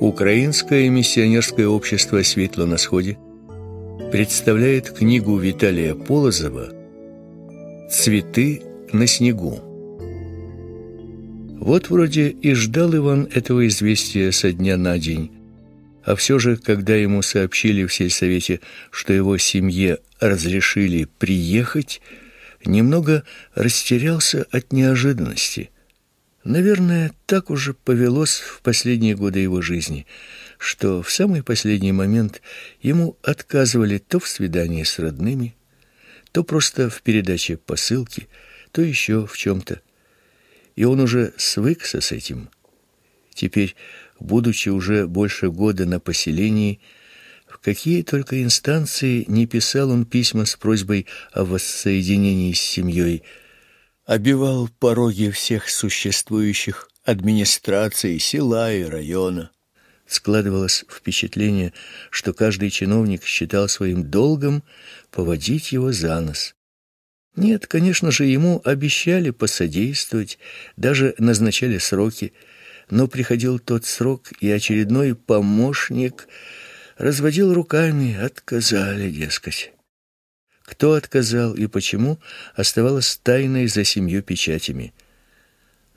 Украинское миссионерское общество «Светло на сходе» представляет книгу Виталия Полозова «Цветы на снегу». Вот вроде и ждал Иван этого известия со дня на день, а все же, когда ему сообщили в сельсовете, что его семье разрешили приехать, немного растерялся от неожиданности – Наверное, так уже повелось в последние годы его жизни, что в самый последний момент ему отказывали то в свидании с родными, то просто в передаче посылки, то еще в чем-то. И он уже свыкся с этим. Теперь, будучи уже больше года на поселении, в какие только инстанции не писал он письма с просьбой о воссоединении с семьей – обивал пороги всех существующих администраций села и района. Складывалось впечатление, что каждый чиновник считал своим долгом поводить его за нос. Нет, конечно же, ему обещали посодействовать, даже назначали сроки, но приходил тот срок, и очередной помощник разводил руками, отказали, дескать. Кто отказал и почему, оставалось тайной за семью печатями.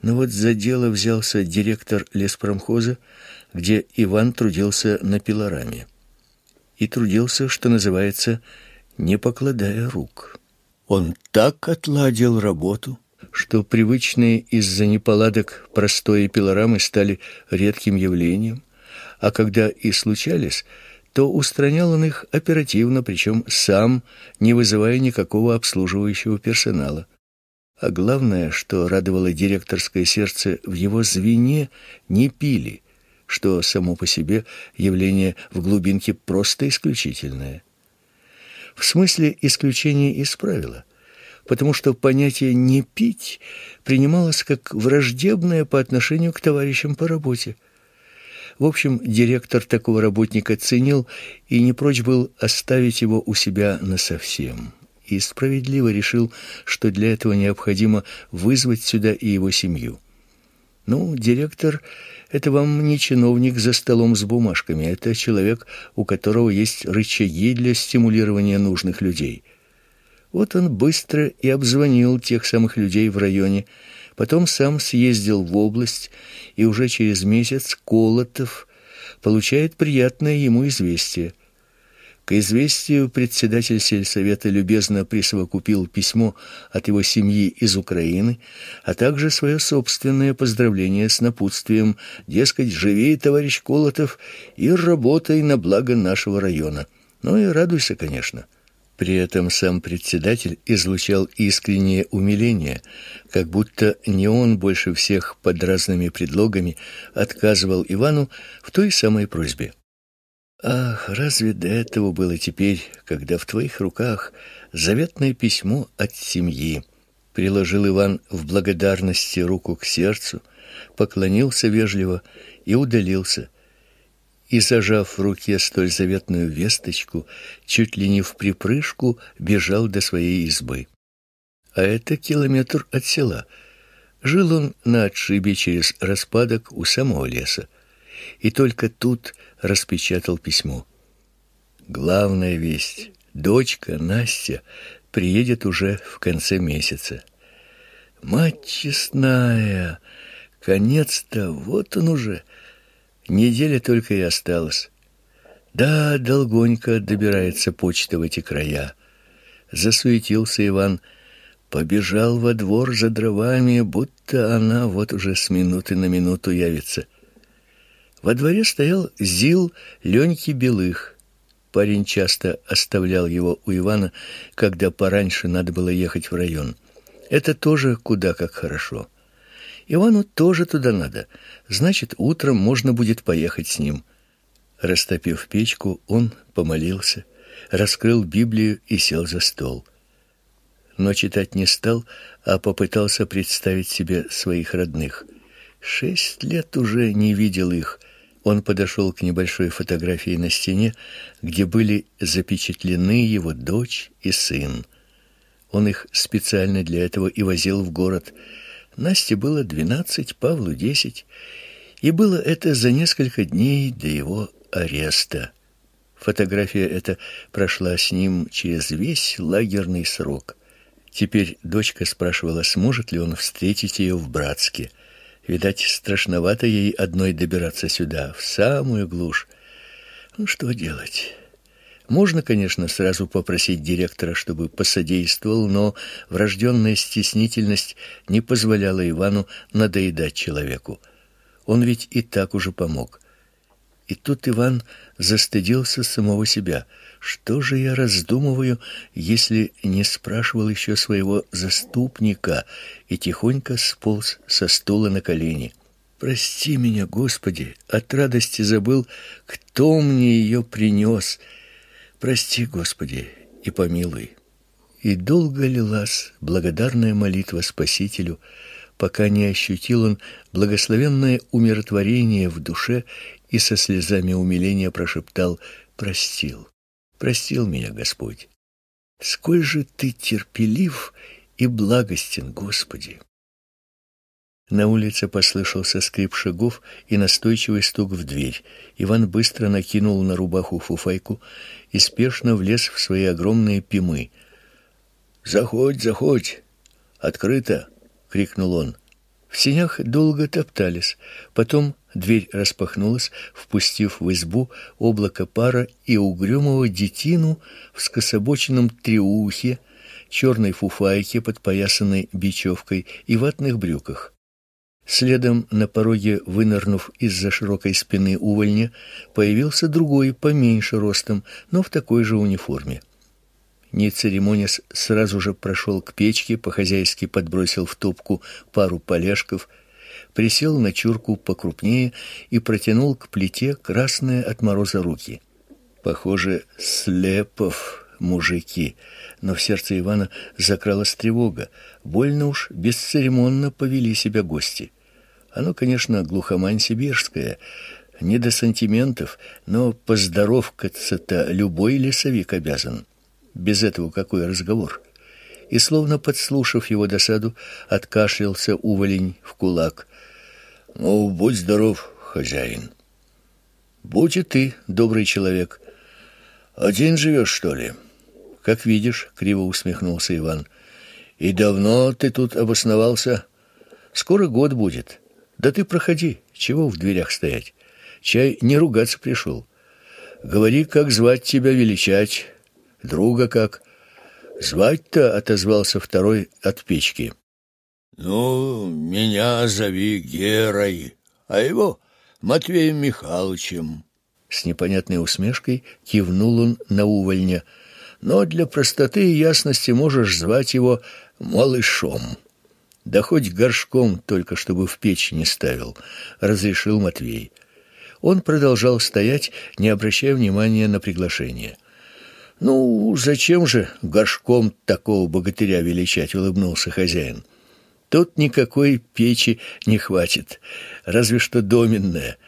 Но вот за дело взялся директор леспромхоза, где Иван трудился на пилораме. И трудился, что называется, не покладая рук. Он так отладил работу, что привычные из-за неполадок простые пилорамы стали редким явлением, а когда и случались, то устранял он их оперативно, причем сам, не вызывая никакого обслуживающего персонала. А главное, что радовало директорское сердце, в его звене не пили, что само по себе явление в глубинке просто исключительное. В смысле исключения из правила, потому что понятие «не пить» принималось как враждебное по отношению к товарищам по работе – в общем, директор такого работника ценил и не прочь был оставить его у себя насовсем. И справедливо решил, что для этого необходимо вызвать сюда и его семью. Ну, директор это вам не чиновник за столом с бумажками, это человек, у которого есть рычаги для стимулирования нужных людей. Вот он быстро и обзвонил тех самых людей в районе, Потом сам съездил в область, и уже через месяц Колотов получает приятное ему известие. К известию председатель сельсовета любезно присовокупил письмо от его семьи из Украины, а также свое собственное поздравление с напутствием, дескать, живи, товарищ Колотов, и работай на благо нашего района. Ну и радуйся, конечно. При этом сам председатель излучал искреннее умиление, как будто не он больше всех под разными предлогами отказывал Ивану в той самой просьбе. Ах, разве до этого было теперь, когда в твоих руках заветное письмо от семьи? Приложил Иван в благодарности руку к сердцу, поклонился вежливо и удалился и, зажав в руке столь заветную весточку, чуть ли не в припрыжку бежал до своей избы. А это километр от села. Жил он на отшибе через распадок у самого леса. И только тут распечатал письмо. Главная весть. Дочка Настя приедет уже в конце месяца. Мать честная, конец-то вот он уже — Неделя только и осталась. Да, долгонько добирается почта в эти края. Засуетился Иван, побежал во двор за дровами, будто она вот уже с минуты на минуту явится. Во дворе стоял Зил Леньки Белых. Парень часто оставлял его у Ивана, когда пораньше надо было ехать в район. Это тоже куда как хорошо. Ивану тоже туда надо. Значит, утром можно будет поехать с ним. Растопив печку, он помолился, раскрыл Библию и сел за стол. Но читать не стал, а попытался представить себе своих родных. Шесть лет уже не видел их. Он подошел к небольшой фотографии на стене, где были запечатлены его дочь и сын. Он их специально для этого и возил в город – Насте было двенадцать, Павлу десять, И было это за несколько дней до его ареста. Фотография эта прошла с ним через весь лагерный срок. Теперь дочка спрашивала, сможет ли он встретить ее в Братске. Видать, страшновато ей одной добираться сюда, в самую глушь. Ну что делать? Можно, конечно, сразу попросить директора, чтобы посодействовал, но врожденная стеснительность не позволяла Ивану надоедать человеку. Он ведь и так уже помог. И тут Иван застыдился самого себя. Что же я раздумываю, если не спрашивал еще своего заступника и тихонько сполз со стула на колени? Прости меня, Господи, от радости забыл, кто мне ее принес. Прости, Господи, и помилуй. И долго лилась благодарная молитва Спасителю, пока не ощутил он благословенное умиротворение в душе и со слезами умиления прошептал «Простил, простил меня Господь. Сколь же ты терпелив и благостен, Господи!» На улице послышался скрип шагов и настойчивый стук в дверь. Иван быстро накинул на рубаху фуфайку и спешно влез в свои огромные пимы. «Заходь, заходь! Открыто!» — крикнул он. В сенях долго топтались, потом дверь распахнулась, впустив в избу облако пара и угрюмого детину в скособоченном триухе, черной фуфайке, подпоясанной бечевкой и ватных брюках. Следом на пороге, вынырнув из-за широкой спины увольня, появился другой, поменьше ростом, но в такой же униформе. Не церемонясь, сразу же прошел к печке, по-хозяйски подбросил в топку пару полежков, присел на чурку покрупнее и протянул к плите красные от мороза руки. Похоже, слепов мужики, но в сердце Ивана закралась тревога. Больно уж бесцеремонно повели себя гости. Оно, конечно, глухомань сибирская, не до сантиментов, но поздоровкаться-то любой лесовик обязан. Без этого какой разговор? И словно подслушав его досаду, откашлялся уволень в кулак. Ну, будь здоров, хозяин. Будь и ты, добрый человек. Один живешь, что ли? Как видишь, криво усмехнулся Иван. И давно ты тут обосновался? Скоро год будет. Да ты проходи, чего в дверях стоять? Чай не ругаться пришел. Говори, как звать тебя величать, друга как. Звать-то отозвался второй от печки. Ну, меня зови Герой, а его Матвеем Михайловичем. С непонятной усмешкой кивнул он на увольня. Но для простоты и ясности можешь звать его малышом. Да хоть горшком, только чтобы в печь не ставил, разрешил Матвей. Он продолжал стоять, не обращая внимания на приглашение. Ну, зачем же горшком такого богатыря величать, улыбнулся хозяин. Тут никакой печи не хватит, разве что доменная.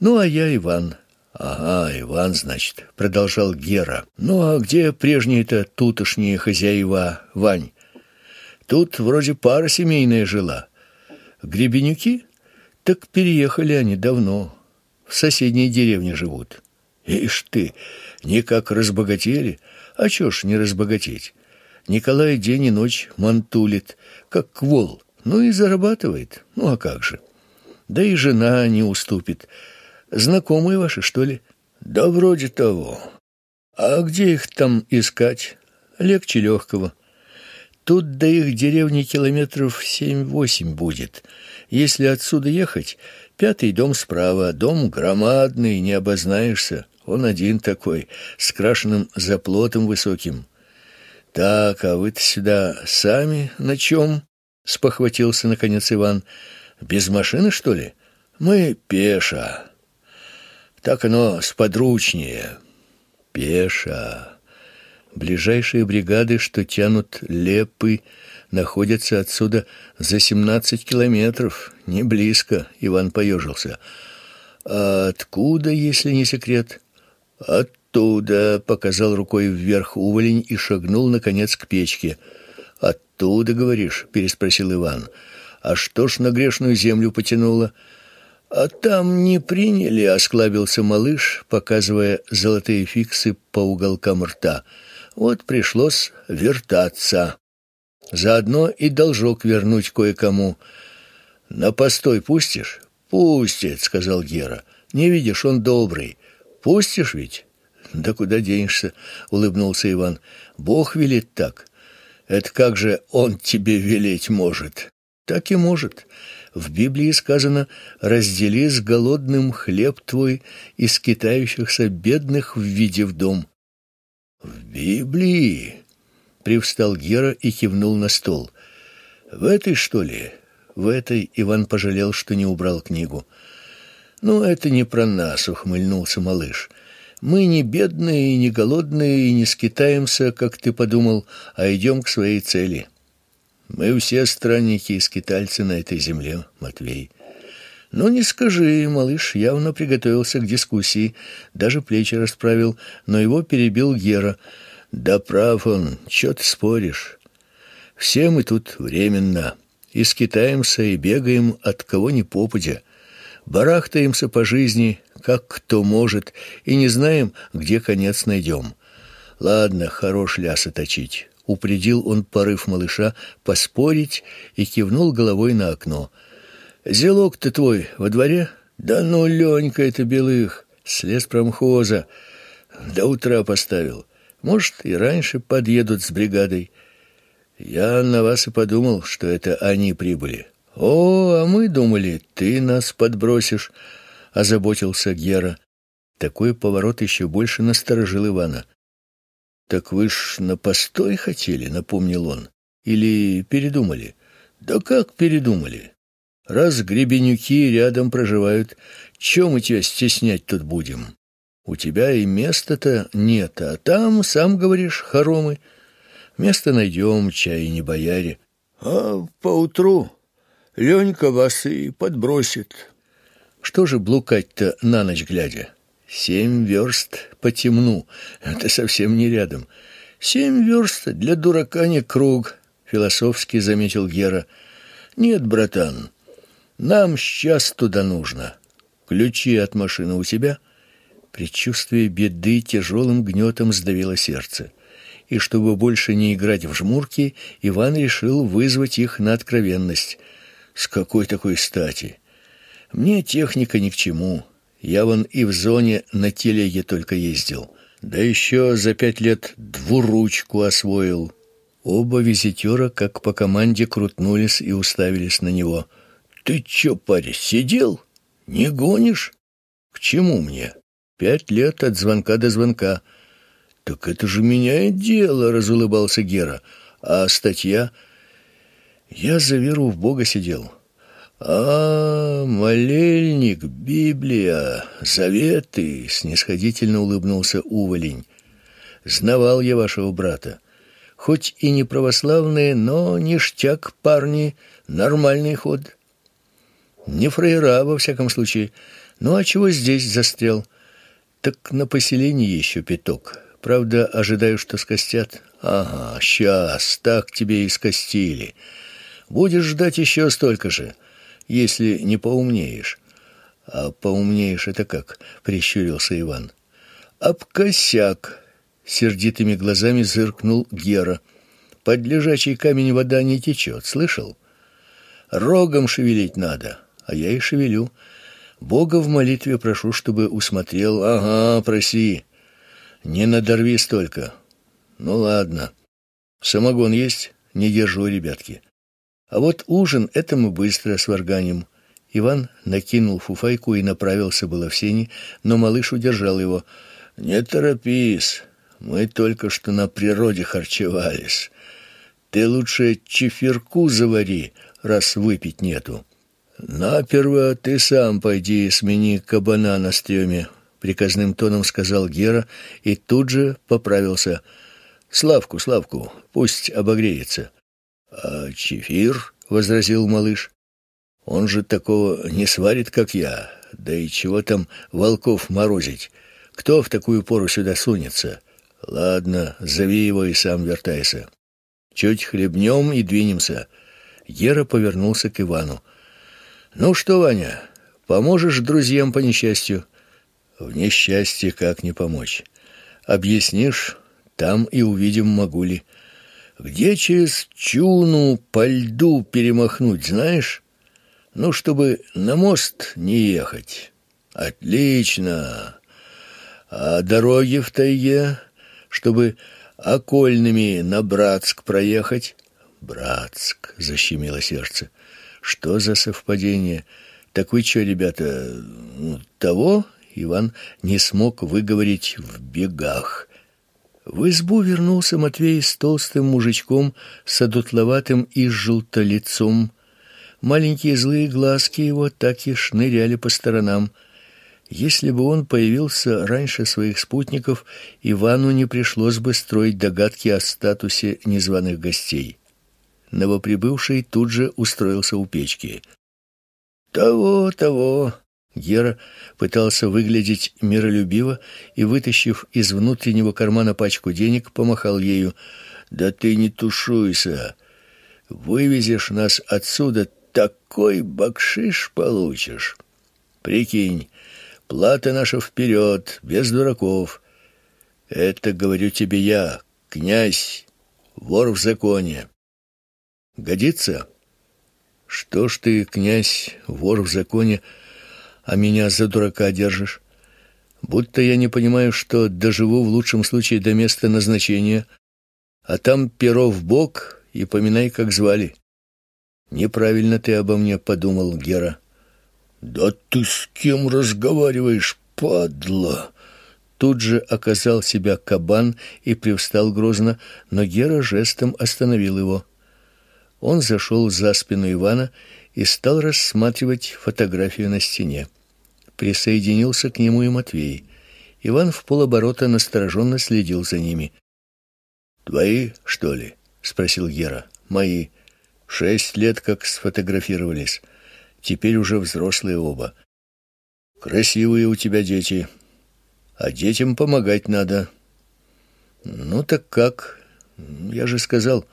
Ну, а я Иван. Ага, Иван, значит, продолжал Гера. Ну, а где прежние-то тутошние хозяева, Вань? Тут вроде пара семейная жила. Гребенюки? Так переехали они давно. В соседней деревне живут. Ишь ты, никак разбогатели. А чё ж не разбогатеть? Николай день и ночь мантулит, как квол. Ну и зарабатывает. Ну а как же? Да и жена не уступит. Знакомые ваши, что ли? Да вроде того. А где их там искать? Легче легкого. Тут до их деревни километров семь-восемь будет. Если отсюда ехать, пятый дом справа, дом громадный, не обознаешься. Он один такой, с крашенным заплотом высоким. Так, а вы-то сюда сами на чем? Спохватился наконец Иван. Без машины, что ли? Мы пеша. Так оно сподручнее. Пеша. Ближайшие бригады, что тянут лепы, находятся отсюда за семнадцать километров, не близко, Иван поежился. А откуда, если не секрет? Оттуда, показал рукой вверх уволень и шагнул наконец к печке. Оттуда, говоришь, переспросил Иван. А что ж на грешную землю потянуло? А там не приняли, осклабился малыш, показывая золотые фиксы по уголкам рта. Вот пришлось вертаться. Заодно и должок вернуть кое-кому. На постой пустишь? Пустит, сказал Гера. Не видишь, он добрый. Пустишь ведь? Да куда денешься, улыбнулся Иван. Бог велит так. Это как же он тебе велеть может? Так и может. В Библии сказано «Раздели с голодным хлеб твой и скитающихся бедных в виде в дом». В Библии привстал Гера и кивнул на стол. В этой, что ли? В этой Иван пожалел, что не убрал книгу. Ну, это не про нас, ухмыльнулся малыш. Мы не бедные и не голодные и не скитаемся, как ты подумал, а идем к своей цели. Мы все странники и скитальцы на этой земле, Матвей. Но не скажи, малыш явно приготовился к дискуссии, даже плечи расправил, но его перебил Гера. Да прав он, что ты споришь? Все мы тут временно, и скитаемся, и бегаем от кого ни попадя. Барахтаемся по жизни, как кто может, и не знаем, где конец найдем. Ладно, хорош лясы точить. Упредил он порыв малыша поспорить и кивнул головой на окно. «Зелок-то твой во дворе?» «Да ну, Ленька, это белых, слез промхоза. До утра поставил. Может, и раньше подъедут с бригадой. Я на вас и подумал, что это они прибыли. О, а мы думали, ты нас подбросишь» озаботился Гера. Такой поворот еще больше насторожил Ивана. Так вы ж на постой хотели, напомнил он. Или передумали? Да как передумали? Раз гребенюки рядом проживают, чем мы тебя стеснять тут будем? У тебя и места-то нет, а там, сам говоришь, хоромы. Место найдем, чай не бояре. А поутру Ленька вас и подбросит. Что же блукать-то на ночь глядя? Семь верст по темну. Это совсем не рядом. Семь верст для дурака не круг, философски заметил Гера. Нет, братан, нам сейчас туда нужно. Ключи от машины у тебя? Предчувствие беды тяжелым гнетом сдавило сердце. И чтобы больше не играть в жмурки, Иван решил вызвать их на откровенность. С какой такой стати? Мне техника ни к чему. Я вон и в зоне на телеге только ездил. Да еще за пять лет двуручку освоил. Оба визитера, как по команде, крутнулись и уставились на него. «Ты че, парень, сидел? Не гонишь?» «К чему мне? Пять лет от звонка до звонка». «Так это же меняет дело», — разулыбался Гера. «А статья?» «Я за веру в Бога сидел». «А, молельник, Библия, заветы!» — снисходительно улыбнулся Уволень. «Знавал я вашего брата. Хоть и не православные, но ништяк, парни, нормальный ход. Не фраера, во всяком случае. Ну а чего здесь застрял? Так на поселении еще пяток. Правда, ожидаю, что скостят. Ага, сейчас, так тебе и скостили. Будешь ждать еще столько же» если не поумнеешь. А поумнеешь это как? прищурился Иван. Об косяк, сердитыми глазами зыркнул Гера. Под лежачий камень вода не течет, слышал? Рогом шевелить надо, а я и шевелю. Бога в молитве прошу, чтобы усмотрел. Ага, проси. Не надорви столько. Ну ладно. Самогон есть? Не держу, ребятки. А вот ужин это мы быстро сварганим. Иван накинул фуфайку и направился было в сени, но малыш удержал его. Не торопись. Мы только что на природе харчевались. Ты лучше чефирку завари, раз выпить нету. Наперво ты сам пойди смени кабана на стреме, приказным тоном сказал Гера и тут же поправился. Славку, Славку, пусть обогреется. А чефир, возразил малыш. Он же такого не сварит, как я. Да и чего там волков морозить? Кто в такую пору сюда сунется? Ладно, зови его и сам вертайся. Чуть хлебнем и двинемся. Гера повернулся к Ивану. Ну что, Ваня, Поможешь друзьям по несчастью? В несчастье как не помочь? Объяснишь, там и увидим, могу ли. Где через чуну по льду перемахнуть, знаешь? Ну, чтобы на мост не ехать. Отлично. А дороги в тайге, чтобы окольными на Братск проехать? Братск, защемило сердце. Что за совпадение? Так вы что, ребята, ну, того? Иван не смог выговорить в бегах. В избу вернулся Матвей с толстым мужичком, с одутловатым и желтолицом. Маленькие злые глазки его так и шныряли по сторонам. Если бы он появился раньше своих спутников, Ивану не пришлось бы строить догадки о статусе незваных гостей. Новоприбывший тут же устроился у печки. «Того, того!» Гера пытался выглядеть миролюбиво и, вытащив из внутреннего кармана пачку денег, помахал ею. «Да ты не тушуйся! Вывезешь нас отсюда, такой бакшиш получишь! Прикинь, плата наша вперед, без дураков! Это, говорю тебе я, князь, вор в законе! Годится? Что ж ты, князь, вор в законе, — а меня за дурака держишь? Будто я не понимаю, что доживу в лучшем случае до места назначения, а там перо в бок и поминай, как звали. Неправильно ты обо мне подумал, Гера. Да ты с кем разговариваешь, падла? Тут же оказал себя кабан и привстал грозно, но Гера жестом остановил его. Он зашел за спину Ивана и стал рассматривать фотографию на стене. Присоединился к нему и Матвей. Иван в полоборота настороженно следил за ними. «Твои, что ли?» — спросил Гера. «Мои. Шесть лет как сфотографировались. Теперь уже взрослые оба. Красивые у тебя дети. А детям помогать надо». «Ну так как? Я же сказал,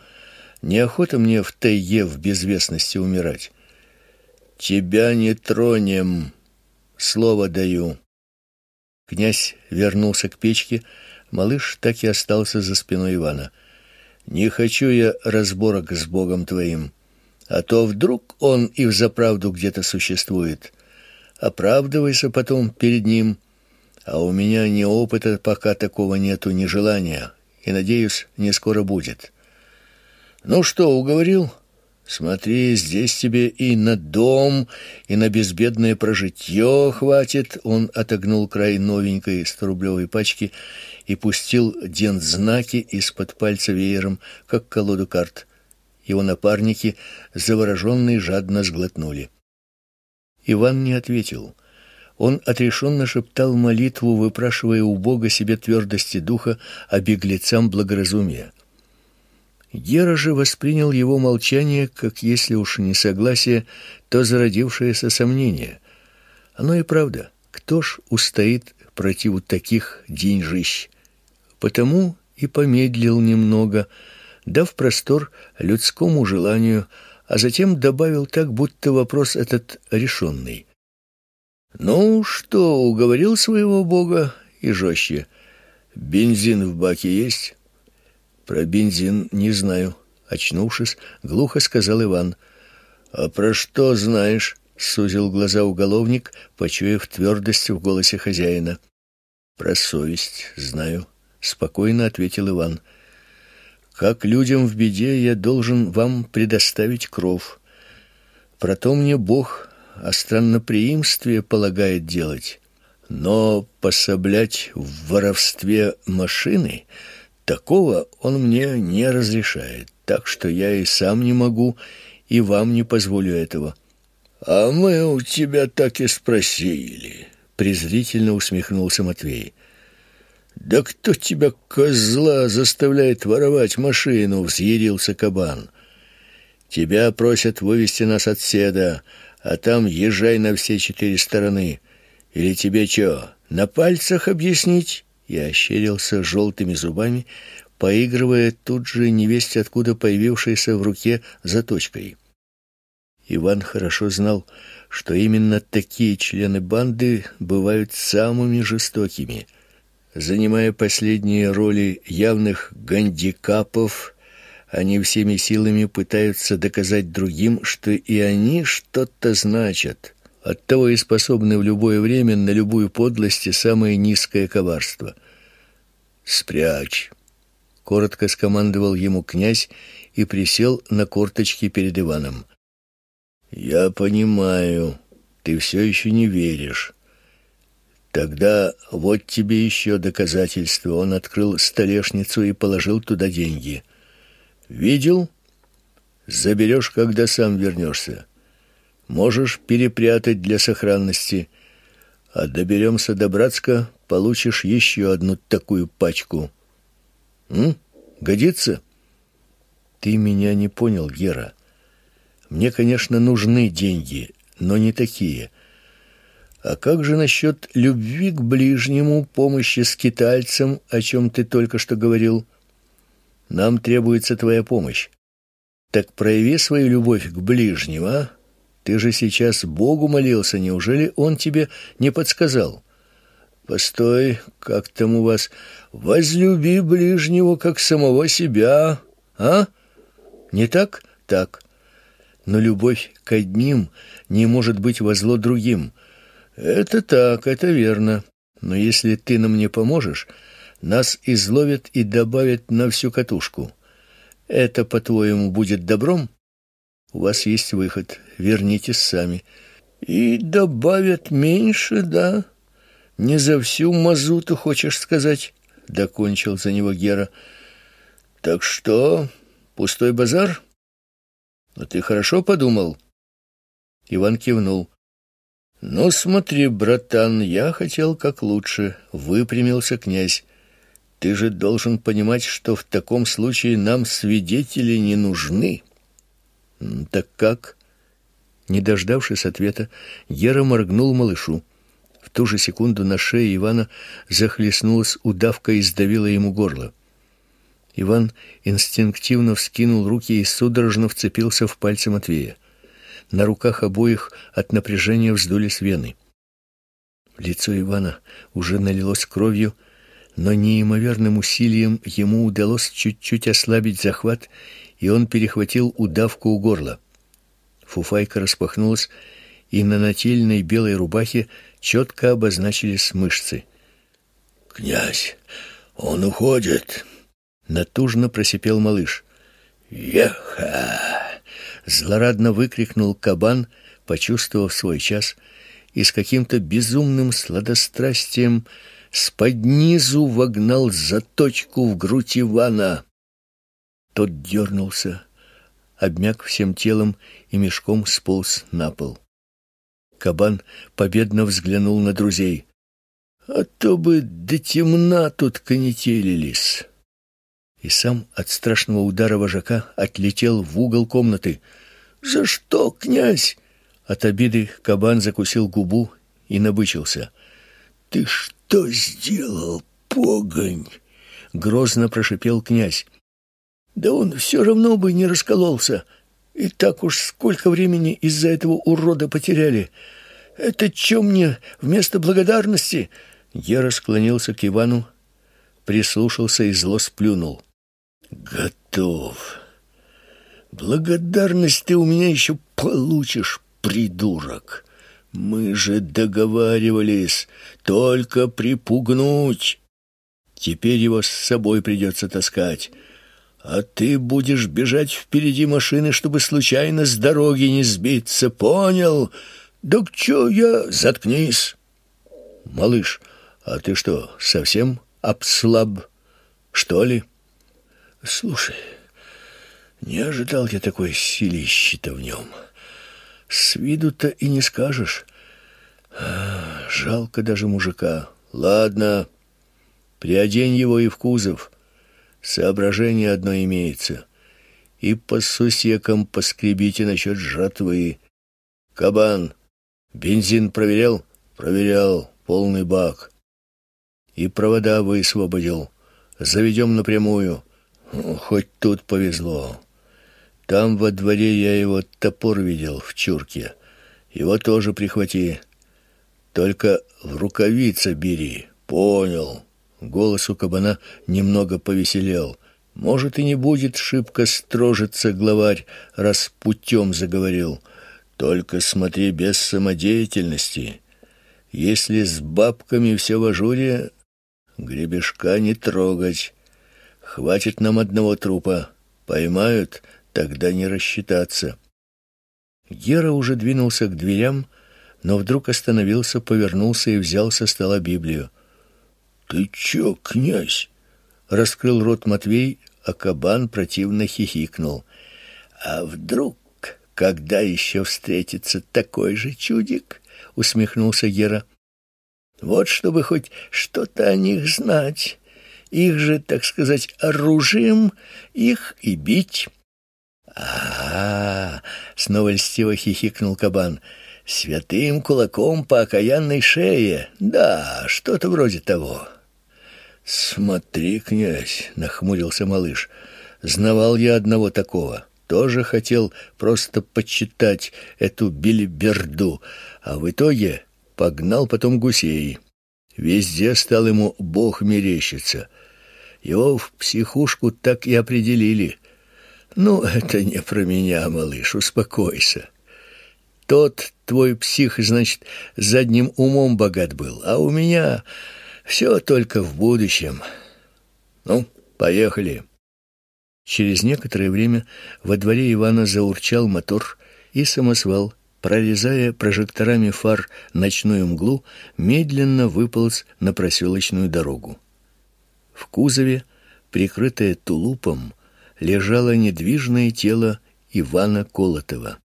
неохота мне в тайге в безвестности умирать». Тебя не тронем, слово даю. Князь вернулся к печке, малыш так и остался за спиной Ивана. Не хочу я разборок с Богом твоим, а то вдруг он и взаправду где-то существует. Оправдывайся потом перед ним, а у меня ни опыта пока такого нету, ни желания, и надеюсь, не скоро будет. Ну что, уговорил? Смотри, здесь тебе и на дом, и на безбедное прожитье хватит. Он отогнул край новенькой сторублевой пачки и пустил знаки из-под пальца веером, как колоду карт. Его напарники, завороженные, жадно сглотнули. Иван не ответил. Он отрешенно шептал молитву, выпрашивая у Бога себе твердости духа, а беглецам благоразумия. Гера же воспринял его молчание, как если уж не согласие, то зародившееся сомнение. Оно и правда, кто ж устоит против таких деньжищ? Потому и помедлил немного, дав простор людскому желанию, а затем добавил так, будто вопрос этот решенный. «Ну что, уговорил своего бога?» и жестче. «Бензин в баке есть?» Про бензин не знаю, очнувшись, глухо сказал Иван. А про что знаешь? сузил глаза уголовник, почуяв твердость в голосе хозяина. Про совесть знаю, спокойно ответил Иван. Как людям в беде я должен вам предоставить кров. Про то мне Бог о странноприимстве полагает делать. Но пособлять в воровстве машины Такого он мне не разрешает, так что я и сам не могу, и вам не позволю этого. А мы у тебя так и спросили, презрительно усмехнулся Матвей. Да кто тебя козла заставляет воровать машину, взъярился кабан. Тебя просят вывести нас от седа, а там езжай на все четыре стороны. Или тебе что, на пальцах объяснить? И ощерился желтыми зубами, поигрывая тут же невесть откуда появившейся в руке заточкой. Иван хорошо знал, что именно такие члены банды бывают самыми жестокими. Занимая последние роли явных гандикапов, они всеми силами пытаются доказать другим, что и они что-то значат. Оттого и способны в любое время на любую подлость и самое низкое коварство. «Спрячь!» — коротко скомандовал ему князь и присел на корточки перед Иваном. «Я понимаю, ты все еще не веришь. Тогда вот тебе еще доказательство». Он открыл столешницу и положил туда деньги. «Видел? Заберешь, когда сам вернешься. Можешь перепрятать для сохранности. А доберемся до Братска, получишь еще одну такую пачку. М? Годится? Ты меня не понял, Гера. Мне, конечно, нужны деньги, но не такие. А как же насчет любви к ближнему, помощи скитальцам, о чем ты только что говорил? Нам требуется твоя помощь. Так прояви свою любовь к ближнему, а? Ты же сейчас Богу молился, неужели он тебе не подсказал? Постой, как там у вас? Возлюби ближнего, как самого себя, а? Не так? Так. Но любовь к одним не может быть во зло другим. Это так, это верно. Но если ты нам не поможешь, нас изловят и добавят на всю катушку. Это, по-твоему, будет добром? У вас есть выход. Вернитесь сами. И добавят меньше, да? Не за всю мазуту, хочешь сказать? Докончил за него Гера. Так что, пустой базар? А ты хорошо подумал? Иван кивнул. Ну, смотри, братан, я хотел как лучше, выпрямился князь. Ты же должен понимать, что в таком случае нам свидетели не нужны. «Так как?» Не дождавшись ответа, Гера моргнул малышу. В ту же секунду на шее Ивана захлестнулась удавка и сдавила ему горло. Иван инстинктивно вскинул руки и судорожно вцепился в пальцы Матвея. На руках обоих от напряжения вздулись вены. Лицо Ивана уже налилось кровью, но неимоверным усилием ему удалось чуть-чуть ослабить захват и он перехватил удавку у горла. Фуфайка распахнулась, и на нательной белой рубахе четко обозначились мышцы. «Князь, он уходит!» — натужно просипел малыш. «Еха!» — злорадно выкрикнул кабан, почувствовав свой час, и с каким-то безумным сладострастием с поднизу вогнал заточку в грудь Ивана. Тот дернулся, обмяк всем телом и мешком сполз на пол. Кабан победно взглянул на друзей. «А то бы до темна тут конетелились!» И сам от страшного удара вожака отлетел в угол комнаты. «За что, князь?» От обиды кабан закусил губу и набычился. «Ты что сделал, погонь?» Грозно прошипел князь. Да он все равно бы не раскололся. И так уж сколько времени из-за этого урода потеряли. Это что мне вместо благодарности? Я расклонился к Ивану, прислушался и зло сплюнул. Готов. Благодарность ты у меня еще получишь, придурок. Мы же договаривались только припугнуть. Теперь его с собой придется таскать а ты будешь бежать впереди машины, чтобы случайно с дороги не сбиться, понял? Да к чё я? Заткнись. Малыш, а ты что, совсем обслаб, что ли? Слушай, не ожидал я такой силищи-то в нем. С виду-то и не скажешь. А, жалко даже мужика. Ладно, приодень его и в кузов. Соображение одно имеется. И по сусекам поскребите насчет жратвы. Кабан, бензин проверял? Проверял, полный бак. И провода высвободил. Заведем напрямую. Ну, хоть тут повезло. Там во дворе я его топор видел в чурке. Его тоже прихвати. Только в рукавицы бери. Понял. Голос у кабана немного повеселел. Может, и не будет шибко строжиться главарь, раз путем заговорил. Только смотри без самодеятельности. Если с бабками все в ажуре, гребешка не трогать. Хватит нам одного трупа. Поймают, тогда не рассчитаться. Гера уже двинулся к дверям, но вдруг остановился, повернулся и взял со стола Библию. Ты чё, князь? Раскрыл рот Матвей, а кабан противно хихикнул. А вдруг, когда еще встретится такой же чудик? усмехнулся Гера. Вот чтобы хоть что-то о них знать. Их же, так сказать, оружием их и бить. А, -а, -а снова льстиво хихикнул кабан. Святым кулаком по окаянной шее. Да, что-то вроде того. Смотри, князь, нахмурился малыш. Знавал я одного такого. Тоже хотел просто почитать эту билиберду, а в итоге погнал потом гусей. Везде стал ему бог мерещиться. Его в психушку так и определили. Ну, это не про меня, малыш, успокойся. Тот твой псих, значит, задним умом богат был, а у меня все только в будущем. Ну, поехали. Через некоторое время во дворе Ивана заурчал мотор, и самосвал, прорезая прожекторами фар ночную мглу, медленно выполз на проселочную дорогу. В кузове, прикрытое тулупом, лежало недвижное тело Ивана Колотова.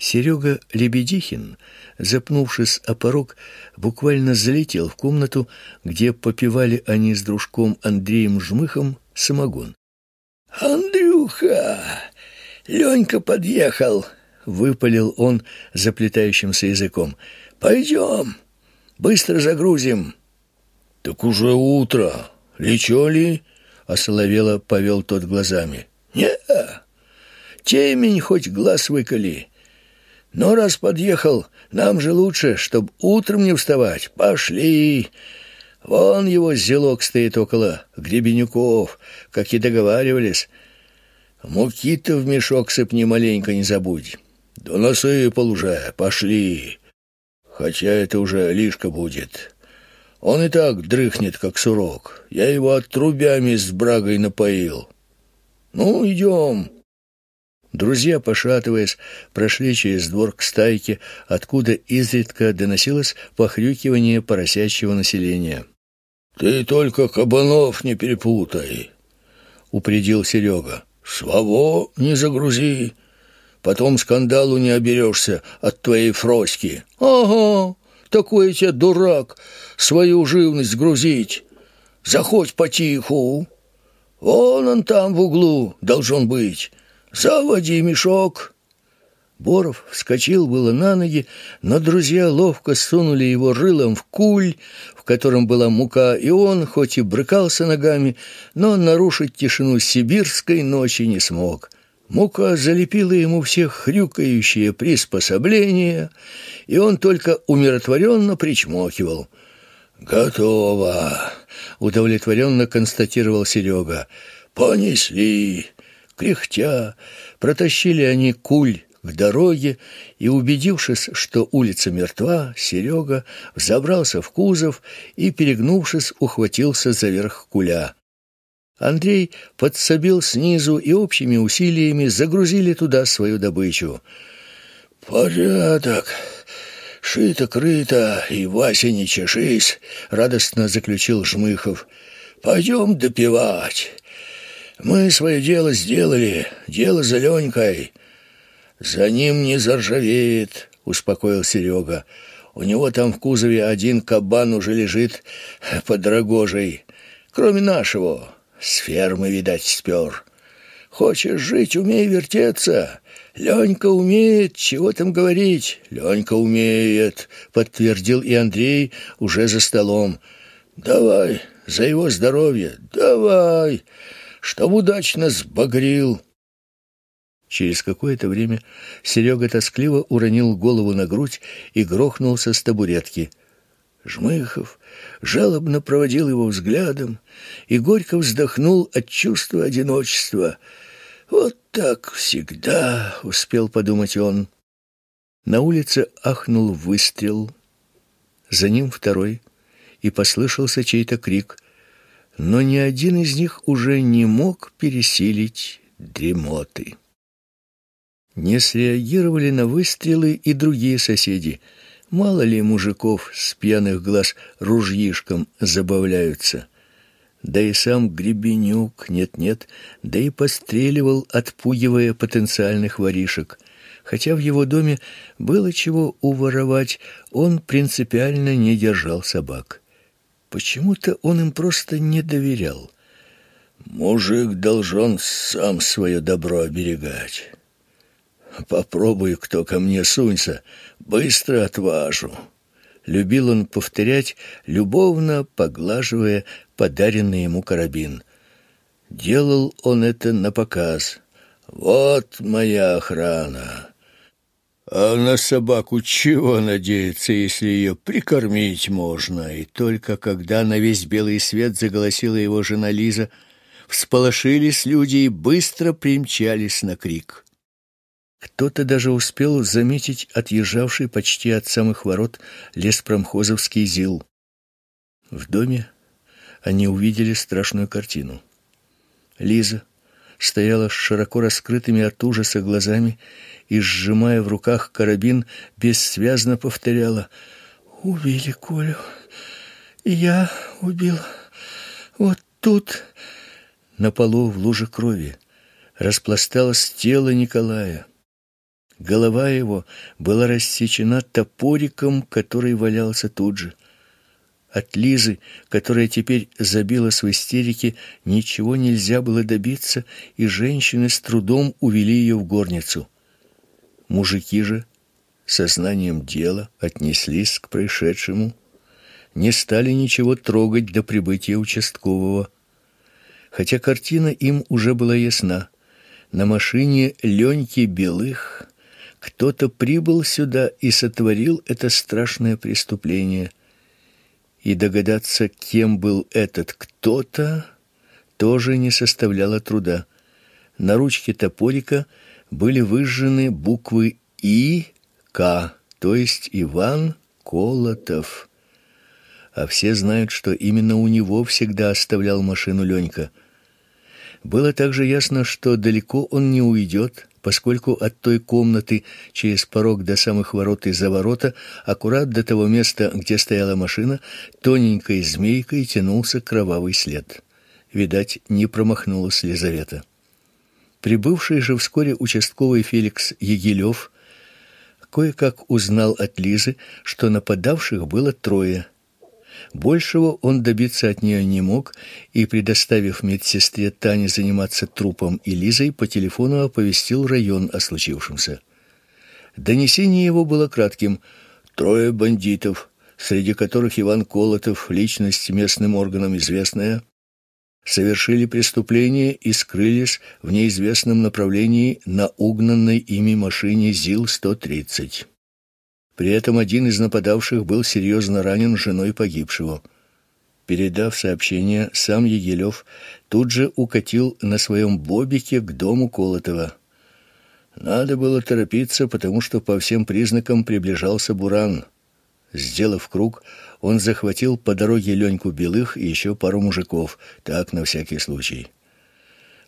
Серега Лебедихин, запнувшись о порог, буквально залетел в комнату, где попивали они с дружком Андреем Жмыхом самогон. «Андрюха! Ленька подъехал!» — выпалил он заплетающимся языком. «Пойдем, быстро загрузим». «Так уже утро. Лечо ли?» — осоловело повел тот глазами. «Не, темень хоть глаз выколи». Но раз подъехал, нам же лучше, чтоб утром не вставать. Пошли. Вон его зелок стоит около Гребенюков, как и договаривались. Муки-то в мешок сыпни маленько не забудь. Да насыпал уже, пошли. Хотя это уже лишка будет. Он и так дрыхнет, как сурок. Я его отрубями с брагой напоил. Ну, идем. Друзья, пошатываясь, прошли через двор к стайке, откуда изредка доносилось похрюкивание поросячьего населения. «Ты только кабанов не перепутай», — упредил Серега. «Свого не загрузи, потом скандалу не оберешься от твоей фроськи». «Ага, такой тебе дурак, свою живность грузить. Заходь потиху. Вон он там в углу должен быть». «Заводи мешок!» Боров вскочил было на ноги, но друзья ловко сунули его рылом в куль, в котором была мука, и он, хоть и брыкался ногами, но нарушить тишину сибирской ночи не смог. Мука залепила ему все хрюкающие приспособления, и он только умиротворенно причмокивал. «Готово!» — удовлетворенно констатировал Серега. «Понесли!» Кряхтя, протащили они куль к дороге, и, убедившись, что улица мертва, Серега взобрался в кузов и, перегнувшись, ухватился за верх куля. Андрей подсобил снизу и общими усилиями загрузили туда свою добычу. «Порядок! Шито-крыто, и Вася не чешись!» — радостно заключил Жмыхов. «Пойдем допивать!» Мы свое дело сделали, дело за Ленькой. За ним не заржавеет, успокоил Серега. У него там в кузове один кабан уже лежит под рогожей. Кроме нашего, с фермы, видать, спер. Хочешь жить, умей вертеться. Ленька умеет, чего там говорить. Ленька умеет, подтвердил и Андрей уже за столом. Давай, за его здоровье, давай. Чтоб удачно сбагрил. Через какое-то время Серега тоскливо уронил голову на грудь и грохнулся с табуретки. Жмыхов жалобно проводил его взглядом и горько вздохнул от чувства одиночества. «Вот так всегда», — успел подумать он. На улице ахнул выстрел, за ним второй, и послышался чей-то крик, но ни один из них уже не мог пересилить дремоты. Не среагировали на выстрелы и другие соседи. Мало ли мужиков с пьяных глаз ружьишком забавляются. Да и сам Гребенюк, нет-нет, да и постреливал, отпугивая потенциальных воришек. Хотя в его доме было чего уворовать, он принципиально не держал собак. Почему-то он им просто не доверял. Мужик должен сам свое добро оберегать. Попробуй, кто ко мне сунься, быстро отважу. Любил он повторять, любовно поглаживая подаренный ему карабин. Делал он это на показ. Вот моя охрана. А на собаку чего надеяться, если ее прикормить можно? И только когда на весь белый свет заголосила его жена Лиза, всполошились люди и быстро примчались на крик. Кто-то даже успел заметить отъезжавший почти от самых ворот леспромхозовский ЗИЛ. В доме они увидели страшную картину. Лиза стояла с широко раскрытыми от ужаса глазами и, сжимая в руках карабин, бессвязно повторяла «Убили Колю, я убил, вот тут...» На полу в луже крови распласталось тело Николая. Голова его была рассечена топориком, который валялся тут же. От Лизы, которая теперь забилась в истерике, ничего нельзя было добиться, и женщины с трудом увели ее в горницу. Мужики же, сознанием дела, отнеслись к происшедшему, не стали ничего трогать до прибытия участкового. Хотя картина им уже была ясна. На машине Леньки Белых кто-то прибыл сюда и сотворил это страшное преступление. И догадаться, кем был этот кто-то, тоже не составляло труда. На ручке топорика были выжжены буквы И, К, то есть Иван Колотов. А все знают, что именно у него всегда оставлял машину Ленька. Было также ясно, что далеко он не уйдет, поскольку от той комнаты через порог до самых ворот и за ворота, аккурат до того места, где стояла машина, тоненькой змейкой тянулся кровавый след. Видать, не промахнулась Лизавета. Прибывший же вскоре участковый Феликс Егилев кое-как узнал от Лизы, что нападавших было трое – Большего он добиться от нее не мог и, предоставив медсестре Тане заниматься трупом и Лизой, по телефону оповестил район о случившемся. Донесение его было кратким. Трое бандитов, среди которых Иван Колотов, личность местным органам известная, совершили преступление и скрылись в неизвестном направлении на угнанной ими машине ЗИЛ-130. При этом один из нападавших был серьезно ранен женой погибшего. Передав сообщение, сам Егелев тут же укатил на своем бобике к дому Колотова. Надо было торопиться, потому что по всем признакам приближался буран. Сделав круг, он захватил по дороге Леньку Белых и еще пару мужиков, так на всякий случай.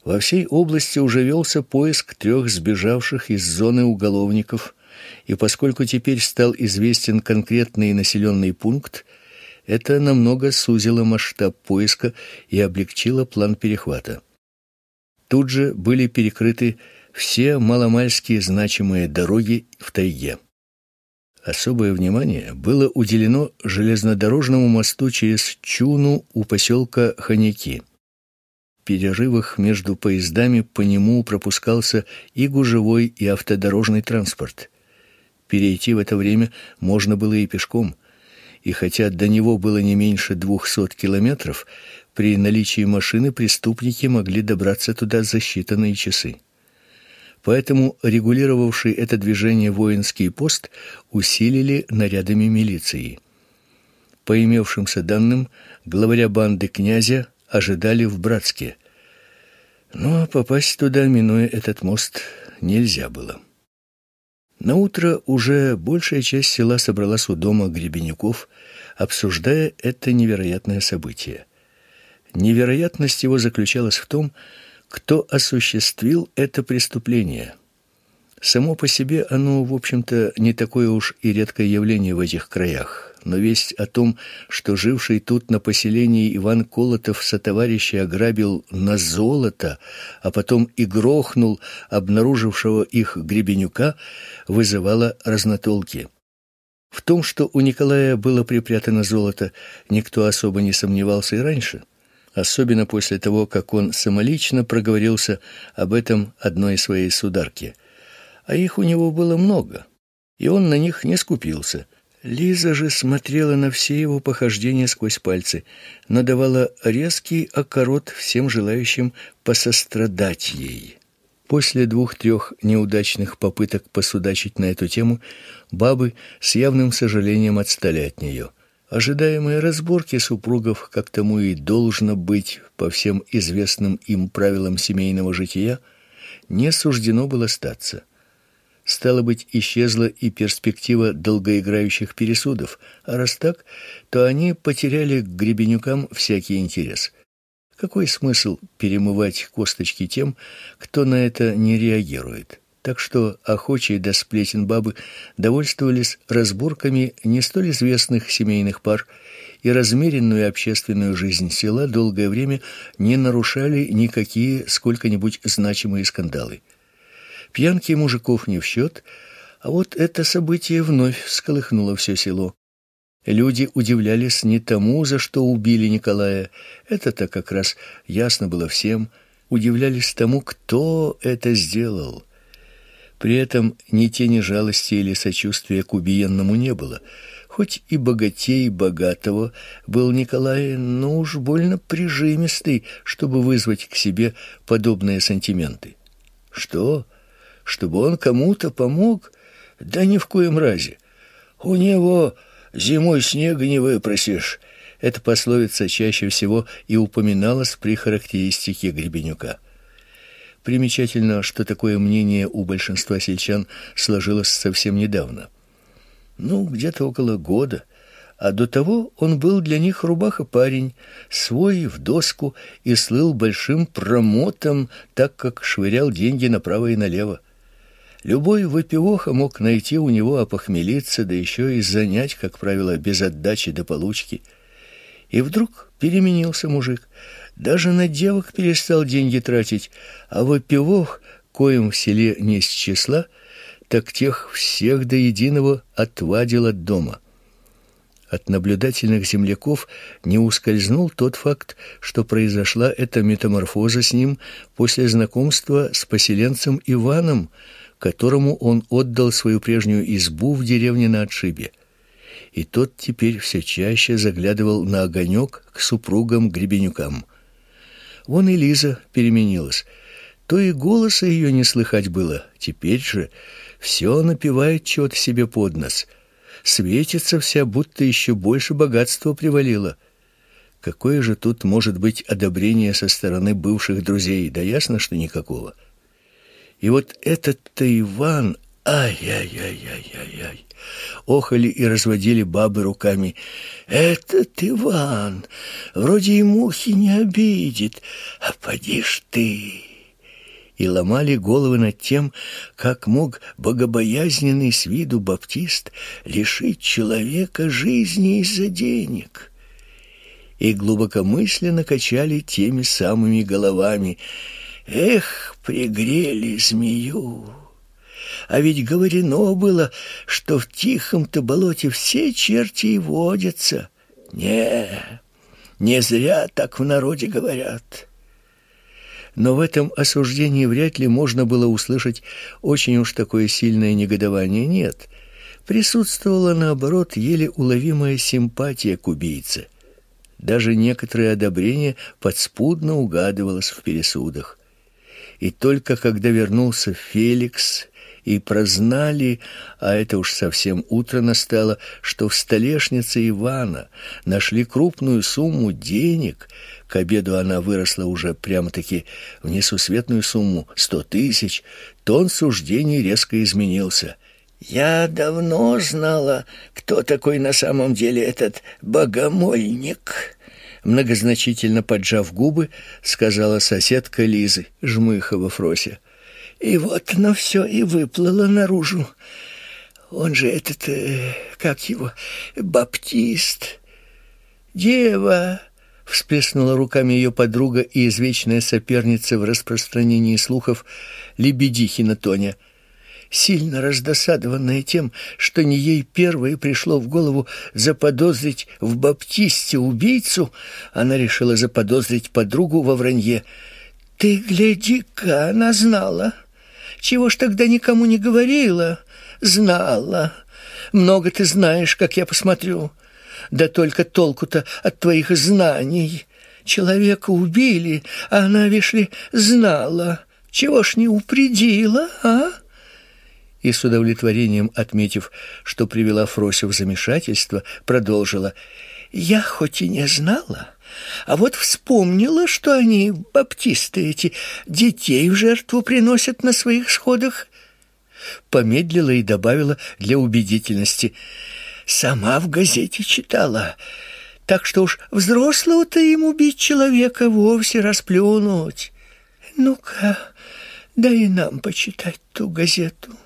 Во всей области уже велся поиск трех сбежавших из зоны уголовников – и поскольку теперь стал известен конкретный населенный пункт, это намного сузило масштаб поиска и облегчило план перехвата. Тут же были перекрыты все маломальские значимые дороги в тайге. Особое внимание было уделено железнодорожному мосту через Чуну у поселка Ханяки. В перерывах между поездами по нему пропускался и гужевой, и автодорожный транспорт. Перейти в это время можно было и пешком, и хотя до него было не меньше двухсот километров, при наличии машины преступники могли добраться туда за считанные часы. Поэтому регулировавший это движение воинский пост усилили нарядами милиции. По имевшимся данным, главаря банды князя ожидали в Братске. Но попасть туда, минуя этот мост, нельзя было. На утро уже большая часть села собралась у дома Гребенюков, обсуждая это невероятное событие. Невероятность его заключалась в том, кто осуществил это преступление. Само по себе оно, в общем-то, не такое уж и редкое явление в этих краях но весть о том, что живший тут на поселении Иван Колотов сотоварища ограбил на золото, а потом и грохнул обнаружившего их Гребенюка, вызывала разнотолки. В том, что у Николая было припрятано золото, никто особо не сомневался и раньше, особенно после того, как он самолично проговорился об этом одной своей сударке. А их у него было много, и он на них не скупился – Лиза же смотрела на все его похождения сквозь пальцы, но давала резкий окорот всем желающим посострадать ей. После двух-трех неудачных попыток посудачить на эту тему, бабы с явным сожалением отстали от нее. Ожидаемые разборки супругов, как тому и должно быть по всем известным им правилам семейного жития, не суждено было статься. Стало быть, исчезла и перспектива долгоиграющих пересудов, а раз так, то они потеряли к гребенюкам всякий интерес. Какой смысл перемывать косточки тем, кто на это не реагирует? Так что охочие до сплетен бабы довольствовались разборками не столь известных семейных пар, и размеренную общественную жизнь села долгое время не нарушали никакие сколько-нибудь значимые скандалы. Пьянки мужиков не в счет, а вот это событие вновь всколыхнуло все село. Люди удивлялись не тому, за что убили Николая, это-то как раз ясно было всем, удивлялись тому, кто это сделал. При этом ни тени жалости или сочувствия к убиенному не было. Хоть и богатей богатого был Николай, но уж больно прижимистый, чтобы вызвать к себе подобные сантименты. Что? Чтобы он кому-то помог? Да ни в коем разе. У него зимой снега не выпросишь. Эта пословица чаще всего и упоминалась при характеристике Гребенюка. Примечательно, что такое мнение у большинства сельчан сложилось совсем недавно. Ну, где-то около года, а до того он был для них рубаха-парень, свой в доску и слыл большим промотом, так как швырял деньги направо и налево. Любой выпивоха мог найти у него опохмелиться, да еще и занять, как правило, без отдачи до получки. И вдруг переменился мужик. Даже на девок перестал деньги тратить, а выпивох, коим в селе не с числа, так тех всех до единого отвадил от дома. От наблюдательных земляков не ускользнул тот факт, что произошла эта метаморфоза с ним после знакомства с поселенцем Иваном, которому он отдал свою прежнюю избу в деревне на отшибе. И тот теперь все чаще заглядывал на огонек к супругам Гребенюкам. Вон и Лиза переменилась. То и голоса ее не слыхать было. Теперь же все напевает чего-то себе под нос. Светится вся, будто еще больше богатства привалило. Какое же тут может быть одобрение со стороны бывших друзей? Да ясно, что никакого. — и вот этот-то Иван, ай-яй-яй-яй-яй-яй, охали и разводили бабы руками. Этот Иван вроде и мухи не обидит, а поди ж ты и ломали головы над тем, как мог богобоязненный с виду баптист лишить человека жизни из-за денег. И глубокомысленно качали теми самыми головами — Эх, пригрели змею! А ведь говорено было, что в тихом-то болоте все черти и водятся. Не, не зря так в народе говорят. Но в этом осуждении вряд ли можно было услышать очень уж такое сильное негодование. Нет, присутствовала, наоборот, еле уловимая симпатия к убийце. Даже некоторое одобрение подспудно угадывалось в пересудах. И только когда вернулся Феликс и прознали, а это уж совсем утро настало, что в столешнице Ивана нашли крупную сумму денег, к обеду она выросла уже прямо-таки в несусветную сумму — сто тысяч, тон суждений резко изменился. «Я давно знала, кто такой на самом деле этот богомольник», многозначительно поджав губы, сказала соседка Лизы Жмыхова Фрося. И вот оно все и выплыло наружу. Он же этот, э, как его, баптист. Дева, всплеснула руками ее подруга и извечная соперница в распространении слухов Лебедихина Тоня сильно раздосадованная тем, что не ей первой пришло в голову заподозрить в баптисте убийцу, она решила заподозрить подругу во вранье. «Ты гляди-ка, она знала!» Чего ж тогда никому не говорила? Знала. Много ты знаешь, как я посмотрю. Да только толку-то от твоих знаний. Человека убили, а она, вишь ли, знала. Чего ж не упредила, а?» И с удовлетворением отметив, что привела Фросю в замешательство, продолжила. «Я хоть и не знала, а вот вспомнила, что они, баптисты эти, детей в жертву приносят на своих сходах. Помедлила и добавила для убедительности. Сама в газете читала. Так что уж взрослого-то им убить человека вовсе расплюнуть. Ну-ка, дай нам почитать ту газету.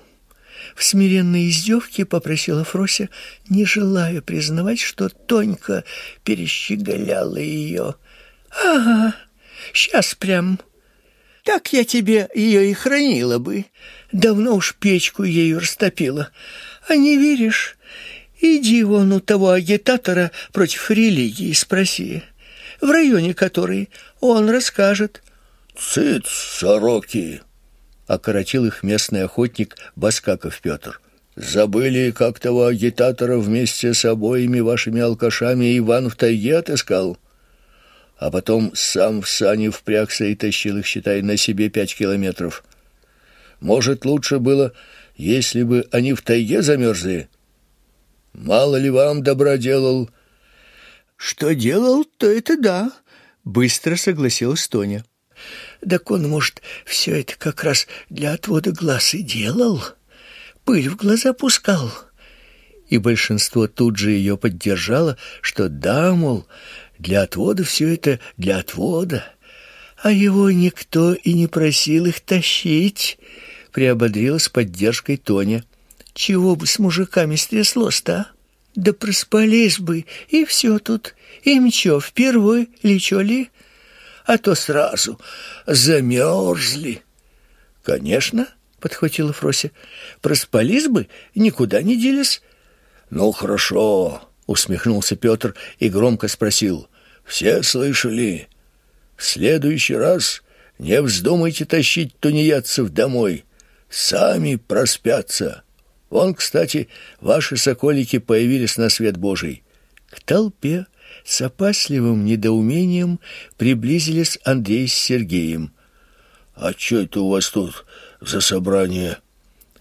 В смиренной издевке попросила Фрося, не желая признавать, что Тонька перещеголяла ее. «Ага, сейчас прям. Так я тебе ее и хранила бы. Давно уж печку ею растопила. А не веришь? Иди вон у того агитатора против религии спроси. В районе который он расскажет». «Цыц, сороки!» Окоротил их местный охотник Баскаков Петр. Забыли, как того агитатора вместе с обоими вашими алкашами Иван в тайге отыскал? А потом сам в сани впрягся и тащил их, считай, на себе пять километров. Может, лучше было, если бы они в тайге замерзли? Мало ли вам добра делал? Что делал, то это да, быстро согласилась Тоня. Так он, может, все это как раз для отвода глаз и делал? Пыль в глаза пускал?» И большинство тут же ее поддержало, что да, мол, для отвода все это для отвода. А его никто и не просил их тащить, приободрилась поддержкой Тоня. Чего бы с мужиками стряслось-то, а? Да проспались бы, и все тут. Им чё, впервой ли чё ли? А то сразу замерзли. Конечно, подхватила Фрося. Проспались бы, никуда не делись. Ну хорошо, усмехнулся Петр и громко спросил: "Все слышали? В следующий раз не вздумайте тащить тунеядцев домой, сами проспятся. Вон, кстати, ваши соколики появились на свет Божий". К толпе с опасливым недоумением приблизились Андрей с Сергеем. «А что это у вас тут за собрание?»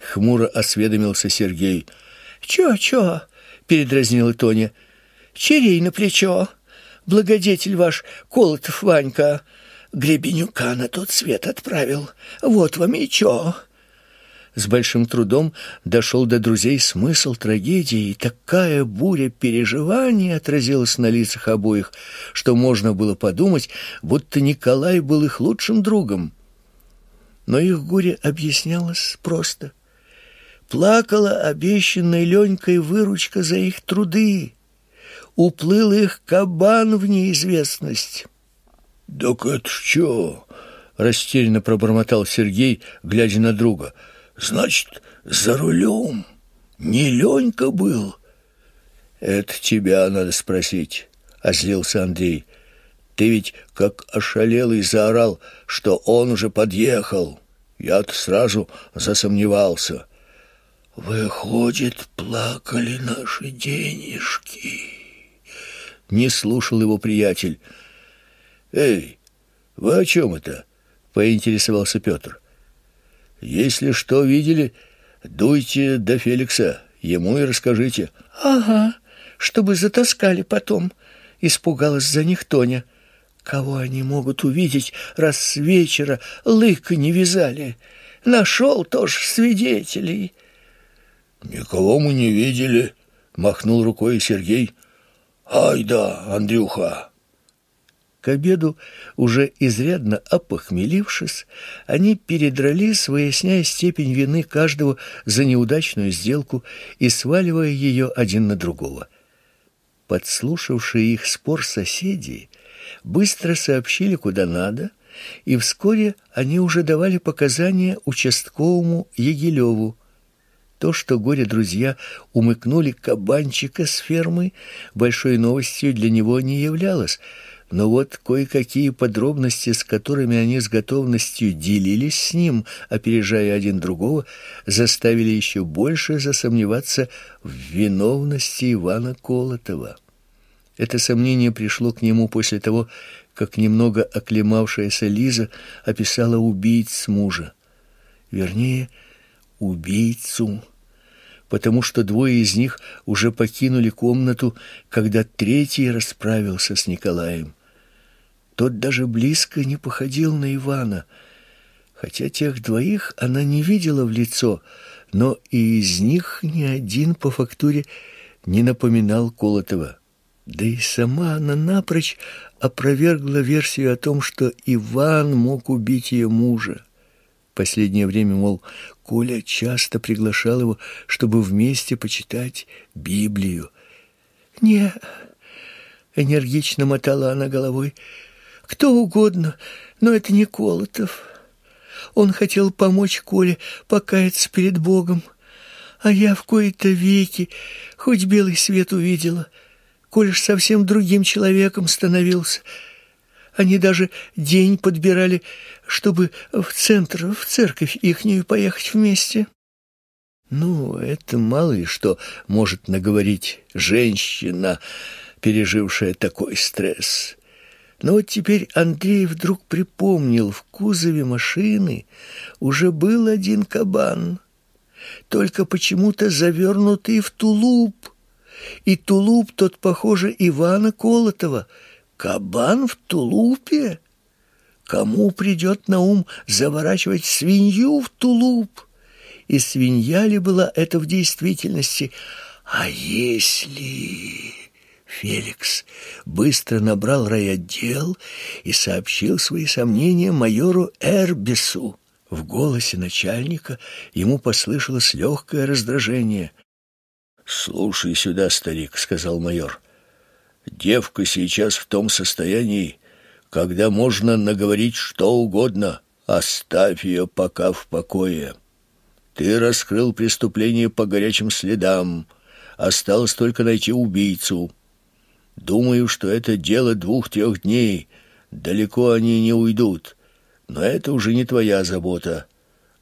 Хмуро осведомился Сергей. «Чё, чё?» — передразнила Тоня. «Черей на плечо. Благодетель ваш Колотов Ванька Гребенюка на тот свет отправил. Вот вам и чё» с большим трудом дошел до друзей смысл трагедии, и такая буря переживаний отразилась на лицах обоих, что можно было подумать, будто Николай был их лучшим другом. Но их горе объяснялось просто. Плакала обещанная Ленькой выручка за их труды. Уплыл их кабан в неизвестность. «Так это что?» — растерянно пробормотал Сергей, глядя на друга — Значит, за рулем не Ленька был? Это тебя надо спросить, озлился Андрей. Ты ведь как ошалелый заорал, что он уже подъехал. Я-то сразу засомневался. Выходит, плакали наши денежки. Не слушал его приятель. Эй, вы о чем это? Поинтересовался Петр. Если что видели, дуйте до Феликса, ему и расскажите. Ага, чтобы затаскали потом. Испугалась за них Тоня. Кого они могут увидеть, раз с вечера лыка не вязали? Нашел тоже свидетелей. Никого мы не видели, махнул рукой Сергей. Ай да, Андрюха. К обеду, уже изрядно опохмелившись, они передрались, выясняя степень вины каждого за неудачную сделку и сваливая ее один на другого. Подслушавшие их спор соседи быстро сообщили, куда надо, и вскоре они уже давали показания участковому Егилеву. То, что горе-друзья умыкнули кабанчика с фермы, большой новостью для него не являлось, но вот кое-какие подробности, с которыми они с готовностью делились с ним, опережая один другого, заставили еще больше засомневаться в виновности Ивана Колотова. Это сомнение пришло к нему после того, как немного оклемавшаяся Лиза описала убийц мужа. Вернее, убийцу, потому что двое из них уже покинули комнату, когда третий расправился с Николаем. Тот даже близко не походил на Ивана, хотя тех двоих она не видела в лицо, но и из них ни один по фактуре не напоминал Колотова. Да и сама она напрочь опровергла версию о том, что Иван мог убить ее мужа. Последнее время, мол, Коля часто приглашал его, чтобы вместе почитать Библию. «Не...» — энергично мотала она головой. «Кто угодно, но это не Колотов. Он хотел помочь Коле покаяться перед Богом, а я в кои-то веки хоть белый свет увидела» коль ж совсем другим человеком становился. Они даже день подбирали, чтобы в центр, в церковь ихнюю поехать вместе. Ну, это мало ли что может наговорить женщина, пережившая такой стресс. Но вот теперь Андрей вдруг припомнил, в кузове машины уже был один кабан, только почему-то завернутый в тулуп и тулуп тот, похоже, Ивана Колотова. Кабан в тулупе? Кому придет на ум заворачивать свинью в тулуп? И свинья ли была это в действительности? А если... Феликс быстро набрал райотдел и сообщил свои сомнения майору Эрбису. В голосе начальника ему послышалось легкое раздражение. «Слушай сюда, старик», — сказал майор. «Девка сейчас в том состоянии, когда можно наговорить что угодно. Оставь ее пока в покое. Ты раскрыл преступление по горячим следам. Осталось только найти убийцу. Думаю, что это дело двух-трех дней. Далеко они не уйдут. Но это уже не твоя забота.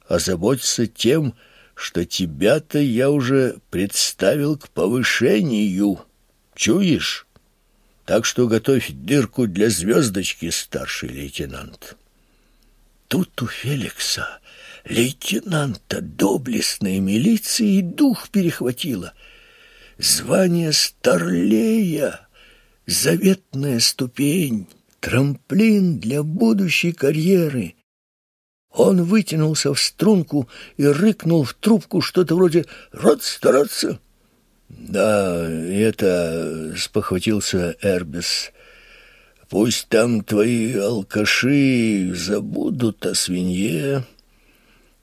Озаботься тем, что что тебя-то я уже представил к повышению. Чуешь? Так что готовь дырку для звездочки, старший лейтенант. Тут у Феликса лейтенанта доблестной милиции дух перехватило. Звание старлея, заветная ступень, трамплин для будущей карьеры. Он вытянулся в струнку и рыкнул в трубку что-то вроде «Рад стараться». «Да, это...» — спохватился Эрбис. «Пусть там твои алкаши забудут о свинье.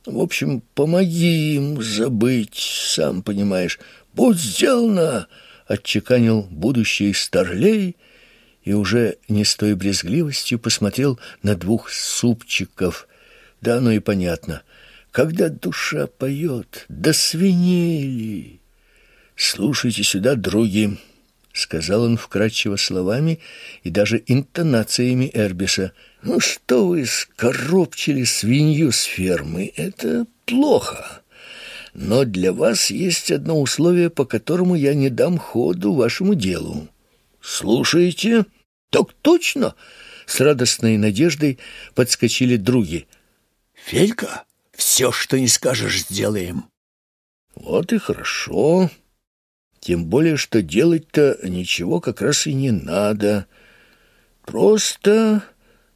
В общем, помоги им забыть, сам понимаешь. Будь сделано!» — отчеканил будущий старлей и уже не с той брезгливостью посмотрел на двух супчиков — да оно и понятно. Когда душа поет, да свинели. Слушайте сюда, други, сказал он вкратчиво словами и даже интонациями Эрбиса. Ну что вы скоропчили свинью с фермы? Это плохо. Но для вас есть одно условие, по которому я не дам ходу вашему делу. Слушаете? Так точно! С радостной надеждой подскочили други. Фелька, все, что не скажешь, сделаем. Вот и хорошо. Тем более, что делать-то ничего как раз и не надо. Просто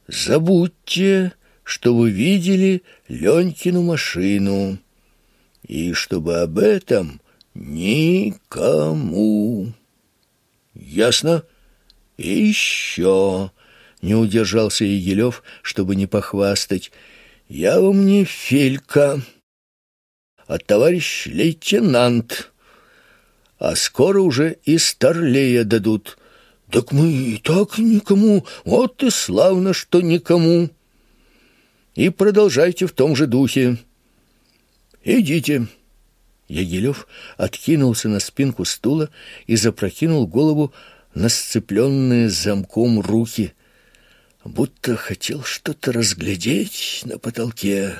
забудьте, что вы видели Ленькину машину, и чтобы об этом никому. Ясно? И еще не удержался Егелев, чтобы не похвастать. Я вам не Филька, а товарищ лейтенант, а скоро уже и старлея дадут. Так мы и так никому, вот и славно, что никому. И продолжайте в том же духе. Идите. Ягилев откинулся на спинку стула и запрокинул голову на сцепленные замком руки, будто хотел что-то разглядеть на потолке.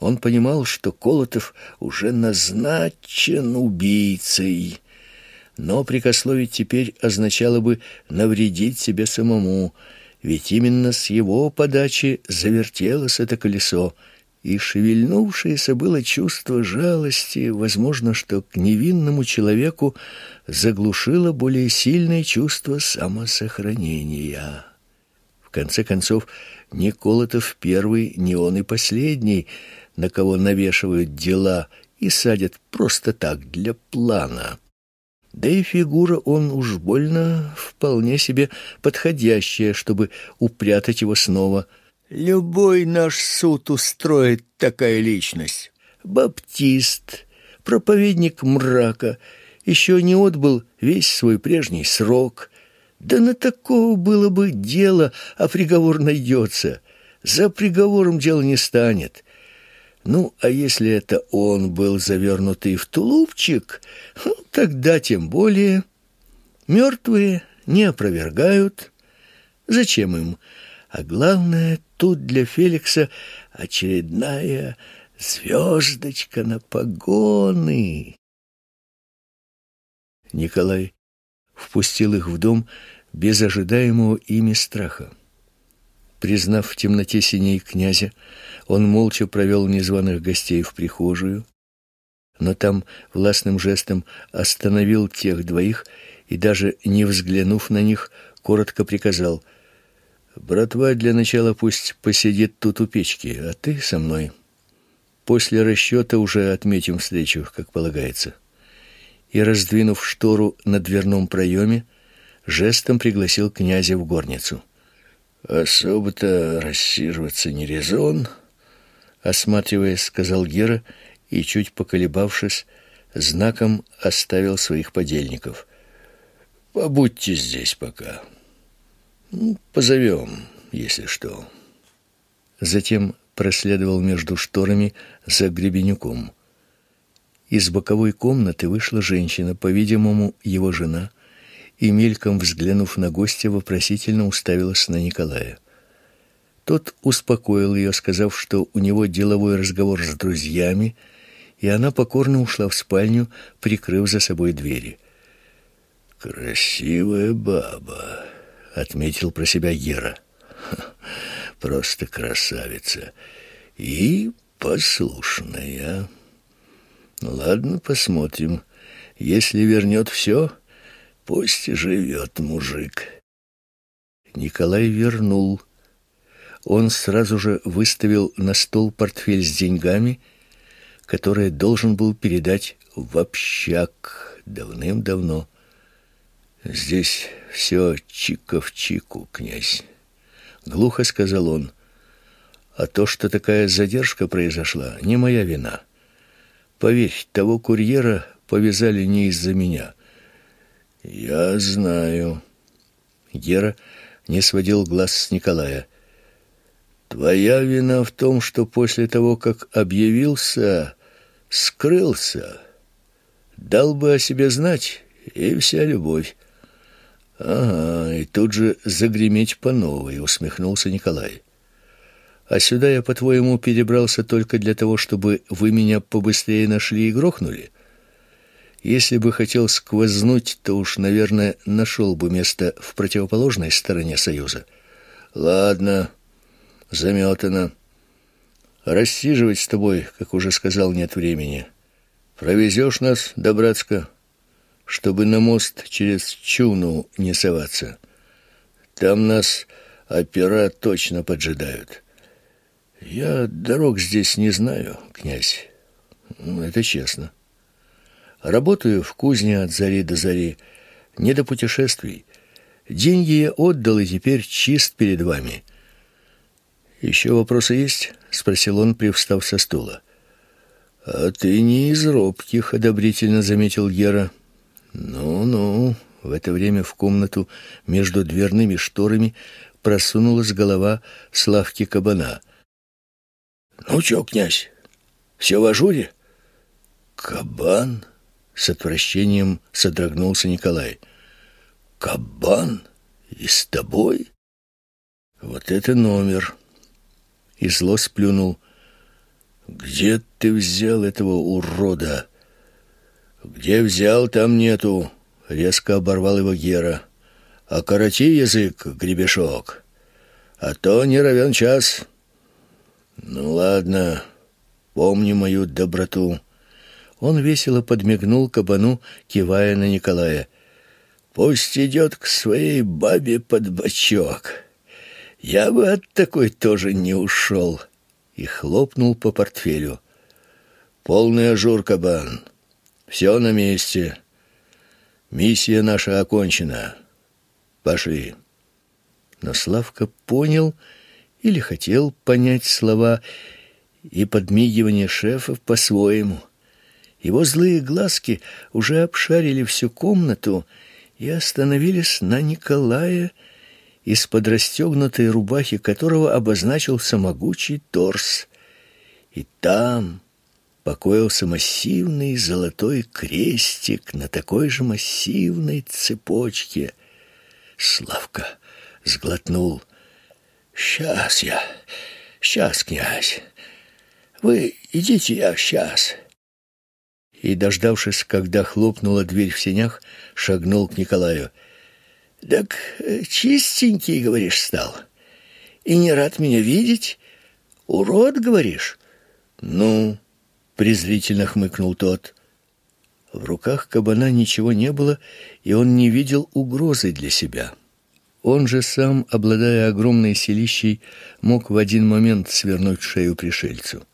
Он понимал, что Колотов уже назначен убийцей, но прикословить теперь означало бы навредить себе самому, ведь именно с его подачи завертелось это колесо, и шевельнувшееся было чувство жалости, возможно, что к невинному человеку заглушило более сильное чувство самосохранения. В конце концов, ни Колотов первый, ни он и последний, на кого навешивают дела и садят просто так, для плана. Да и фигура он уж больно вполне себе подходящая, чтобы упрятать его снова – Любой наш суд устроит такая личность. Баптист, проповедник мрака, еще не отбыл весь свой прежний срок. Да на такого было бы дело, а приговор найдется. За приговором дело не станет. Ну, а если это он был завернутый в тулупчик, ну, тогда тем более. Мертвые не опровергают. Зачем им? А главное, тут для Феликса очередная звездочка на погоны. Николай впустил их в дом без ожидаемого ими страха. Признав в темноте синей князя, он молча провел незваных гостей в прихожую, но там властным жестом остановил тех двоих и, даже не взглянув на них, коротко приказал — Братва для начала пусть посидит тут у печки, а ты со мной. После расчета уже отметим встречу, как полагается. И, раздвинув штору на дверном проеме, жестом пригласил князя в горницу. «Особо-то рассиживаться не резон», — осматриваясь, сказал Гера и, чуть поколебавшись, знаком оставил своих подельников. «Побудьте здесь пока». Ну, позовем, если что. Затем проследовал между шторами за Гребенюком. Из боковой комнаты вышла женщина, по-видимому, его жена, и, мельком взглянув на гостя, вопросительно уставилась на Николая. Тот успокоил ее, сказав, что у него деловой разговор с друзьями, и она покорно ушла в спальню, прикрыв за собой двери. «Красивая баба», отметил про себя Гера. Просто красавица и послушная. Ладно, посмотрим. Если вернет все, пусть живет мужик. Николай вернул. Он сразу же выставил на стол портфель с деньгами, который должен был передать в общак давным-давно. Здесь все чика в чику, князь. Глухо сказал он. А то, что такая задержка произошла, не моя вина. Поверь, того курьера повязали не из-за меня. Я знаю. Гера не сводил глаз с Николая. Твоя вина в том, что после того, как объявился, скрылся. Дал бы о себе знать, и вся любовь. Ага, и тут же загреметь по новой, усмехнулся Николай. А сюда я, по-твоему, перебрался только для того, чтобы вы меня побыстрее нашли и грохнули? Если бы хотел сквознуть, то уж, наверное, нашел бы место в противоположной стороне Союза. Ладно, заметано. Рассиживать с тобой, как уже сказал, нет времени. Провезешь нас до Братска, чтобы на мост через Чуну не соваться. Там нас опера точно поджидают. Я дорог здесь не знаю, князь. Ну, это честно. Работаю в кузне от зари до зари, не до путешествий. Деньги я отдал и теперь чист перед вами. Еще вопросы есть? спросил он, привстав со стула. А ты не из робких, одобрительно заметил Гера. Ну-ну. В это время в комнату между дверными шторами просунулась голова Славки Кабана. Ну чё, князь? Все в ажуре? Кабан с отвращением содрогнулся Николай. «Кабан? И с тобой?» «Вот это номер!» И зло сплюнул. «Где ты взял этого урода?» «Где взял, там нету!» Резко оборвал его Гера. «Окороти язык, гребешок, а то не равен час». «Ну ладно, помни мою доброту». Он весело подмигнул кабану, кивая на Николая. «Пусть идет к своей бабе под бочок. Я бы от такой тоже не ушел». И хлопнул по портфелю. «Полный ажур, кабан. Все на месте. Миссия наша окончена. Пошли». Но Славка понял или хотел понять слова и подмигивание шефа по-своему – его злые глазки уже обшарили всю комнату и остановились на Николае, из-под расстегнутой рубахи которого обозначился могучий торс. И там покоился массивный золотой крестик на такой же массивной цепочке. Славка сглотнул. «Сейчас я, сейчас, князь. Вы идите, я сейчас» и, дождавшись, когда хлопнула дверь в сенях, шагнул к Николаю. «Так э, чистенький, говоришь, стал. И не рад меня видеть? Урод, говоришь?» «Ну?» — презрительно хмыкнул тот. В руках кабана ничего не было, и он не видел угрозы для себя. Он же сам, обладая огромной силищей, мог в один момент свернуть шею пришельцу.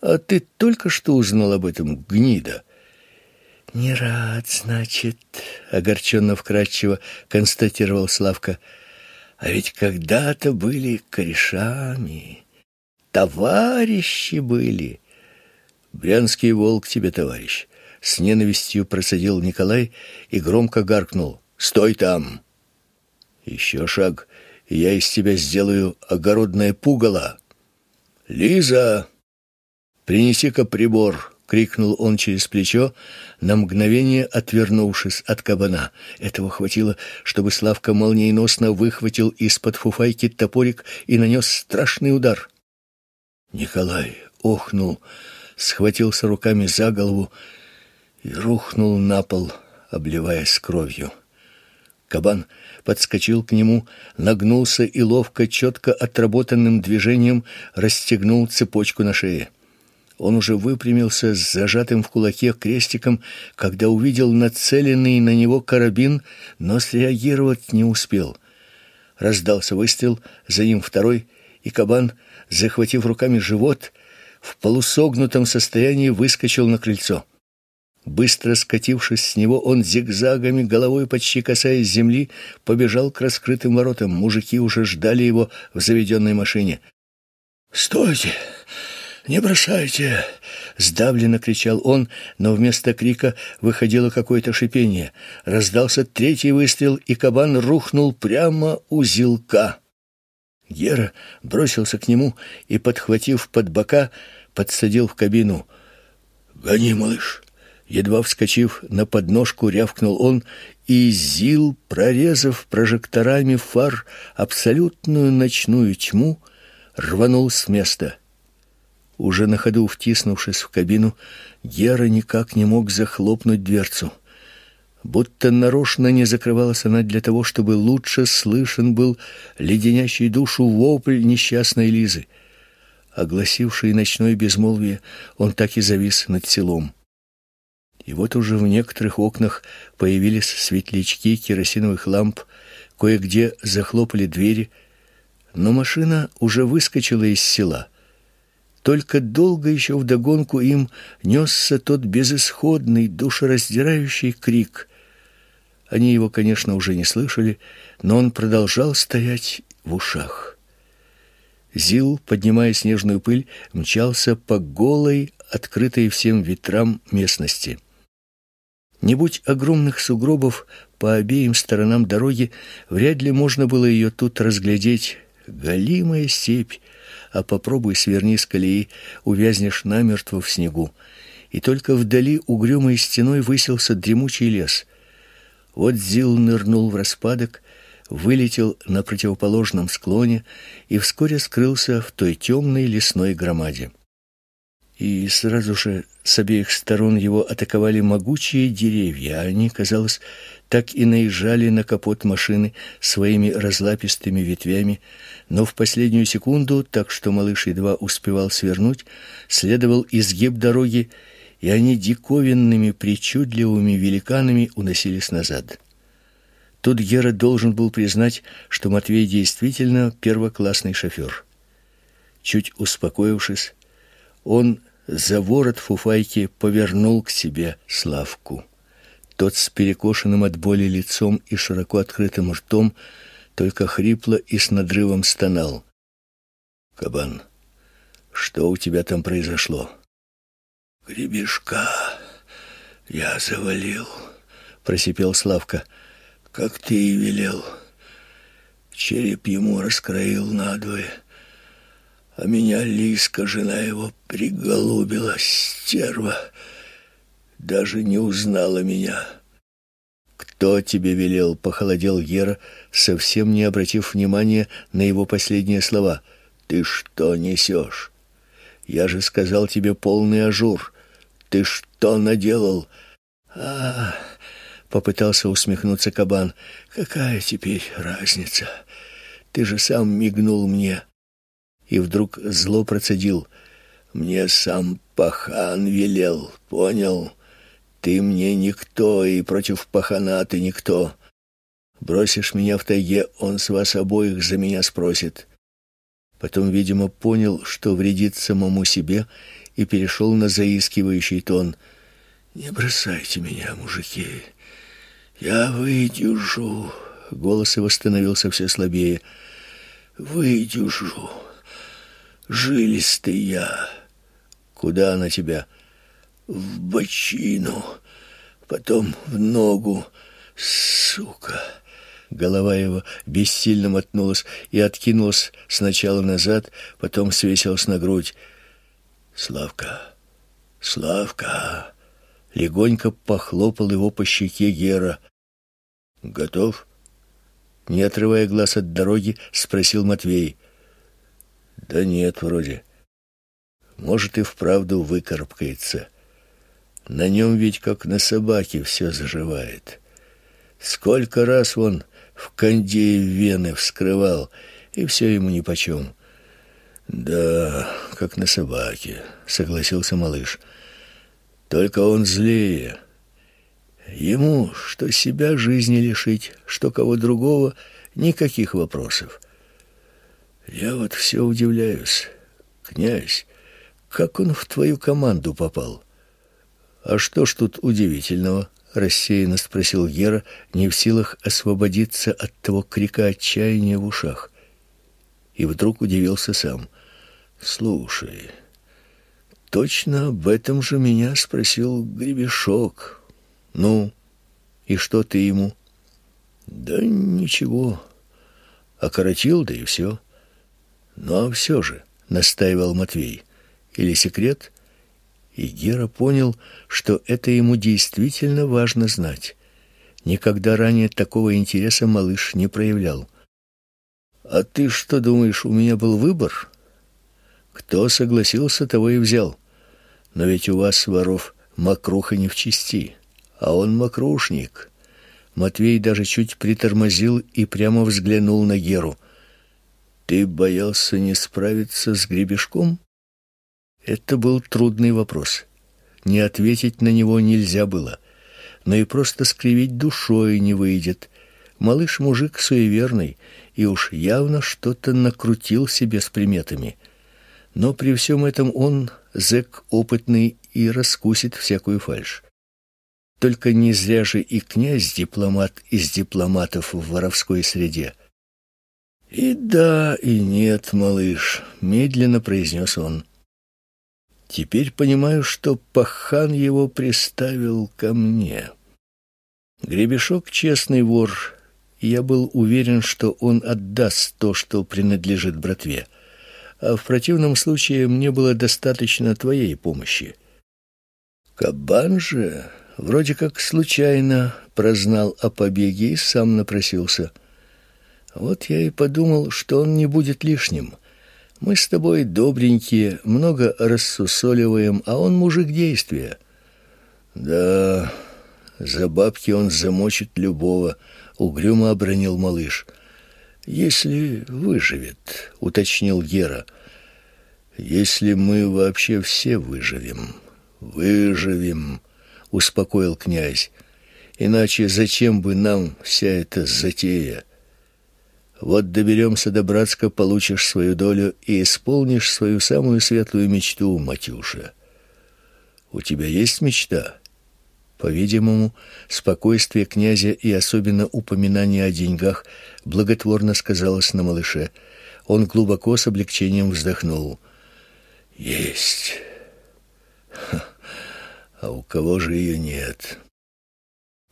А ты только что узнал об этом, гнида. Не рад, значит, огорченно вкратчиво констатировал Славка. А ведь когда-то были корешами, товарищи были. Брянский волк тебе, товарищ, с ненавистью процедил Николай и громко гаркнул: "Стой там!" Еще шаг, и я из тебя сделаю огородное пугало. Лиза, «Принеси-ка прибор!» — крикнул он через плечо, на мгновение отвернувшись от кабана. Этого хватило, чтобы Славка молниеносно выхватил из-под фуфайки топорик и нанес страшный удар. Николай охнул, схватился руками за голову и рухнул на пол, обливаясь кровью. Кабан подскочил к нему, нагнулся и ловко, четко отработанным движением расстегнул цепочку на шее. Он уже выпрямился с зажатым в кулаке крестиком, когда увидел нацеленный на него карабин, но среагировать не успел. Раздался выстрел, за ним второй, и кабан, захватив руками живот, в полусогнутом состоянии выскочил на крыльцо. Быстро скатившись с него, он зигзагами, головой почти касаясь земли, побежал к раскрытым воротам. Мужики уже ждали его в заведенной машине. «Стойте! «Не бросайте!» — сдавленно кричал он, но вместо крика выходило какое-то шипение. Раздался третий выстрел, и кабан рухнул прямо у зилка. Гера бросился к нему и, подхватив под бока, подсадил в кабину. «Гони, малыш!» Едва вскочив на подножку, рявкнул он, и Зил, прорезав прожекторами фар абсолютную ночную тьму, рванул с места. Уже на ходу втиснувшись в кабину, Гера никак не мог захлопнуть дверцу. Будто нарочно не закрывалась она для того, чтобы лучше слышен был леденящий душу вопль несчастной Лизы. Огласивший ночное безмолвие, он так и завис над селом. И вот уже в некоторых окнах появились светлячки керосиновых ламп, кое-где захлопали двери, но машина уже выскочила из села. Только долго еще вдогонку им несся тот безысходный, душераздирающий крик. Они его, конечно, уже не слышали, но он продолжал стоять в ушах. Зил, поднимая снежную пыль, мчался по голой, открытой всем ветрам местности. Не будь огромных сугробов по обеим сторонам дороги, вряд ли можно было ее тут разглядеть. Голимая степь, а попробуй сверни с колеи, увязнешь намертво в снегу. И только вдали угрюмой стеной высился дремучий лес. Вот Зил нырнул в распадок, вылетел на противоположном склоне и вскоре скрылся в той темной лесной громаде и сразу же с обеих сторон его атаковали могучие деревья. Они, казалось, так и наезжали на капот машины своими разлапистыми ветвями, но в последнюю секунду, так что малыш едва успевал свернуть, следовал изгиб дороги, и они диковинными причудливыми великанами уносились назад. Тут Гера должен был признать, что Матвей действительно первоклассный шофер. Чуть успокоившись, он за ворот фуфайки повернул к себе Славку. Тот с перекошенным от боли лицом и широко открытым ртом только хрипло и с надрывом стонал. «Кабан, что у тебя там произошло?» «Гребешка я завалил», — просипел Славка, — «как ты и велел. Череп ему раскроил надвое» А меня Лиска, жена его, приголубила, стерва. Даже не узнала меня. «Кто тебе велел?» — похолодел Гера, совсем не обратив внимания на его последние слова. «Ты что несешь? Я же сказал тебе полный ажур. Ты что наделал?» «А, — попытался усмехнуться кабан, — какая теперь разница? Ты же сам мигнул мне и вдруг зло процедил. «Мне сам пахан велел, понял? Ты мне никто, и против пахана ты никто. Бросишь меня в тайге, он с вас обоих за меня спросит». Потом, видимо, понял, что вредит самому себе, и перешел на заискивающий тон. «Не бросайте меня, мужики, я выдержу». Голос его становился все слабее. «Выдержу». Жилистый я. Куда она тебя? В бочину, потом в ногу. Сука. Голова его бессильно мотнулась и откинулась сначала назад, потом свесилась на грудь. Славка, Славка, легонько похлопал его по щеке Гера. Готов? Не отрывая глаз от дороги, спросил Матвей. Да нет, вроде. Может, и вправду выкарабкается. На нем ведь как на собаке все заживает. Сколько раз он в кондее вены вскрывал, и все ему нипочем. Да, как на собаке, согласился малыш. Только он злее. Ему, что себя жизни лишить, что кого другого, никаких вопросов. Я вот все удивляюсь. Князь, как он в твою команду попал? А что ж тут удивительного? рассеянно спросил Гера, не в силах освободиться от того крика отчаяния в ушах. И вдруг удивился сам. Слушай, точно об этом же меня спросил Гребешок. Ну, и что ты ему? Да ничего. Окоротил, да и все. Но все же, настаивал Матвей, или секрет? И Гера понял, что это ему действительно важно знать. Никогда ранее такого интереса малыш не проявлял. А ты что думаешь, у меня был выбор? Кто согласился, того и взял. Но ведь у вас, воров, мокруха не в чести, а он мокрушник. Матвей даже чуть притормозил и прямо взглянул на Геру. Ты боялся не справиться с гребешком? Это был трудный вопрос. Не ответить на него нельзя было, но и просто скривить душой не выйдет. Малыш мужик суеверный и уж явно что-то накрутил себе с приметами. Но при всем этом он зэк опытный и раскусит всякую фальшь. Только не зря же и князь дипломат из дипломатов в воровской среде. И да, и нет, малыш, медленно произнес он. Теперь понимаю, что пахан его приставил ко мне. Гребешок честный вор, и я был уверен, что он отдаст то, что принадлежит братве. А в противном случае мне было достаточно твоей помощи. Кабан же вроде как случайно прознал о побеге и сам напросился. Вот я и подумал, что он не будет лишним. Мы с тобой добренькие, много рассусоливаем, а он мужик действия. Да, за бабки он замочит любого, угрюмо обронил малыш. Если выживет, уточнил Гера. Если мы вообще все выживем. Выживем, успокоил князь. Иначе зачем бы нам вся эта затея? Вот доберемся до Братска, получишь свою долю и исполнишь свою самую светлую мечту, Матюша. У тебя есть мечта? По-видимому, спокойствие князя и особенно упоминание о деньгах благотворно сказалось на малыше. Он глубоко с облегчением вздохнул. Есть. Ха. А у кого же ее нет?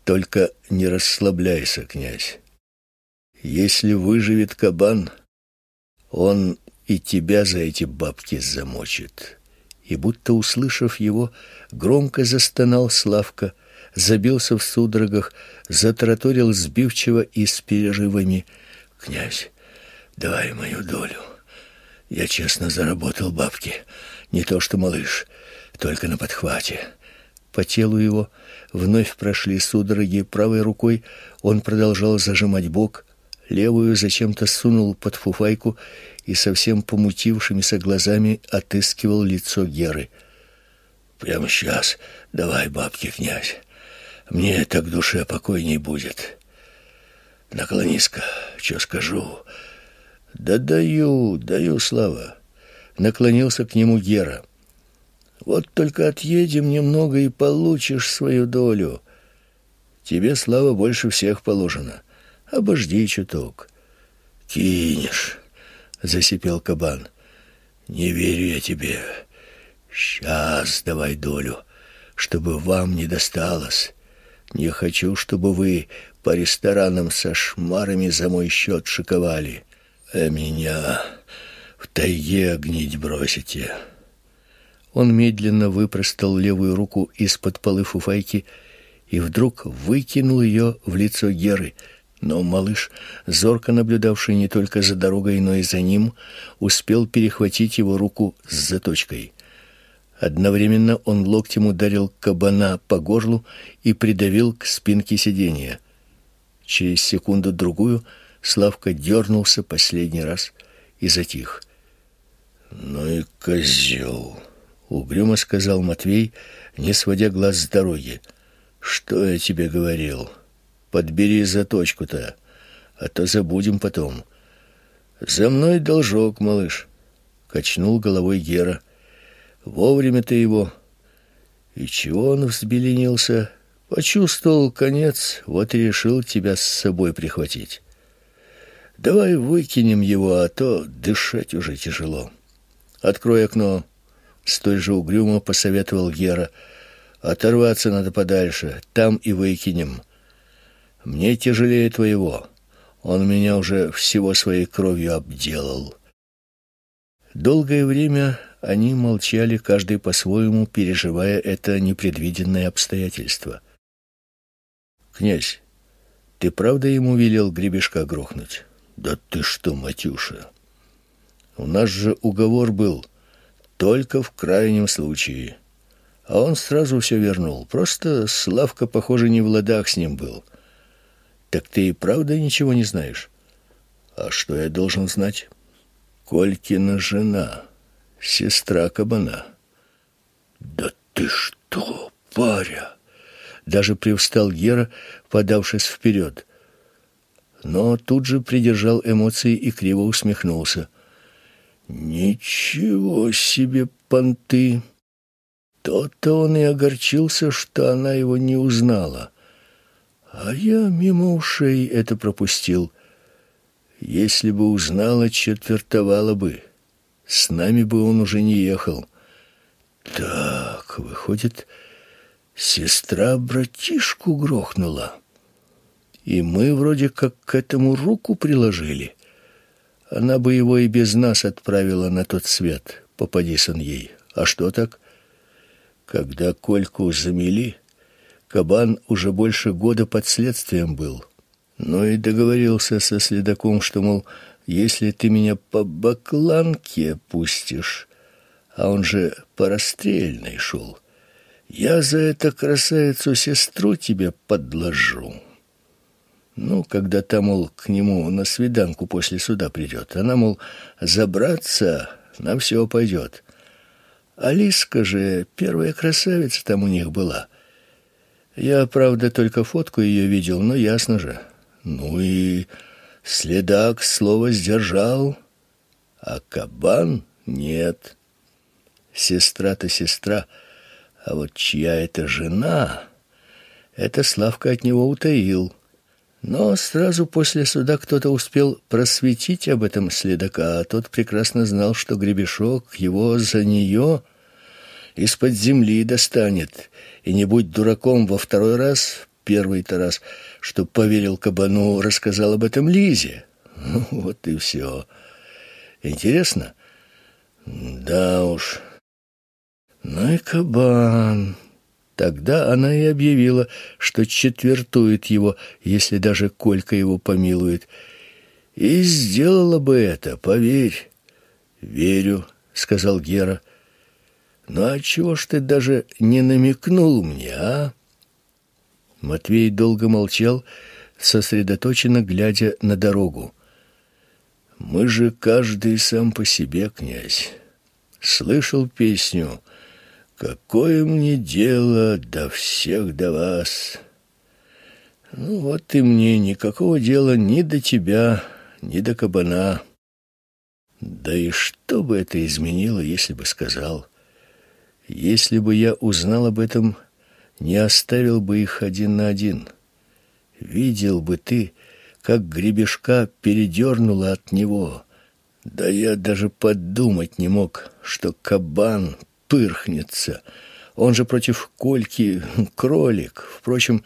Только не расслабляйся, князь. Если выживет кабан, он и тебя за эти бабки замочит. И будто услышав его, громко застонал Славка, забился в судорогах, затраторил сбивчиво и с переживами: "Князь, давай мою долю. Я честно заработал бабки, не то что малыш, только на подхвате". По телу его вновь прошли судороги, правой рукой он продолжал зажимать бок, левую зачем-то сунул под фуфайку и совсем помутившимися глазами отыскивал лицо Геры. Прямо сейчас давай бабки, князь. Мне так душе покойней будет. Наклонись-ка, что скажу. Да даю, даю, Слава. Наклонился к нему Гера. Вот только отъедем немного и получишь свою долю. Тебе, Слава, больше всех положено. Обожди чуток. Кинешь, засипел кабан. Не верю я тебе. Сейчас давай долю, чтобы вам не досталось. Не хочу, чтобы вы по ресторанам со шмарами за мой счет шиковали, а меня в тайге огнить бросите. Он медленно выпростал левую руку из-под полы фуфайки и вдруг выкинул ее в лицо Геры — но малыш, зорко наблюдавший не только за дорогой, но и за ним, успел перехватить его руку с заточкой. Одновременно он локтем ударил кабана по горлу и придавил к спинке сиденья. Через секунду-другую Славка дернулся последний раз и затих. «Ну и козел!» — угрюмо сказал Матвей, не сводя глаз с дороги. «Что я тебе говорил?» Подбери заточку-то, а то забудем потом. За мной должок, малыш, качнул головой Гера. Вовремя ты его. И чего он взбеленился? Почувствовал конец, вот и решил тебя с собой прихватить. Давай выкинем его, а то дышать уже тяжело. Открой окно, столь же угрюмо посоветовал Гера. Оторваться надо подальше, там и выкинем. Мне тяжелее твоего. Он меня уже всего своей кровью обделал. Долгое время они молчали, каждый по-своему, переживая это непредвиденное обстоятельство. Князь, ты правда ему велел гребешка грохнуть? Да ты что, Матюша? У нас же уговор был. только в крайнем случае. А он сразу все вернул. Просто Славка, похоже, не в ладах с ним был. Так ты и правда ничего не знаешь? А что я должен знать? Колькина жена, сестра кабана. Да ты что, паря? Даже привстал Гера, подавшись вперед. Но тут же придержал эмоции и криво усмехнулся. Ничего себе понты! То-то он и огорчился, что она его не узнала. А я мимо ушей это пропустил. Если бы узнала, четвертовала бы. С нами бы он уже не ехал. Так, выходит, сестра братишку грохнула. И мы вроде как к этому руку приложили. Она бы его и без нас отправила на тот свет, попадись он ей. А что так? Когда Кольку замели, Кабан уже больше года под следствием был. Ну и договорился со следаком, что, мол, если ты меня по бакланке пустишь, а он же по расстрельной шел, я за это красавицу-сестру тебе подложу. Ну, когда та, мол, к нему на свиданку после суда придет, она, мол, забраться на все пойдет. Алиска же первая красавица там у них была. Я, правда, только фотку ее видел, но ясно же. Ну и следак слово сдержал, а кабан нет. Сестра-то сестра, а вот чья это жена, это Славка от него утаил. Но сразу после суда кто-то успел просветить об этом следака, а тот прекрасно знал, что гребешок его за нее из-под земли достанет. И не будь дураком во второй раз, первый-то раз, что поверил кабану, рассказал об этом Лизе. Ну, вот и все. Интересно? Да уж. Ну и кабан... Тогда она и объявила, что четвертует его, если даже Колька его помилует. И сделала бы это, поверь. Верю, сказал Гера. Ну а чего ж ты даже не намекнул мне, а? Матвей долго молчал, сосредоточенно глядя на дорогу. Мы же каждый сам по себе, князь. Слышал песню Какое мне дело до всех до вас? Ну вот и мне никакого дела ни до тебя, ни до кабана. Да и что бы это изменило, если бы сказал? Если бы я узнал об этом, не оставил бы их один на один. Видел бы ты, как гребешка передернула от него. Да я даже подумать не мог, что кабан пырхнется. Он же против Кольки кролик. Впрочем,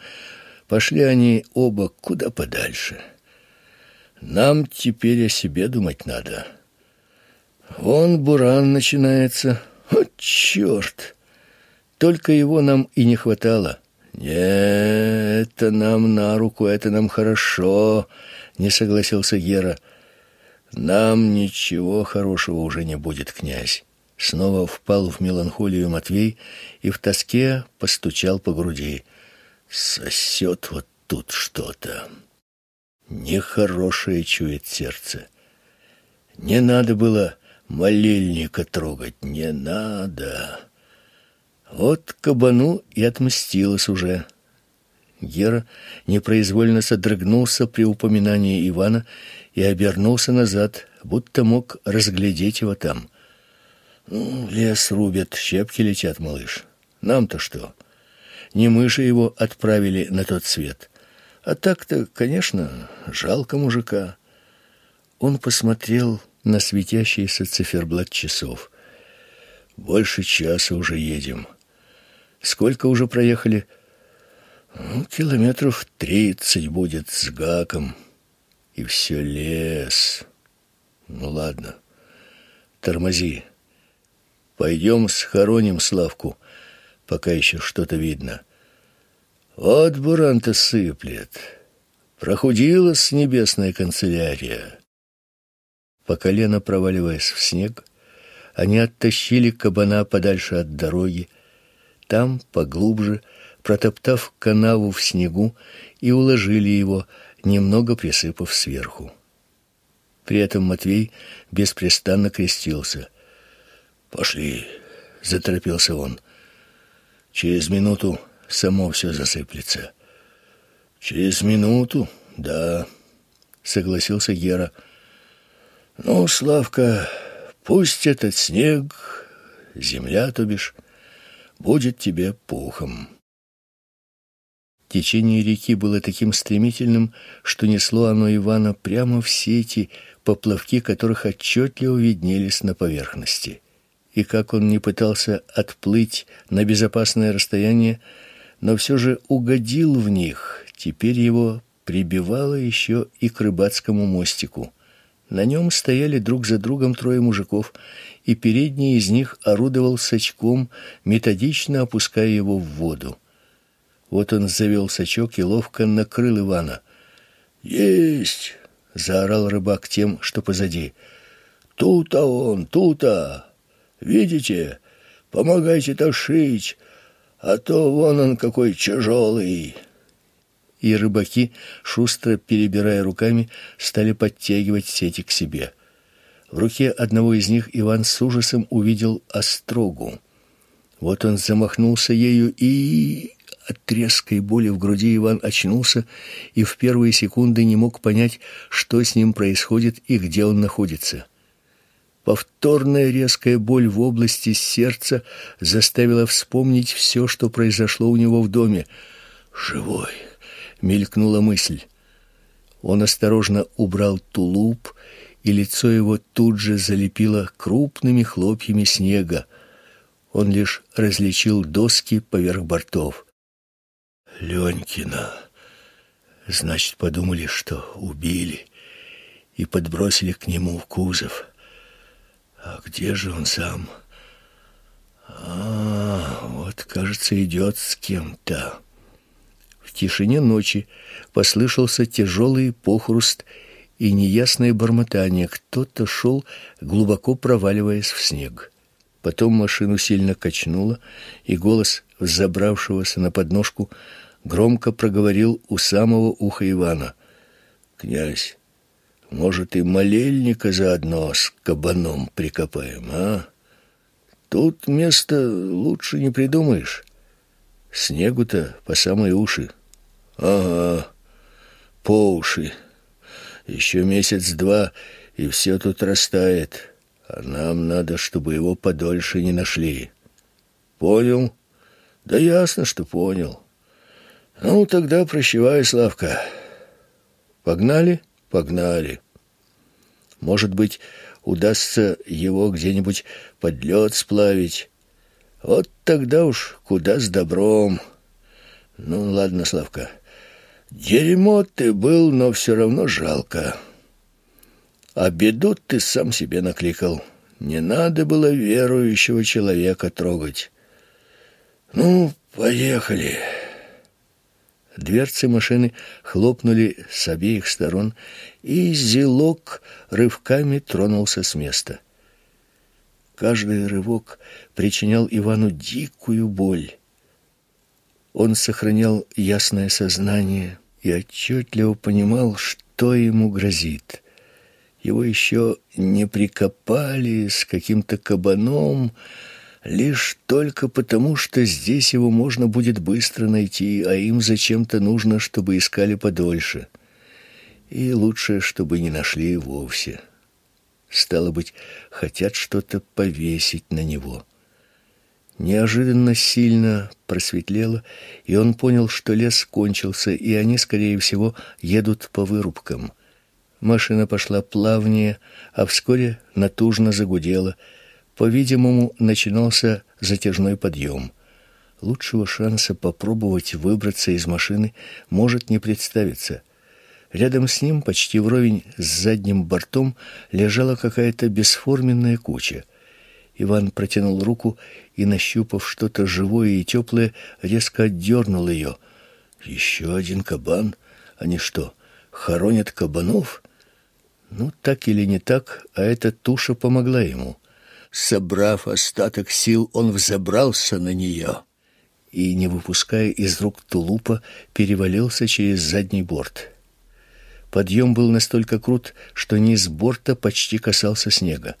пошли они оба куда подальше. Нам теперь о себе думать надо. Вон буран начинается. О, черт! Только его нам и не хватало. Нет, это нам на руку, это нам хорошо, не согласился Гера. Нам ничего хорошего уже не будет, князь. Снова впал в меланхолию Матвей и в тоске постучал по груди. Сосет вот тут что-то. Нехорошее чует сердце. Не надо было молельника трогать, не надо. Вот кабану и отмстилась уже. Гера непроизвольно содрогнулся при упоминании Ивана и обернулся назад, будто мог разглядеть его там — ну, лес рубят, щепки летят, малыш. Нам-то что? Не мы же его отправили на тот свет. А так-то, конечно, жалко мужика. Он посмотрел на светящийся циферблат часов. Больше часа уже едем. Сколько уже проехали? Ну, километров тридцать будет с гаком. И все лес. Ну, ладно. Тормози. Пойдем схороним Славку, пока еще что-то видно. Вот буран-то сыплет. Прохудилась небесная канцелярия. По колено проваливаясь в снег, Они оттащили кабана подальше от дороги. Там, поглубже, протоптав канаву в снегу, и уложили его, немного присыпав сверху. При этом Матвей беспрестанно крестился. «Пошли!» — заторопился он. «Через минуту само все засыплется». «Через минуту, да», — согласился Гера. «Ну, Славка, пусть этот снег, земля, то бишь, будет тебе пухом». Течение реки было таким стремительным, что несло оно Ивана прямо в сети, поплавки которых отчетливо виднелись на поверхности. И как он не пытался отплыть на безопасное расстояние, но все же угодил в них, теперь его прибивало еще и к рыбацкому мостику. На нем стояли друг за другом трое мужиков, и передний из них орудовал сачком, методично опуская его в воду. Вот он завел сачок и ловко накрыл Ивана. «Есть!» — заорал рыбак тем, что позади. «Тут-а он, тут-а! Видите? Помогайте тащить, а то вон он какой тяжелый!» И рыбаки, шустро перебирая руками, стали подтягивать сети к себе. В руке одного из них Иван с ужасом увидел острогу. Вот он замахнулся ею и... От резкой боли в груди Иван очнулся и в первые секунды не мог понять, что с ним происходит и где он находится. Повторная резкая боль в области сердца заставила вспомнить все, что произошло у него в доме. «Живой!» — мелькнула мысль. Он осторожно убрал тулуп, и лицо его тут же залепило крупными хлопьями снега. Он лишь различил доски поверх бортов. Ленькина. Значит, подумали, что убили и подбросили к нему в кузов. А где же он сам? А, вот, кажется, идет с кем-то. Тишине ночи послышался тяжелый похруст и неясное бормотание. Кто-то шел, глубоко проваливаясь в снег. Потом машину сильно качнуло, и голос взобравшегося на подножку громко проговорил у самого уха Ивана. «Князь, может, и молельника заодно с кабаном прикопаем, а? Тут место лучше не придумаешь. Снегу-то по самые уши». «Ага, по уши. Еще месяц-два, и все тут растает, а нам надо, чтобы его подольше не нашли». «Понял?» «Да ясно, что понял». Ну, тогда прощавай, Славка. Погнали? Погнали. Может быть, удастся его где-нибудь под лед сплавить. Вот тогда уж куда с добром. Ну, ладно, Славка. Дерьмо ты был, но все равно жалко. А беду ты сам себе накликал. Не надо было верующего человека трогать. Ну, поехали. Дверцы машины хлопнули с обеих сторон, и зелок рывками тронулся с места. Каждый рывок причинял Ивану дикую боль. Он сохранял ясное сознание и отчетливо понимал, что ему грозит. Его еще не прикопали с каким-то кабаном, лишь только потому, что здесь его можно будет быстро найти, а им зачем-то нужно, чтобы искали подольше. И лучше, чтобы не нашли вовсе. Стало быть, хотят что-то повесить на него. Неожиданно сильно просветлело, и он понял, что лес кончился, и они, скорее всего, едут по вырубкам. Машина пошла плавнее, а вскоре натужно загудела — по-видимому, начинался затяжной подъем. Лучшего шанса попробовать выбраться из машины может не представиться. Рядом с ним, почти вровень с задним бортом, лежала какая-то бесформенная куча. Иван протянул руку и, нащупав что-то живое и теплое, резко отдернул ее. Еще один кабан? Они что, хоронят кабанов? Ну, так или не так, а эта туша помогла ему. Собрав остаток сил, он взобрался на нее и, не выпуская из рук тулупа, перевалился через задний борт. Подъем был настолько крут, что низ борта почти касался снега.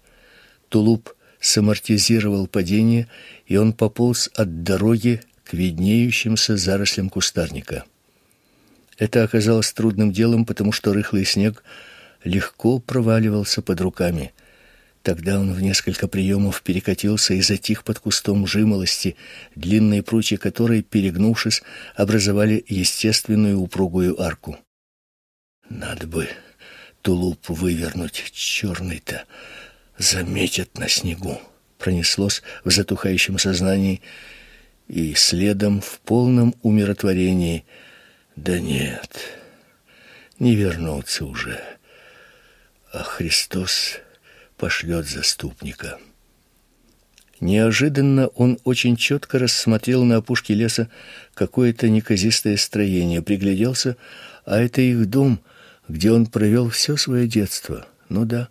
Тулуп самортизировал падение, и он пополз от дороги к виднеющимся зарослям кустарника. Это оказалось трудным делом, потому что рыхлый снег легко проваливался под руками. Тогда он в несколько приемов перекатился и затих под кустом жимолости, длинные прутья которой, перегнувшись, образовали естественную упругую арку. Надо бы тулуп вывернуть, черный-то заметят на снегу. Пронеслось в затухающем сознании и следом в полном умиротворении. Да нет, не вернуться уже, а Христос пошлет заступника. Неожиданно он очень четко рассмотрел на опушке леса какое-то неказистое строение, пригляделся, а это их дом, где он провел все свое детство. Ну да,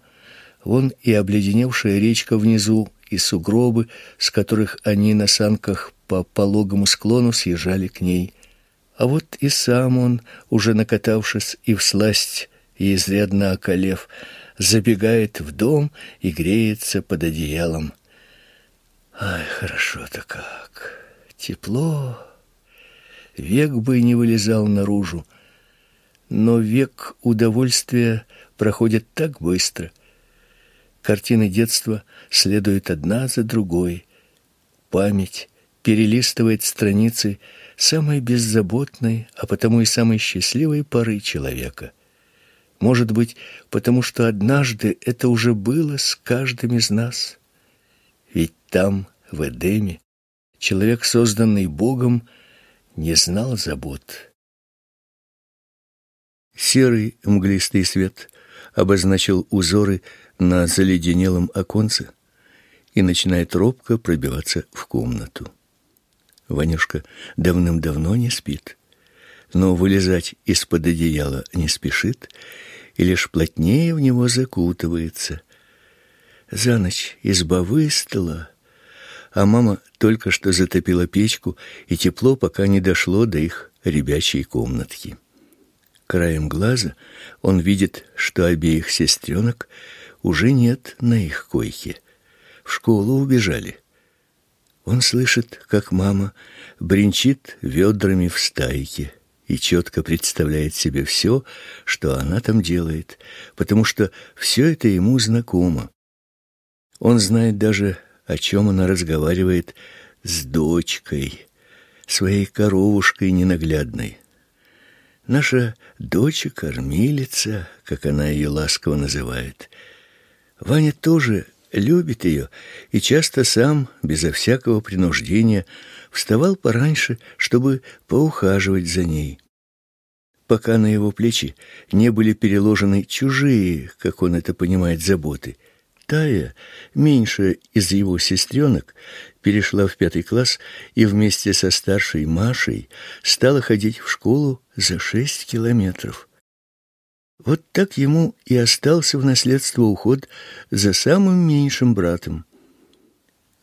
Вон и обледеневшая речка внизу, и сугробы, с которых они на санках по пологому склону съезжали к ней. А вот и сам он, уже накатавшись и всласть, и изрядно околев, забегает в дом и греется под одеялом. Ай, хорошо-то как! Тепло! Век бы не вылезал наружу. Но век удовольствия проходит так быстро — Картины детства следуют одна за другой. Память перелистывает страницы самой беззаботной, а потому и самой счастливой поры человека. Может быть, потому что однажды это уже было с каждым из нас. Ведь там, в Эдеме, человек, созданный Богом, не знал забот. Серый мглистый свет обозначил узоры на заледенелом оконце и начинает робко пробиваться в комнату. Ванюшка давным-давно не спит, но вылезать из-под одеяла не спешит и лишь плотнее в него закутывается. За ночь изба выстыла, а мама только что затопила печку, и тепло пока не дошло до их ребячей комнатки. Краем глаза он видит, что обеих сестренок уже нет на их койке. В школу убежали. Он слышит, как мама бренчит ведрами в стайке и четко представляет себе все, что она там делает, потому что все это ему знакомо. Он знает даже, о чем она разговаривает с дочкой, своей коровушкой ненаглядной. Наша дочь-кормилица, как она ее ласково называет — Ваня тоже любит ее и часто сам, безо всякого принуждения, вставал пораньше, чтобы поухаживать за ней. Пока на его плечи не были переложены чужие, как он это понимает, заботы. Тая, меньшая из его сестренок, перешла в пятый класс и вместе со старшей Машей стала ходить в школу за шесть километров. Вот так ему и остался в наследство уход за самым меньшим братом.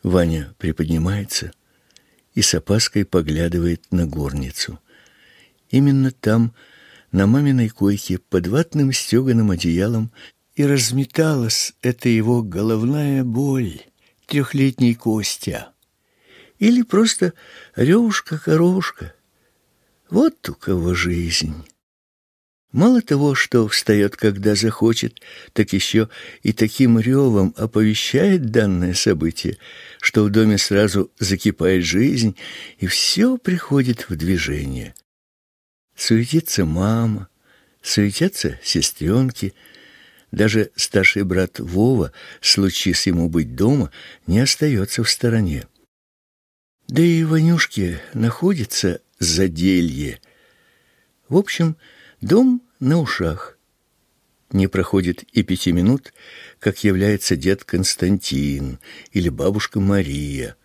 Ваня приподнимается и с опаской поглядывает на горницу. Именно там, на маминой койке, под ватным стеганым одеялом, и разметалась эта его головная боль, трехлетний Костя. Или просто ревушка-коровушка. Вот у кого жизнь. Мало того, что встает, когда захочет, так еще и таким ревом оповещает данное событие, что в доме сразу закипает жизнь, и все приходит в движение. Суетится мама, суетятся сестренки, даже старший брат Вова, случись ему быть дома, не остается в стороне. Да и Ванюшке находится заделье. В общем, Дом на ушах. Не проходит и пяти минут, как является дед Константин или бабушка Мария.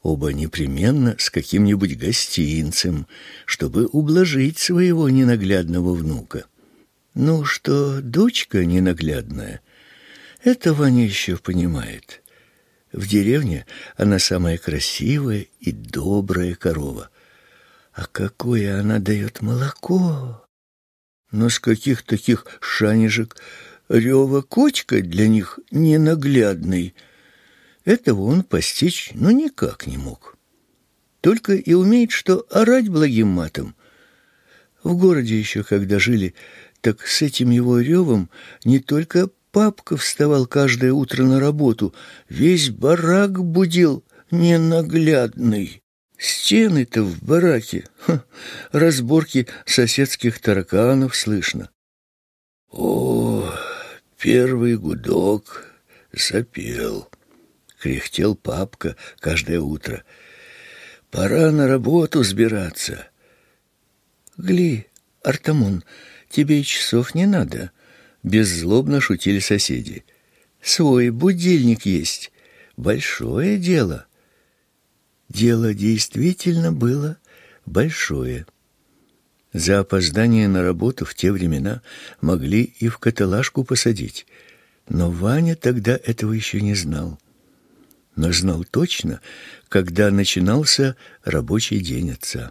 Оба непременно с каким-нибудь гостинцем, чтобы ублажить своего ненаглядного внука. Ну, что дочка ненаглядная, это Ваня еще понимает. В деревне она самая красивая и добрая корова. А какое она дает молоко! Но с каких таких шанежек рева кочка для них ненаглядный. Этого он постичь ну никак не мог. Только и умеет, что орать благим матом. В городе еще, когда жили, так с этим его ревом не только папка вставал каждое утро на работу, весь барак будил ненаглядный. Стены-то в бараке, ха, разборки соседских тараканов слышно. О, первый гудок запел, кряхтел папка каждое утро. Пора на работу сбираться. Гли, Артамон, тебе и часов не надо, беззлобно шутили соседи. Свой будильник есть, большое дело. Дело действительно было большое. За опоздание на работу в те времена могли и в каталажку посадить, но Ваня тогда этого еще не знал. Но знал точно, когда начинался рабочий день отца.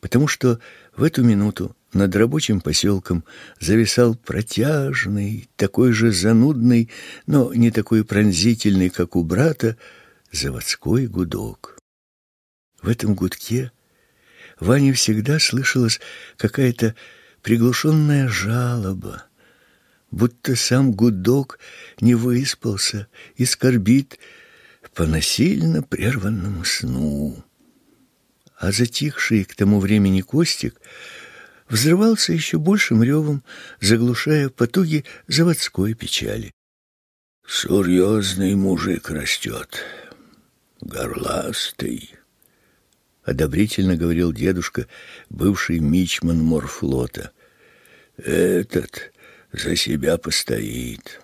Потому что в эту минуту над рабочим поселком зависал протяжный, такой же занудный, но не такой пронзительный, как у брата, заводской гудок. В этом гудке Ване всегда слышалась какая-то приглушенная жалоба, будто сам гудок не выспался и скорбит по насильно прерванному сну. А затихший к тому времени Костик взрывался еще большим ревом, заглушая потуги заводской печали. «Серьезный мужик растет», горластый, одобрительно говорил дедушка, бывший мичман морфлота. Этот за себя постоит.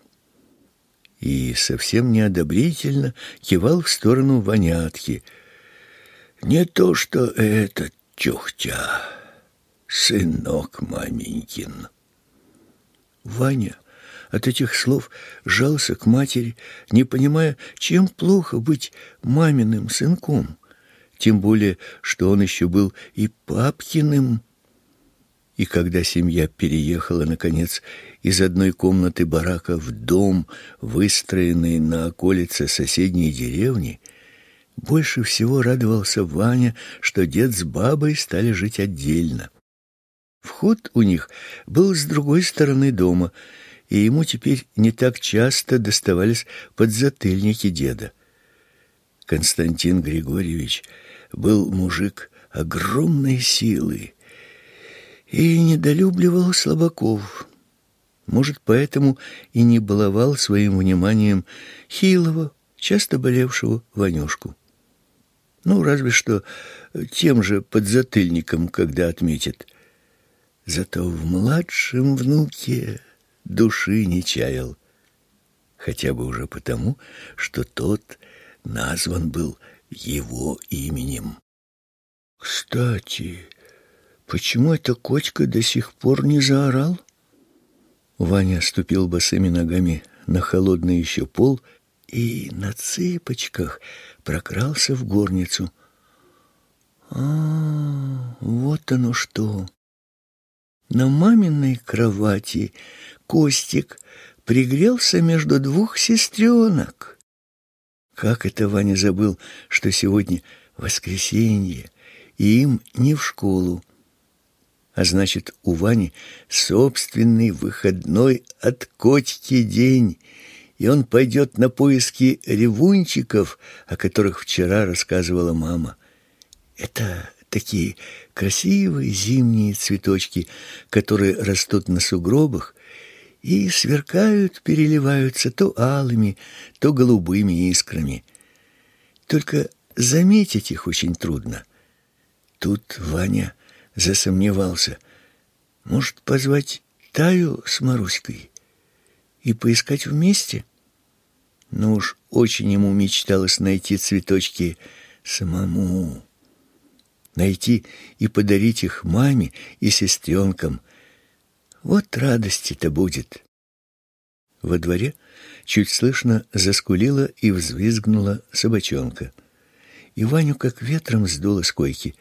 И совсем неодобрительно кивал в сторону вонятки. Не то, что этот тюхтя, сынок маменькин. Ваня от этих слов жался к матери, не понимая, чем плохо быть маминым сынком, тем более, что он еще был и папкиным. И когда семья переехала, наконец, из одной комнаты барака в дом, выстроенный на околице соседней деревни, больше всего радовался Ваня, что дед с бабой стали жить отдельно. Вход у них был с другой стороны дома — и ему теперь не так часто доставались подзатыльники деда. Константин Григорьевич был мужик огромной силы и недолюбливал слабаков. Может, поэтому и не баловал своим вниманием хилого, часто болевшего Ванюшку. Ну, разве что тем же подзатыльником, когда отметит. Зато в младшем внуке души не чаял, хотя бы уже потому, что тот назван был его именем. Кстати, почему эта кочка до сих пор не заорал? Ваня ступил босыми ногами на холодный еще пол и на цыпочках прокрался в горницу. А, вот оно что. На маминой кровати Костик пригрелся между двух сестренок. Как это Ваня забыл, что сегодня воскресенье, и им не в школу. А значит, у Вани собственный выходной от Котики день, и он пойдет на поиски ревунчиков, о которых вчера рассказывала мама. Это такие красивые зимние цветочки, которые растут на сугробах и сверкают, переливаются то алыми, то голубыми искрами. Только заметить их очень трудно. Тут Ваня засомневался. Может, позвать Таю с Маруськой и поискать вместе? Но ну уж очень ему мечталось найти цветочки самому. Найти и подарить их маме и сестренкам – вот радости-то будет. Во дворе чуть слышно заскулила и взвизгнула собачонка. И Ваню как ветром сдуло с койки.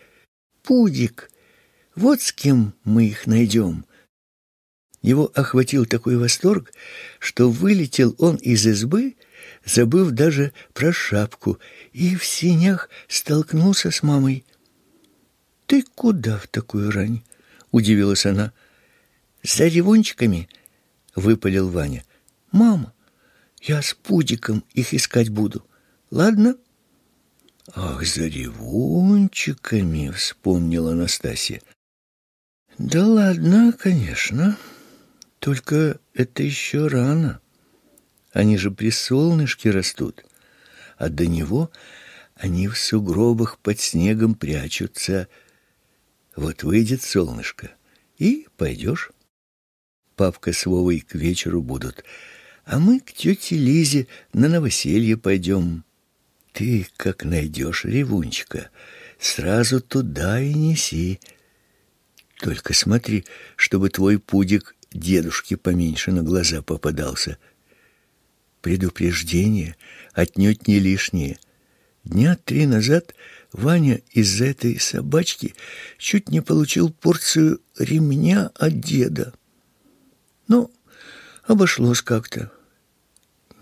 «Пудик! Вот с кем мы их найдем!» Его охватил такой восторг, что вылетел он из избы, забыв даже про шапку, и в синях столкнулся с мамой. «Ты куда в такую рань?» — удивилась она. «За ревунчиками?» — выпалил Ваня. «Мама, я с пудиком их искать буду. Ладно?» «Ах, за ревунчиками!» — вспомнила Анастасия. «Да ладно, конечно». Только это еще рано. Они же при солнышке растут, а до него они в сугробах под снегом прячутся. Вот выйдет солнышко, и пойдешь. Папка с Вовой к вечеру будут, а мы к тете Лизе на новоселье пойдем. Ты, как найдешь ревунчика, сразу туда и неси. Только смотри, чтобы твой пудик дедушке поменьше на глаза попадался. Предупреждение отнюдь не лишнее. Дня три назад Ваня из-за этой собачки чуть не получил порцию ремня от деда. Но обошлось как-то.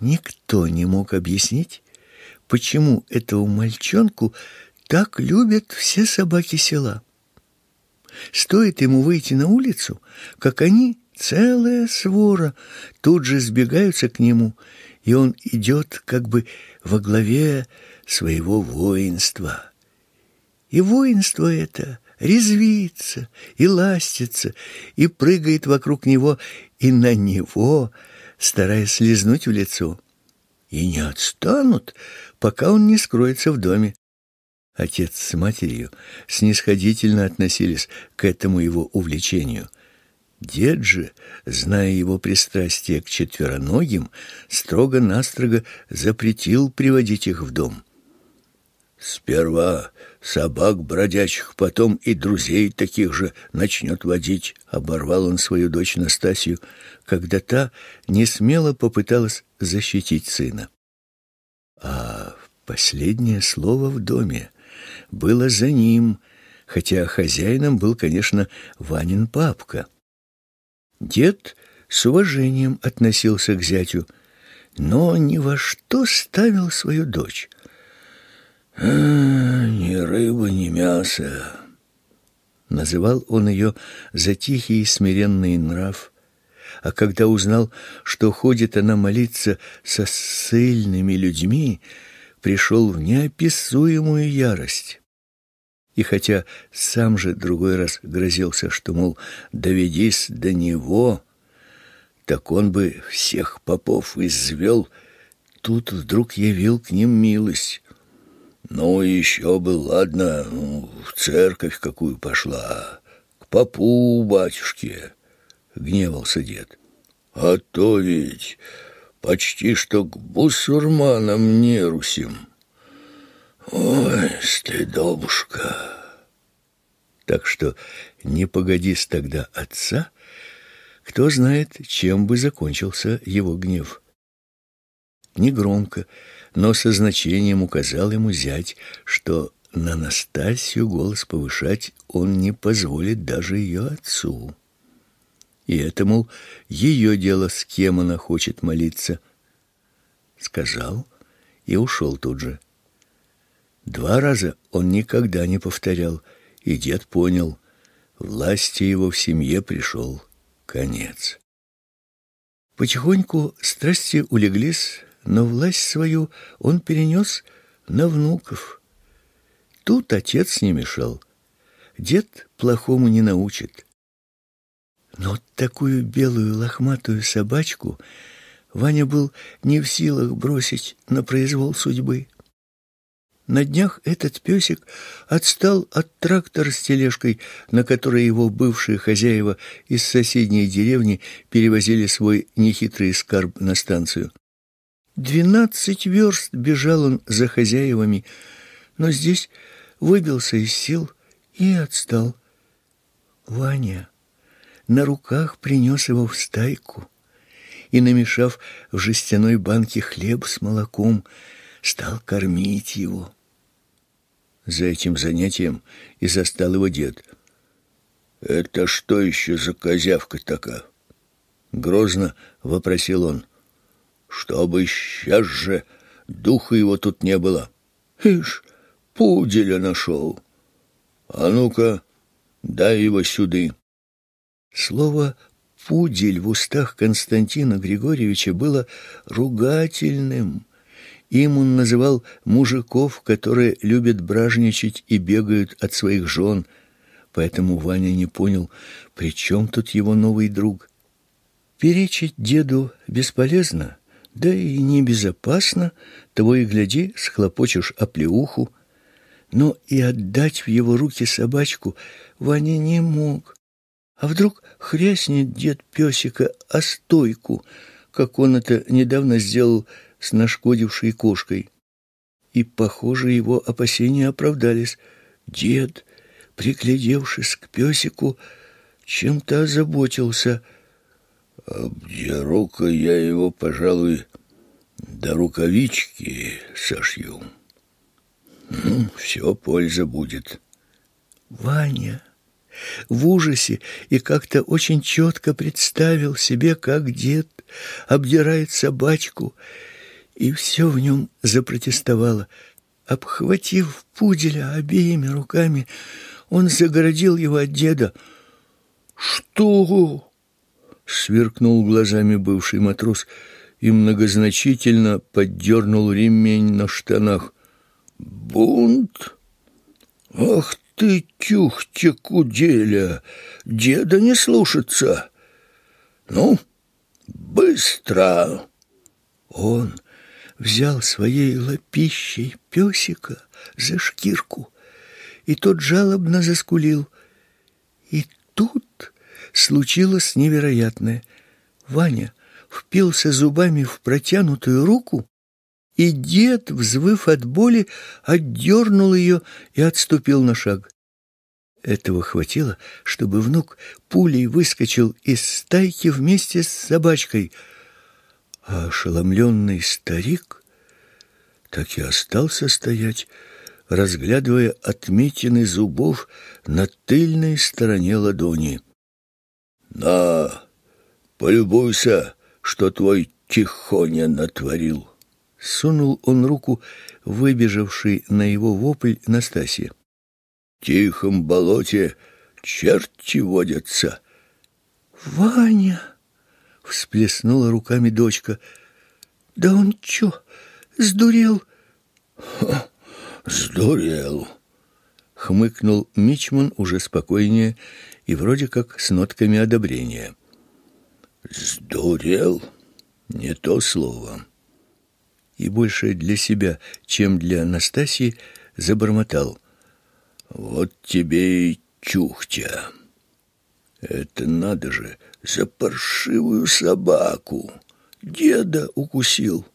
Никто не мог объяснить, почему этого мальчонку так любят все собаки села. Стоит ему выйти на улицу, как они Целая свора тут же сбегаются к нему, и он идет как бы во главе своего воинства. И воинство это резвится и ластится, и прыгает вокруг него и на него, стараясь слезнуть в лицо. И не отстанут, пока он не скроется в доме. Отец с матерью снисходительно относились к этому его увлечению – Дед же, зная его пристрастие к четвероногим, строго-настрого запретил приводить их в дом. Сперва собак бродячих, потом и друзей таких же начнет водить, оборвал он свою дочь Настасью, когда та не смело попыталась защитить сына. А последнее слово в доме было за ним, хотя хозяином был, конечно, Ванин папка. Дед с уважением относился к зятю, но ни во что ставил свою дочь. «А, ни рыба, ни мясо», — называл он ее за тихий и смиренный нрав, а когда узнал, что ходит она молиться со ссыльными людьми, пришел в неописуемую ярость. И хотя сам же другой раз грозился, что, мол, доведись до него, так он бы всех попов извел, тут вдруг явил к ним милость. Ну, еще бы, ладно, в церковь какую пошла, к попу, батюшке, — гневался дед. А то ведь почти что к бусурманам не русим. Ой, стыдобушка. Так что не погодись тогда отца, кто знает, чем бы закончился его гнев. Негромко, но со значением указал ему зять, что на Настасью голос повышать он не позволит даже ее отцу. И это, мол, ее дело, с кем она хочет молиться. Сказал и ушел тут же. Два раза он никогда не повторял, и дед понял, власти его в семье пришел конец. Потихоньку страсти улеглись, но власть свою он перенес на внуков. Тут отец не мешал. Дед плохому не научит. Но такую белую лохматую собачку Ваня был не в силах бросить на произвол судьбы. На днях этот песик отстал от трактора с тележкой, на которой его бывшие хозяева из соседней деревни перевозили свой нехитрый скарб на станцию. Двенадцать верст бежал он за хозяевами, но здесь выбился из сил и отстал. Ваня на руках принес его в стайку и, намешав в жестяной банке хлеб с молоком, стал кормить его. За этим занятием и застал его дед. «Это что еще за козявка такая?» Грозно вопросил он. «Чтобы сейчас же духа его тут не было. Ишь, пуделя нашел. А ну-ка, дай его сюды». Слово «пудель» в устах Константина Григорьевича было ругательным. Им он называл мужиков, которые любят бражничать и бегают от своих жен. Поэтому Ваня не понял, при чем тут его новый друг. Перечить деду бесполезно, да и небезопасно, того и гляди, схлопочешь оплеуху. Но и отдать в его руки собачку Ваня не мог. А вдруг хряснет дед песика о стойку, как он это недавно сделал с нашкодившей кошкой? И, похоже, его опасения оправдались. Дед, приглядевшись к песику, чем-то озаботился. «Обдеру-ка я его, пожалуй, до рукавички сошью. Ну, все польза будет». «Ваня!» в ужасе и как-то очень четко представил себе, как дед обдирает собачку, и все в нем запротестовало. Обхватив пуделя обеими руками, он загородил его от деда. «Что?» — сверкнул глазами бывший матрос и многозначительно поддернул ремень на штанах. «Бунт? Ах ты, тюхтя куделя, деда не слушаться. Ну, быстро!» Он взял своей лапищей песика за шкирку, и тот жалобно заскулил. И тут случилось невероятное. Ваня впился зубами в протянутую руку, и дед, взвыв от боли, отдернул ее и отступил на шаг. Этого хватило, чтобы внук пулей выскочил из стайки вместе с собачкой, а ошеломленный старик так и остался стоять, разглядывая отметины зубов на тыльной стороне ладони. «На, полюбуйся, что твой Тихоня натворил!» Сунул он руку, выбежавший на его вопль Настасье тихом болоте черти водятся. Ваня, всплеснула руками дочка. Да он чё, сдурел? Ха, сдурел. Хмыкнул Мичман уже спокойнее и вроде как с нотками одобрения. Сдурел? Не то слово. И больше для себя, чем для Анастасии, забормотал. Вот тебе и чухтя. Это надо же, за паршивую собаку. Деда укусил.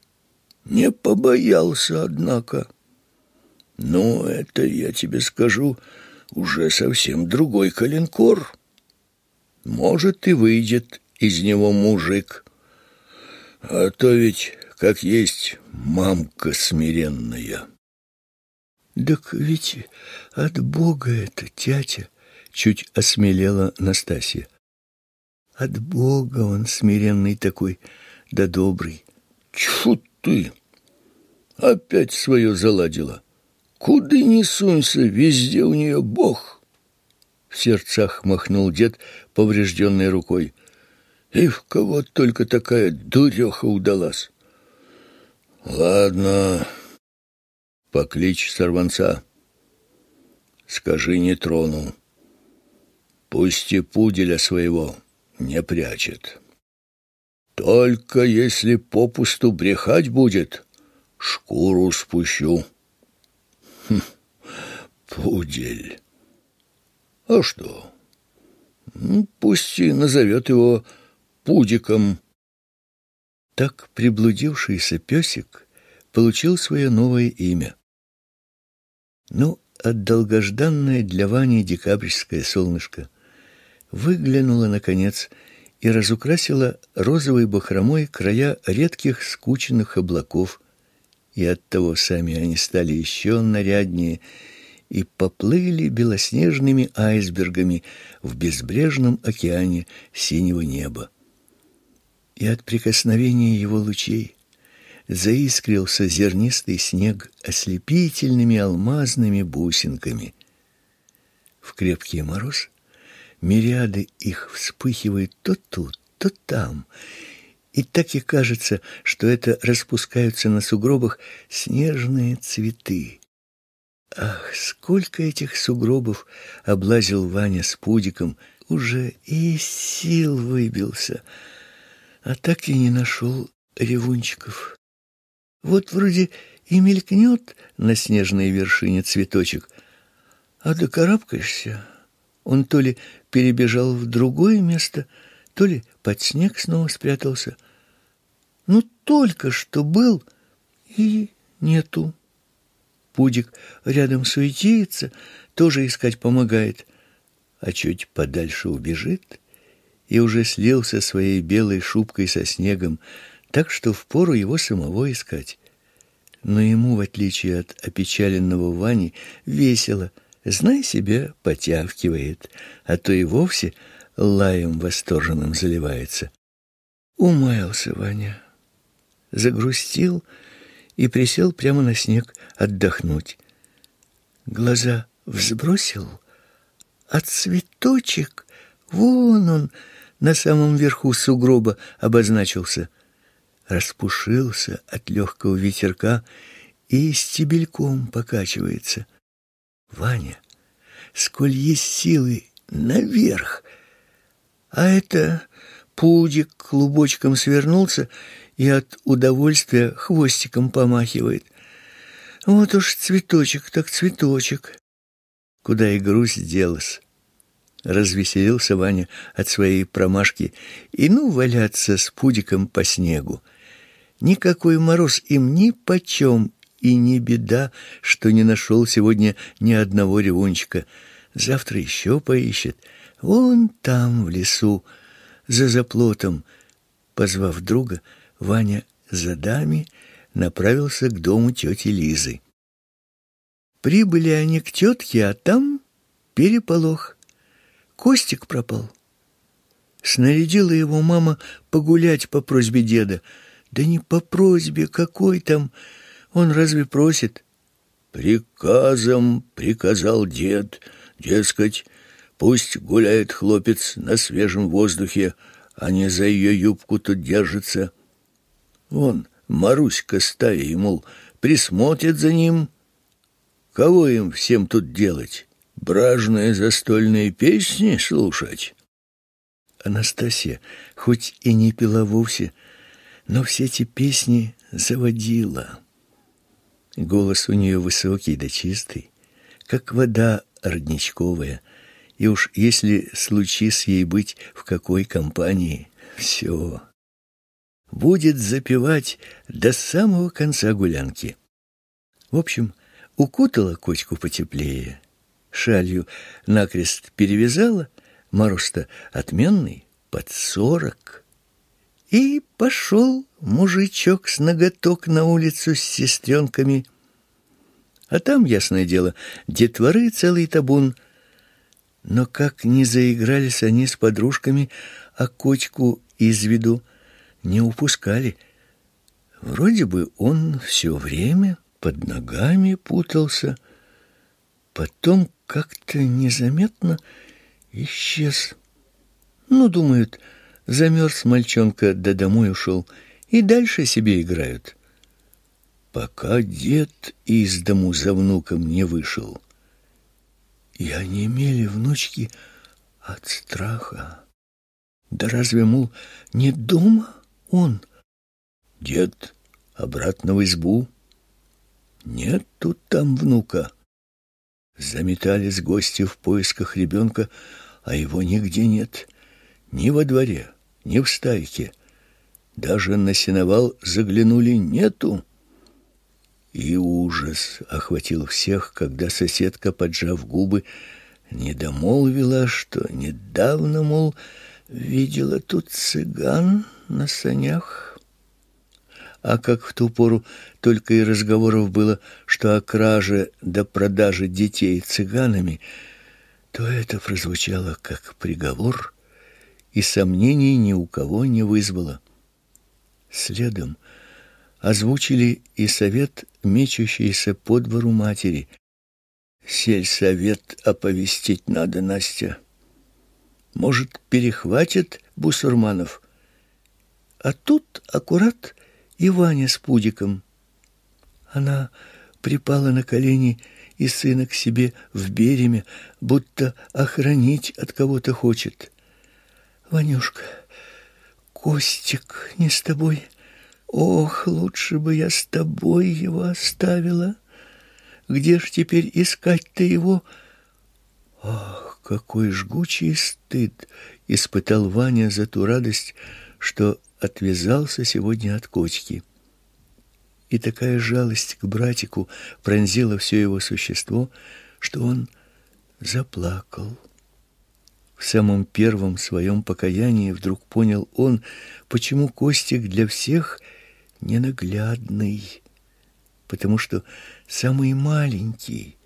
Не побоялся, однако. Но это, я тебе скажу, уже совсем другой коленкор. Может, и выйдет из него мужик. А то ведь, как есть, мамка смиренная». Так ведь от Бога это, тятя, чуть осмелела Настасья. От Бога он смиренный такой, да добрый. Чу ты! Опять свое заладила. Куда ни сунься, везде у нее Бог. В сердцах махнул дед поврежденной рукой. И в кого только такая дуреха удалась. Ладно, Покличь сорванца. Скажи, не трону. Пусть и пуделя своего не прячет. Только если попусту брехать будет, шкуру спущу. Хм, пудель. А что? Пусть и назовет его пудиком. Так приблудившийся песик получил свое новое имя. Ну, а долгожданное для Вани декабрьское солнышко выглянуло, наконец, и разукрасила розовой бахромой края редких скученных облаков, и оттого сами они стали еще наряднее и поплыли белоснежными айсбергами в безбрежном океане синего неба. И от прикосновения его лучей заискрился зернистый снег ослепительными алмазными бусинками. В крепкий мороз мириады их вспыхивают то тут, то там, и так и кажется, что это распускаются на сугробах снежные цветы. Ах, сколько этих сугробов облазил Ваня с пудиком, уже и сил выбился, а так и не нашел ревунчиков. Вот вроде и мелькнет на снежной вершине цветочек, а докарабкаешься, он то ли перебежал в другое место, то ли под снег снова спрятался. Ну, только что был, и нету. Пудик рядом суетится, тоже искать помогает, а чуть подальше убежит и уже слился своей белой шубкой со снегом, так что впору его самого искать. Но ему, в отличие от опечаленного Вани, весело, знай себе, потявкивает, а то и вовсе лаем восторженным заливается. Умаялся Ваня, загрустил и присел прямо на снег отдохнуть. Глаза взбросил, а цветочек, вон он, на самом верху сугроба обозначился. Распушился от легкого ветерка и стебельком покачивается. Ваня, сколь есть силы, наверх. А это пудик клубочком свернулся и от удовольствия хвостиком помахивает. Вот уж цветочек так цветочек. Куда и грусть делась. Развеселился Ваня от своей промашки и ну валяться с пудиком по снегу. Никакой мороз им ни почем, и не беда, что не нашел сегодня ни одного ревунчика. Завтра еще поищет. Вон там, в лесу, за заплотом. Позвав друга, Ваня за дами направился к дому тети Лизы. Прибыли они к тетке, а там переполох. Костик пропал. Снарядила его мама погулять по просьбе деда. Да не по просьбе, какой там, он разве просит? Приказом приказал дед, дескать, пусть гуляет хлопец на свежем воздухе, а не за ее юбку тут держится. Вон, Маруська стая, мол, присмотрит за ним. Кого им всем тут делать? Бражные застольные песни слушать? Анастасия, хоть и не пила вовсе, но все эти песни заводила. Голос у нее высокий да чистый, как вода родничковая, и уж если случись ей быть в какой компании, все будет запевать до самого конца гулянки. В общем, укутала кочку потеплее, шалью накрест перевязала, мороз-то отменный, под сорок. И пошел мужичок с ноготок на улицу с сестренками. А там, ясное дело, детворы целый табун. Но как не заигрались они с подружками, а кочку из виду не упускали. Вроде бы он все время под ногами путался, потом как-то незаметно исчез. Ну, думают, замерз мальчонка, да домой ушел, и дальше себе играют. Пока дед из дому за внуком не вышел. И они имели внучки от страха. Да разве, мол, не дома? Он. Дед обратно в избу. Нет тут там внука. Заметались гости в поисках ребенка, а его нигде нет. Ни во дворе, ни в стайке. Даже на сеновал заглянули нету. И ужас охватил всех, когда соседка, поджав губы, не домолвила, что недавно, мол, видела тут цыган на санях. А как в ту пору только и разговоров было, что о краже до продаже детей цыганами, то это прозвучало как приговор и сомнений ни у кого не вызвало. Следом озвучили и совет, мечущийся по двору матери. Сельсовет оповестить надо, Настя. Может, перехватит бусурманов? А тут аккурат и Ваня с пудиком. Она припала на колени и сына к себе в береме, будто охранить от кого-то хочет. Ванюшка, Костик не с тобой. Ох, лучше бы я с тобой его оставила. Где ж теперь искать-то его? Ах, какой жгучий стыд испытал Ваня за ту радость, что отвязался сегодня от котики. И такая жалость к братику пронзила все его существо, что он заплакал. В самом первом своем покаянии вдруг понял он, почему Костик для всех ненаглядный, потому что самый маленький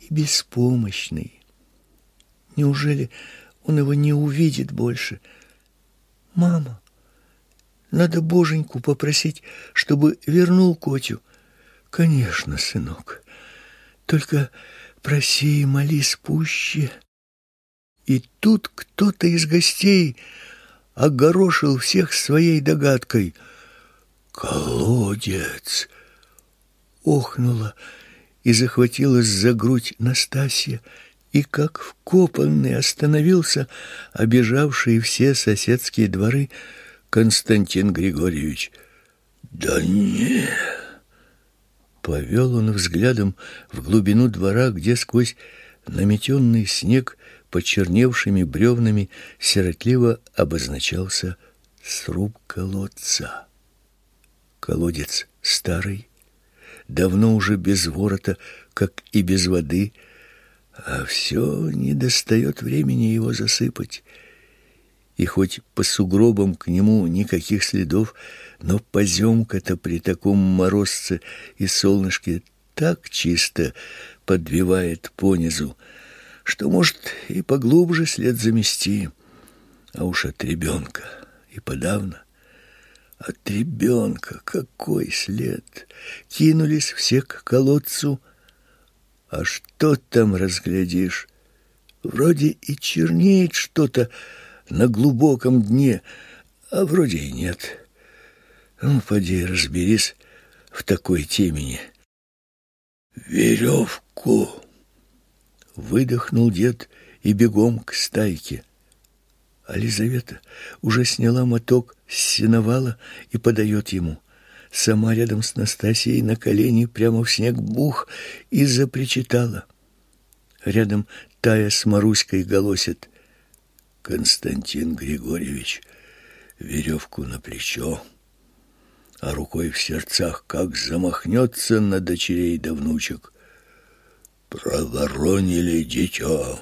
и беспомощный. Неужели он его не увидит больше? Мама, надо боженьку попросить, чтобы вернул Котю. Конечно, сынок. Только проси и молись пуще. И тут кто-то из гостей огорошил всех своей догадкой. «Колодец!» Охнула и захватилась за грудь Настасья, и как вкопанный остановился обижавший все соседские дворы Константин Григорьевич. «Да не!» Повел он взглядом в глубину двора, где сквозь наметенный снег почерневшими бревнами сиротливо обозначался сруб колодца. Колодец старый, давно уже без ворота, как и без воды, а все не достает времени его засыпать. И хоть по сугробам к нему никаких следов, но поземка-то при таком морозце и солнышке так чисто подвивает понизу, что, может, и поглубже след замести, а уж от ребенка и подавно. От ребенка какой след! Кинулись все к колодцу, а что там разглядишь? Вроде и чернеет что-то на глубоком дне, а вроде и нет. Ну, поди разберись в такой темени. Веревку! Выдохнул дед и бегом к стайке. А Лизавета уже сняла моток с сеновала и подает ему. Сама рядом с Настасьей на колени прямо в снег бух и запричитала. Рядом Тая с Маруськой голосит. Константин Григорьевич веревку на плечо, а рукой в сердцах как замахнется на дочерей да внучек. Проворонили дитя.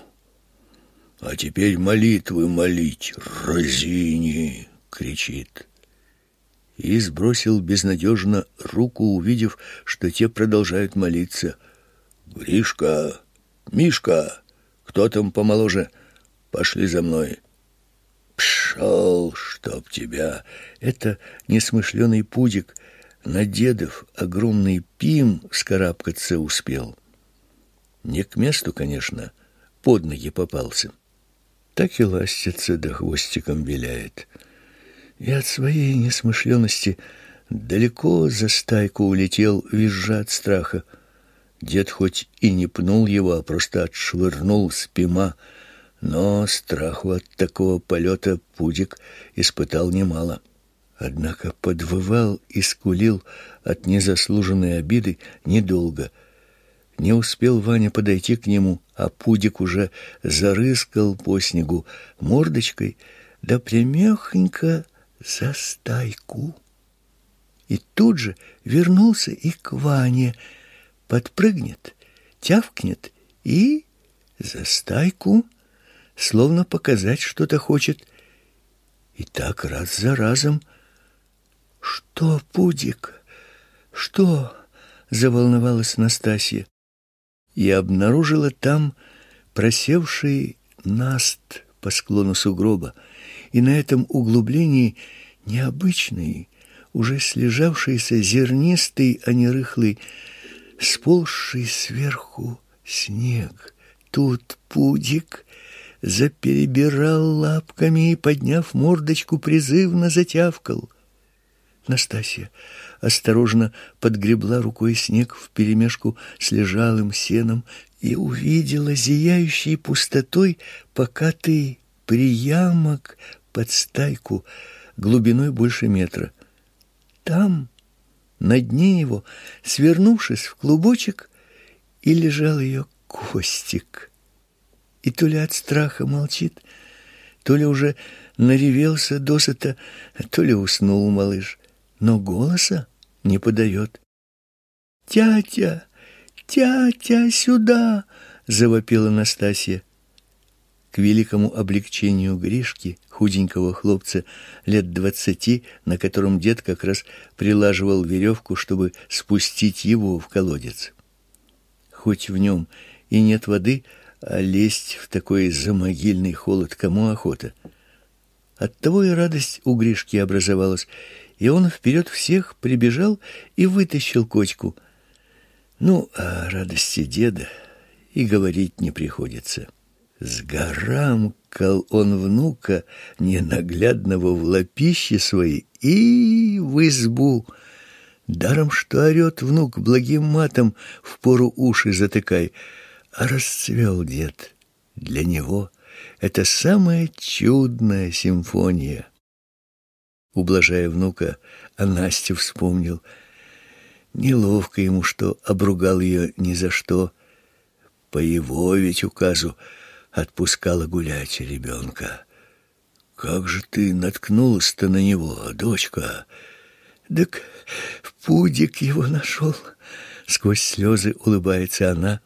А теперь молитвы молить, разини, кричит. И сбросил безнадежно руку, увидев, что те продолжают молиться. Гришка, Мишка, кто там помоложе? Пошли за мной. Пшел, чтоб тебя. Это несмышленый пудик на дедов огромный пим вскарабкаться успел. Не к месту, конечно, под ноги попался. Так и ластится, да хвостиком виляет. И от своей несмышленности далеко за стайку улетел, визжа от страха. Дед хоть и не пнул его, а просто отшвырнул с пима, но страху от такого полета Пудик испытал немало. Однако подвывал и скулил от незаслуженной обиды недолго — не успел Ваня подойти к нему, а Пудик уже зарыскал по снегу мордочкой, да прямехонько за стайку. И тут же вернулся и к Ване, подпрыгнет, тявкнет и за стайку, словно показать что-то хочет, И так раз за разом. Что, Пудик? Что? Заволновалась Настасья и обнаружила там просевший наст по склону сугроба, и на этом углублении необычный, уже слежавшийся зернистый, а не рыхлый, сползший сверху снег. Тут пудик заперебирал лапками и, подняв мордочку, призывно затявкал. Настасья осторожно подгребла рукой снег вперемешку с лежалым сеном и увидела зияющий пустотой покатый приямок под стайку глубиной больше метра. Там, на дне его, свернувшись в клубочек, и лежал ее Костик. И то ли от страха молчит, то ли уже наревелся досыта, то ли уснул малыш, но голоса не подает. «Тятя! Тятя, сюда!» — завопила Настасья. К великому облегчению Гришки, худенького хлопца лет двадцати, на котором дед как раз прилаживал веревку, чтобы спустить его в колодец. Хоть в нем и нет воды, а лезть в такой замогильный холод кому охота? Оттого и радость у Гришки образовалась, и он вперед всех прибежал и вытащил кочку. Ну, о радости деда и говорить не приходится. Сгорамкал он внука, ненаглядного в лапище своей, и в избу. Даром, что орет внук благим матом, в пору уши затыкай, а расцвел дед. Для него это самая чудная симфония. Ублажая внука, а Настя вспомнил. Неловко ему, что обругал ее ни за что. По его ведь указу отпускала гулять ребенка. Как же ты наткнулась-то на него, дочка? Так пудик его нашел. Сквозь слезы улыбается она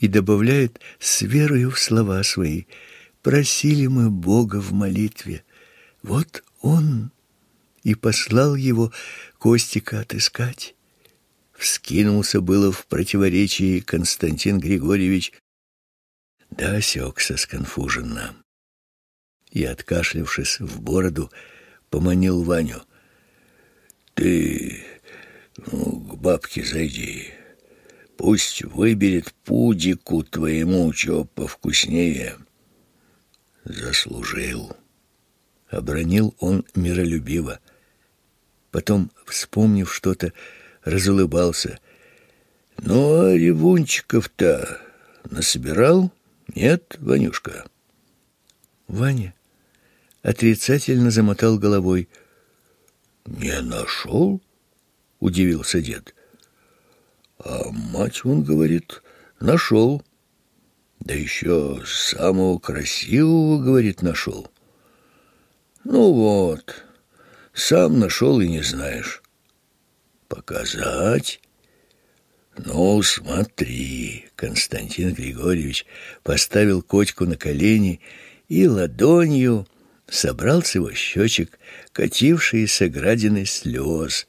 и добавляет с верою в слова свои. Просили мы Бога в молитве. Вот он и послал его Костика отыскать. Вскинулся было в противоречии Константин Григорьевич, да осекся сконфуженно. И, откашлявшись в бороду, поманил Ваню. «Ты ну, к бабке зайди. Пусть выберет пудику твоему, чё повкуснее. Заслужил». Обронил он миролюбиво. Потом, вспомнив что-то, разулыбался. «Ну, а ревунчиков-то насобирал?» Нет, Ванюшка. Ваня отрицательно замотал головой. Не нашел? Удивился дед. А мать, он говорит, нашел. Да еще самого красивого, говорит, нашел. Ну вот, сам нашел и не знаешь. Показать? «Ну, смотри!» Константин Григорьевич поставил котику на колени и ладонью собрал с его щечек катившиеся градины слез.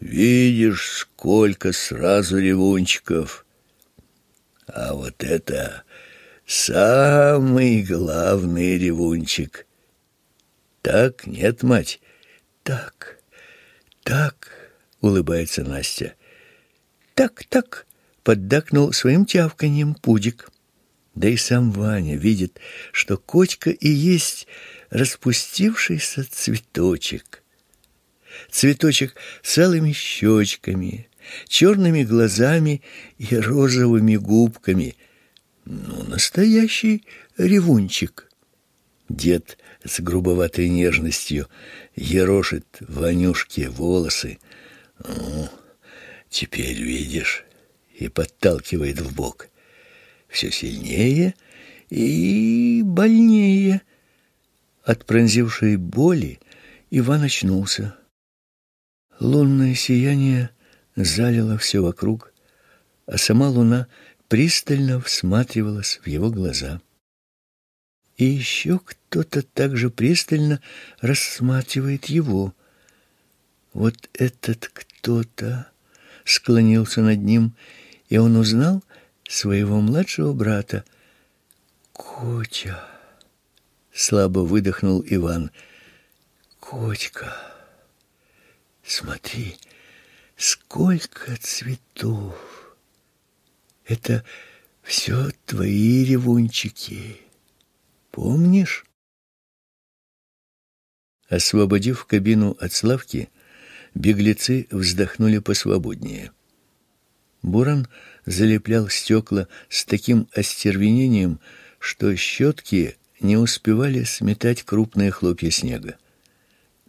«Видишь, сколько сразу ревунчиков!» А вот это самый главный ревунчик. Так, нет, мать? Так, так, улыбается Настя. «Так-так», — поддакнул своим тявканьем пудик. Да и сам Ваня видит, что кочка и есть распустившийся цветочек. Цветочек с алыми щечками, черными глазами и розовыми губками. Ну, настоящий ревунчик. Дед с грубоватой нежностью ерошит Ванюшке волосы. Ну, Теперь видишь, и подталкивает в бок. Все сильнее и больнее. От пронзившей боли Иван очнулся. Лунное сияние залило все вокруг, а сама луна пристально всматривалась в его глаза. И еще кто-то также пристально рассматривает его. Вот этот кто-то склонился над ним, и он узнал своего младшего брата. «Котя!» — слабо выдохнул Иван. «Котька, смотри, сколько цветов! Это все твои ревунчики. Помнишь?» Освободив кабину от Славки, беглецы вздохнули посвободнее. Буран залеплял стекла с таким остервенением, что щетки не успевали сметать крупные хлопья снега.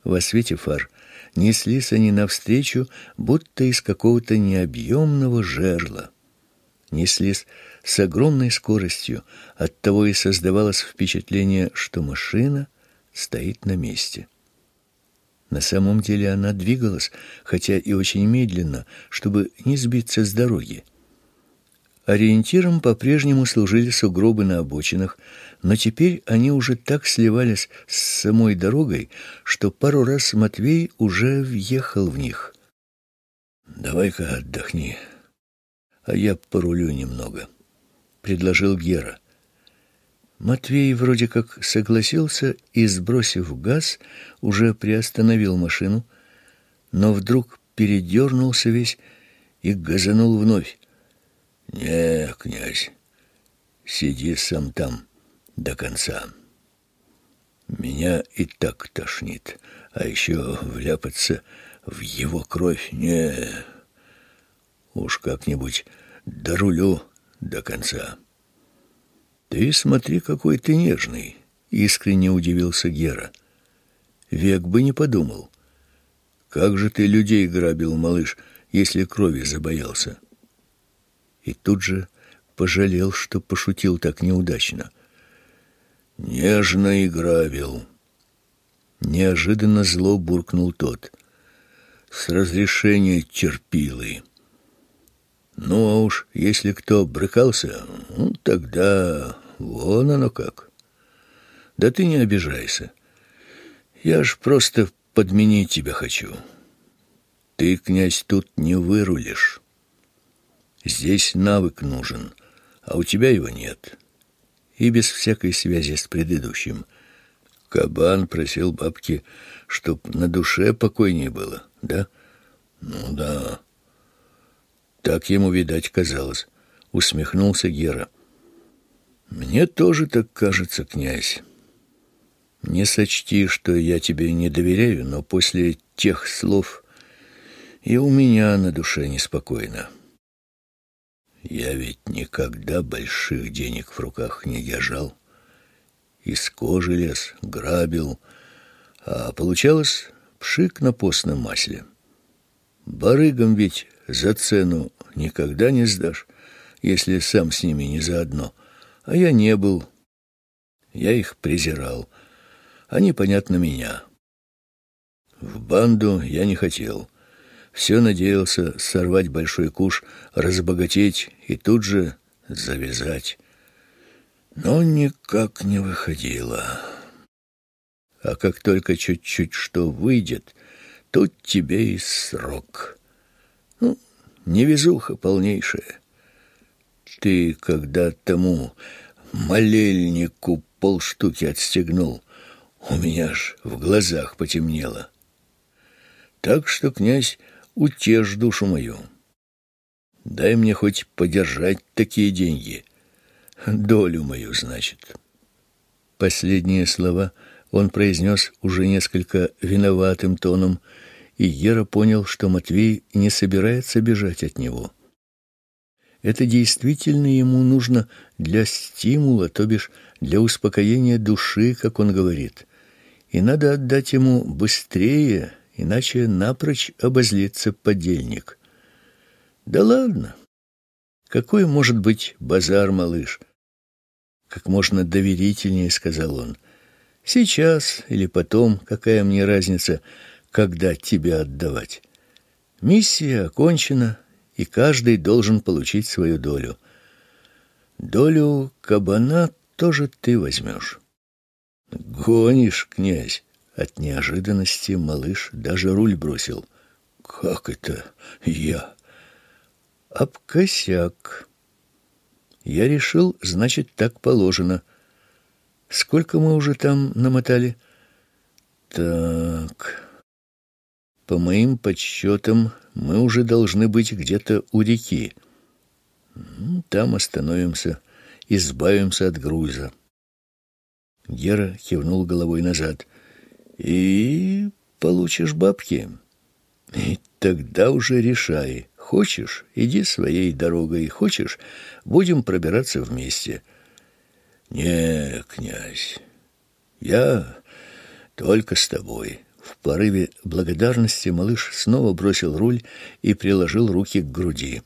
Во свете фар неслись они навстречу, будто из какого-то необъемного жерла. Неслись с огромной скоростью, оттого и создавалось впечатление, что машина стоит на месте. На самом деле она двигалась, хотя и очень медленно, чтобы не сбиться с дороги. Ориентиром по-прежнему служили сугробы на обочинах, но теперь они уже так сливались с самой дорогой, что пару раз Матвей уже въехал в них. «Давай-ка отдохни, а я порулю немного», — предложил Гера. Матвей вроде как согласился и, сбросив газ, уже приостановил машину, но вдруг передернулся весь и газанул вновь. «Не, князь, сиди сам там до конца. Меня и так тошнит, а еще вляпаться в его кровь не... Уж как-нибудь дорулю до конца». Ты смотри, какой ты нежный, искренне удивился Гера. Век бы не подумал. Как же ты людей грабил, малыш, если крови забоялся? И тут же пожалел, что пошутил так неудачно. Нежно и грабил. Неожиданно зло буркнул тот. С разрешения терпилы. Ну, а уж если кто брыкался, ну, тогда вон оно как. Да ты не обижайся. Я ж просто подменить тебя хочу. Ты, князь, тут не вырулишь. Здесь навык нужен, а у тебя его нет. И без всякой связи с предыдущим. Кабан просил бабки, чтоб на душе покойнее было, да? Ну да. Так ему, видать, казалось. Усмехнулся Гера. Мне тоже так кажется, князь. Не сочти, что я тебе не доверяю, но после тех слов и у меня на душе неспокойно. Я ведь никогда больших денег в руках не держал. Из кожи лез, грабил, а получалось пшик на постном масле. Барыгам ведь за цену никогда не сдашь, если сам с ними не заодно. А я не был. Я их презирал. Они, понятно, меня. В банду я не хотел. Все надеялся сорвать большой куш, разбогатеть и тут же завязать. Но никак не выходило. А как только чуть-чуть что выйдет, тут тебе и срок. Ну, невезуха полнейшая. Ты когда тому молельнику полштуки отстегнул, у меня ж в глазах потемнело. Так что, князь, утешь душу мою. Дай мне хоть подержать такие деньги. Долю мою, значит. Последние слова он произнес уже несколько виноватым тоном, и Ера понял, что Матвей не собирается бежать от него. Это действительно ему нужно для стимула, то бишь для успокоения души, как он говорит. И надо отдать ему быстрее, иначе напрочь обозлится подельник. Да ладно. Какой может быть базар, малыш? Как можно доверительнее, сказал он. Сейчас или потом, какая мне разница? когда тебя отдавать. Миссия окончена, и каждый должен получить свою долю. Долю кабана тоже ты возьмешь. Гонишь, князь? От неожиданности малыш даже руль бросил. Как это я? Об косяк. Я решил, значит, так положено. Сколько мы уже там намотали? Так. По моим подсчетам, мы уже должны быть где-то у реки. Там остановимся, избавимся от груза. Гера кивнул головой назад. И получишь бабки. И тогда уже решай. Хочешь, иди своей дорогой, хочешь, будем пробираться вместе. Не, князь. Я только с тобой. В порыве благодарности малыш снова бросил руль и приложил руки к груди.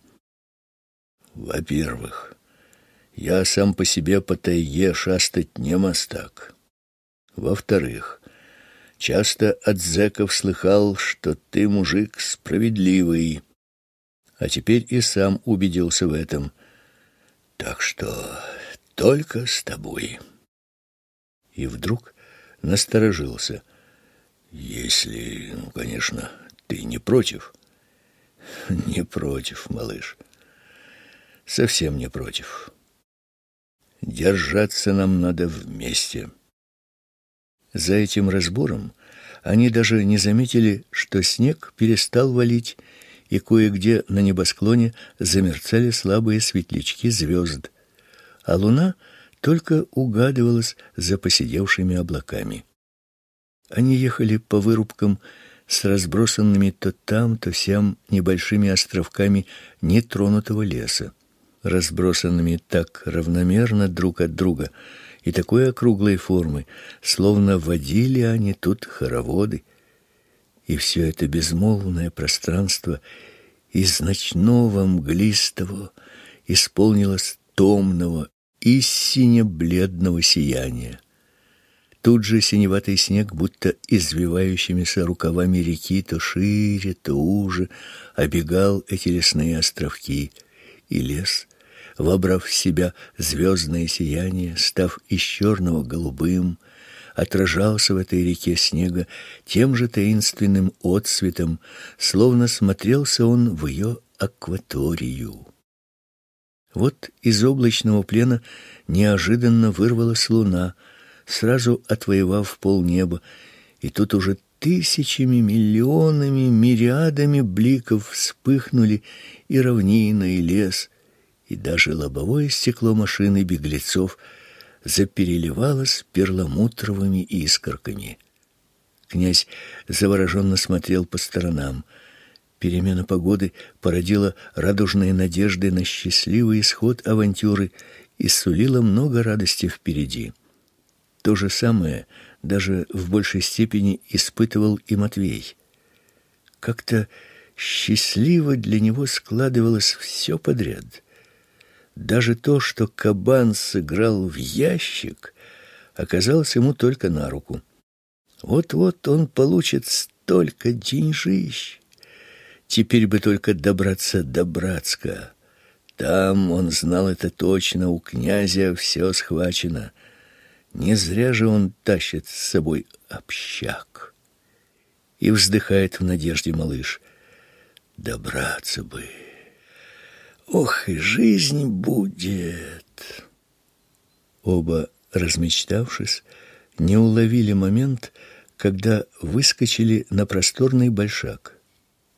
Во-первых, я сам по себе по тайге шастать не мастак. Во-вторых, часто от зэков слыхал, что ты мужик справедливый, а теперь и сам убедился в этом. Так что только с тобой. И вдруг насторожился. Если, ну, конечно, ты не против. Не против, малыш. Совсем не против. Держаться нам надо вместе. За этим разбором они даже не заметили, что снег перестал валить, и кое-где на небосклоне замерцали слабые светлячки звезд, а луна только угадывалась за поседевшими облаками. Они ехали по вырубкам с разбросанными то там, то сям небольшими островками нетронутого леса разбросанными так равномерно друг от друга и такой округлой формы, словно водили они тут хороводы. И все это безмолвное пространство из ночного мглистого исполнилось томного и сине-бледного сияния. Тут же синеватый снег, будто извивающимися рукавами реки, то шире, то уже обегал эти лесные островки, и лес вобрав в себя звездное сияние, став из черного голубым, отражался в этой реке снега тем же таинственным отсветом, словно смотрелся он в ее акваторию. Вот из облачного плена неожиданно вырвалась луна, сразу отвоевав полнеба, и тут уже тысячами, миллионами, мириадами бликов вспыхнули и равнина, и лес, и даже лобовое стекло машины беглецов запереливалось перламутровыми искорками. Князь завороженно смотрел по сторонам. Перемена погоды породила радужные надежды на счастливый исход авантюры и сулила много радости впереди. То же самое даже в большей степени испытывал и Матвей. Как-то счастливо для него складывалось все подряд — даже то, что кабан сыграл в ящик, оказалось ему только на руку. Вот-вот он получит столько деньжищ. Теперь бы только добраться до Братска. Там, он знал это точно, у князя все схвачено. Не зря же он тащит с собой общак. И вздыхает в надежде малыш. Добраться бы. Ох, и жизнь будет. Оба, размечтавшись, не уловили момент, когда выскочили на просторный большак.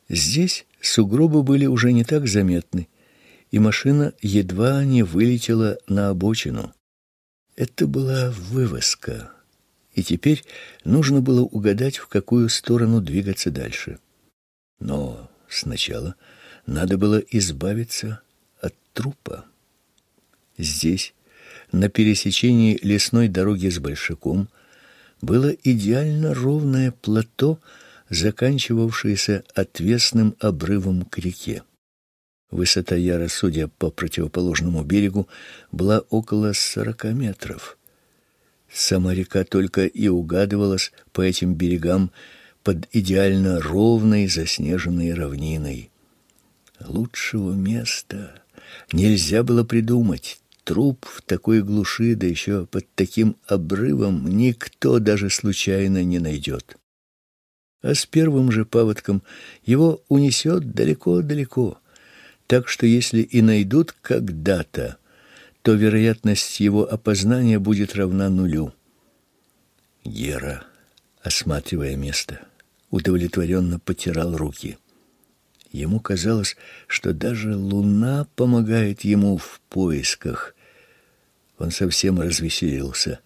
Здесь сугробы были уже не так заметны, и машина едва не вылетела на обочину. Это была вывозка, и теперь нужно было угадать, в какую сторону двигаться дальше. Но сначала надо было избавиться трупа. Здесь, на пересечении лесной дороги с Большаком, было идеально ровное плато, заканчивавшееся отвесным обрывом к реке. Высота Яра, судя по противоположному берегу, была около сорока метров. Сама река только и угадывалась по этим берегам под идеально ровной заснеженной равниной. Лучшего места нельзя было придумать. труп в такой глуши, да еще под таким обрывом, никто даже случайно не найдет. А с первым же паводком его унесет далеко-далеко. Так что если и найдут когда-то, то вероятность его опознания будет равна нулю. Гера, осматривая место, удовлетворенно потирал руки. Ему казалось, что даже луна помогает ему в поисках. Он совсем развеселился.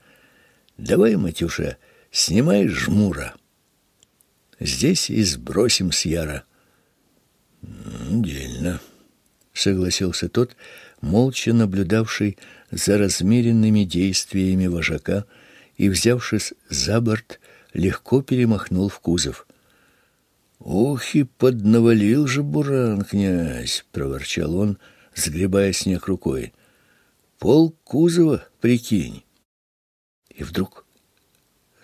«Давай, Матюша, снимай жмура. Здесь и сбросим с яра». «Дельно», — согласился тот, молча наблюдавший за размеренными действиями вожака и, взявшись за борт, легко перемахнул в кузов. «Ох и поднавалил же буран, князь!» — проворчал он, сгребая снег рукой. «Пол кузова, прикинь!» И вдруг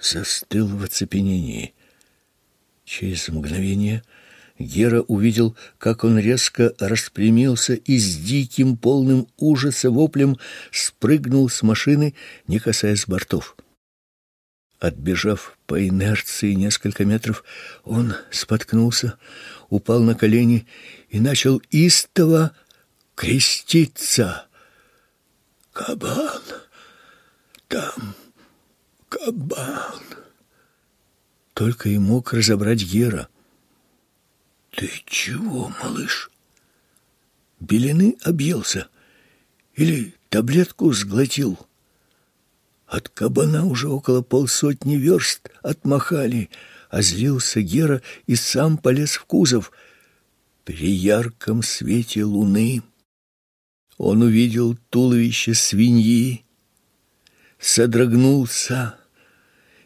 застыл в оцепенении. Через мгновение Гера увидел, как он резко распрямился и с диким, полным ужаса воплем спрыгнул с машины, не касаясь бортов. Отбежав по инерции несколько метров, он споткнулся, упал на колени и начал истово креститься. «Кабан! Там кабан!» Только и мог разобрать Гера. «Ты чего, малыш? Белины объелся? Или таблетку сглотил?» От кабана уже около полсотни верст отмахали, а злился Гера и сам полез в кузов. При ярком свете луны он увидел туловище свиньи, содрогнулся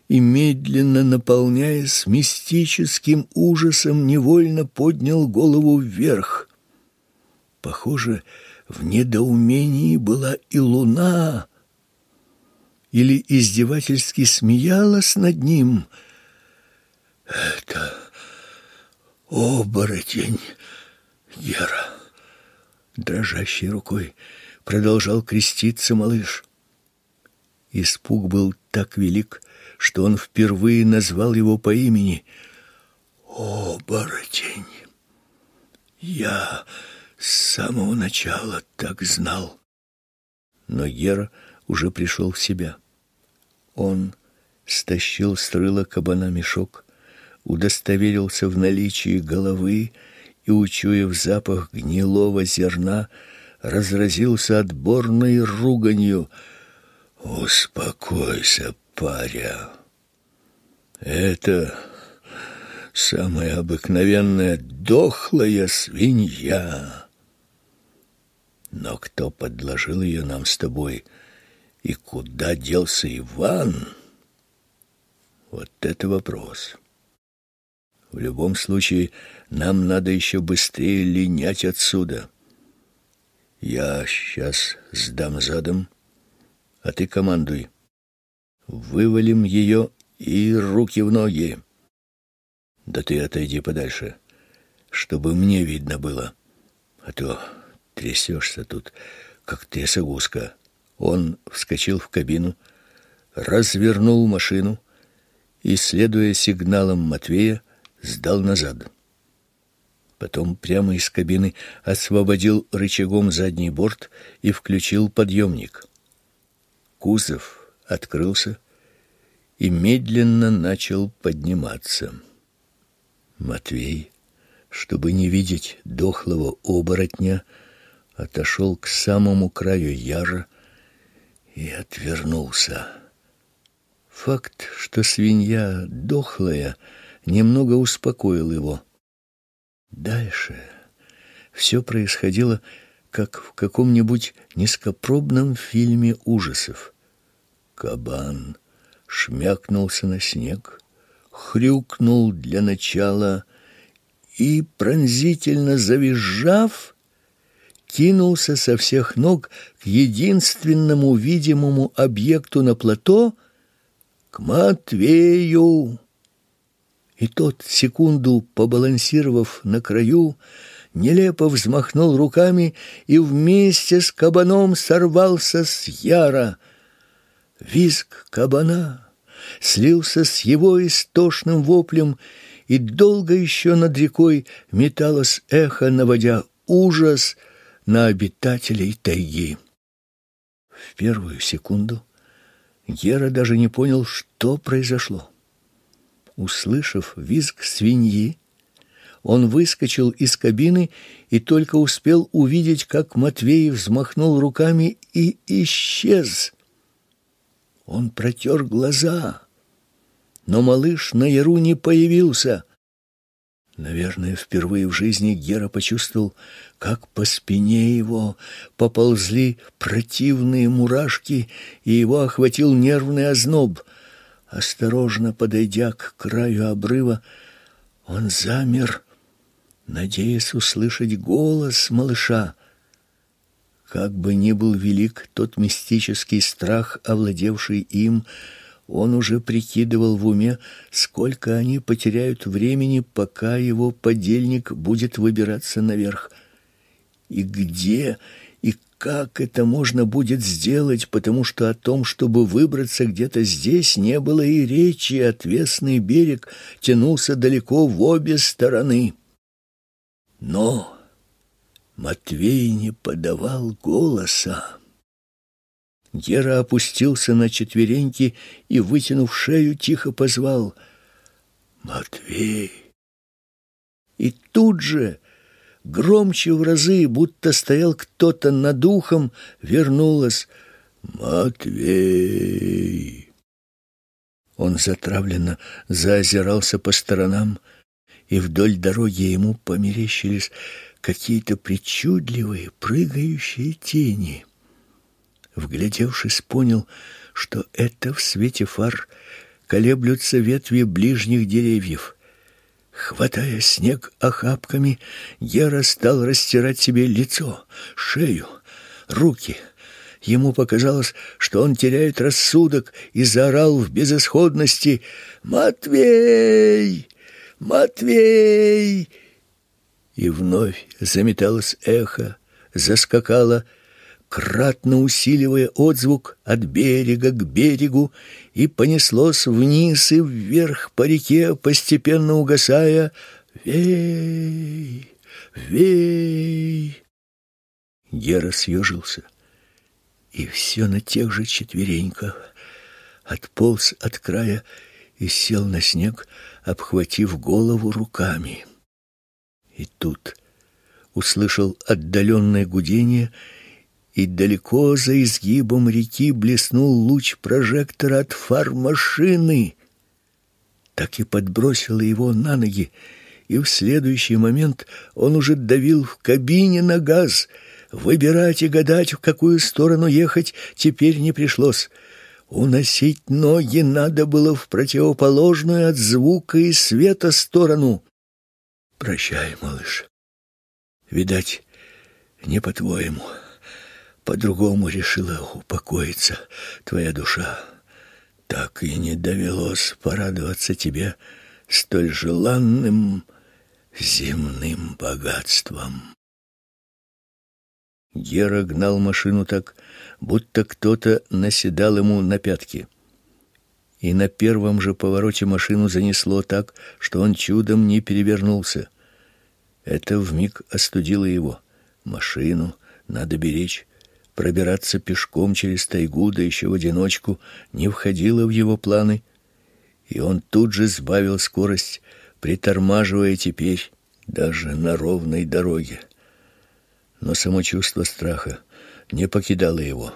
и, медленно наполняясь мистическим ужасом, невольно поднял голову вверх. Похоже, в недоумении была и луна, или издевательски смеялась над ним. Это оборотень Гера. Дрожащей рукой продолжал креститься малыш. Испуг был так велик, что он впервые назвал его по имени. «Оборотень! Я с самого начала так знал!» Но Гера уже пришел в себя. Он стащил с рыла кабана мешок, удостоверился в наличии головы и, учуяв запах гнилого зерна, разразился отборной руганью. «Успокойся, паря. Это самая обыкновенная дохлая свинья. Но кто подложил ее нам с тобой — и куда делся Иван? Вот это вопрос. В любом случае, нам надо еще быстрее линять отсюда. Я сейчас сдам задом, а ты командуй. Вывалим ее и руки в ноги. Да ты отойди подальше, чтобы мне видно было, а то трясешься тут, как трясогузка. Он вскочил в кабину, развернул машину и, следуя сигналам Матвея, сдал назад. Потом прямо из кабины освободил рычагом задний борт и включил подъемник. Кузов открылся и медленно начал подниматься. Матвей, чтобы не видеть дохлого оборотня, отошел к самому краю яра, и отвернулся. Факт, что свинья дохлая, немного успокоил его. Дальше все происходило, как в каком-нибудь низкопробном фильме ужасов. Кабан шмякнулся на снег, хрюкнул для начала и, пронзительно завизжав, кинулся со всех ног к единственному видимому объекту на плато — к Матвею. И тот, секунду побалансировав на краю, нелепо взмахнул руками и вместе с кабаном сорвался с яра. Визг кабана слился с его истошным воплем, и долго еще над рекой металось эхо, наводя ужас на обитателей тайги. В первую секунду Гера даже не понял, что произошло. Услышав визг свиньи, он выскочил из кабины и только успел увидеть, как Матвей взмахнул руками и исчез. Он протер глаза, но малыш на яру не появился. Наверное, впервые в жизни Гера почувствовал, как по спине его поползли противные мурашки, и его охватил нервный озноб. Осторожно подойдя к краю обрыва, он замер, надеясь услышать голос малыша. Как бы ни был велик тот мистический страх, овладевший им, он уже прикидывал в уме, сколько они потеряют времени, пока его подельник будет выбираться наверх. И где и как это можно будет сделать, потому что о том, чтобы выбраться где-то здесь, не было и речи, отвесный берег тянулся далеко в обе стороны. Но Матвей не подавал голоса. Гера опустился на четвереньки и, вытянув шею, тихо позвал «Матвей!». И тут же, громче в разы, будто стоял кто-то над ухом, вернулась «Матвей!». Он затравленно заозирался по сторонам, и вдоль дороги ему померещились какие-то причудливые прыгающие тени. Вглядевшись, понял, что это в свете фар колеблются ветви ближних деревьев. Хватая снег охапками, Гера стал растирать себе лицо, шею, руки. Ему показалось, что он теряет рассудок и заорал в безысходности «Матвей! Матвей!» И вновь заметалось эхо, заскакало кратно усиливая отзвук от берега к берегу, и понеслось вниз и вверх по реке, постепенно угасая «Вей! Вей!». Гера съежился, и все на тех же четвереньках отполз от края и сел на снег, обхватив голову руками. И тут услышал отдаленное гудение — и далеко за изгибом реки блеснул луч прожектора от фар машины. Так и подбросило его на ноги, и в следующий момент он уже давил в кабине на газ. Выбирать и гадать, в какую сторону ехать, теперь не пришлось. Уносить ноги надо было в противоположную от звука и света сторону. Прощай, малыш. Видать, не по-твоему. По-другому решила упокоиться твоя душа. Так и не довелось порадоваться тебе столь желанным земным богатством. Гера гнал машину так, будто кто-то наседал ему на пятки. И на первом же повороте машину занесло так, что он чудом не перевернулся. Это вмиг остудило его. Машину надо беречь. Пробираться пешком через тайгу, да еще в одиночку, не входило в его планы, и он тут же сбавил скорость, притормаживая теперь даже на ровной дороге. Но само чувство страха не покидало его.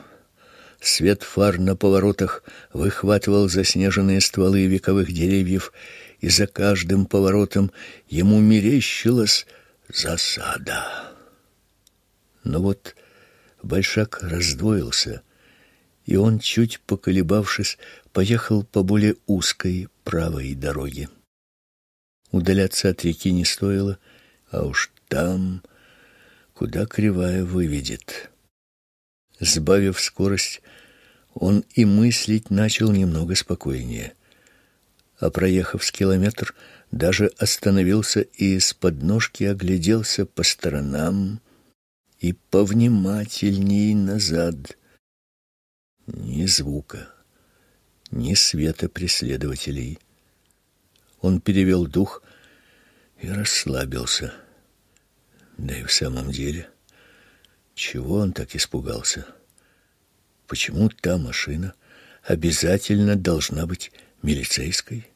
Свет фар на поворотах выхватывал заснеженные стволы вековых деревьев, и за каждым поворотом ему мерещилась засада. Но вот Большак раздвоился, и он, чуть поколебавшись, поехал по более узкой правой дороге. Удаляться от реки не стоило, а уж там, куда кривая выведет. Сбавив скорость, он и мыслить начал немного спокойнее. А проехав с километр, даже остановился и с подножки огляделся по сторонам и повнимательней назад. Ни звука, ни света преследователей. Он перевел дух и расслабился. Да и в самом деле, чего он так испугался? Почему та машина обязательно должна быть милицейской?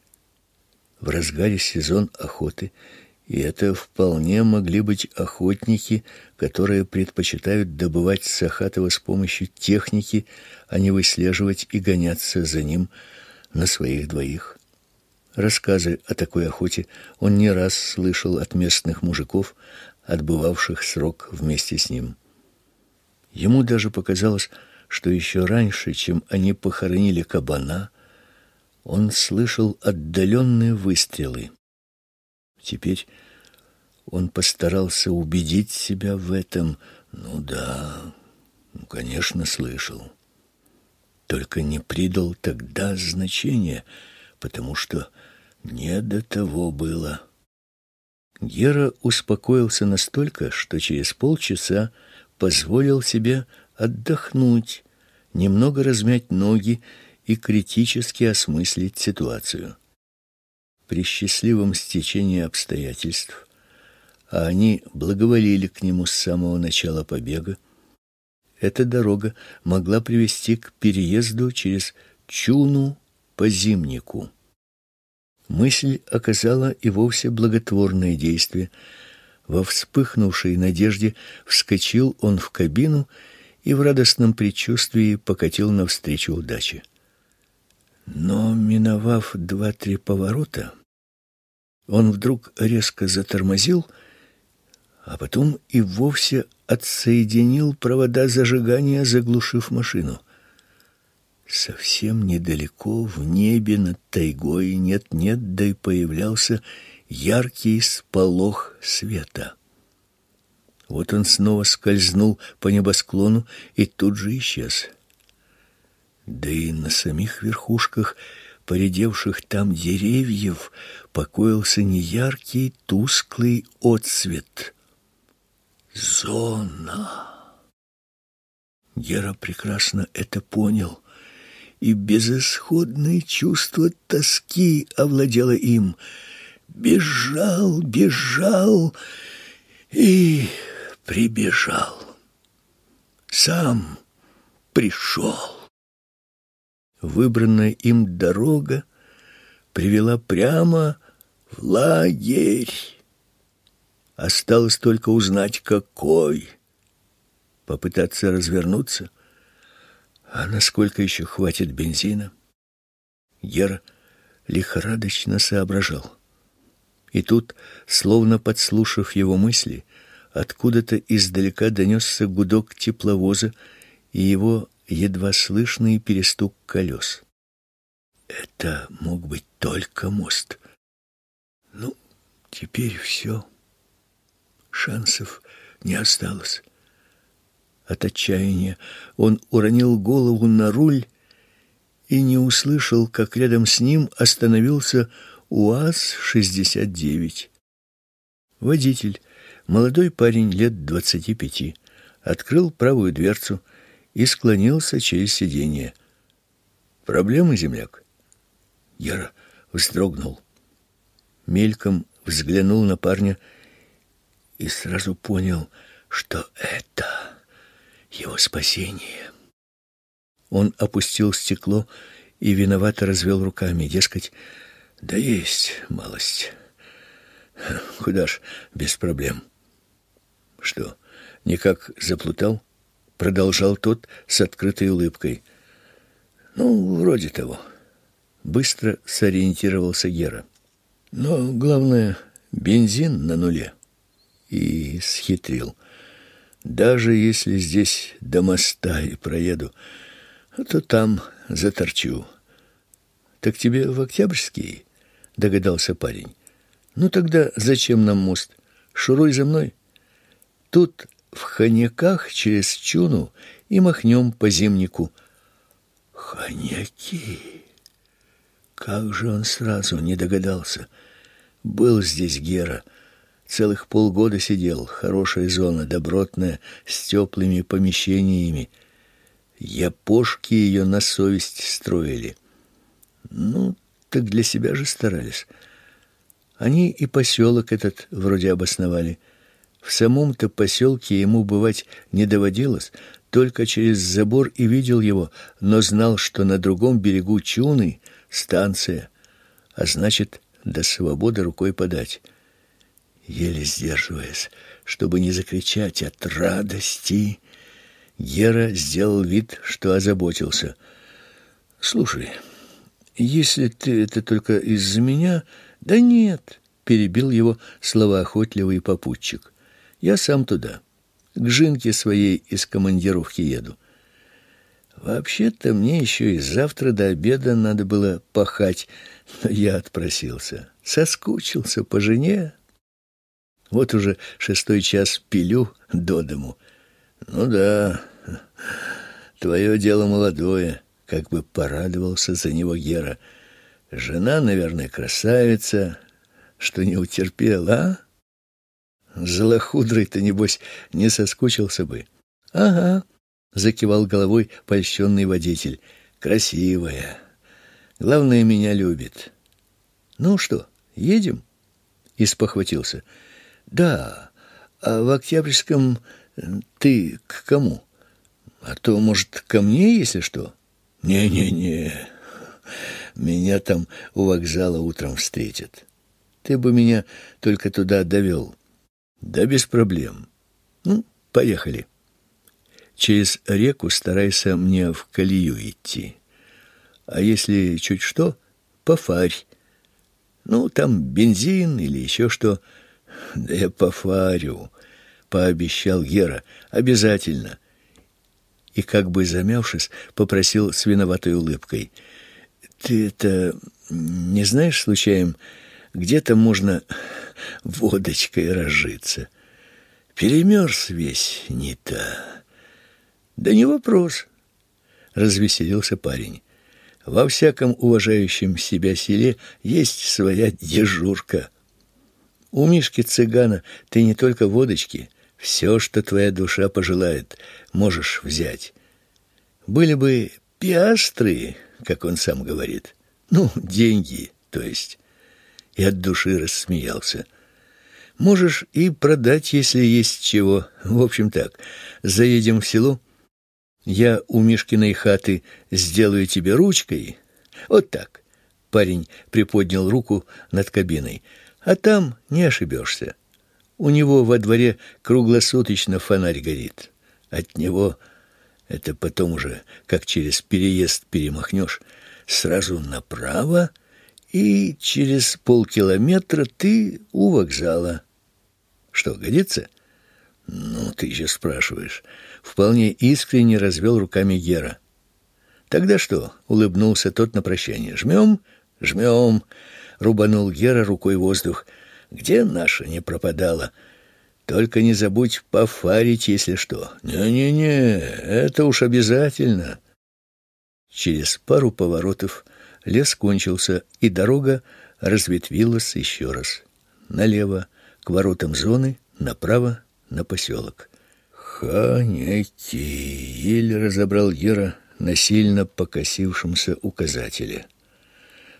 В разгаре сезон охоты, и это вполне могли быть охотники, которые предпочитают добывать Сахатова с помощью техники, а не выслеживать и гоняться за ним на своих двоих. Рассказы о такой охоте он не раз слышал от местных мужиков, отбывавших срок вместе с ним. Ему даже показалось, что еще раньше, чем они похоронили кабана, он слышал отдаленные выстрелы. Теперь он постарался убедить себя в этом. Ну да, ну, конечно, слышал. Только не придал тогда значения, потому что не до того было. Гера успокоился настолько, что через полчаса позволил себе отдохнуть, немного размять ноги и критически осмыслить ситуацию. При счастливом стечении обстоятельств, а они благоволили к нему с самого начала побега, эта дорога могла привести к переезду через Чуну по Зимнику. Мысль оказала и вовсе благотворное действие. Во вспыхнувшей надежде вскочил он в кабину и в радостном предчувствии покатил навстречу удаче. Но, миновав два-три поворота, он вдруг резко затормозил, а потом и вовсе отсоединил провода зажигания, заглушив машину. Совсем недалеко в небе над тайгой нет-нет, да и появлялся яркий сполох света. Вот он снова скользнул по небосклону и тут же исчез да и на самих верхушках поредевших там деревьев покоился неяркий тусклый отсвет. Зона. Гера прекрасно это понял, и безысходное чувство тоски овладело им. Бежал, бежал и прибежал. Сам пришел. Выбранная им дорога привела прямо в лагерь. Осталось только узнать, какой. Попытаться развернуться. А насколько еще хватит бензина? Гера лихорадочно соображал. И тут, словно подслушав его мысли, откуда-то издалека донесся гудок тепловоза, и его едва слышный перестук колес. Это мог быть только мост. Ну, теперь все. Шансов не осталось. От отчаяния он уронил голову на руль и не услышал, как рядом с ним остановился УАЗ-69. Водитель, молодой парень лет двадцати пяти, открыл правую дверцу и склонился через сиденье. «Проблемы, земляк?» Яра вздрогнул. Мельком взглянул на парня и сразу понял, что это его спасение. Он опустил стекло и виновато развел руками, дескать, да есть малость. Куда ж без проблем. Что, никак заплутал? Продолжал тот с открытой улыбкой. Ну, вроде того. Быстро сориентировался Гера. Но главное, бензин на нуле. И схитрил. Даже если здесь до моста и проеду, то там заторчу. Так тебе в Октябрьский, догадался парень. Ну тогда зачем нам мост? Шуруй за мной. Тут в хоняках через чуну и махнем по зимнику. Хомяки! Как же он сразу не догадался! Был здесь Гера. Целых полгода сидел. Хорошая зона, добротная, с теплыми помещениями. Япошки ее на совесть строили. Ну, так для себя же старались. Они и поселок этот вроде обосновали. В самом-то поселке ему бывать не доводилось, только через забор и видел его, но знал, что на другом берегу Чуны станция, а значит, до свободы рукой подать. Еле сдерживаясь, чтобы не закричать от радости, Гера сделал вид, что озаботился. Слушай, если ты это только из-за меня, да нет, перебил его словоохотливый попутчик. Я сам туда, к Жинке своей из командировки еду. Вообще-то мне еще и завтра до обеда надо было пахать, но я отпросился. Соскучился по жене. Вот уже шестой час пилю до дому. Ну да, твое дело молодое, как бы порадовался за него Гера. Жена, наверное, красавица, что не утерпела, а? Злохудрый-то, небось, не соскучился бы. Ага, закивал головой польщенный водитель. Красивая. Главное, меня любит. Ну что, едем? И спохватился. Да, а в Октябрьском ты к кому? А то, может, ко мне, если что? Не-не-не. Меня там у вокзала утром встретят. Ты бы меня только туда довел. Да без проблем. Ну, поехали. Через реку старайся мне в колею идти. А если чуть что, пофарь. Ну, там бензин или еще что. Да я пофарю, пообещал Гера. Обязательно. И как бы замявшись, попросил с виноватой улыбкой: "Ты это не знаешь случаем, где-то можно водочкой разжиться. Перемерз весь не та. Да не вопрос, развеселился парень. Во всяком уважающем себя селе есть своя дежурка. У Мишки цыгана ты не только водочки, все, что твоя душа пожелает, можешь взять. Были бы пиастры, как он сам говорит. Ну, деньги, то есть и от души рассмеялся. Можешь и продать, если есть чего. В общем так, заедем в село. Я у Мишкиной хаты сделаю тебе ручкой. Вот так. Парень приподнял руку над кабиной. А там не ошибешься. У него во дворе круглосуточно фонарь горит. От него это потом уже, как через переезд перемахнешь, сразу направо — и через полкилометра ты у вокзала. Что, годится? Ну, ты еще спрашиваешь. Вполне искренне развел руками Гера. Тогда что? Улыбнулся тот на прощание. Жмем? Жмем. Рубанул Гера рукой воздух. Где наша не пропадала? Только не забудь пофарить, если что. Не-не-не, это уж обязательно. Через пару поворотов Лес кончился, и дорога разветвилась еще раз. Налево к воротам зоны, направо на поселок. Ханеки еле разобрал Гера на сильно покосившемся указателе.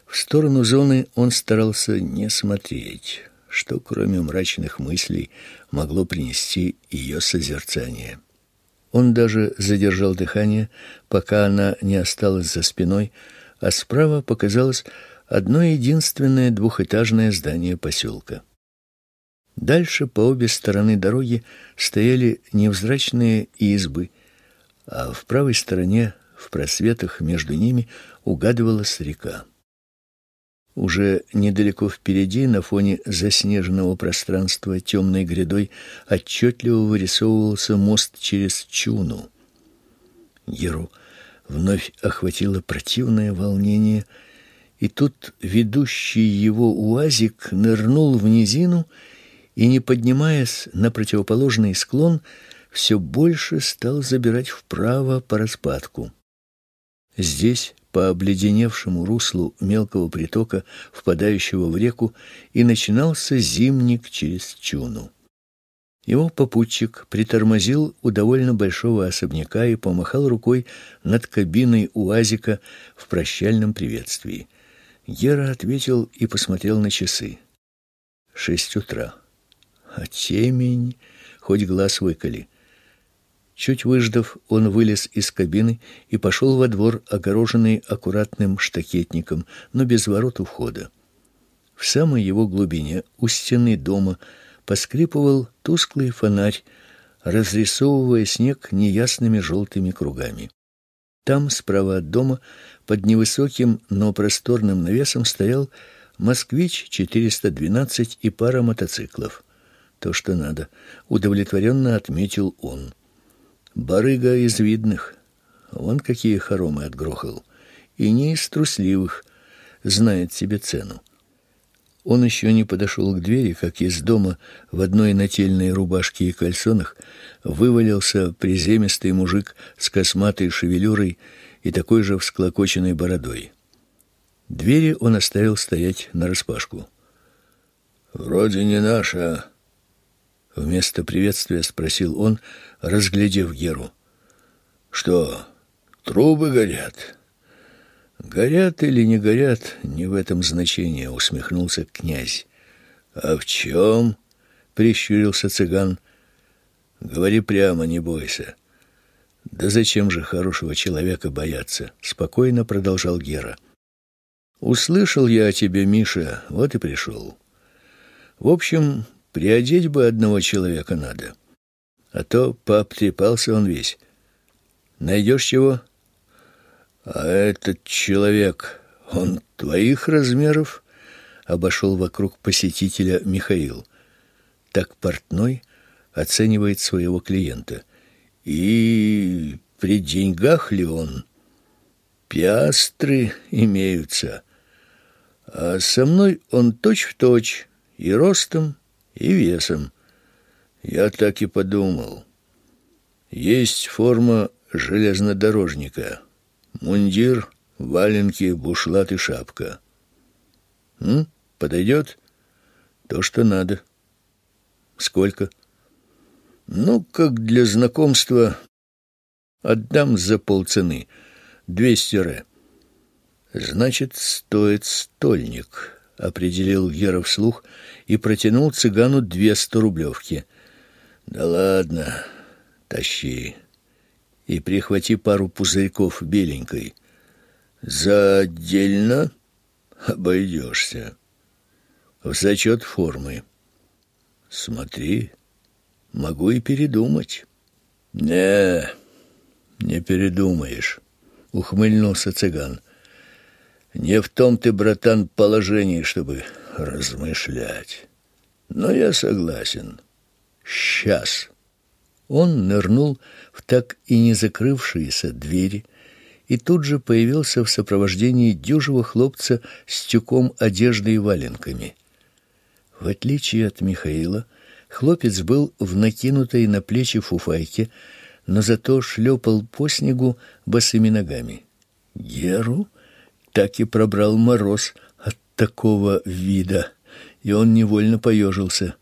В сторону зоны он старался не смотреть, что кроме мрачных мыслей могло принести ее созерцание. Он даже задержал дыхание, пока она не осталась за спиной, а справа показалось одно единственное двухэтажное здание поселка. Дальше по обе стороны дороги стояли невзрачные избы, а в правой стороне, в просветах между ними, угадывалась река. Уже недалеко впереди, на фоне заснеженного пространства темной грядой, отчетливо вырисовывался мост через Чуну. Геру вновь охватило противное волнение, и тут ведущий его УАЗик нырнул в низину и, не поднимаясь на противоположный склон, все больше стал забирать вправо по распадку. Здесь по обледеневшему руслу мелкого притока, впадающего в реку, и начинался зимник через Чуну. Его попутчик притормозил у довольно большого особняка и помахал рукой над кабиной УАЗика в прощальном приветствии. Гера ответил и посмотрел на часы. Шесть утра. А темень, хоть глаз выколи. Чуть выждав, он вылез из кабины и пошел во двор, огороженный аккуратным штакетником, но без ворот у входа. В самой его глубине, у стены дома, поскрипывал тусклый фонарь, разрисовывая снег неясными желтыми кругами. Там, справа от дома, под невысоким, но просторным навесом стоял «Москвич-412» и пара мотоциклов. То, что надо, удовлетворенно отметил он. Барыга из видных. Вон какие хоромы отгрохал. И не из трусливых. Знает себе цену. Он еще не подошел к двери, как из дома в одной нательной рубашке и кальсонах вывалился приземистый мужик с косматой шевелюрой и такой же всклокоченной бородой. Двери он оставил стоять нараспашку. «Вроде не наша», Вместо приветствия спросил он, разглядев Геру. Что, трубы горят? Горят или не горят, не в этом значении, усмехнулся князь. А в чем? прищурился цыган. Говори прямо, не бойся. Да зачем же хорошего человека бояться? спокойно продолжал Гера. Услышал я о тебе, Миша, вот и пришел. В общем, Приодеть бы одного человека надо. А то пообтрепался он весь. Найдешь чего? А этот человек, он твоих размеров? Обошел вокруг посетителя Михаил. Так портной оценивает своего клиента. И при деньгах ли он? Пиастры имеются. А со мной он точь-в-точь точь, и ростом, и весом. Я так и подумал. Есть форма железнодорожника. Мундир, валенки, бушлат и шапка. М? Подойдет? То, что надо. Сколько? Ну, как для знакомства, отдам за полцены. Двести ре. Значит, стоит стольник определил Гера вслух и протянул цыгану две сторублевки. Да ладно, тащи. И прихвати пару пузырьков беленькой. За отдельно обойдешься. В зачет формы. Смотри, могу и передумать. Не, не передумаешь, ухмыльнулся цыган. Не в том ты, братан, положении, чтобы размышлять. Но я согласен. Сейчас. Он нырнул в так и не закрывшиеся двери и тут же появился в сопровождении дюжего хлопца с тюком одежды и валенками. В отличие от Михаила, хлопец был в накинутой на плечи фуфайке, но зато шлепал по снегу босыми ногами. Геру так и пробрал мороз от такого вида, и он невольно поежился.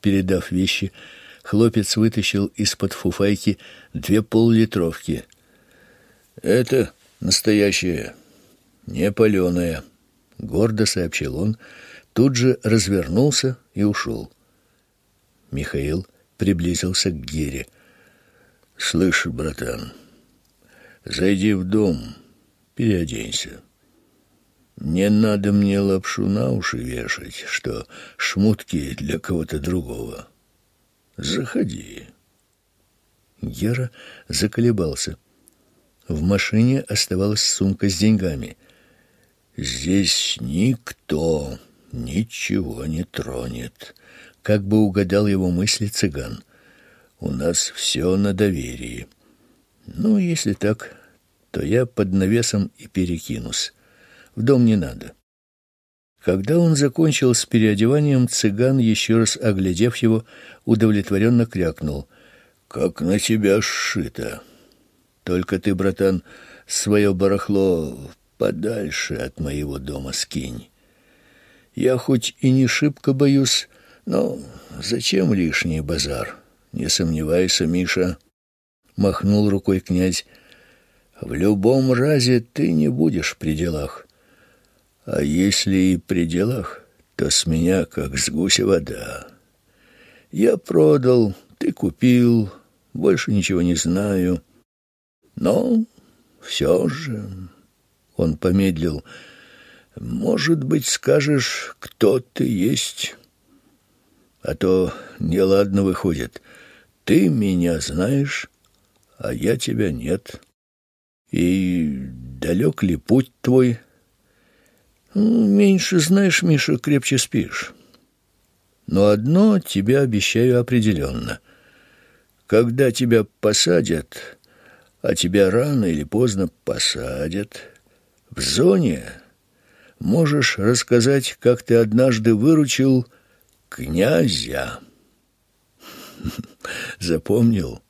Передав вещи, хлопец вытащил из-под фуфайки две поллитровки. «Это настоящее, не паленое», — гордо сообщил он, тут же развернулся и ушел. Михаил приблизился к Гере. «Слышь, братан, зайди в дом» переоденься. Не надо мне лапшу на уши вешать, что шмутки для кого-то другого. Заходи. Гера заколебался. В машине оставалась сумка с деньгами. Здесь никто ничего не тронет. Как бы угадал его мысли цыган. У нас все на доверии. Ну, если так, то я под навесом и перекинусь. В дом не надо. Когда он закончил с переодеванием, цыган, еще раз оглядев его, удовлетворенно крякнул. «Как на тебя сшито! Только ты, братан, свое барахло подальше от моего дома скинь. Я хоть и не шибко боюсь, но зачем лишний базар? Не сомневайся, Миша, махнул рукой князь. В любом разе ты не будешь при делах. А если и при делах, то с меня как с гуся вода. Я продал, ты купил, больше ничего не знаю. Но все же он помедлил. Может быть, скажешь, кто ты есть? А то неладно выходит. Ты меня знаешь, а я тебя нет. И далек ли путь твой? Ну, меньше знаешь, Миша, крепче спишь. Но одно тебе обещаю определенно. Когда тебя посадят, а тебя рано или поздно посадят, в зоне можешь рассказать, как ты однажды выручил князя. Запомнил?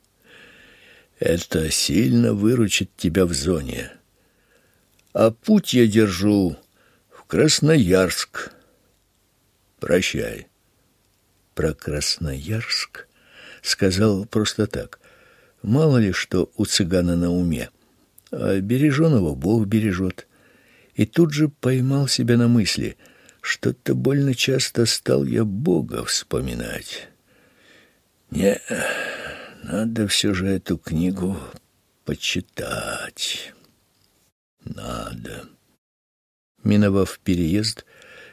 Это сильно выручит тебя в зоне. А путь я держу Красноярск. Прощай. Про Красноярск сказал просто так. Мало ли что у цыгана на уме. А береженого Бог бережет. И тут же поймал себя на мысли, что-то больно часто стал я Бога вспоминать. Не, надо все же эту книгу почитать. Надо. Миновав переезд,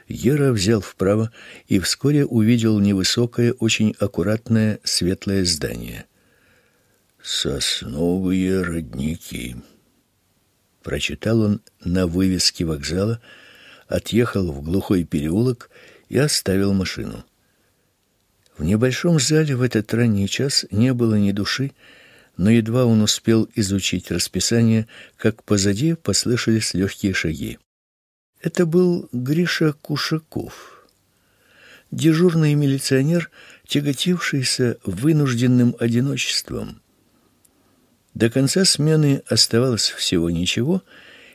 Ера взял вправо и вскоре увидел невысокое, очень аккуратное светлое здание. «Сосновые родники», — прочитал он на вывеске вокзала, отъехал в глухой переулок и оставил машину. В небольшом зале в этот ранний час не было ни души, но едва он успел изучить расписание, как позади послышались легкие шаги. Это был Гриша Кушаков, дежурный милиционер, тяготившийся вынужденным одиночеством. До конца смены оставалось всего ничего,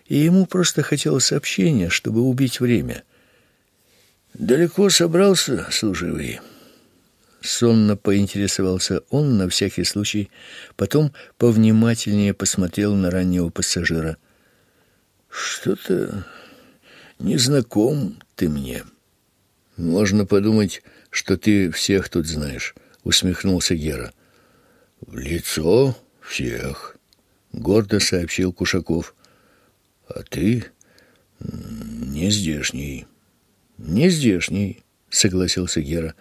и ему просто хотелось общения, чтобы убить время. «Далеко собрался, служивый?» Сонно поинтересовался он на всякий случай, потом повнимательнее посмотрел на раннего пассажира. «Что-то не знаком ты мне». «Можно подумать, что ты всех тут знаешь», — усмехнулся Гера. «В лицо всех», — гордо сообщил Кушаков. «А ты не здешний». «Не здешний», — согласился Гера.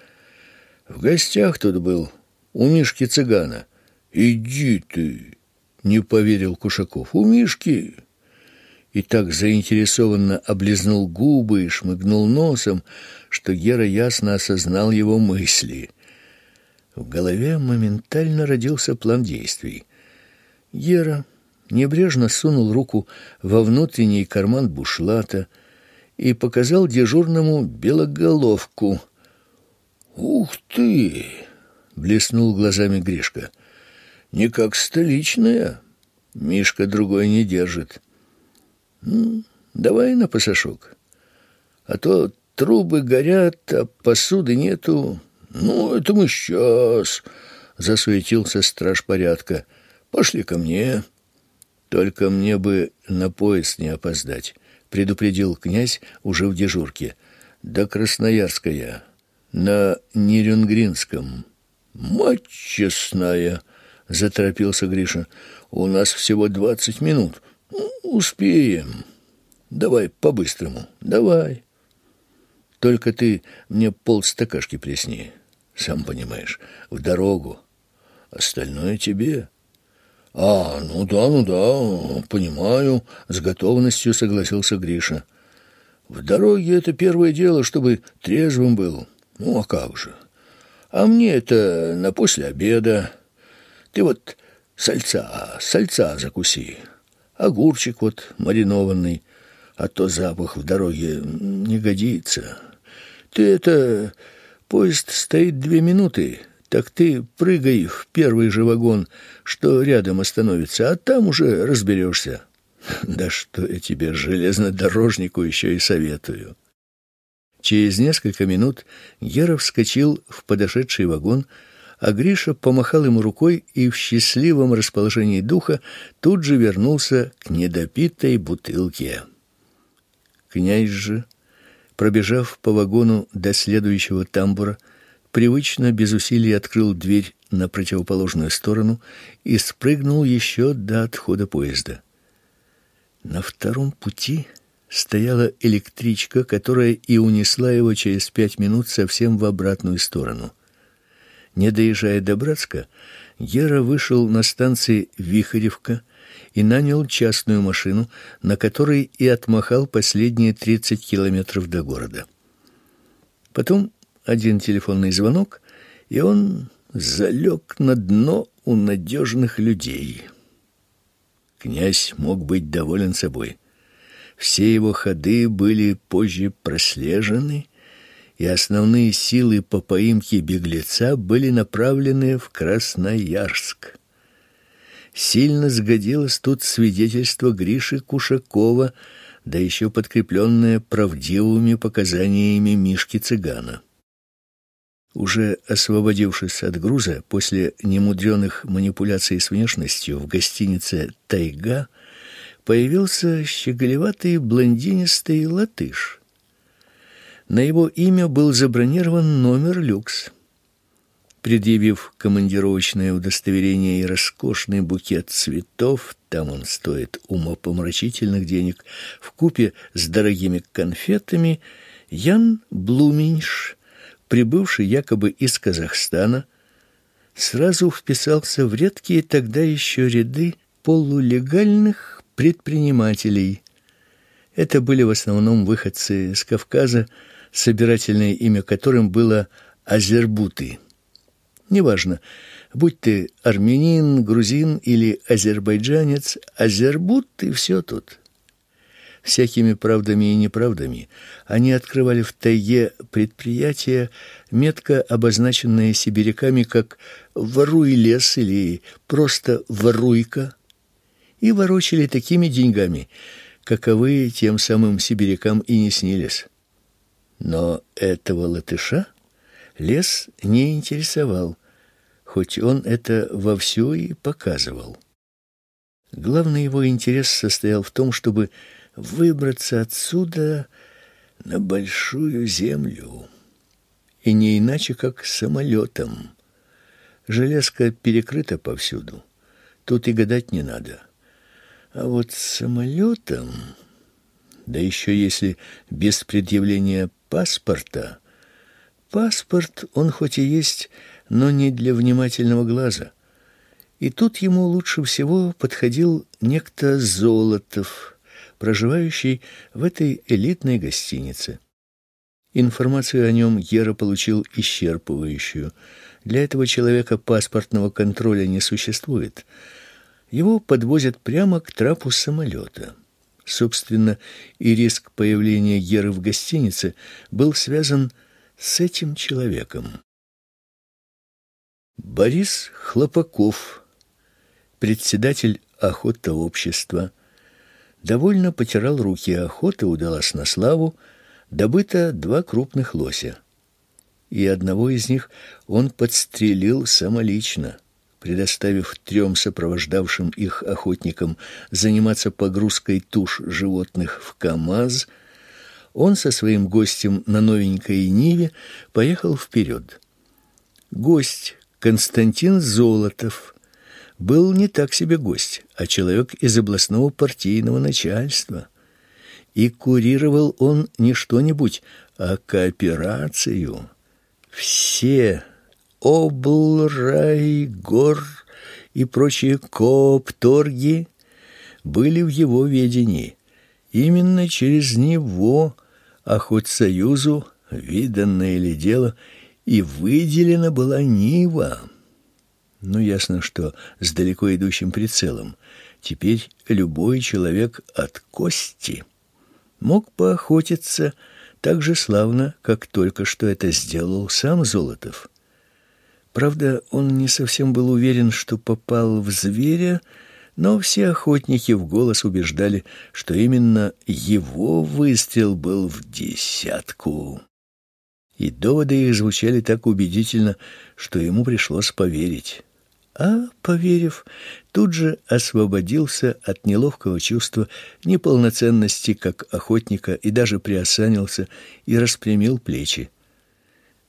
В гостях тут был у Мишки цыгана. Иди ты, не поверил Кушаков. У Мишки и так заинтересованно облизнул губы и шмыгнул носом, что Гера ясно осознал его мысли. В голове моментально родился план действий. Гера небрежно сунул руку во внутренний карман бушлата и показал дежурному белоголовку — «Ух ты!» — блеснул глазами Гришка. «Не как столичная. Мишка другой не держит. Давай на пасашок. А то трубы горят, а посуды нету. Ну, это мы сейчас!» — засуетился страж порядка. «Пошли ко мне. Только мне бы на поезд не опоздать», — предупредил князь уже в дежурке. «До Красноярска на Нерюнгринском. Мать честная, заторопился Гриша. У нас всего двадцать минут. Успеем. Давай по-быстрому. Давай. Только ты мне полстакашки плесни. Сам понимаешь, в дорогу. Остальное тебе. А, ну да, ну да, понимаю, с готовностью согласился Гриша. В дороге это первое дело, чтобы трезвым был. Ну, а как же? А мне это на после обеда. Ты вот сальца, сальца закуси. Огурчик вот маринованный, а то запах в дороге не годится. Ты это... Поезд стоит две минуты, так ты прыгай в первый же вагон, что рядом остановится, а там уже разберешься. Да что я тебе, железнодорожнику, еще и советую. Через несколько минут Гера вскочил в подошедший вагон, а Гриша помахал ему рукой и в счастливом расположении духа тут же вернулся к недопитой бутылке. Князь же, пробежав по вагону до следующего тамбура, привычно без усилий открыл дверь на противоположную сторону и спрыгнул еще до отхода поезда. На втором пути стояла электричка, которая и унесла его через пять минут совсем в обратную сторону. Не доезжая до Братска, Гера вышел на станции Вихаревка и нанял частную машину, на которой и отмахал последние 30 километров до города. Потом один телефонный звонок, и он залег на дно у надежных людей. Князь мог быть доволен собой. Все его ходы были позже прослежены, и основные силы по поимке беглеца были направлены в Красноярск. Сильно сгодилось тут свидетельство Гриши Кушакова, да еще подкрепленное правдивыми показаниями Мишки Цыгана. Уже освободившись от груза после немудреных манипуляций с внешностью в гостинице «Тайга», появился щеголеватый блондинистый латыш. На его имя был забронирован номер люкс. Предъявив командировочное удостоверение и роскошный букет цветов, там он стоит умопомрачительных денег, в купе с дорогими конфетами, Ян Блуминш, прибывший якобы из Казахстана, сразу вписался в редкие тогда еще ряды полулегальных предпринимателей. Это были в основном выходцы с Кавказа, собирательное имя которым было Азербуты. Неважно, будь ты армянин, грузин или азербайджанец, Азербут и все тут. Всякими правдами и неправдами они открывали в тайге предприятия, метко обозначенные сибиряками как «воруй лес» или просто «воруйка», и ворочали такими деньгами, каковы тем самым сибирякам и не снились. Но этого латыша лес не интересовал, хоть он это вовсю и показывал. Главный его интерес состоял в том, чтобы выбраться отсюда на большую землю, и не иначе, как самолетом. Железка перекрыта повсюду, тут и гадать не надо. А вот самолетом, да еще если без предъявления паспорта, паспорт он хоть и есть, но не для внимательного глаза. И тут ему лучше всего подходил некто Золотов – проживающий в этой элитной гостинице. Информацию о нем Гера получил исчерпывающую. Для этого человека паспортного контроля не существует. Его подвозят прямо к трапу самолета. Собственно, и риск появления Геры в гостинице был связан с этим человеком. Борис Хлопаков, председатель охотообщества, довольно потирал руки, охота удалась на славу, добыто два крупных лося. И одного из них он подстрелил самолично, предоставив трем сопровождавшим их охотникам заниматься погрузкой туш животных в КАМАЗ, он со своим гостем на новенькой Ниве поехал вперед. Гость Константин Золотов был не так себе гость, а человек из областного партийного начальства. И курировал он не что-нибудь, а кооперацию. Все облрайгор и прочие коопторги были в его ведении. Именно через него охотсоюзу, виданное ли дело, и выделена была Нива. Ну, ясно, что с далеко идущим прицелом. Теперь любой человек от кости мог поохотиться так же славно, как только что это сделал сам Золотов. Правда, он не совсем был уверен, что попал в зверя, Но все охотники в голос убеждали, что именно его выстрел был в десятку. И доводы их звучали так убедительно, что ему пришлось поверить. А, поверив, тут же освободился от неловкого чувства неполноценности как охотника и даже приосанился и распрямил плечи.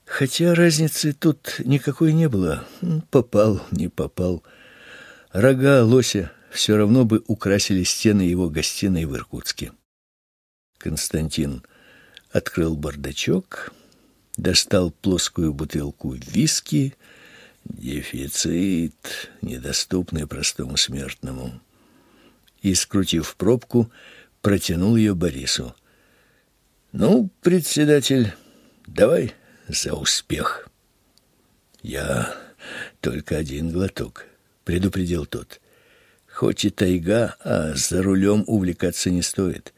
Хотя разницы тут никакой не было. Попал, не попал. Рога лося все равно бы украсили стены его гостиной в Иркутске. Константин открыл бардачок, достал плоскую бутылку виски, дефицит, недоступный простому смертному, и, скрутив пробку, протянул ее Борису. «Ну, председатель, давай за успех. Я только один глоток, предупредил тот. Хоть и тайга, а за рулем увлекаться не стоит.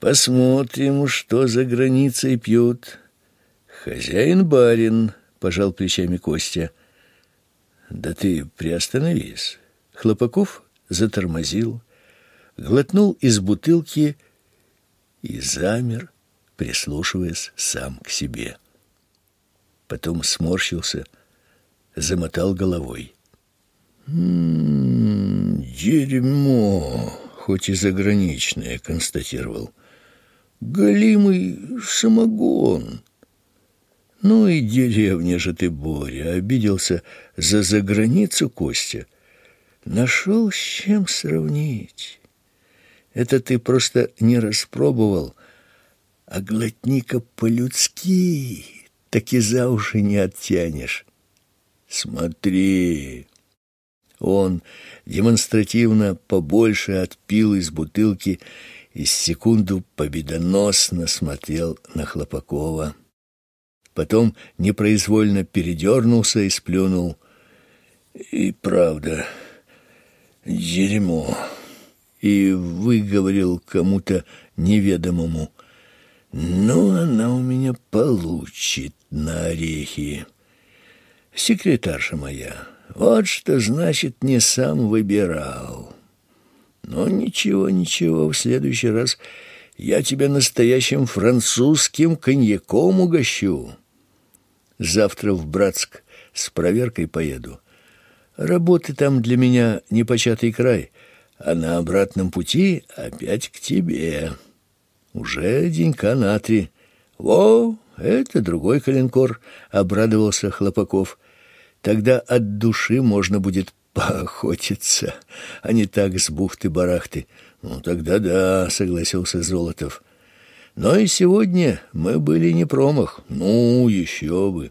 Посмотрим, что за границей пьют. Хозяин-барин, пожал плечами Костя. Да ты приостановись. Хлопаков затормозил, глотнул из бутылки и замер, прислушиваясь сам к себе потом сморщился, замотал головой. «М-м, дерьмо, хоть и заграничное, констатировал. Голимый самогон. Ну и деревня же ты, Боря, обиделся за заграницу Костя. Нашел с чем сравнить. Это ты просто не распробовал, а глотника по-людски так и за уши не оттянешь. Смотри. Он демонстративно побольше отпил из бутылки и секунду победоносно смотрел на Хлопакова. Потом непроизвольно передернулся и сплюнул. И правда, дерьмо. И выговорил кому-то неведомому. Ну, она у меня получит на орехи. Секретарша моя, вот что значит не сам выбирал. Но ничего, ничего, в следующий раз я тебя настоящим французским коньяком угощу. Завтра в Братск с проверкой поеду. Работы там для меня непочатый край, а на обратном пути опять к тебе». Уже денька на три. Во, это другой коленкор, обрадовался Хлопаков. Тогда от души можно будет поохотиться, а не так с бухты-барахты. Ну тогда да, согласился Золотов. Но и сегодня мы были не промах. Ну, еще бы.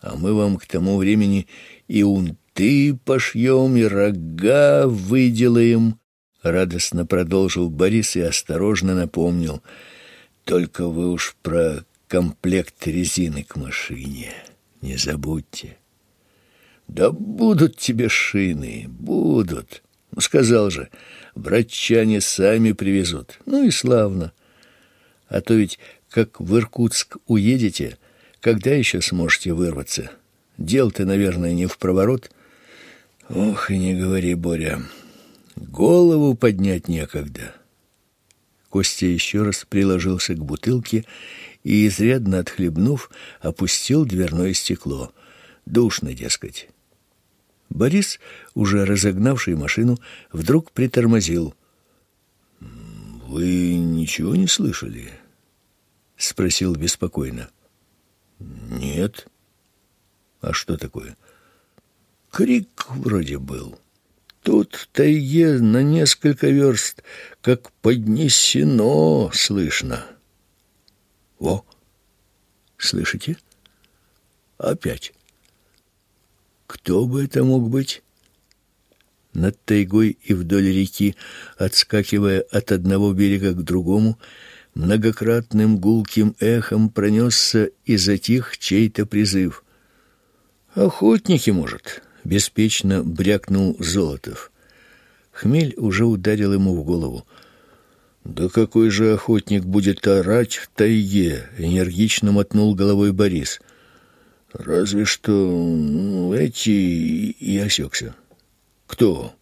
А мы вам к тому времени и унты пошьем, и рога выделаем, радостно продолжил Борис и осторожно напомнил: "Только вы уж про комплект резины к машине не забудьте". "Да будут тебе шины, будут", сказал же. "Братчане сами привезут". Ну и славно. А то ведь как в Иркутск уедете, когда еще сможете вырваться? Дел-то, наверное, не в проворот. Ох, и не говори, Боря. Голову поднять некогда. Костя еще раз приложился к бутылке и, изрядно отхлебнув, опустил дверное стекло. Душно, дескать. Борис, уже разогнавший машину, вдруг притормозил. «Вы ничего не слышали?» — спросил беспокойно. «Нет». «А что такое?» «Крик вроде был». Тут в тайге на несколько верст, как поднесено, слышно. Во, слышите? Опять. Кто бы это мог быть? Над тайгой и вдоль реки, отскакивая от одного берега к другому, многократным гулким эхом пронесся и затих чей-то призыв. Охотники, может, беспечно брякнул Золотов. Хмель уже ударил ему в голову. Да какой же охотник будет орать в тайге, энергично мотнул головой Борис. Разве что ну, эти и осекся. Кто?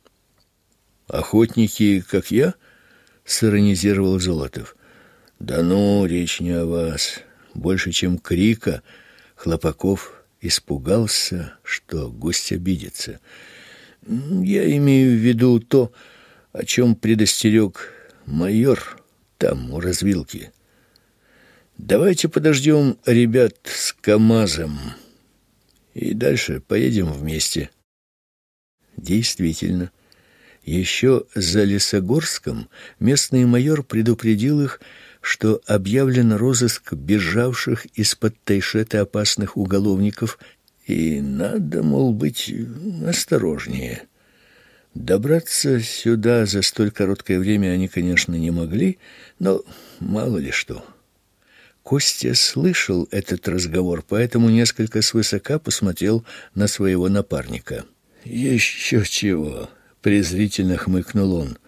Охотники, как я? Сиронизировал Золотов. Да ну, речь не о вас. Больше, чем крика, Хлопаков испугался, что гость обидится. Я имею в виду то, о чем предостерег майор там, у развилки. Давайте подождем ребят с КамАЗом и дальше поедем вместе. Действительно, еще за Лесогорском местный майор предупредил их, что объявлен розыск бежавших из-под Тайшета опасных уголовников, и надо, мол, быть осторожнее. Добраться сюда за столь короткое время они, конечно, не могли, но мало ли что. Костя слышал этот разговор, поэтому несколько свысока посмотрел на своего напарника. «Еще чего!» — презрительно хмыкнул он.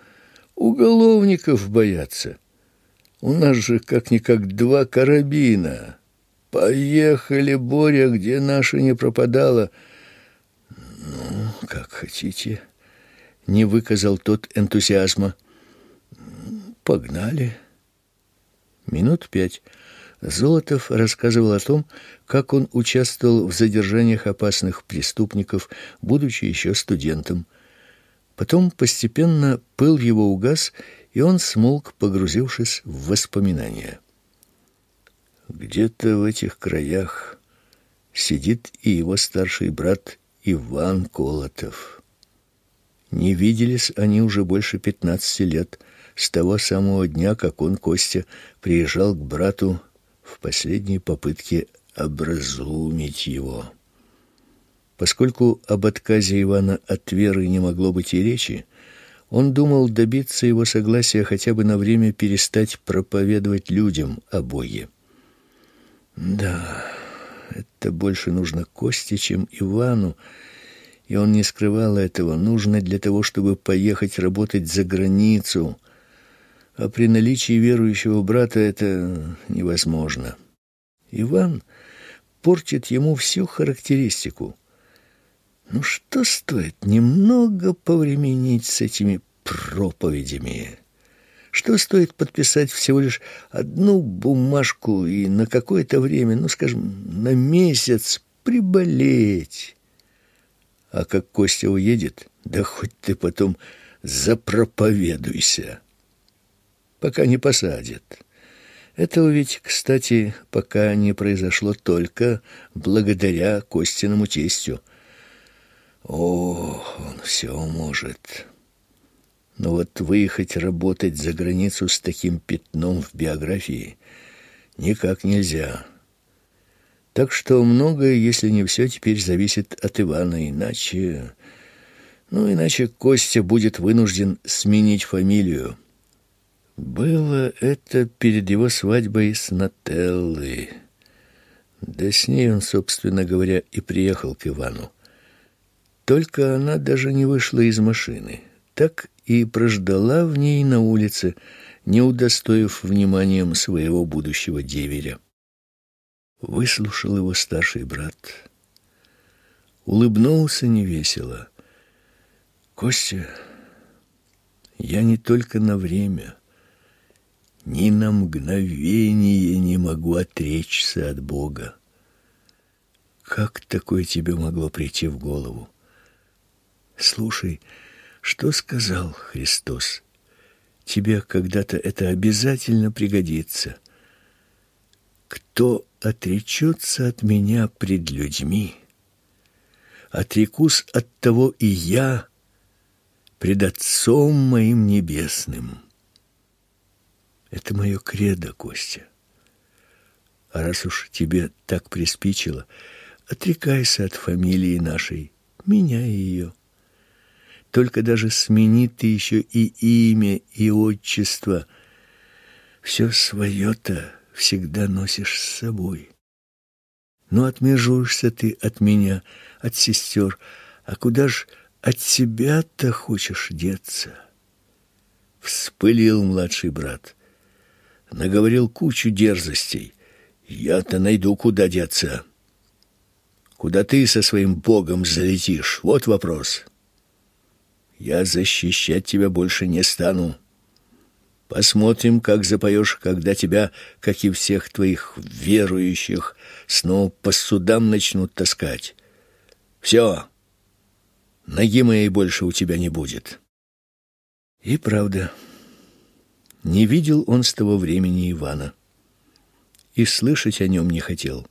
«Уголовников боятся. У нас же как-никак два карабина. Поехали, Боря, где наша не пропадала». «Ну, как хотите». Не выказал тот энтузиазма. «Погнали». Минут пять Золотов рассказывал о том, как он участвовал в задержаниях опасных преступников, будучи еще студентом. Потом постепенно пыл его угас, и он смолк, погрузившись в воспоминания. Где-то в этих краях сидит и его старший брат Иван Колотов. Не виделись они уже больше пятнадцати лет, с того самого дня, как он, Костя, приезжал к брату в последней попытке образумить его. Поскольку об отказе Ивана от веры не могло быть и речи, он думал добиться его согласия хотя бы на время перестать проповедовать людям о Боге. Да, это больше нужно Косте, чем Ивану, и он не скрывал этого. Нужно для того, чтобы поехать работать за границу, а при наличии верующего брата это невозможно. Иван портит ему всю характеристику. Ну что стоит немного повременить с этими проповедями? Что стоит подписать всего лишь одну бумажку и на какое-то время, ну, скажем, на месяц приболеть? А как Костя уедет, да хоть ты потом запроповедуйся пока не посадят. Этого ведь, кстати, пока не произошло только благодаря Костиному тестю. О, он все может. Но вот выехать работать за границу с таким пятном в биографии никак нельзя. Так что многое, если не все, теперь зависит от Ивана, иначе... Ну, иначе Костя будет вынужден сменить фамилию. Было это перед его свадьбой с Нателлой. Да с ней он, собственно говоря, и приехал к Ивану. Только она даже не вышла из машины. Так и прождала в ней на улице, не удостоив вниманием своего будущего деверя. Выслушал его старший брат. Улыбнулся невесело. «Костя, я не только на время...» ни на мгновение не могу отречься от Бога. Как такое тебе могло прийти в голову? Слушай, что сказал Христос? Тебе когда-то это обязательно пригодится. Кто отречется от меня пред людьми, отрекусь от того и я пред Отцом моим небесным. Это мое кредо, Костя. А раз уж тебе так приспичило, отрекайся от фамилии нашей, меняй ее. Только даже смени ты еще и имя, и отчество. Все свое-то всегда носишь с собой. Ну, отмежуешься ты от меня, от сестер, а куда ж от себя-то хочешь деться? Вспылил младший брат наговорил кучу дерзостей. Я-то найду, куда деться. Куда ты со своим богом залетишь? Вот вопрос. Я защищать тебя больше не стану. Посмотрим, как запоешь, когда тебя, как и всех твоих верующих, снова по судам начнут таскать. Все, ноги моей больше у тебя не будет. И правда, не видел он с того времени Ивана. И слышать о нем не хотел.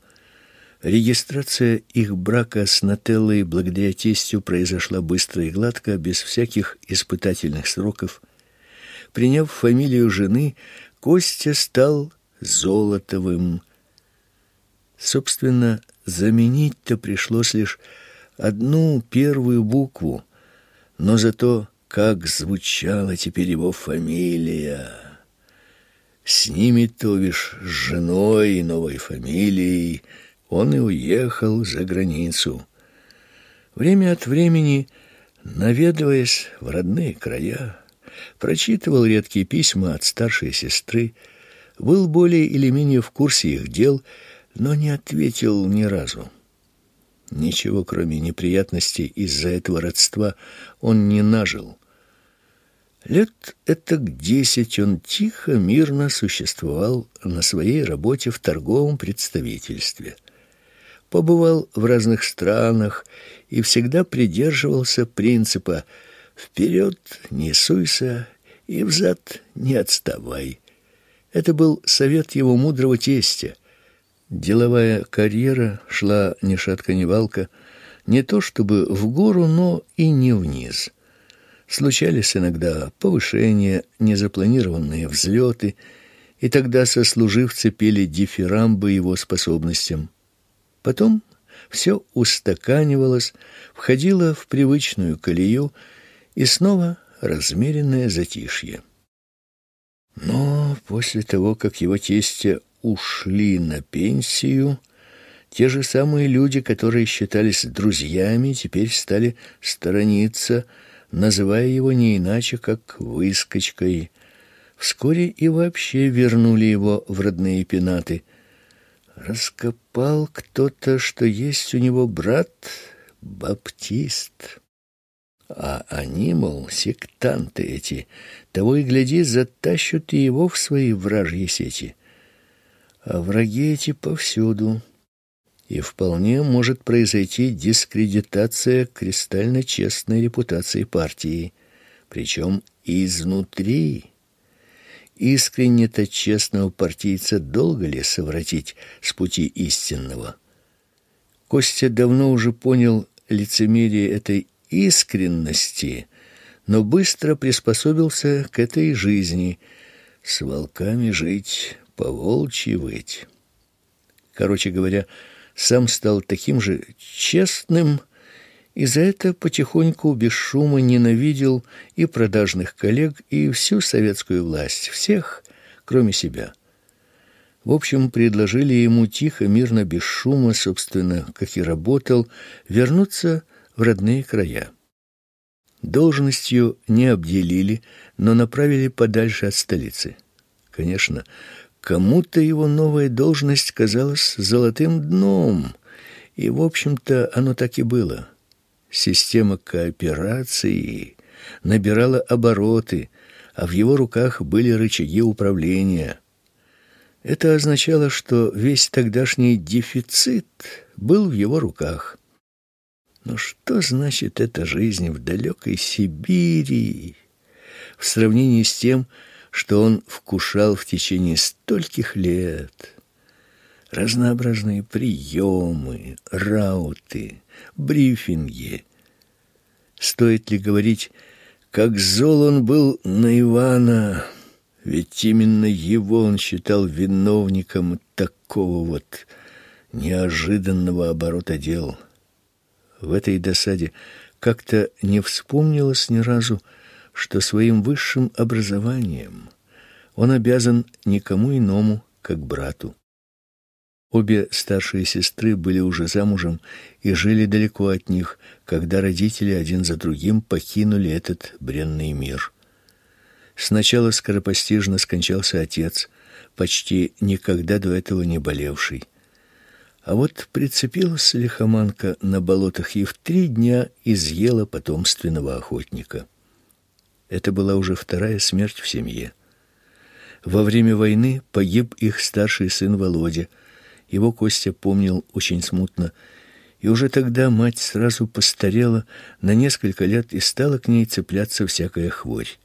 Регистрация их брака с Нателлой благодаря тестю произошла быстро и гладко, без всяких испытательных сроков. Приняв фамилию жены, Костя стал Золотовым. Собственно, заменить-то пришлось лишь одну первую букву, но зато как звучала теперь его фамилия. С ними, то бишь, с женой и новой фамилией – он и уехал за границу. Время от времени, наведываясь в родные края, прочитывал редкие письма от старшей сестры, был более или менее в курсе их дел, но не ответил ни разу. Ничего, кроме неприятностей из-за этого родства, он не нажил. Лет это к десять он тихо, мирно существовал на своей работе в торговом представительстве побывал в разных странах и всегда придерживался принципа «вперед не суйся и взад не отставай». Это был совет его мудрого тестя. Деловая карьера шла ни шатка ни валка, не то чтобы в гору, но и не вниз. Случались иногда повышения, незапланированные взлеты, и тогда сослуживцы пели дифирамбы его способностям. Потом все устаканивалось, входило в привычную колею, и снова размеренное затишье. Но после того, как его тестя ушли на пенсию, те же самые люди, которые считались друзьями, теперь стали сторониться, называя его не иначе, как «выскочкой». Вскоре и вообще вернули его в родные пенаты – Раскопал кто-то, что есть у него брат баптист. А они, мол, сектанты эти, того и гляди, затащат и его в свои вражьи сети. А враги эти повсюду. И вполне может произойти дискредитация кристально честной репутации партии, причем изнутри. Искренне-то честного партийца долго ли совратить с пути истинного? Костя давно уже понял лицемерие этой искренности, но быстро приспособился к этой жизни. С волками жить, по волчьи выть. Короче говоря, сам стал таким же честным, и за это потихоньку без шума ненавидел и продажных коллег, и всю советскую власть, всех, кроме себя. В общем, предложили ему тихо, мирно, без шума, собственно, как и работал, вернуться в родные края. Должностью не обделили, но направили подальше от столицы. Конечно, кому-то его новая должность казалась золотым дном, и, в общем-то, оно так и было – Система кооперации набирала обороты, а в его руках были рычаги управления. Это означало, что весь тогдашний дефицит был в его руках. Но что значит эта жизнь в далекой Сибири в сравнении с тем, что он вкушал в течение стольких лет? Разнообразные приемы, рауты, брифинги. Стоит ли говорить, как зол он был на Ивана, ведь именно его он считал виновником такого вот неожиданного оборота дел. В этой досаде как-то не вспомнилось ни разу, что своим высшим образованием он обязан никому иному, как брату. Обе старшие сестры были уже замужем и жили далеко от них, когда родители один за другим покинули этот бренный мир. Сначала скоропостижно скончался отец, почти никогда до этого не болевший. А вот прицепилась лихоманка на болотах и в три дня изъела потомственного охотника. Это была уже вторая смерть в семье. Во время войны погиб их старший сын Володя. Его Костя помнил очень смутно. И уже тогда мать сразу постарела на несколько лет и стала к ней цепляться всякая хворь.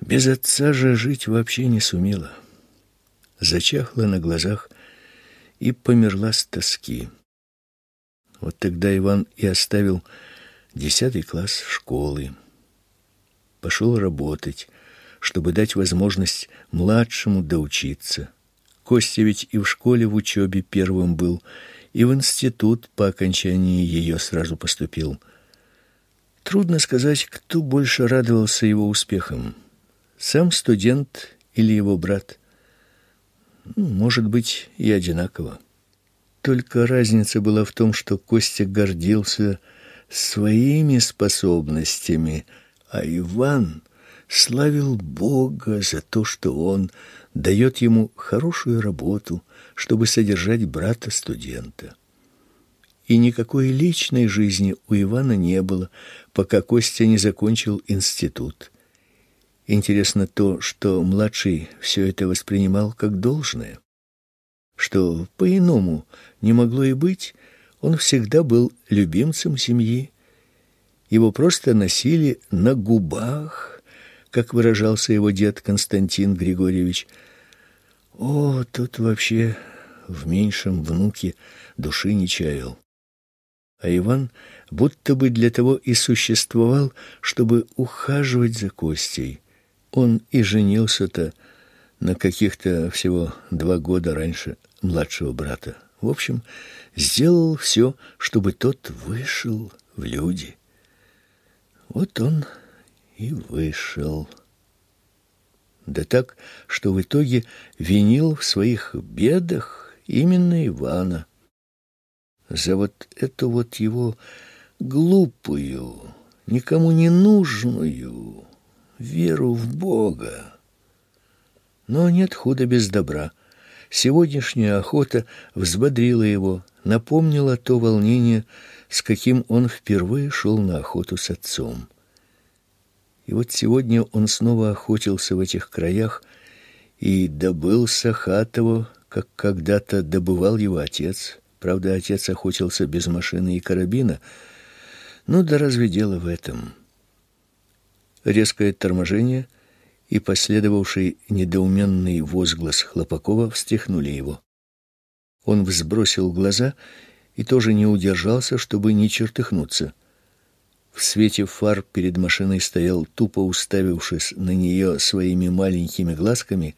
Без отца же жить вообще не сумела. Зачахла на глазах и померла с тоски. Вот тогда Иван и оставил десятый класс школы. Пошел работать, чтобы дать возможность младшему доучиться. Костя ведь и в школе в учебе первым был, и в институт по окончании ее сразу поступил. Трудно сказать, кто больше радовался его успехам. Сам студент или его брат. Ну, может быть, и одинаково. Только разница была в том, что Костя гордился своими способностями, а Иван славил Бога за то, что он дает ему хорошую работу, чтобы содержать брата-студента. И никакой личной жизни у Ивана не было, пока Костя не закончил институт. Интересно то, что младший все это воспринимал как должное что по-иному не могло и быть, он всегда был любимцем семьи. Его просто носили на губах, как выражался его дед Константин Григорьевич. О, тут вообще в меньшем внуке души не чаял. А Иван будто бы для того и существовал, чтобы ухаживать за Костей. Он и женился-то на каких-то всего два года раньше младшего брата. В общем, сделал все, чтобы тот вышел в люди. Вот он и вышел. Да так, что в итоге винил в своих бедах именно Ивана. За вот эту вот его глупую, никому не нужную веру в Бога. Но нет худа без добра. Сегодняшняя охота взбодрила его, напомнила то волнение, с каким он впервые шел на охоту с отцом. И вот сегодня он снова охотился в этих краях и добыл Сахатова, как когда-то добывал его отец. Правда, отец охотился без машины и карабина, но да разве дело в этом? Резкое торможение — и последовавший недоуменный возглас Хлопакова встряхнули его. Он взбросил глаза и тоже не удержался, чтобы не чертыхнуться. В свете фар перед машиной стоял, тупо уставившись на нее своими маленькими глазками,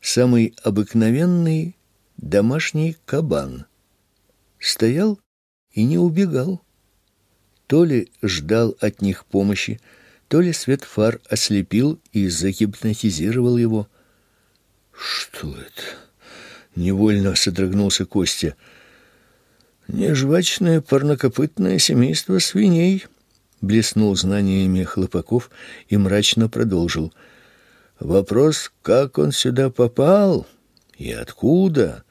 самый обыкновенный домашний кабан. Стоял и не убегал. То ли ждал от них помощи, то ли свет фар ослепил и загипнотизировал его. Что это? Невольно содрогнулся Костя. Нежвачное парнокопытное семейство свиней, блеснул знаниями Хлопаков и мрачно продолжил. Вопрос, как он сюда попал и откуда?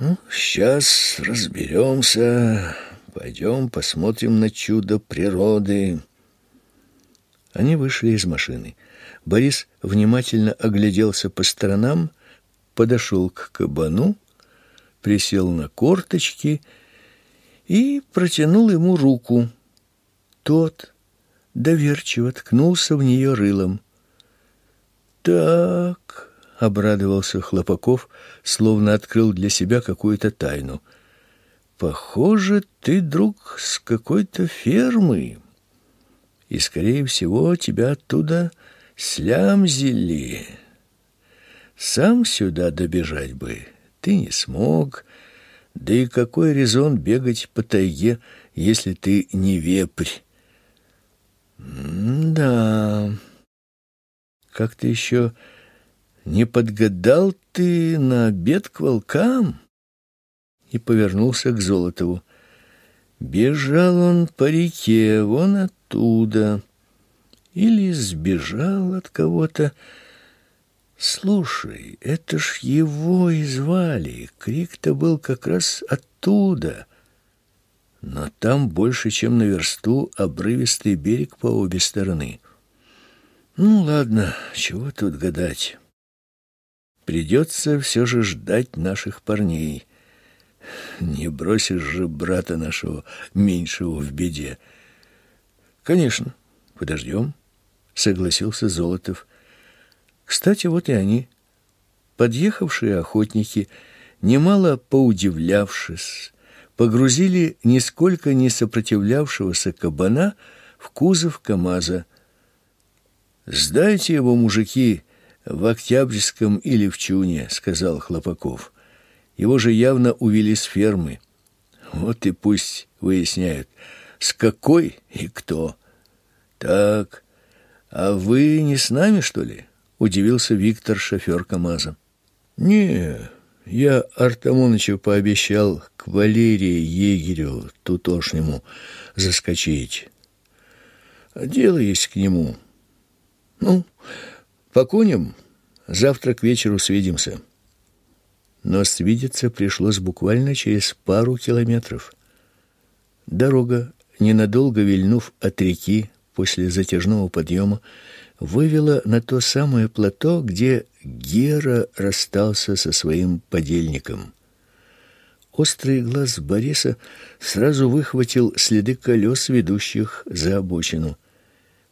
Ну, сейчас разберемся. Пойдем посмотрим на чудо природы. Они вышли из машины. Борис внимательно огляделся по сторонам, подошел к кабану, присел на корточки и протянул ему руку. Тот доверчиво ткнулся в нее рылом. «Так», — обрадовался Хлопаков, словно открыл для себя какую-то тайну. «Похоже, ты, друг, с какой-то фермы» и, скорее всего, тебя оттуда слямзили. Сам сюда добежать бы ты не смог, да и какой резон бегать по тайге, если ты не вепрь? Да, как ты еще не подгадал ты на обед к волкам? И повернулся к Золотову. Бежал он по реке, вон оттуда. Или сбежал от кого-то. Слушай, это ж его и звали. Крик-то был как раз оттуда. Но там больше, чем на версту, обрывистый берег по обе стороны. Ну, ладно, чего тут гадать. Придется все же ждать наших парней. Не бросишь же брата нашего меньшего в беде. Конечно, подождем, согласился Золотов. Кстати, вот и они. Подъехавшие охотники, немало поудивлявшись, погрузили нисколько не сопротивлявшегося кабана в кузов КамАЗа. «Сдайте его, мужики, в Октябрьском или в Чуне», — сказал Хлопаков. «Его же явно увели с фермы. Вот и пусть выясняют, с какой и кто. Так, а вы не с нами, что ли?» — удивился Виктор, шофер КамАЗа. «Не, я Артамонычу пообещал к Валерии Егерю тутошнему заскочить. Дело есть к нему. Ну, поконим, завтра к вечеру свидимся». Но свидеться пришлось буквально через пару километров. Дорога, ненадолго вильнув от реки после затяжного подъема, вывела на то самое плато, где Гера расстался со своим подельником. Острый глаз Бориса сразу выхватил следы колес, ведущих за обочину.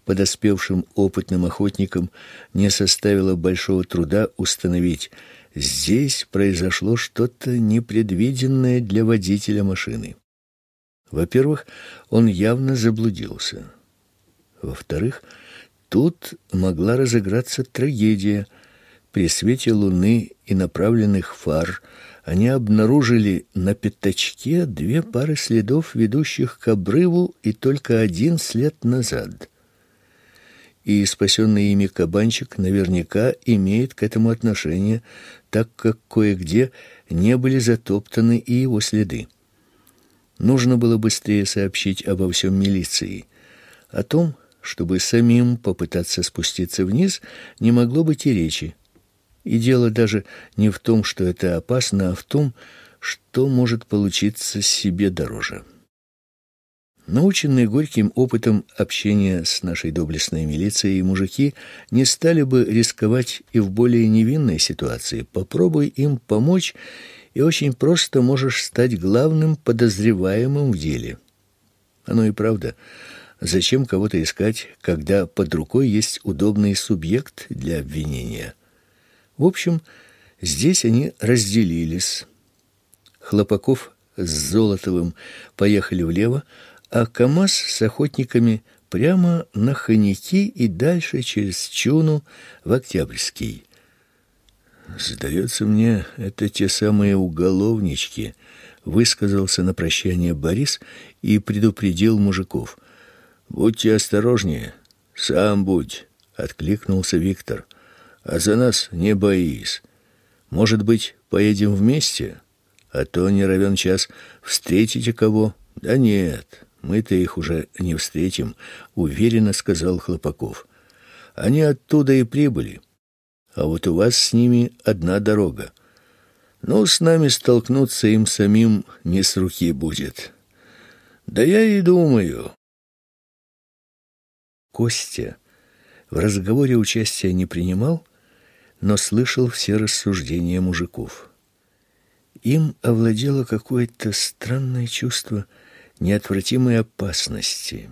Подоспевшим опытным охотникам не составило большого труда установить, здесь произошло что-то непредвиденное для водителя машины. Во-первых, он явно заблудился. Во-вторых, Тут могла разыграться трагедия. При свете луны и направленных фар они обнаружили на пятачке две пары следов, ведущих к обрыву, и только один след назад. И спасенный ими кабанчик наверняка имеет к этому отношение, так как кое-где не были затоптаны и его следы. Нужно было быстрее сообщить обо всем милиции, о том, чтобы самим попытаться спуститься вниз, не могло быть и речи. И дело даже не в том, что это опасно, а в том, что может получиться себе дороже. Наученные горьким опытом общения с нашей доблестной милицией, мужики не стали бы рисковать и в более невинной ситуации. Попробуй им помочь, и очень просто можешь стать главным подозреваемым в деле. Оно и правда – Зачем кого-то искать, когда под рукой есть удобный субъект для обвинения? В общем, здесь они разделились. Хлопаков с Золотовым поехали влево, а КамАЗ с охотниками прямо на Ханики и дальше через Чуну в Октябрьский. «Сдается мне, это те самые уголовнички», — высказался на прощание Борис и предупредил мужиков. Будьте осторожнее. Сам будь, откликнулся Виктор. А за нас не боись. Может быть, поедем вместе? А то не равен час встретите кого? Да нет, мы-то их уже не встретим, уверенно сказал Хлопаков. Они оттуда и прибыли. А вот у вас с ними одна дорога. Ну, с нами столкнуться им самим не с руки будет. Да я и думаю, Костя в разговоре участия не принимал, но слышал все рассуждения мужиков. Им овладело какое-то странное чувство неотвратимой опасности.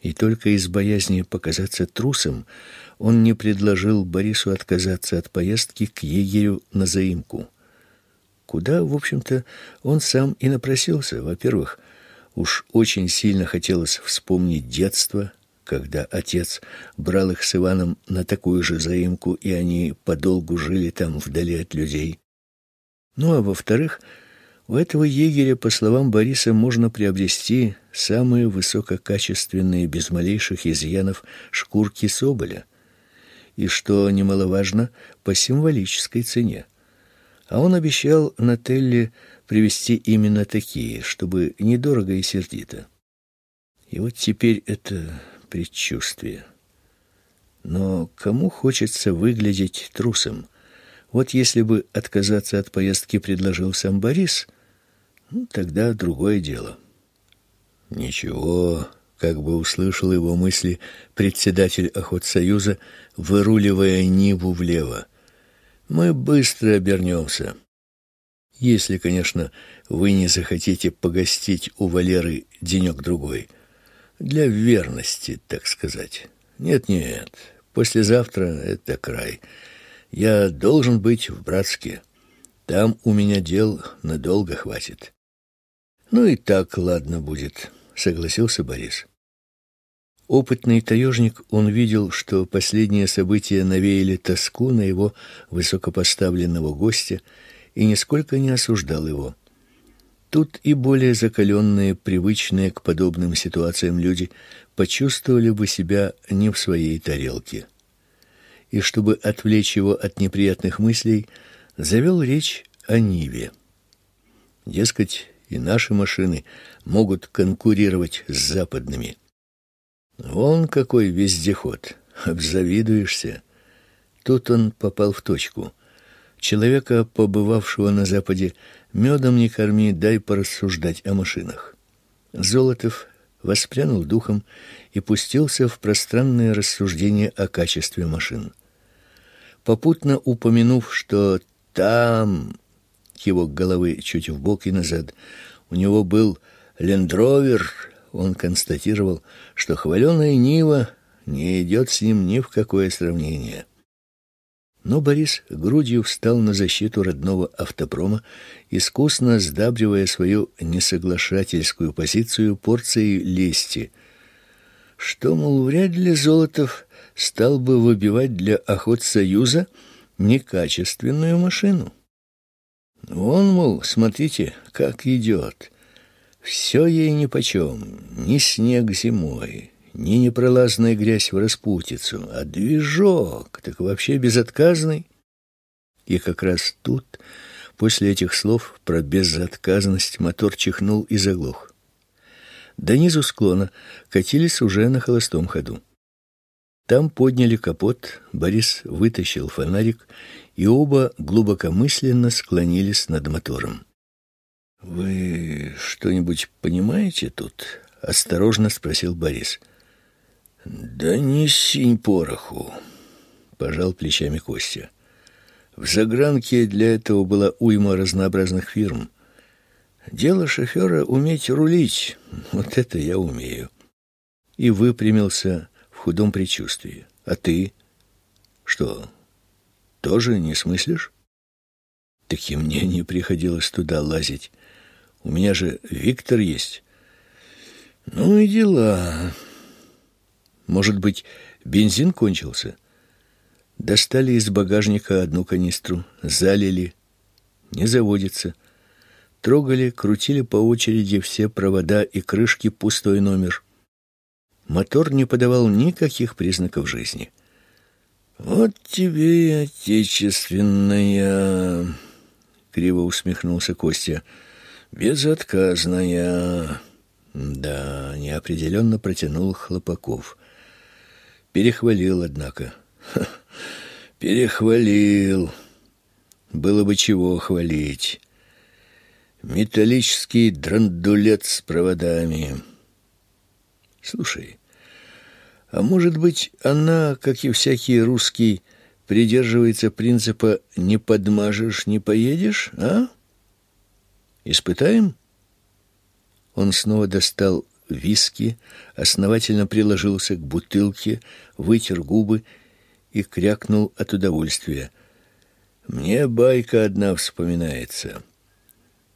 И только из боязни показаться трусом он не предложил Борису отказаться от поездки к егерю на заимку. Куда, в общем-то, он сам и напросился. Во-первых, уж очень сильно хотелось вспомнить детство, когда отец брал их с Иваном на такую же заимку, и они подолгу жили там вдали от людей. Ну а во-вторых, у этого егеря, по словам Бориса, можно приобрести самые высококачественные, без малейших изъянов, шкурки соболя, и, что немаловажно, по символической цене. А он обещал Нателле привезти именно такие, чтобы недорого и сердито. И вот теперь это предчувствие. Но кому хочется выглядеть трусом? Вот если бы отказаться от поездки предложил сам Борис, ну, тогда другое дело. Ничего, как бы услышал его мысли председатель охотсоюза, выруливая Ниву влево. Мы быстро обернемся. Если, конечно, вы не захотите погостить у Валеры денек-другой. Для верности, так сказать. Нет-нет, послезавтра это край. Я должен быть в Братске. Там у меня дел надолго хватит. Ну и так ладно будет, согласился Борис. Опытный таежник, он видел, что последние события навеяли тоску на его высокопоставленного гостя и нисколько не осуждал его. Тут и более закаленные, привычные к подобным ситуациям люди почувствовали бы себя не в своей тарелке. И чтобы отвлечь его от неприятных мыслей, завел речь о Ниве. Дескать, и наши машины могут конкурировать с западными. Вон какой вездеход, обзавидуешься. Тут он попал в точку. Человека, побывавшего на Западе, медом не корми, дай порассуждать о машинах. Золотов воспрянул духом и пустился в пространное рассуждение о качестве машин. Попутно упомянув, что там кивок головы чуть в бок и назад. У него был лендровер. Он констатировал, что хваленая Нива не идет с ним ни в какое сравнение. Но Борис грудью встал на защиту родного автопрома, искусно сдабривая свою несоглашательскую позицию порцией лести. Что, мол, вряд ли Золотов стал бы выбивать для охотсоюза некачественную машину. Он, мол, смотрите, как идет. Все ей нипочем, ни снег зимой, ни непролазная грязь в распутицу, а движок, так вообще безотказный. И как раз тут, после этих слов про безотказность, мотор чихнул и заглох. До низу склона катились уже на холостом ходу. Там подняли капот, Борис вытащил фонарик и оба глубокомысленно склонились над мотором. Вы что-нибудь понимаете тут? осторожно спросил Борис. Да не синь пороху, пожал плечами Костя. В загранке для этого была уйма разнообразных фирм. Дело шофера уметь рулить. Вот это я умею. И выпрямился в худом предчувствии. А ты что, тоже не смыслишь? Так и мне не приходилось туда лазить. У меня же Виктор есть. Ну и дела. Может быть, бензин кончился? Достали из багажника одну канистру, залили. Не заводится. Трогали, крутили по очереди все провода и крышки пустой номер. Мотор не подавал никаких признаков жизни. — вот тебе и отечественная, криво усмехнулся Костя. Безотказная. Да, неопределенно протянул Хлопаков. Перехвалил, однако. Ха, перехвалил. Было бы чего хвалить. Металлический драндулет с проводами. Слушай, а может быть, она, как и всякий русский, придерживается принципа «не подмажешь, не поедешь», а? Испытаем? Он снова достал виски, основательно приложился к бутылке, вытер губы и крякнул от удовольствия. Мне байка одна вспоминается.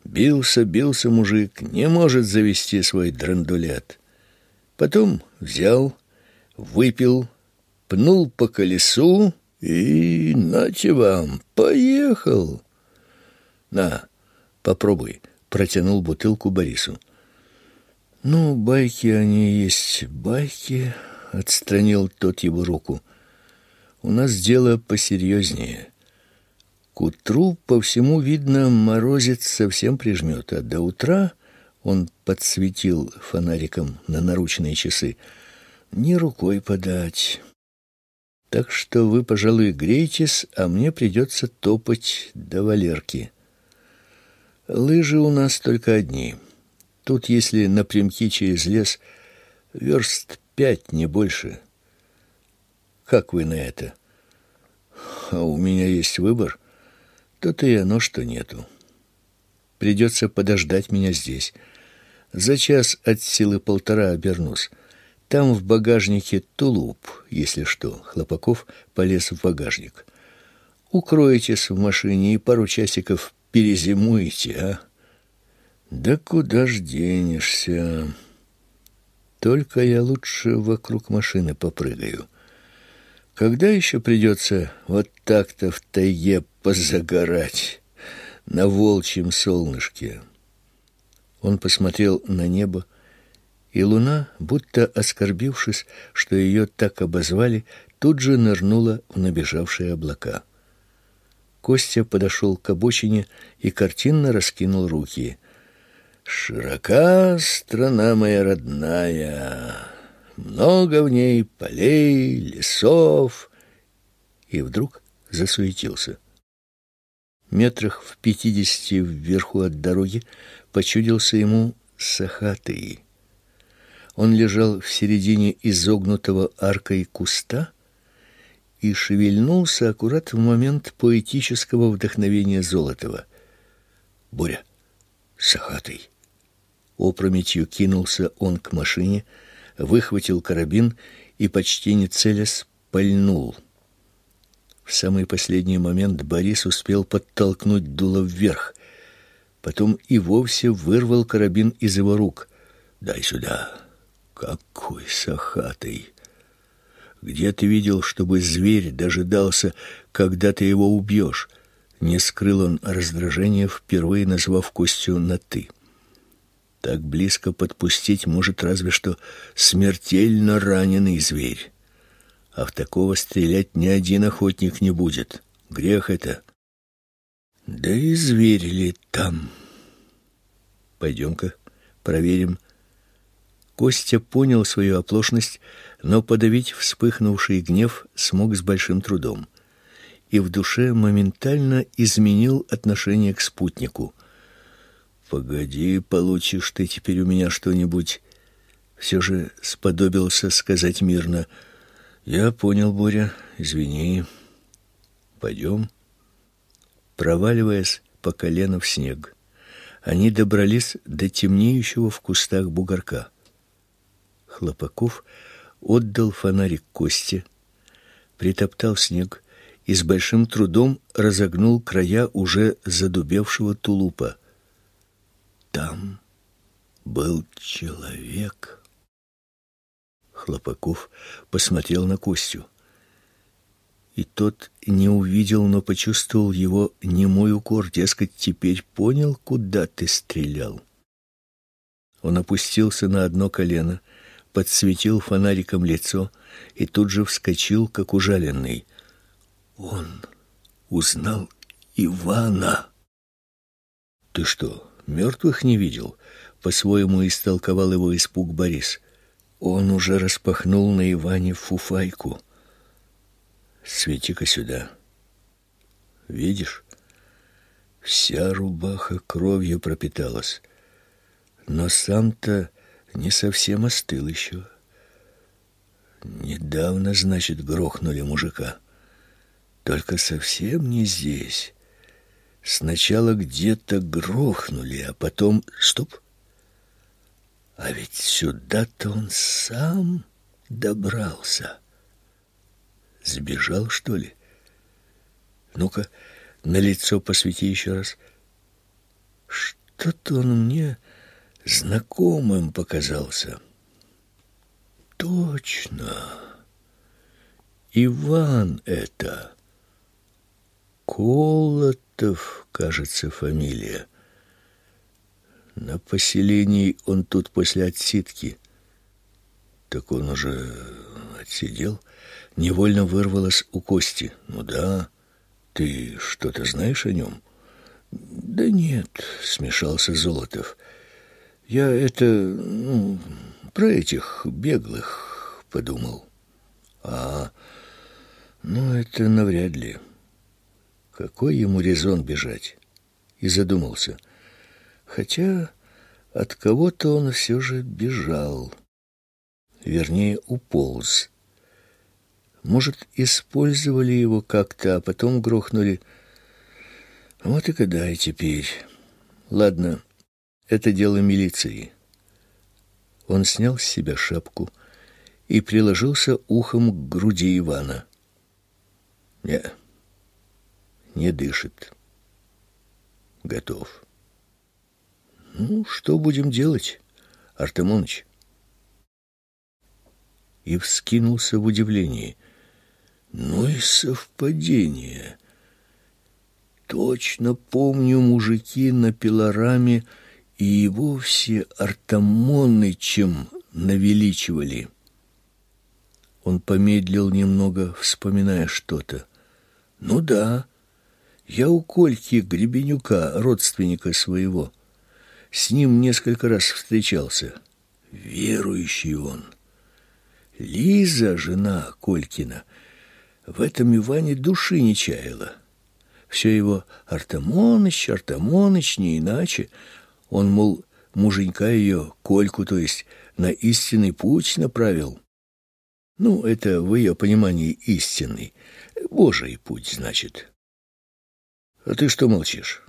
Бился, бился мужик, не может завести свой драндулет. Потом взял выпил, пнул по колесу и, нате вам, поехал. На, попробуй, протянул бутылку Борису. Ну, байки они есть байки, отстранил тот его руку. У нас дело посерьезнее. К утру по всему видно, морозец совсем прижмет, а до утра он подсветил фонариком на наручные часы — ни рукой подать. Так что вы, пожалуй, грейтесь, а мне придется топать до Валерки. Лыжи у нас только одни. Тут, если напрямки через лес, Верст пять, не больше. Как вы на это? А у меня есть выбор. То-то и оно, что нету. Придется подождать меня здесь. За час от силы полтора обернусь. Там в багажнике тулуп, если что. Хлопаков полез в багажник. Укроетесь в машине и пару часиков перезимуете, а? Да куда ж денешься? Только я лучше вокруг машины попрыгаю. Когда еще придется вот так-то в тайге позагорать? на волчьем солнышке. Он посмотрел на небо, и луна, будто оскорбившись, что ее так обозвали, тут же нырнула в набежавшие облака. Костя подошел к обочине и картинно раскинул руки. «Широка страна моя родная, много в ней полей, лесов». И вдруг засуетился метрах в пятидесяти вверху от дороги почудился ему сахатый. Он лежал в середине изогнутого аркой куста и шевельнулся аккурат в момент поэтического вдохновения Золотова. Боря, сахатый. Опрометью кинулся он к машине, выхватил карабин и почти не целясь пальнул — в самый последний момент Борис успел подтолкнуть дуло вверх. Потом и вовсе вырвал карабин из его рук. «Дай сюда!» «Какой сахатый!» «Где ты видел, чтобы зверь дожидался, когда ты его убьешь?» Не скрыл он раздражения, впервые назвав Костю на «ты». Так близко подпустить может разве что смертельно раненый зверь а в такого стрелять ни один охотник не будет. Грех это. Да и зверь ли там? Пойдем-ка, проверим. Костя понял свою оплошность, но подавить вспыхнувший гнев смог с большим трудом. И в душе моментально изменил отношение к спутнику. «Погоди, получишь ты теперь у меня что-нибудь». Все же сподобился сказать мирно — я понял, Боря. Извини. Пойдем. Проваливаясь по колено в снег, они добрались до темнеющего в кустах бугорка. Хлопаков отдал фонарик Косте, притоптал снег и с большим трудом разогнул края уже задубевшего тулупа. Там был человек. Хлопаков посмотрел на Костю. И тот не увидел, но почувствовал его немой укор, дескать, теперь понял, куда ты стрелял. Он опустился на одно колено, подсветил фонариком лицо и тут же вскочил, как ужаленный. Он узнал Ивана. Ты что, мертвых не видел? По-своему истолковал его испуг Борис. Он уже распахнул на Иване фуфайку. Свети-ка сюда. Видишь? Вся рубаха кровью пропиталась. Но сам-то не совсем остыл еще. Недавно, значит, грохнули мужика. Только совсем не здесь. Сначала где-то грохнули, а потом... Стоп! А ведь сюда-то он сам добрался. Сбежал, что ли? Ну-ка, на лицо посвети еще раз. Что-то он мне знакомым показался. Точно. Иван это. Колотов, кажется, фамилия. На поселении он тут после отсидки. Так он уже отсидел. Невольно вырвалось у Кости. Ну да, ты что-то знаешь о нем? Да нет, смешался Золотов. Я это, ну, про этих беглых подумал. А, ну это навряд ли. Какой ему резон бежать? И задумался — хотя от кого-то он все же бежал. вернее, уполз. Может, использовали его как-то, а потом грохнули. Вот и когда и теперь. Ладно, это дело милиции. Он снял с себя шапку и приложился ухом к груди Ивана. Не, не дышит. Готов. Ну, что будем делать, Артемоныч? И вскинулся в удивлении. Ну и совпадение. Точно помню мужики на пилораме и его все Артамонычем навеличивали. Он помедлил немного, вспоминая что-то. Ну да, я у Кольки Гребенюка, родственника своего. С ним несколько раз встречался. Верующий он. Лиза, жена Колькина, в этом Иване души не чаяла. Все его Артамоныч, Артамоныч, не иначе. Он, мол, муженька ее, Кольку, то есть, на истинный путь направил. Ну, это в ее понимании истинный. Божий путь, значит. А ты что молчишь?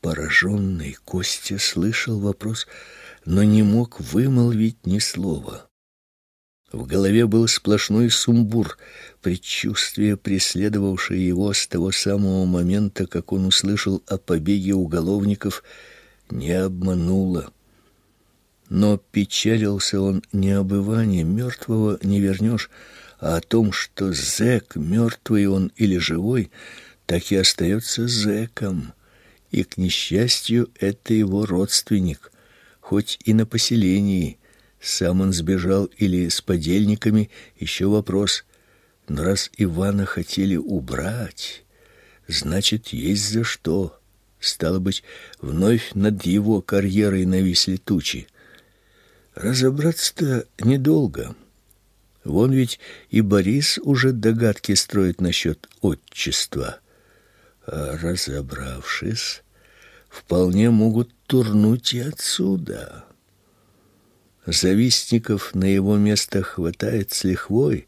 Пораженный Костя слышал вопрос, но не мог вымолвить ни слова. В голове был сплошной сумбур, предчувствие, преследовавшее его с того самого момента, как он услышал о побеге уголовников, не обмануло. Но печалился он не об Иване, мертвого не вернешь, а о том, что зэк, мертвый он или живой, так и остается зэком. И, к несчастью, это его родственник, хоть и на поселении. Сам он сбежал или с подельниками, еще вопрос. Но раз Ивана хотели убрать, значит, есть за что. Стало быть, вновь над его карьерой нависли тучи. Разобраться-то недолго. Вон ведь и Борис уже догадки строит насчет отчества. А разобравшись, вполне могут турнуть и отсюда. Завистников на его место хватает с лихвой.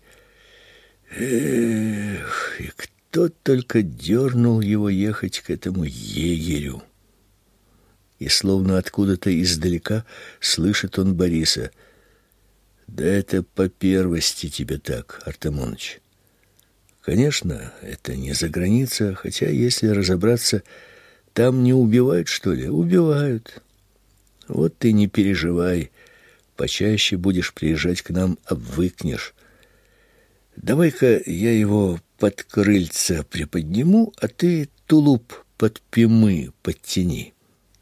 Эх, и кто только дернул его ехать к этому егерю. И словно откуда-то издалека слышит он Бориса — да это по первости тебе так, Артемоныч. Конечно, это не за граница, хотя, если разобраться, там не убивают, что ли? Убивают. Вот ты не переживай, почаще будешь приезжать к нам, обвыкнешь. Давай-ка я его под крыльца приподниму, а ты тулуп под пимы подтяни.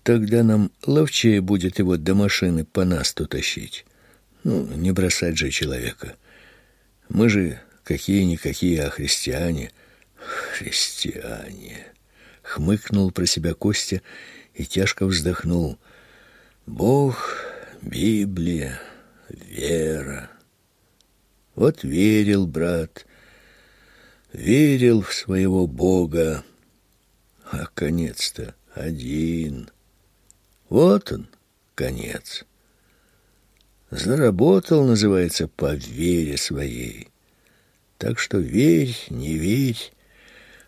Тогда нам ловчее будет его до машины по насту тащить. Ну, не бросать же человека. Мы же какие-никакие, а христиане. Христиане. Хмыкнул про себя Костя и тяжко вздохнул. Бог, Библия, вера. Вот верил брат, верил в своего Бога, а конец-то один. Вот он, конец. Заработал, называется, по вере своей. Так что верь, не верь,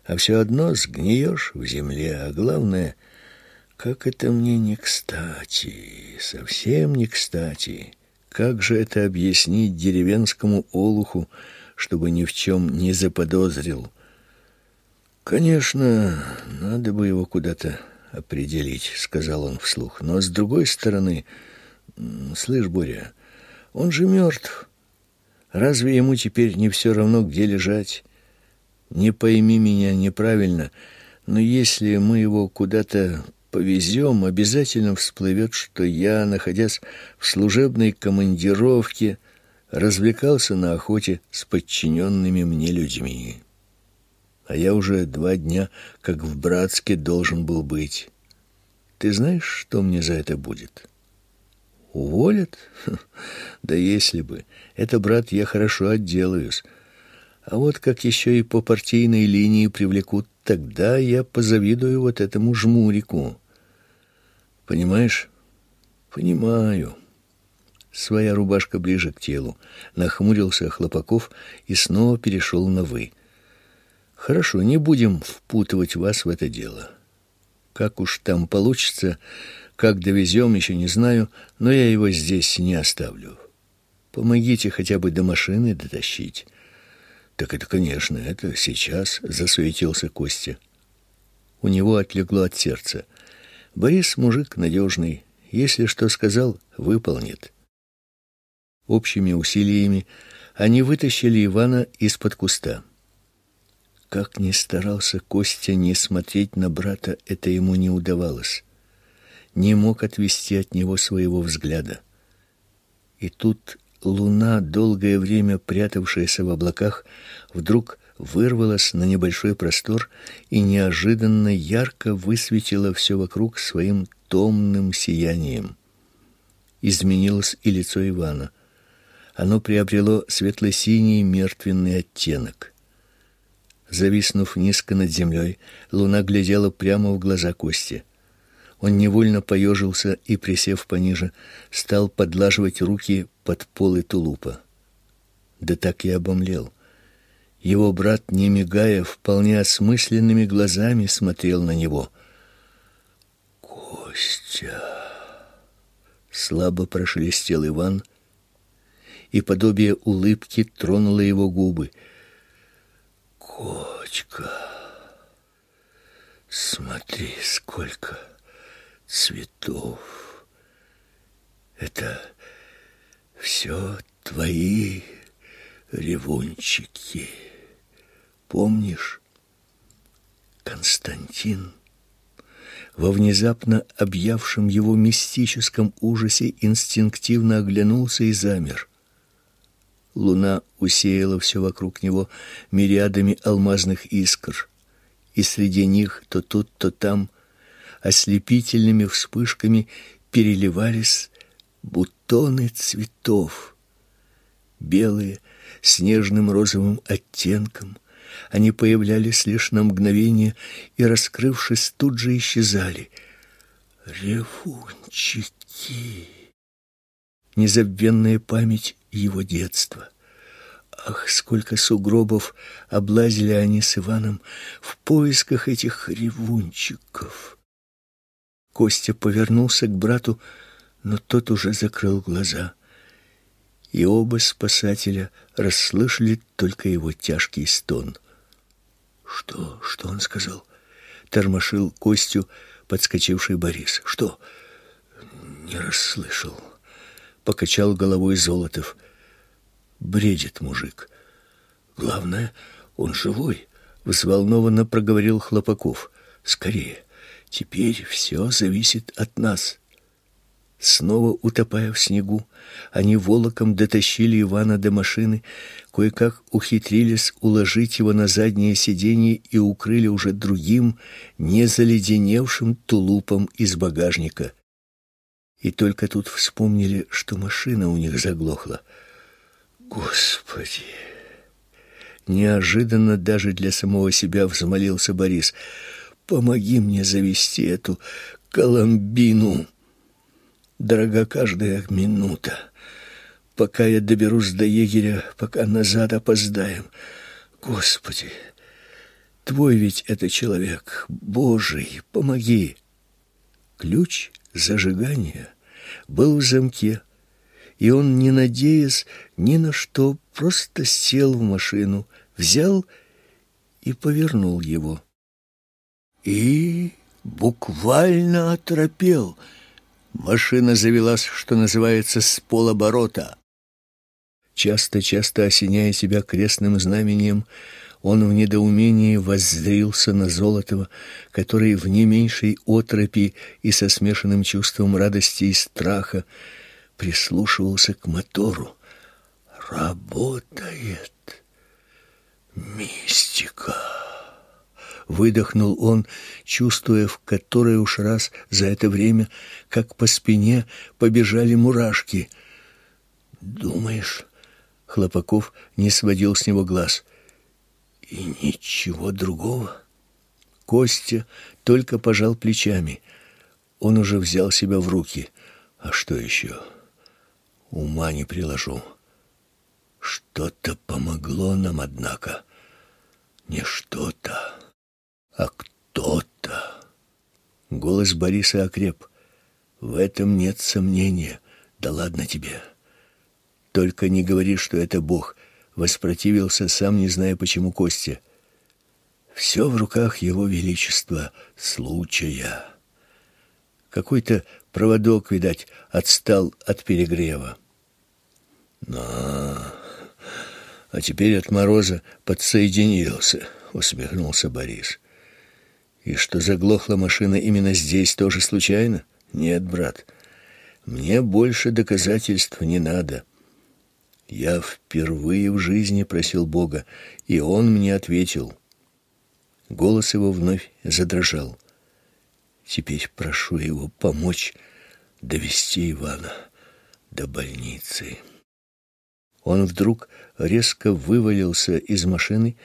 а все одно сгниешь в земле, а главное, как это мне не кстати, совсем не кстати. Как же это объяснить деревенскому олуху, чтобы ни в чем не заподозрил? Конечно, надо бы его куда-то определить, сказал он вслух. Но с другой стороны, слышь, Боря, он же мертв. Разве ему теперь не все равно, где лежать? Не пойми меня неправильно, но если мы его куда-то повезем, обязательно всплывет, что я, находясь в служебной командировке, развлекался на охоте с подчиненными мне людьми. А я уже два дня, как в Братске, должен был быть. Ты знаешь, что мне за это будет?» Уволят? Да если бы. Это, брат, я хорошо отделаюсь. А вот как еще и по партийной линии привлекут, тогда я позавидую вот этому жмурику. Понимаешь? Понимаю. Своя рубашка ближе к телу. Нахмурился Хлопаков и снова перешел на «вы». «Хорошо, не будем впутывать вас в это дело. Как уж там получится, как довезем, еще не знаю, но я его здесь не оставлю. Помогите хотя бы до машины дотащить». «Так это, конечно, это сейчас», — засуетился Костя. У него отлегло от сердца. Борис мужик надежный, если что сказал, выполнит. Общими усилиями они вытащили Ивана из-под куста. Как ни старался Костя не смотреть на брата, это ему не удавалось. Не мог отвести от него своего взгляда. И тут луна, долгое время прятавшаяся в облаках, вдруг вырвалась на небольшой простор и неожиданно ярко высветила все вокруг своим томным сиянием. Изменилось и лицо Ивана — оно приобрело светло-синий мертвенный оттенок. Зависнув низко над землей, луна глядела прямо в глаза Кости. Он невольно поежился и, присев пониже, стал подлаживать руки под полы тулупа. Да так и обомлел. Его брат, не мигая, вполне осмысленными глазами смотрел на него. «Костя!» Слабо прошелестел Иван — и подобие улыбки тронуло его губы. «Кочка, смотри, сколько цветов! Это все твои ревунчики. Помнишь, Константин?» во внезапно объявшем его мистическом ужасе инстинктивно оглянулся и замер. Луна усеяла все вокруг него мириадами алмазных искр, и среди них то тут, то там ослепительными вспышками переливались бутоны цветов, белые с нежным розовым оттенком. Они появлялись лишь на мгновение и, раскрывшись, тут же исчезали. Ревунчики! Незабвенная память его детства. Ах, сколько сугробов облазили они с Иваном в поисках этих ревунчиков. Костя повернулся к брату, но тот уже закрыл глаза. И оба спасателя расслышали только его тяжкий стон. Что? Что он сказал? Тормошил Костю подскочивший Борис. Что? Не расслышал. Покачал головой Золотов. Бредит мужик. Главное, он живой, взволнованно проговорил Хлопаков. Скорее, теперь все зависит от нас. Снова утопая в снегу, они волоком дотащили Ивана до машины, кое-как ухитрились уложить его на заднее сиденье и укрыли уже другим, не заледеневшим тулупом из багажника. И только тут вспомнили, что машина у них заглохла. Господи! Неожиданно даже для самого себя взмолился Борис. Помоги мне завести эту Коломбину. Дорога каждая минута. Пока я доберусь до егеря, пока назад опоздаем. Господи, твой ведь это человек, Божий, помоги. Ключ зажигания был в замке и он, не надеясь ни на что, просто сел в машину, взял и повернул его. И буквально оторопел. Машина завелась, что называется, с полоборота. Часто-часто осеняя себя крестным знамением, он в недоумении воззрился на Золотого, который в не меньшей отропи и со смешанным чувством радости и страха прислушивался к мотору. Работает. Мистика. Выдохнул он, чувствуя в который уж раз за это время, как по спине побежали мурашки. Думаешь, Хлопаков не сводил с него глаз. И ничего другого. Костя только пожал плечами. Он уже взял себя в руки. А что еще? Ума не приложу. Что-то помогло нам, однако. Не что-то, а кто-то. Голос Бориса окреп. В этом нет сомнения. Да ладно тебе. Только не говори, что это Бог. Воспротивился, сам не зная, почему Костя. Все в руках его величества случая. Какой-то проводок, видать, отстал от перегрева. На, а теперь от мороза подсоединился, усмехнулся Борис. И что заглохла машина именно здесь тоже случайно? Нет, брат. Мне больше доказательств не надо. Я впервые в жизни просил Бога, и он мне ответил. Голос его вновь задрожал. Теперь прошу его помочь довести Ивана до больницы. Он вдруг резко вывалился из машины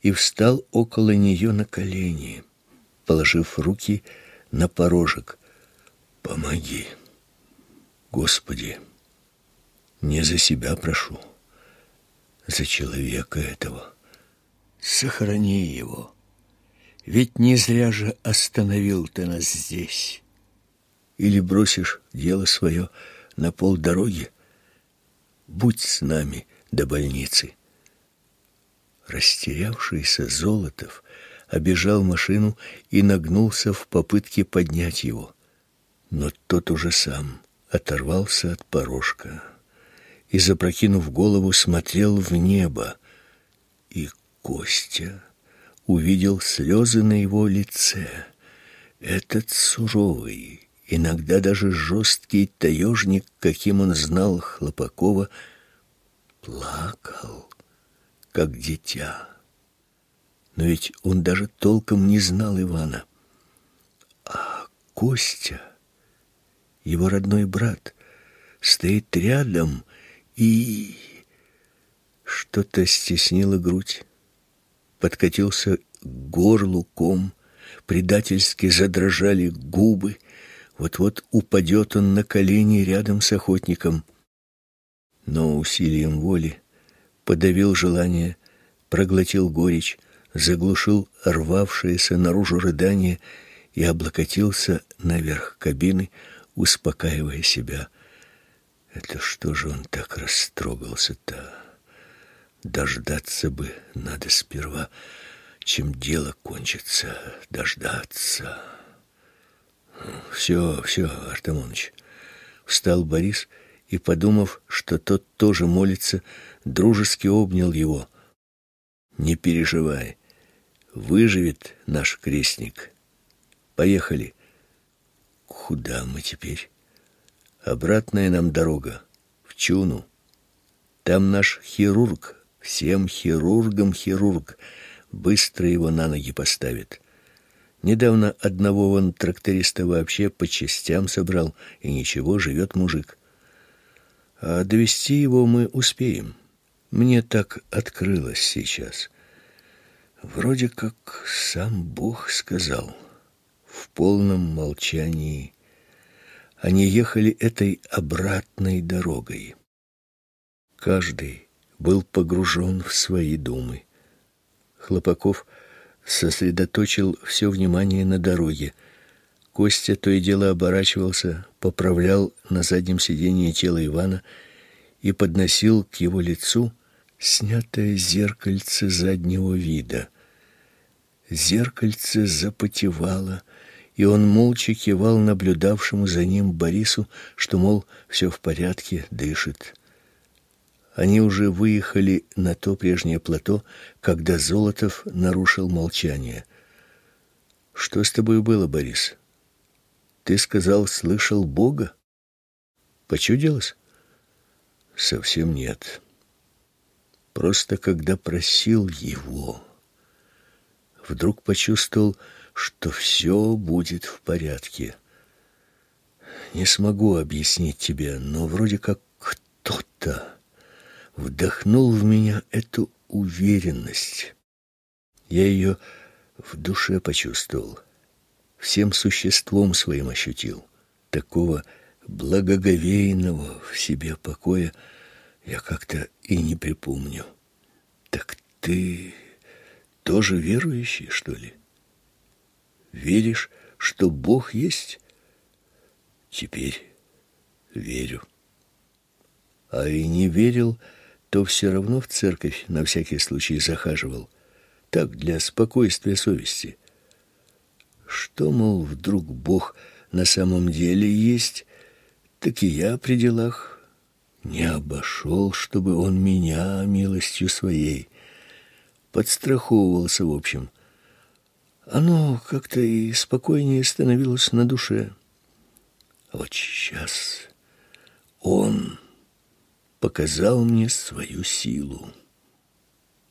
и встал около нее на колени, положив руки на порожек. Помоги, Господи. Не за себя прошу, за человека этого. Сохрани его. Ведь не зря же остановил ты нас здесь. Или бросишь дело свое на полдороги? Будь с нами до больницы. Растерявшийся Золотов обежал машину и нагнулся в попытке поднять его. Но тот уже сам оторвался от порожка и, запрокинув голову, смотрел в небо. И Костя увидел слезы на его лице. Этот суровый, иногда даже жесткий таежник, каким он знал Хлопакова, плакал, как дитя. Но ведь он даже толком не знал Ивана. А Костя, его родной брат, стоит рядом и... Что-то стеснило грудь подкатился к горлу ком, предательски задрожали губы. Вот-вот упадет он на колени рядом с охотником. Но усилием воли подавил желание, проглотил горечь, заглушил рвавшееся наружу рыдание и облокотился наверх кабины, успокаивая себя. Это что же он так растрогался-то? Дождаться бы надо сперва, чем дело кончится. Дождаться. Все, все, Артемоныч. Встал Борис и, подумав, что тот тоже молится, дружески обнял его. Не переживай. Выживет наш крестник. Поехали. Куда мы теперь? Обратная нам дорога. В Чуну. Там наш хирург Всем хирургам хирург быстро его на ноги поставит. Недавно одного вон тракториста вообще по частям собрал, и ничего, живет мужик. А довести его мы успеем. Мне так открылось сейчас. Вроде как сам Бог сказал. В полном молчании они ехали этой обратной дорогой. Каждый был погружен в свои думы. Хлопаков сосредоточил все внимание на дороге. Костя то и дело оборачивался, поправлял на заднем сиденье тело Ивана и подносил к его лицу снятое зеркальце заднего вида. Зеркальце запотевало, и он молча кивал наблюдавшему за ним Борису, что, мол, все в порядке, дышит. Они уже выехали на то прежнее плато, когда Золотов нарушил молчание. Что с тобой было, Борис? Ты сказал, слышал Бога? Почудилось? Совсем нет. Просто когда просил его, вдруг почувствовал, что все будет в порядке. Не смогу объяснить тебе, но вроде как кто-то вдохнул в меня эту уверенность. Я ее в душе почувствовал, всем существом своим ощутил. Такого благоговейного в себе покоя я как-то и не припомню. Так ты тоже верующий, что ли? Веришь, что Бог есть? Теперь верю. А и не верил, то все равно в церковь на всякий случай захаживал. Так, для спокойствия совести. Что, мол, вдруг Бог на самом деле есть, так и я при делах не обошел, чтобы он меня милостью своей подстраховывался, в общем. Оно как-то и спокойнее становилось на душе. А вот сейчас он показал мне свою силу.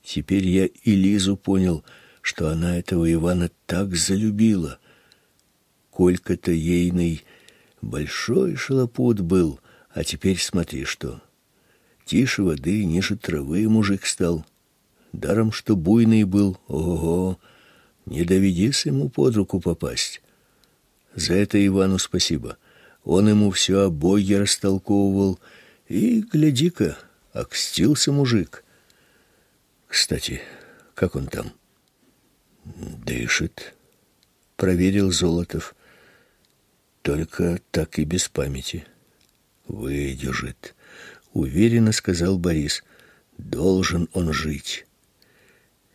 Теперь я и Лизу понял, что она этого Ивана так залюбила. Колька-то ейный большой шалопут был, а теперь смотри что. Тише воды, ниже травы мужик стал. Даром, что буйный был, ого, не доведись ему под руку попасть. За это Ивану спасибо. Он ему все о Боге растолковывал, и, гляди-ка, окстился мужик. Кстати, как он там? Дышит, проверил Золотов. Только так и без памяти. Выдержит, уверенно сказал Борис. Должен он жить.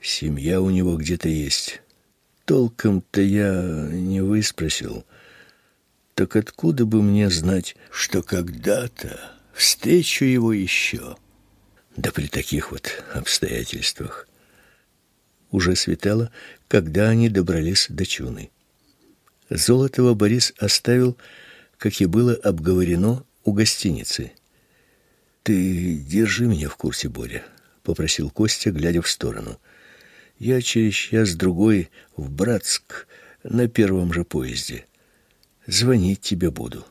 Семья у него где-то есть. Толком-то я не выспросил. Так откуда бы мне знать, что когда-то встречу его еще? Да при таких вот обстоятельствах. Уже светало, когда они добрались до Чуны. Золотого Борис оставил, как и было обговорено, у гостиницы. «Ты держи меня в курсе, Боря», — попросил Костя, глядя в сторону. «Я через час-другой в Братск на первом же поезде. Звонить тебе буду».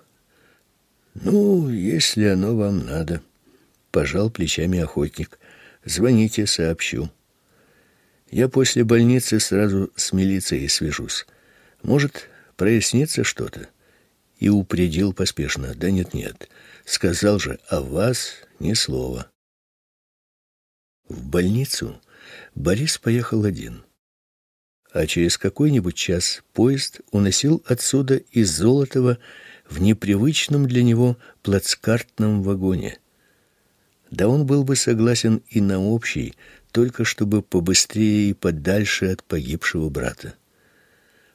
«Ну, если оно вам надо», — пожал плечами охотник. «Звоните, сообщу». «Я после больницы сразу с милицией свяжусь. Может, прояснится что-то?» И упредил поспешно. «Да нет-нет, сказал же, о вас ни слова». В больницу Борис поехал один. А через какой-нибудь час поезд уносил отсюда из Золотого в непривычном для него плацкартном вагоне. Да он был бы согласен и на общий, только чтобы побыстрее и подальше от погибшего брата.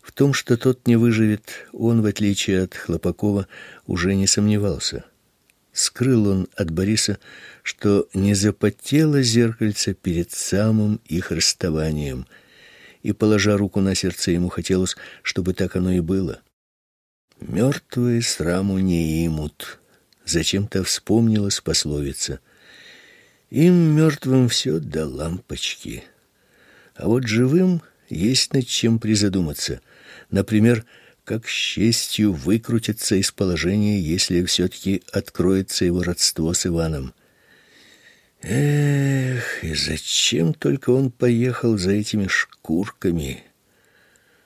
В том, что тот не выживет, он, в отличие от Хлопакова, уже не сомневался. Скрыл он от Бориса, что не запотело зеркальце перед самым их расставанием, и, положа руку на сердце, ему хотелось, чтобы так оно и было. «Мертвые сраму не имут», — зачем-то вспомнилась пословица. «Им, мертвым, все до лампочки, а вот живым есть над чем призадуматься — Например, как с честью выкрутиться из положения, если все-таки откроется его родство с Иваном. Эх, и зачем только он поехал за этими шкурками?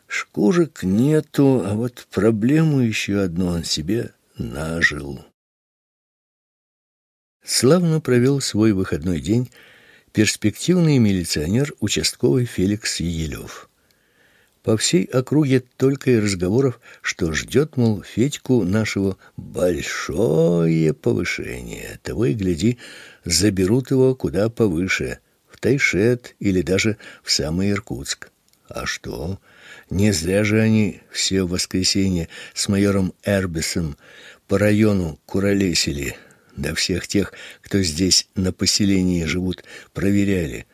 Шкурок нету, а вот проблему еще одну он себе нажил. Славно провел свой выходной день перспективный милиционер участковый Феликс Егелев. По всей округе только и разговоров, что ждет, мол, Федьку нашего большое повышение. Того и гляди, заберут его куда повыше, в Тайшет или даже в самый Иркутск. А что? Не зря же они все в воскресенье с майором Эрбисом по району куролесили, да всех тех, кто здесь на поселении живут, проверяли.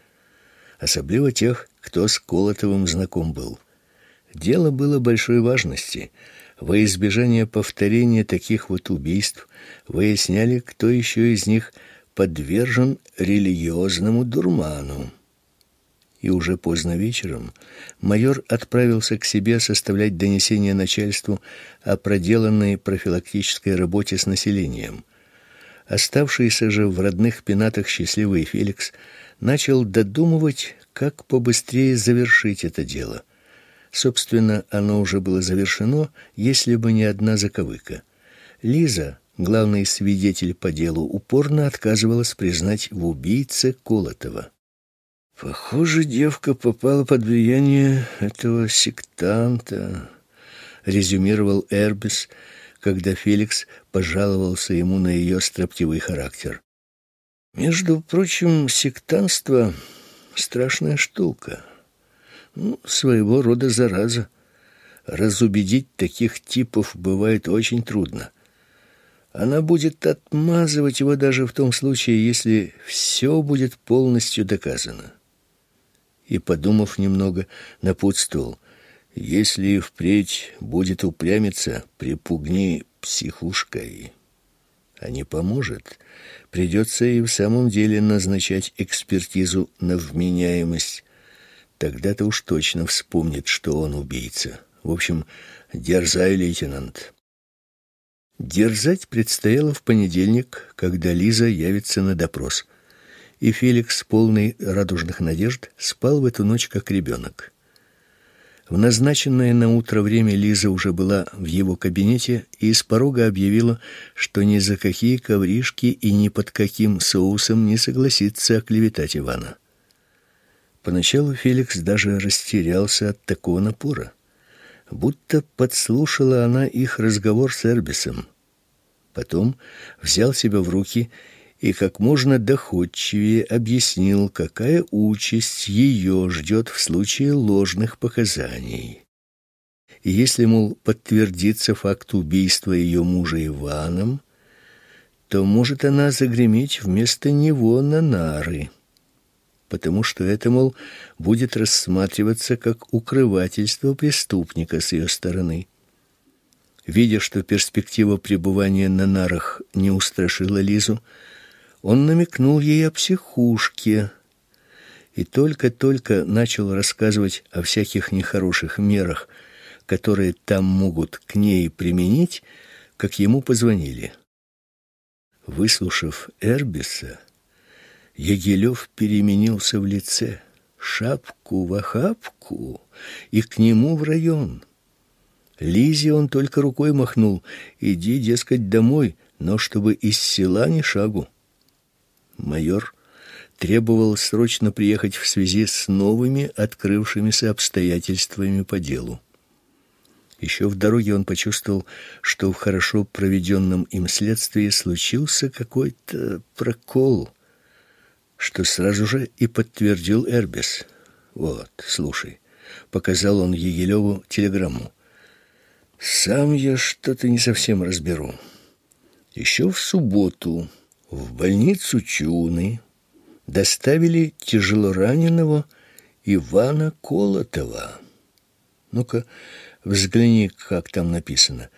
Особливо тех, кто с Колотовым знаком был. Дело было большой важности. Во избежание повторения таких вот убийств выясняли, кто еще из них подвержен религиозному дурману. И уже поздно вечером майор отправился к себе составлять донесение начальству о проделанной профилактической работе с населением. Оставшийся же в родных пенатах счастливый Феликс начал додумывать, как побыстрее завершить это дело – Собственно, оно уже было завершено, если бы не одна заковыка. Лиза, главный свидетель по делу, упорно отказывалась признать в убийце Колотова. Похоже, девка попала под влияние этого сектанта, резюмировал Эрбис, когда Феликс пожаловался ему на ее строптивый характер. Между прочим, сектанство страшная штука. Ну, своего рода зараза. Разубедить таких типов бывает очень трудно. Она будет отмазывать его даже в том случае, если все будет полностью доказано и, подумав немного, напутствовал. «Если впредь будет упрямиться, припугни психушкой. А не поможет, придется и в самом деле назначать экспертизу на вменяемость. Тогда-то уж точно вспомнит, что он убийца. В общем, дерзай, лейтенант». Дерзать предстояло в понедельник, когда Лиза явится на допрос – и Феликс, полный радужных надежд, спал в эту ночь как ребенок. В назначенное на утро время Лиза уже была в его кабинете и с порога объявила, что ни за какие ковришки и ни под каким соусом не согласится оклеветать Ивана. Поначалу Феликс даже растерялся от такого напора, будто подслушала она их разговор с Эрбисом. Потом взял себя в руки и как можно доходчивее объяснил, какая участь ее ждет в случае ложных показаний. И если, мол, подтвердится факт убийства ее мужа Иваном, то может она загреметь вместо него на нары, потому что это, мол, будет рассматриваться как укрывательство преступника с ее стороны. Видя, что перспектива пребывания на нарах не устрашила Лизу, он намекнул ей о психушке и только-только начал рассказывать о всяких нехороших мерах, которые там могут к ней применить, как ему позвонили. Выслушав Эрбиса, Егелев переменился в лице, шапку в охапку и к нему в район. Лизе он только рукой махнул: "Иди, дескать, домой, но чтобы из села ни шагу". Майор требовал срочно приехать в связи с новыми открывшимися обстоятельствами по делу. Еще в дороге он почувствовал, что в хорошо проведенном им следствии случился какой-то прокол, что сразу же и подтвердил Эрбис. Вот, слушай, показал он Егелеву телеграмму. Сам я что-то не совсем разберу. Еще в субботу в больницу Чуны доставили тяжелораненого Ивана Колотова. Ну-ка, взгляни, как там написано.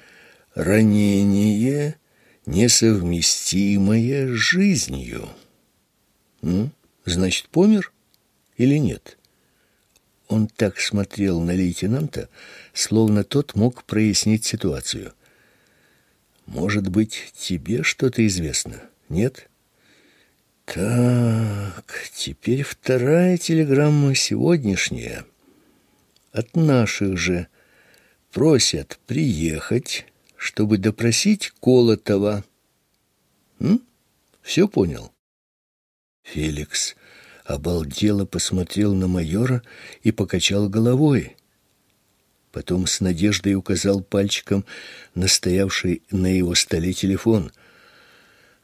Ранение, несовместимое с жизнью. Ну, значит, помер или нет? Он так смотрел на лейтенанта, словно тот мог прояснить ситуацию. Может быть, тебе что-то известно? — нет? Так, теперь вторая телеграмма сегодняшняя. От наших же просят приехать, чтобы допросить Колотова. М? Все понял? Феликс обалдело посмотрел на майора и покачал головой. Потом с надеждой указал пальчиком на стоявший на его столе телефон —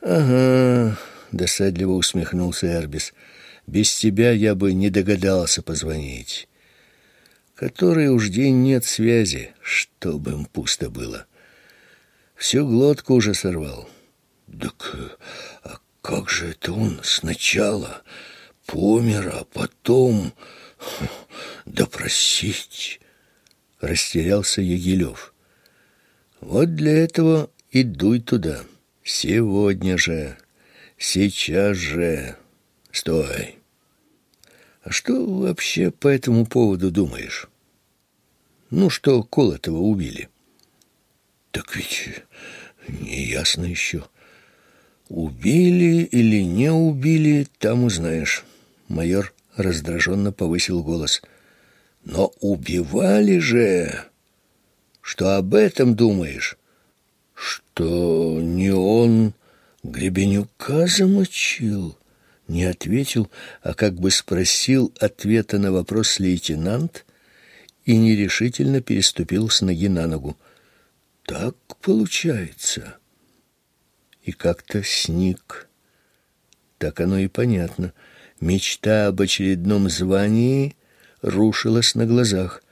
Ага, досадливо усмехнулся Эрбис. Без тебя я бы не догадался позвонить. Который уж день нет связи, чтобы им пусто было. Всю глотку уже сорвал. Так а как же это он сначала помер, а потом допросить? Растерялся Егилев. Вот для этого и дуй туда. Сегодня же, сейчас же. Стой. А что вообще по этому поводу думаешь? Ну, что Колотова убили? Так ведь не ясно еще. Убили или не убили, там узнаешь. Майор раздраженно повысил голос. Но убивали же. Что об этом думаешь? Что не он Гребенюка замочил? Не ответил, а как бы спросил ответа на вопрос лейтенант и нерешительно переступил с ноги на ногу. Так получается. И как-то сник. Так оно и понятно. Мечта об очередном звании рушилась на глазах.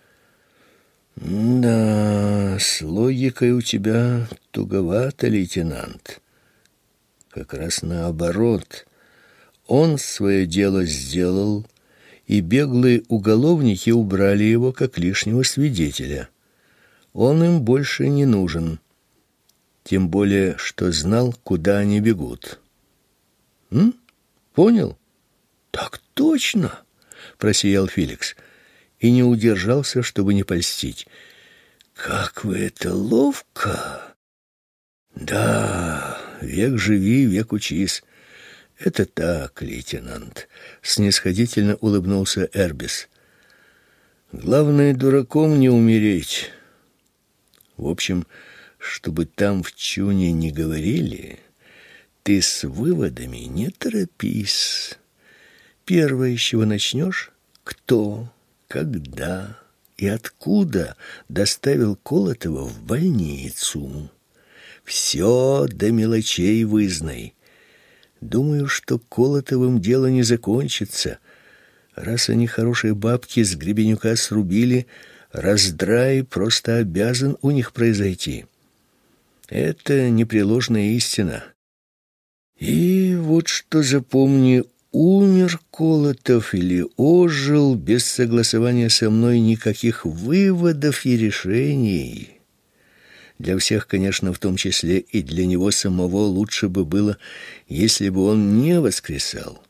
Да, с логикой у тебя туговато, лейтенант. Как раз наоборот. Он свое дело сделал, и беглые уголовники убрали его как лишнего свидетеля. Он им больше не нужен. Тем более, что знал, куда они бегут. М? Понял? Так точно, просиял Феликс и не удержался, чтобы не польстить. Как вы это ловко! Да, век живи, век учись. Это так, лейтенант, снисходительно улыбнулся Эрбис. Главное дураком не умереть. В общем, чтобы там в чуне не говорили, ты с выводами не торопись. Первое, с чего начнешь, кто, когда и откуда доставил Колотова в больницу. Все до мелочей вызнай. Думаю, что Колотовым дело не закончится. Раз они хорошие бабки с Гребенюка срубили, раздрай просто обязан у них произойти. Это непреложная истина. И вот что запомни, умер Колотов или ожил без согласования со мной никаких выводов и решений. Для всех, конечно, в том числе и для него самого лучше бы было, если бы он не воскресал.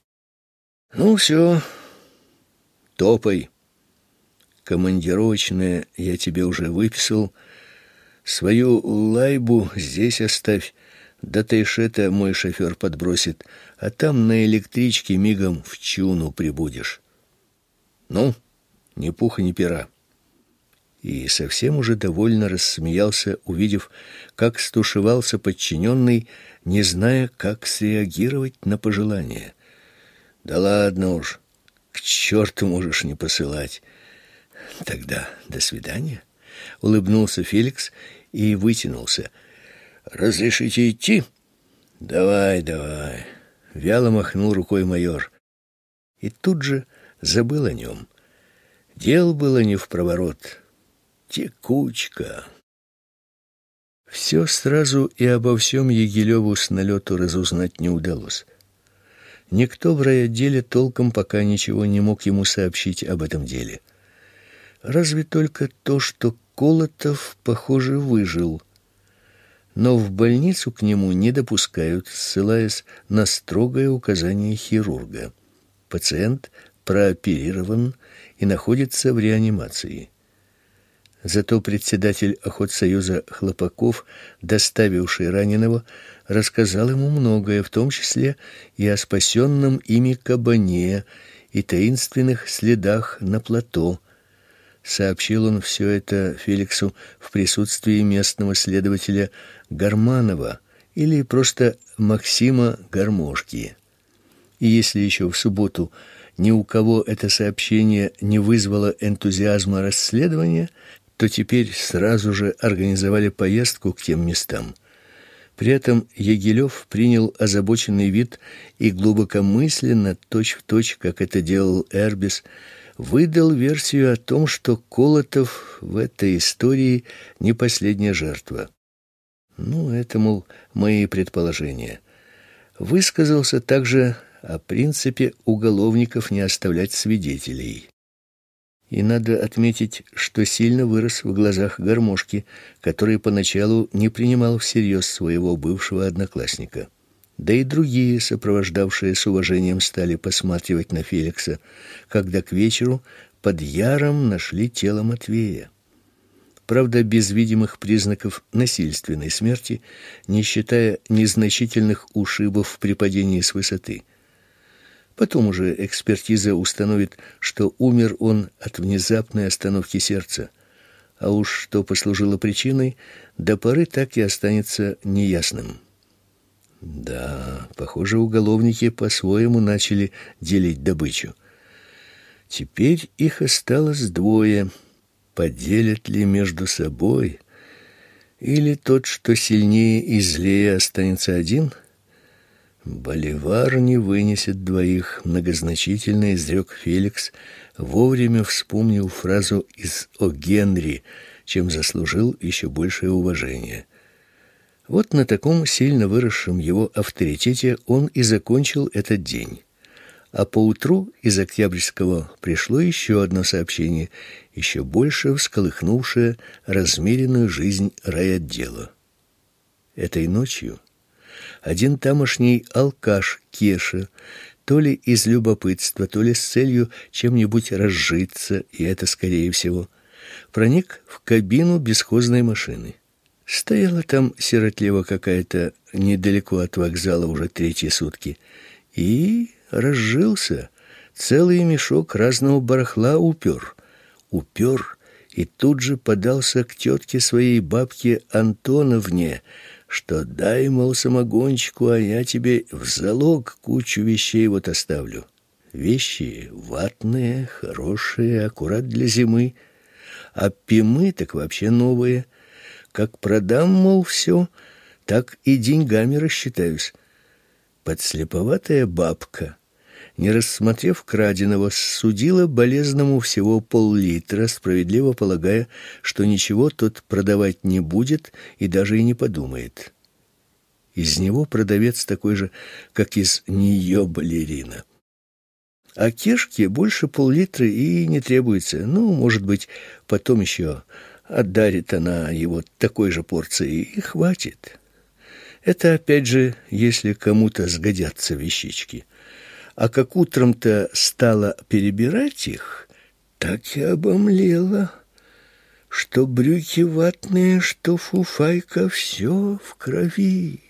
Ну все, топай. Командировочное я тебе уже выписал. Свою лайбу здесь оставь. До Тайшета мой шофер подбросит, а там на электричке мигом в Чуну прибудешь. Ну, ни пуха, ни пера и совсем уже довольно рассмеялся, увидев, как стушевался подчиненный, не зная, как среагировать на пожелание. «Да ладно уж, к черту можешь не посылать». «Тогда до свидания», — улыбнулся Феликс и вытянулся. «Разрешите идти?» «Давай, давай», — вяло махнул рукой майор. И тут же забыл о нем. Дел было не в проворот текучка. Все сразу и обо всем Егилеву с налету разузнать не удалось. Никто в райотделе толком пока ничего не мог ему сообщить об этом деле. Разве только то, что Колотов, похоже, выжил. Но в больницу к нему не допускают, ссылаясь на строгое указание хирурга. Пациент прооперирован и находится в реанимации. Зато председатель охотсоюза Хлопаков, доставивший раненого, рассказал ему многое, в том числе и о спасенном ими кабане и таинственных следах на плато. Сообщил он все это Феликсу в присутствии местного следователя Гарманова или просто Максима Гармошки. И если еще в субботу ни у кого это сообщение не вызвало энтузиазма расследования, то теперь сразу же организовали поездку к тем местам. При этом Егилев принял озабоченный вид и глубокомысленно, точь-в-точь, как это делал Эрбис, выдал версию о том, что Колотов в этой истории не последняя жертва. Ну, это, мол, мои предположения. Высказался также о принципе уголовников не оставлять свидетелей. И надо отметить, что сильно вырос в глазах гармошки, который поначалу не принимал всерьез своего бывшего одноклассника. Да и другие, сопровождавшие с уважением, стали посматривать на Феликса, когда к вечеру под Яром нашли тело Матвея. Правда, без видимых признаков насильственной смерти, не считая незначительных ушибов при падении с высоты. Потом уже экспертиза установит, что умер он от внезапной остановки сердца. А уж что послужило причиной, до поры так и останется неясным. Да, похоже, уголовники по-своему начали делить добычу. Теперь их осталось двое. Поделят ли между собой? Или тот, что сильнее и злее, останется один? Боливар не вынесет двоих, многозначительно изрек Феликс, вовремя вспомнил фразу из «О Генри», чем заслужил еще большее уважение. Вот на таком сильно выросшем его авторитете он и закончил этот день. А поутру из Октябрьского пришло еще одно сообщение, еще больше всколыхнувшее размеренную жизнь райотдела. Этой ночью один тамошний алкаш Кеша то ли из любопытства, то ли с целью чем-нибудь разжиться, и это скорее всего, проник в кабину бесхозной машины. Стояла там сиротливо какая-то недалеко от вокзала уже третьи сутки. И разжился. Целый мешок разного барахла упер. Упер и тут же подался к тетке своей бабке Антоновне, что дай, мол, самогончику, а я тебе в залог кучу вещей вот оставлю. Вещи ватные, хорошие, аккурат для зимы, а пимы так вообще новые. Как продам, мол, все, так и деньгами рассчитаюсь. Подслеповатая бабка, не рассмотрев краденого, судила болезному всего пол-литра, справедливо полагая, что ничего тот продавать не будет и даже и не подумает. Из него продавец такой же, как из нее балерина. А кешке больше пол-литра и не требуется. Ну, может быть, потом еще отдарит она его такой же порцией и хватит. Это опять же, если кому-то сгодятся вещички. А как утром-то стала перебирать их, так и обомлела, что брюки ватные, что фуфайка, все в крови.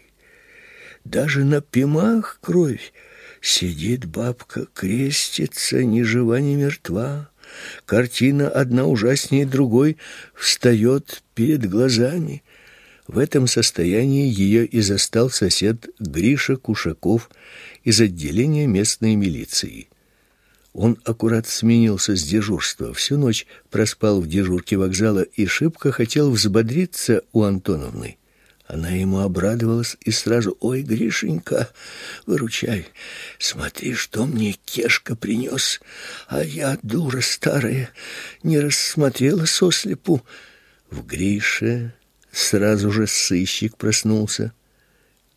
Даже на пимах кровь. Сидит бабка, крестится, ни жива, ни мертва. Картина одна ужаснее другой встает перед глазами. В этом состоянии ее и застал сосед Гриша Кушаков из отделения местной милиции. Он аккурат сменился с дежурства, всю ночь проспал в дежурке вокзала и шибко хотел взбодриться у Антоновны. Она ему обрадовалась и сразу: "Ой, Гришенька, выручай. Смотри, что мне Кешка принес, а я дура старая, не рассмотрела сослепу". В Грише Сразу же сыщик проснулся.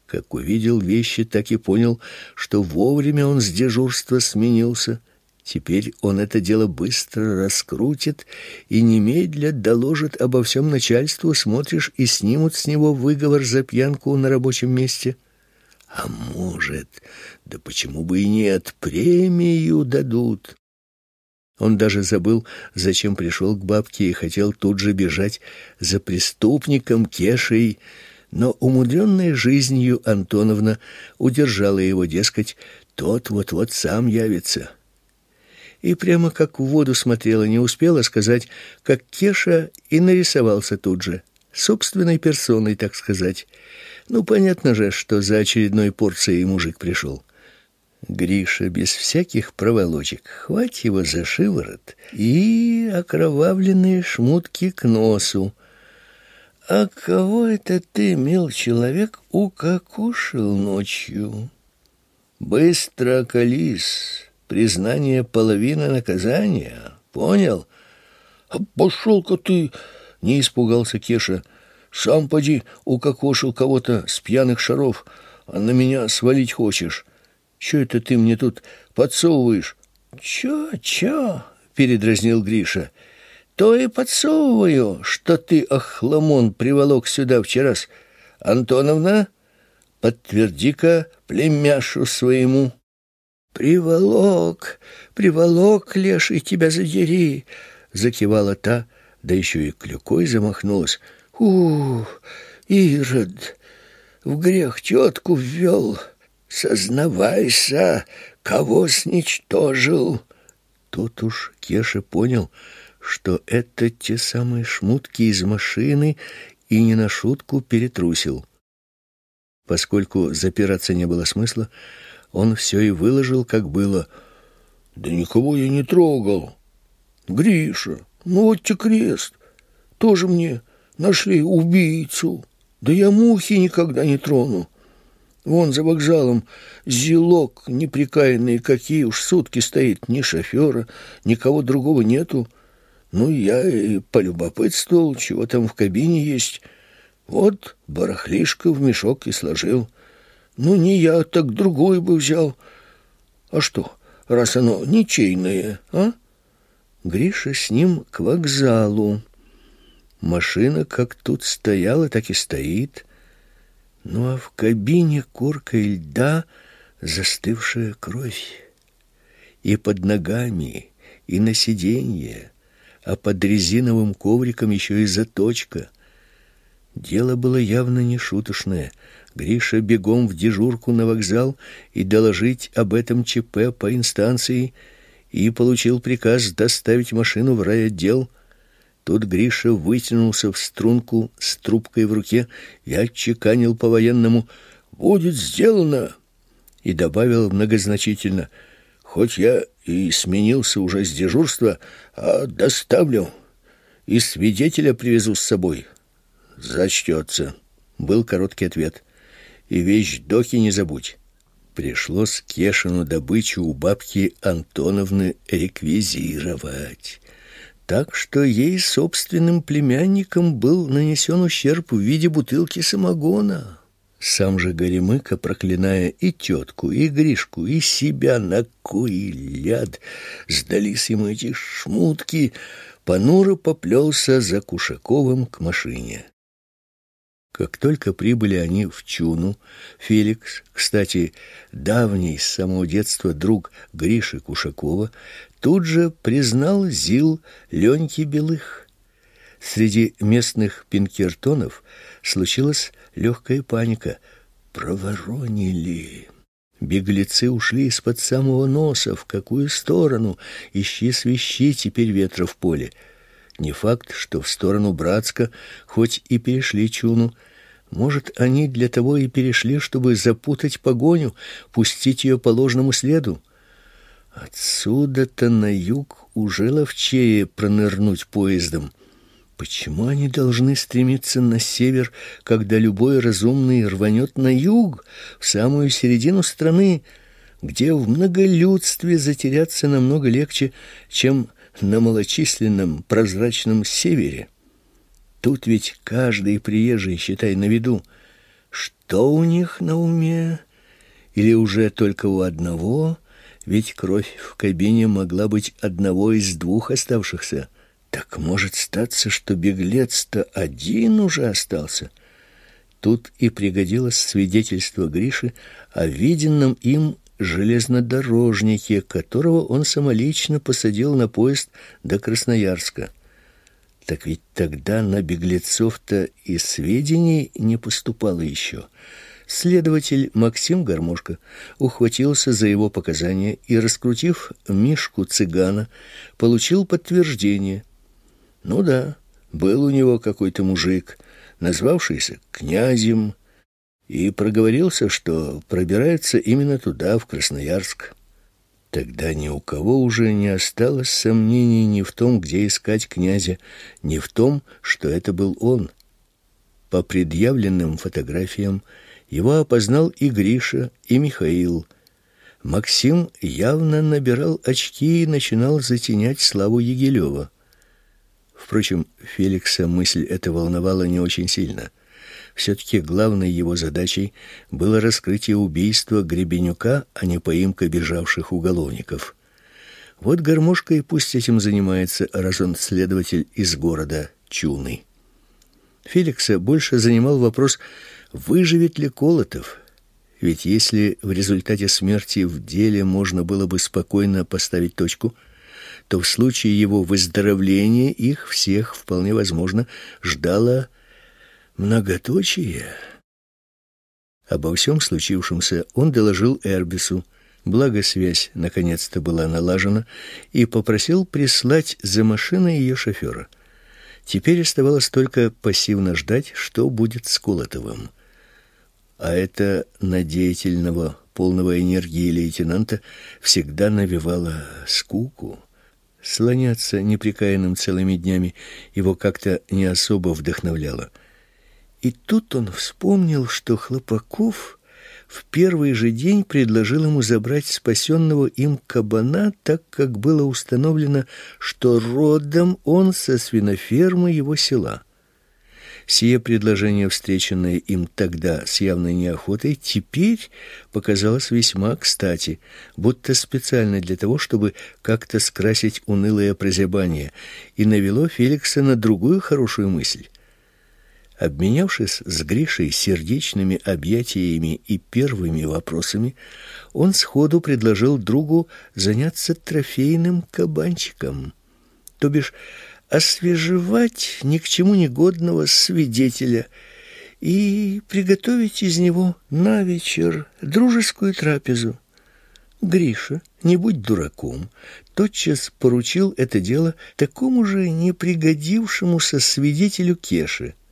Как увидел вещи, так и понял, что вовремя он с дежурства сменился. Теперь он это дело быстро раскрутит и немедля доложит обо всем начальству, смотришь, и снимут с него выговор за пьянку на рабочем месте. А может, да почему бы и нет, премию дадут. Он даже забыл, зачем пришел к бабке и хотел тут же бежать за преступником Кешей, но умудренная жизнью Антоновна удержала его, дескать, тот вот-вот сам явится. И прямо как в воду смотрела, не успела сказать, как Кеша и нарисовался тут же, собственной персоной, так сказать. Ну, понятно же, что за очередной порцией мужик пришел. Гриша без всяких проволочек, хвать его за шиворот и окровавленные шмутки к носу. А кого это ты, мил человек, укокушал ночью? Быстро колись, признание половины наказания, понял? А пошел-ка ты, не испугался Кеша. Сам поди укокошил кого-то с пьяных шаров, а на меня свалить хочешь. Что это ты мне тут подсовываешь? Чё, чё? передразнил Гриша. То и подсовываю, что ты, охламон, приволок сюда вчера. Антоновна, подтверди-ка племяшу своему. Приволок, приволок, леший, тебя задери, закивала та, да еще и клюкой замахнулась. Ух, Ирод, в грех тетку ввел. Сознавайся, кого сничтожил. Тут уж Кеша понял, что это те самые шмутки из машины и не на шутку перетрусил. Поскольку запираться не было смысла, он все и выложил, как было. «Да никого я не трогал. Гриша, ну вот тебе крест. Тоже мне нашли убийцу. Да я мухи никогда не трону. Вон за вокзалом зелок неприкаянный, какие уж сутки стоит, ни шофера, никого другого нету. Ну, я и полюбопытствовал, чего там в кабине есть. Вот барахлишко в мешок и сложил. Ну, не я, так другой бы взял. А что, раз оно ничейное, а? Гриша с ним к вокзалу. Машина как тут стояла, так и стоит. Ну а в кабине коркой льда застывшая кровь. И под ногами, и на сиденье, а под резиновым ковриком еще и заточка. Дело было явно не шуточное. Гриша бегом в дежурку на вокзал и доложить об этом ЧП по инстанции и получил приказ доставить машину в райотдел. Тут Гриша вытянулся в струнку с трубкой в руке и отчеканил по-военному «Будет сделано!» и добавил многозначительно «Хоть я и сменился уже с дежурства, а доставлю и свидетеля привезу с собой». «Зачтется», — был короткий ответ. «И вещь дохи не забудь». Пришлось Кешину добычу у бабки Антоновны реквизировать так что ей собственным племянникам был нанесен ущерб в виде бутылки самогона. Сам же Горемыка, проклиная и тетку, и Гришку, и себя, на кой ляд сдались ему эти шмутки, понуро поплелся за Кушаковым к машине. Как только прибыли они в Чуну, Феликс, кстати, давний с самого детства друг Гриши Кушакова, тут же признал Зил Леньки Белых. Среди местных пинкертонов случилась легкая паника. Проворонили. Беглецы ушли из-под самого носа. В какую сторону? Ищи свищи, теперь ветра в поле. Не факт, что в сторону Братска, хоть и перешли чуну. Может, они для того и перешли, чтобы запутать погоню, пустить ее по ложному следу. Отсюда-то на юг уже ловчее пронырнуть поездом. Почему они должны стремиться на север, когда любой разумный рванет на юг, в самую середину страны, где в многолюдстве затеряться намного легче, чем на малочисленном прозрачном севере. Тут ведь каждый приезжий, считай, на виду. Что у них на уме? Или уже только у одного? Ведь кровь в кабине могла быть одного из двух оставшихся. Так может статься, что беглец-то один уже остался. Тут и пригодилось свидетельство Гриши о виденном им железнодорожнике, которого он самолично посадил на поезд до Красноярска. Так ведь тогда на беглецов-то и сведений не поступало еще. Следователь Максим Гармошко ухватился за его показания и, раскрутив Мишку цыгана, получил подтверждение. Ну да, был у него какой-то мужик, назвавшийся князем, и проговорился, что пробирается именно туда, в Красноярск. Тогда ни у кого уже не осталось сомнений ни в том, где искать князя, ни в том, что это был он. По предъявленным фотографиям его опознал и Гриша, и Михаил. Максим явно набирал очки и начинал затенять славу Егелева. Впрочем, Феликса мысль эта волновала не очень сильно — все-таки главной его задачей было раскрытие убийства Гребенюка, а не поимка бежавших уголовников. Вот гармошка и пусть этим занимается, раз следователь из города Чуны. Феликса больше занимал вопрос, выживет ли Колотов. Ведь если в результате смерти в деле можно было бы спокойно поставить точку, то в случае его выздоровления их всех вполне возможно ждало многоточие. Обо всем случившемся он доложил Эрбису, Благо связь наконец-то была налажена, и попросил прислать за машиной ее шофера. Теперь оставалось только пассивно ждать, что будет с Кулатовым. А это на деятельного, полного энергии лейтенанта всегда навевало скуку. Слоняться неприкаянным целыми днями его как-то не особо вдохновляло. И тут он вспомнил, что Хлопаков в первый же день предложил ему забрать спасенного им кабана, так как было установлено, что родом он со свинофермы его села. Сие предложение, встреченное им тогда с явной неохотой, теперь показалось весьма кстати, будто специально для того, чтобы как-то скрасить унылое прозябание, и навело Феликса на другую хорошую мысль. Обменявшись с Гришей сердечными объятиями и первыми вопросами, он сходу предложил другу заняться трофейным кабанчиком, то бишь освежевать ни к чему негодного свидетеля и приготовить из него на вечер дружескую трапезу. Гриша, не будь дураком, тотчас поручил это дело такому же непригодившемуся свидетелю Кеше –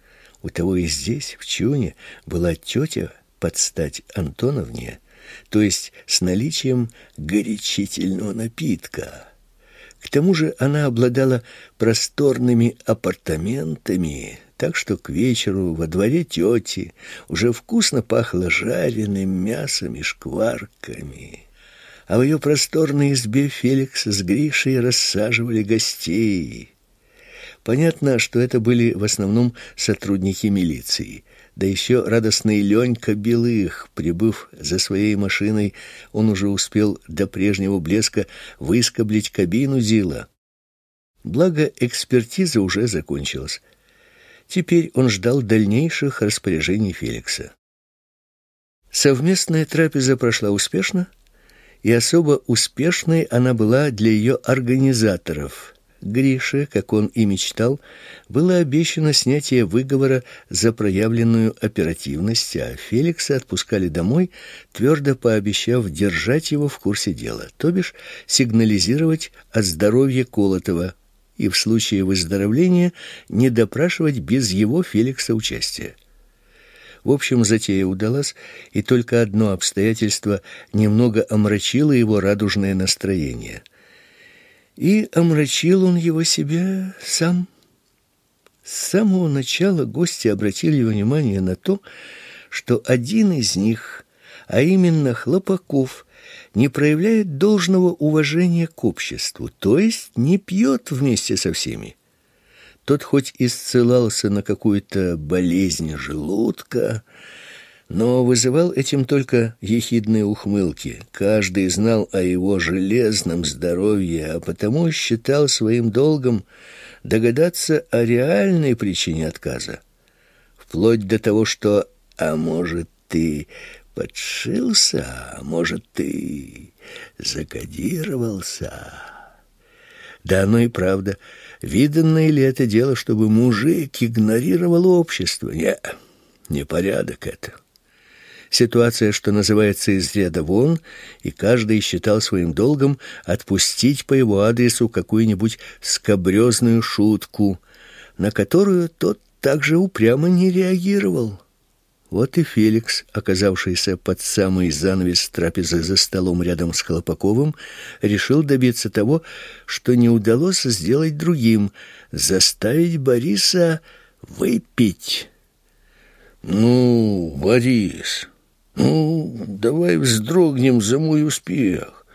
у того и здесь, в Чуне, была тетя под стать Антоновне, то есть с наличием горячительного напитка. К тому же она обладала просторными апартаментами, так что к вечеру во дворе тети уже вкусно пахло жареным мясом и шкварками. А в ее просторной избе Феликс с Гришей рассаживали гостей. Понятно, что это были в основном сотрудники милиции. Да еще радостный Ленька Белых, прибыв за своей машиной, он уже успел до прежнего блеска выскоблить кабину Зила. Благо, экспертиза уже закончилась. Теперь он ждал дальнейших распоряжений Феликса. Совместная трапеза прошла успешно, и особо успешной она была для ее организаторов – Грише, как он и мечтал, было обещано снятие выговора за проявленную оперативность, а Феликса отпускали домой, твердо пообещав держать его в курсе дела, то бишь сигнализировать о здоровье Колотова и в случае выздоровления не допрашивать без его Феликса участия. В общем, затея удалась, и только одно обстоятельство немного омрачило его радужное настроение – и омрачил он его себе сам. С самого начала гости обратили внимание на то, что один из них, а именно Хлопаков, не проявляет должного уважения к обществу, то есть не пьет вместе со всеми. Тот хоть исцелался на какую-то болезнь желудка, но вызывал этим только ехидные ухмылки. Каждый знал о его железном здоровье, а потому считал своим долгом догадаться о реальной причине отказа. Вплоть до того, что «а может, ты подшился, а может, ты закодировался». Да оно и правда. Виданное ли это дело, чтобы мужик игнорировал общество? Не, не порядок это. Ситуация, что называется, из ряда вон, и каждый считал своим долгом отпустить по его адресу какую-нибудь скобрезную шутку, на которую тот также упрямо не реагировал. Вот и Феликс, оказавшийся под самый занавес трапезы за столом рядом с Хлопаковым, решил добиться того, что не удалось сделать другим — заставить Бориса выпить. «Ну, Борис, ну, давай вздрогнем за мой успех.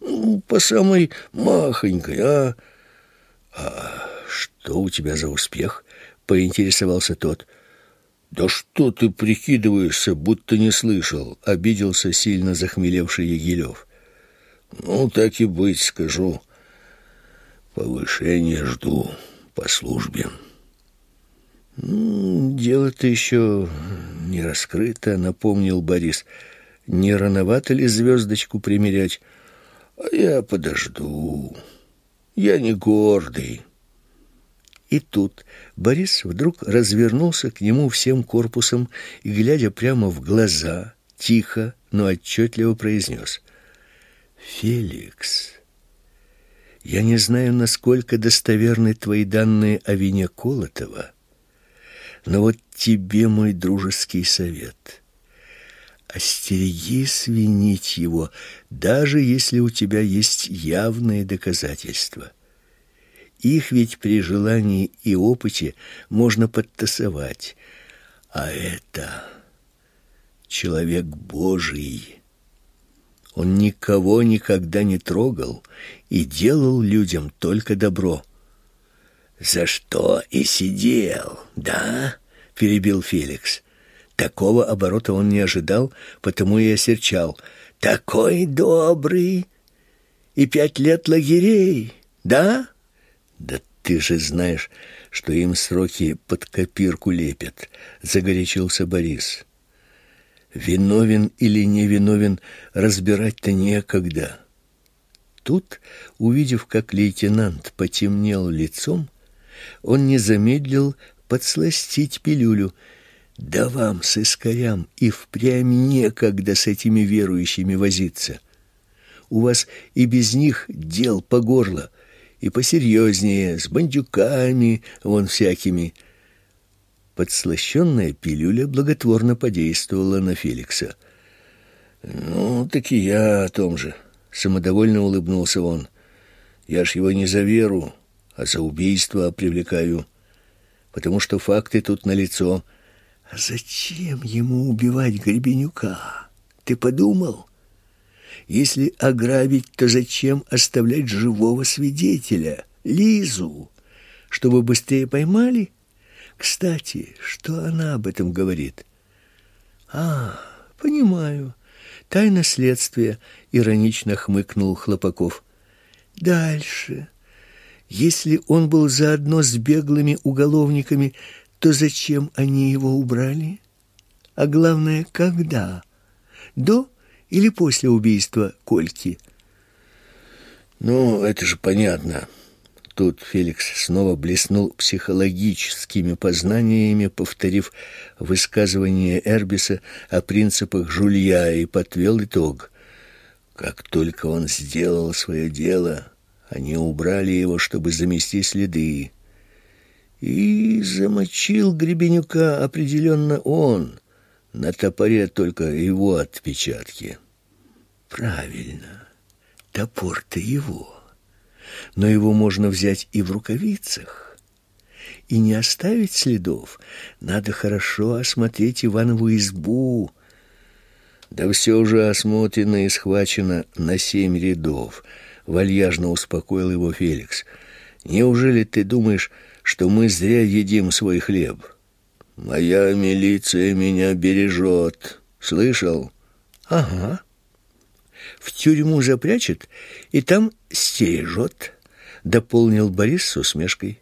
Ну, по самой махонькой, а? А что у тебя за успех? Поинтересовался тот. Да что ты прикидываешься, будто не слышал? Обиделся сильно захмелевший Егилев. Ну, так и быть, скажу. Повышение жду по службе. Ну, дело-то еще не раскрыто, напомнил Борис. Не рановато ли звездочку примерять? А я подожду. Я не гордый. И тут Борис вдруг развернулся к нему всем корпусом и, глядя прямо в глаза, тихо, но отчетливо произнес. Феликс, я не знаю, насколько достоверны твои данные о вине Колотова, но вот тебе мой дружеский совет. Остерегись винить его, даже если у тебя есть явные доказательства. Их ведь при желании и опыте можно подтасовать. А это человек Божий. Он никого никогда не трогал и делал людям только добро. За что и сидел, да? перебил Феликс. Такого оборота он не ожидал, потому и осерчал. Такой добрый и пять лет лагерей, да? Да ты же знаешь, что им сроки под копирку лепят, загорячился Борис. Виновен или не виновен, разбирать-то некогда. Тут, увидев, как лейтенант потемнел лицом, он не замедлил подсластить пилюлю. Да вам, с искорям, и впрямь некогда с этими верующими возиться. У вас и без них дел по горло, и посерьезнее, с бандюками, вон всякими. Подслащенная пилюля благотворно подействовала на Феликса. «Ну, так и я о том же», — самодовольно улыбнулся он. «Я ж его не за веру, а за убийство привлекаю, потому что факты тут налицо». «А зачем ему убивать Гребенюка? Ты подумал? Если ограбить, то зачем оставлять живого свидетеля, Лизу, чтобы быстрее поймали?» Кстати, что она об этом говорит? А, понимаю. Тайна следствия, иронично хмыкнул Хлопаков. Дальше. Если он был заодно с беглыми уголовниками, то зачем они его убрали? А главное, когда? До или после убийства Кольки? Ну, это же понятно. Тут Феликс снова блеснул психологическими познаниями, повторив высказывание Эрбиса о принципах Жулья и подвел итог. Как только он сделал свое дело, они убрали его, чтобы замести следы. И замочил Гребенюка определенно он. На топоре только его отпечатки. Правильно. Топор-то его но его можно взять и в рукавицах. И не оставить следов. Надо хорошо осмотреть Иванову избу. Да все уже осмотрено и схвачено на семь рядов. Вальяжно успокоил его Феликс. Неужели ты думаешь, что мы зря едим свой хлеб? Моя милиция меня бережет. Слышал? Ага в тюрьму запрячет и там стережет, дополнил Борис с усмешкой.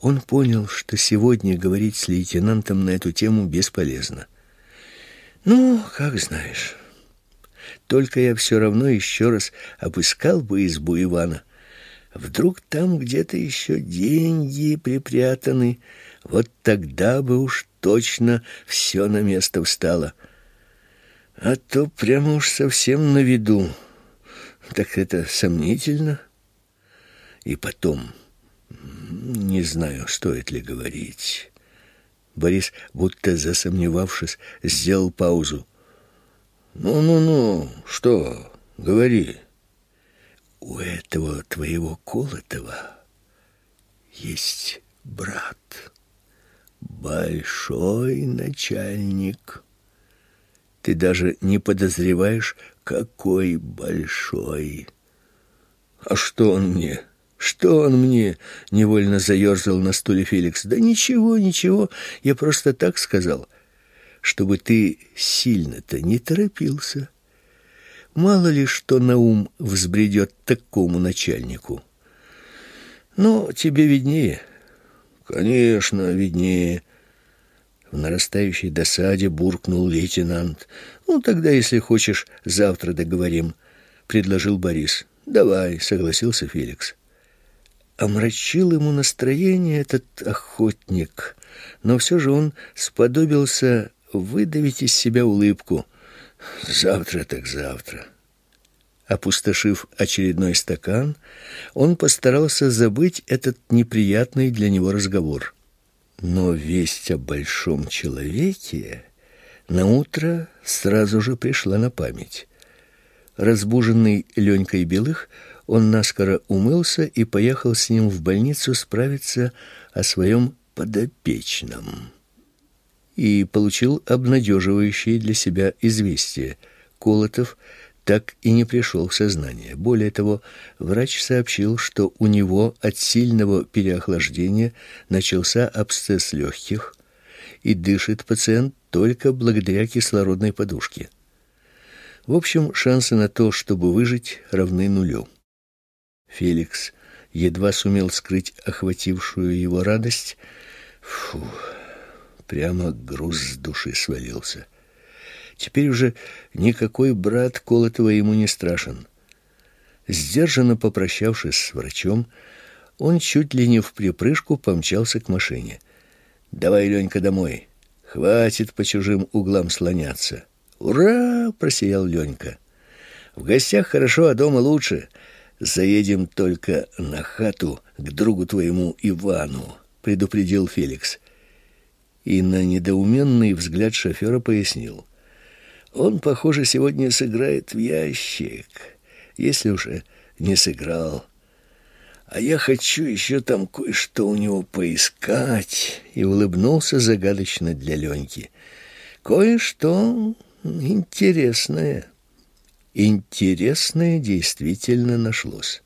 Он понял, что сегодня говорить с лейтенантом на эту тему бесполезно. Ну, как знаешь. Только я все равно еще раз обыскал бы избу Ивана. Вдруг там где-то еще деньги припрятаны, вот тогда бы уж точно все на место встало. — а то прямо уж совсем на виду. Так это сомнительно. И потом, не знаю, стоит ли говорить. Борис, будто засомневавшись, сделал паузу. «Ну-ну-ну, что, говори». «У этого твоего Колотова есть брат, большой начальник». Ты даже не подозреваешь, какой большой. А что он мне? Что он мне? Невольно заерзал на стуле Феликс. Да ничего, ничего, я просто так сказал, чтобы ты сильно-то не торопился. Мало ли что на ум взбредет такому начальнику. Но тебе виднее. Конечно, виднее. В нарастающей досаде буркнул лейтенант. «Ну, тогда, если хочешь, завтра договорим», — предложил Борис. «Давай», — согласился Феликс. Омрачил ему настроение этот охотник, но все же он сподобился выдавить из себя улыбку. «Завтра так завтра». Опустошив очередной стакан, он постарался забыть этот неприятный для него разговор. Но весть о большом человеке на утро сразу же пришла на память. Разбуженный Ленькой Белых, он наскоро умылся и поехал с ним в больницу справиться о своем подопечном. И получил обнадеживающее для себя известие. Колотов так и не пришел в сознание. Более того, врач сообщил, что у него от сильного переохлаждения начался абсцесс легких, и дышит пациент только благодаря кислородной подушке. В общем, шансы на то, чтобы выжить, равны нулю. Феликс едва сумел скрыть охватившую его радость. Фу, прямо груз с души свалился. Теперь уже никакой брат Колотова ему не страшен. Сдержанно попрощавшись с врачом, он чуть ли не в припрыжку помчался к машине. «Давай, Ленька, домой. Хватит по чужим углам слоняться». «Ура!» — просиял Ленька. «В гостях хорошо, а дома лучше. Заедем только на хату к другу твоему Ивану», — предупредил Феликс. И на недоуменный взгляд шофера пояснил. «Он, похоже, сегодня сыграет в ящик, если уже не сыграл. А я хочу еще там кое-что у него поискать», — и улыбнулся загадочно для Леньки. «Кое-что Интересное. Интересное действительно нашлось.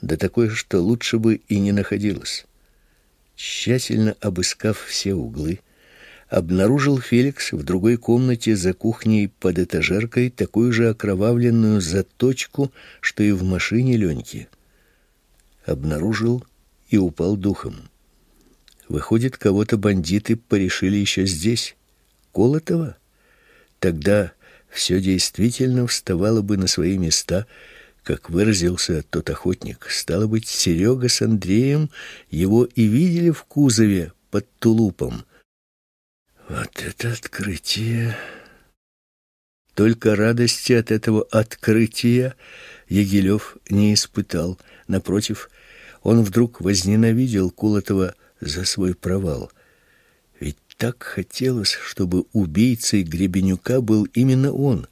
Да такое, что лучше бы и не находилось. Тщательно обыскав все углы, обнаружил Феликс в другой комнате за кухней под этажеркой такую же окровавленную заточку, что и в машине Леньки. Обнаружил и упал духом. Выходит, кого-то бандиты порешили еще здесь. Колотова? Тогда все действительно вставало бы на свои места, как выразился тот охотник. Стало быть, Серега с Андреем его и видели в кузове под тулупом. Вот это открытие! Только радости от этого открытия Егилев не испытал. Напротив, он вдруг возненавидел Кулатова за свой провал — так хотелось, чтобы убийцей Гребенюка был именно он,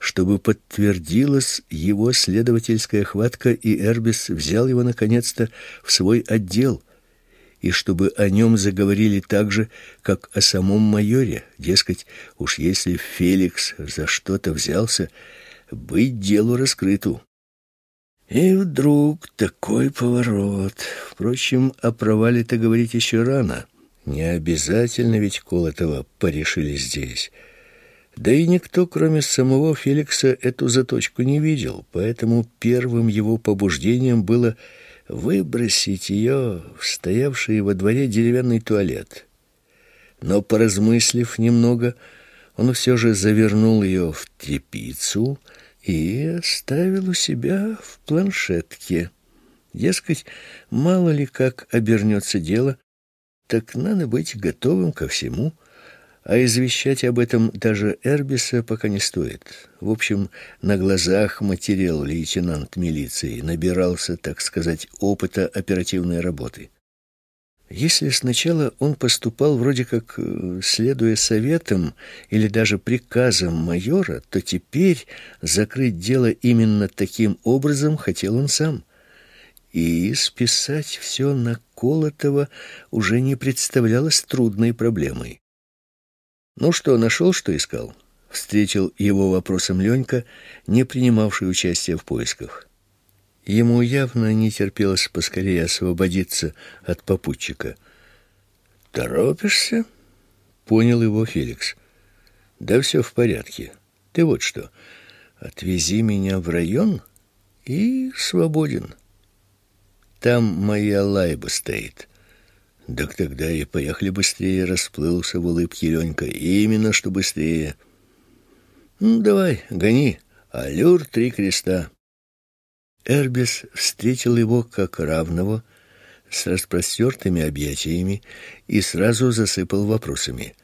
чтобы подтвердилась его следовательская хватка, и Эрбис взял его наконец-то в свой отдел, и чтобы о нем заговорили так же, как о самом майоре, дескать, уж если Феликс за что-то взялся, быть делу раскрыту. И вдруг такой поворот. Впрочем, о провале-то говорить еще рано. Не обязательно ведь Колотова порешили здесь. Да и никто, кроме самого Феликса, эту заточку не видел, поэтому первым его побуждением было выбросить ее в стоявший во дворе деревянный туалет. Но, поразмыслив немного, он все же завернул ее в тряпицу и оставил у себя в планшетке. Дескать, мало ли как обернется дело, так надо быть готовым ко всему, а извещать об этом даже Эрбиса пока не стоит. В общем, на глазах материал лейтенант милиции набирался, так сказать, опыта оперативной работы. Если сначала он поступал вроде как э, следуя советам или даже приказам майора, то теперь закрыть дело именно таким образом хотел он сам и списать все на Колотова уже не представлялось трудной проблемой. «Ну что, нашел, что искал?» — встретил его вопросом Ленька, не принимавший участия в поисках. Ему явно не терпелось поскорее освободиться от попутчика. «Торопишься?» — понял его Феликс. «Да все в порядке. Ты вот что, отвези меня в район и свободен». Там моя лайба стоит. Так тогда и поехали быстрее, расплылся в улыбке Ленька. Именно что быстрее. Ну, давай, гони. Аллюр три креста. Эрбис встретил его как равного, с распростертыми объятиями и сразу засыпал вопросами.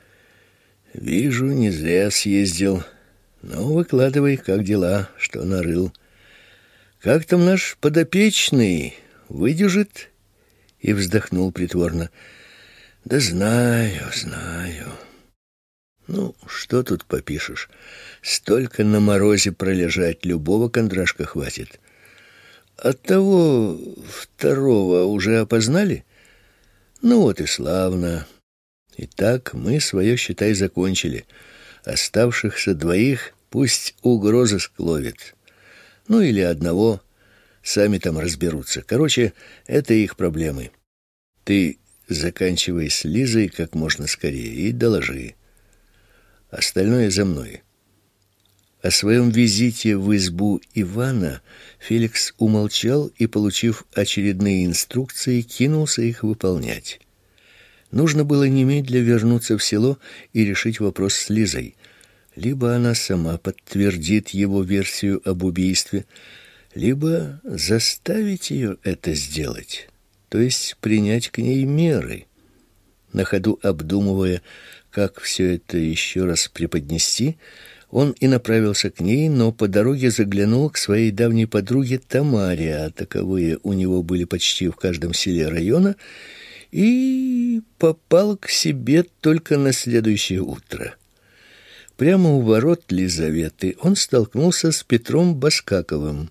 «Вижу, не зря съездил. Ну, выкладывай, как дела, что нарыл. Как там наш подопечный? Выдержит? И вздохнул притворно. Да знаю, знаю. Ну, что тут попишешь? Столько на морозе пролежать любого кондрашка хватит. От того второго уже опознали? Ну вот и славно. Итак, мы свое, считай, закончили. Оставшихся двоих пусть угрозы скловит. Ну или одного, сами там разберутся. Короче, это их проблемы. Ты заканчивай с Лизой как можно скорее и доложи. Остальное за мной. О своем визите в избу Ивана Феликс умолчал и, получив очередные инструкции, кинулся их выполнять. Нужно было немедля вернуться в село и решить вопрос с Лизой. Либо она сама подтвердит его версию об убийстве, либо заставить ее это сделать, то есть принять к ней меры. На ходу обдумывая, как все это еще раз преподнести, он и направился к ней, но по дороге заглянул к своей давней подруге Тамаре, а таковые у него были почти в каждом селе района, и попал к себе только на следующее утро. Прямо у ворот Лизаветы он столкнулся с Петром Баскаковым.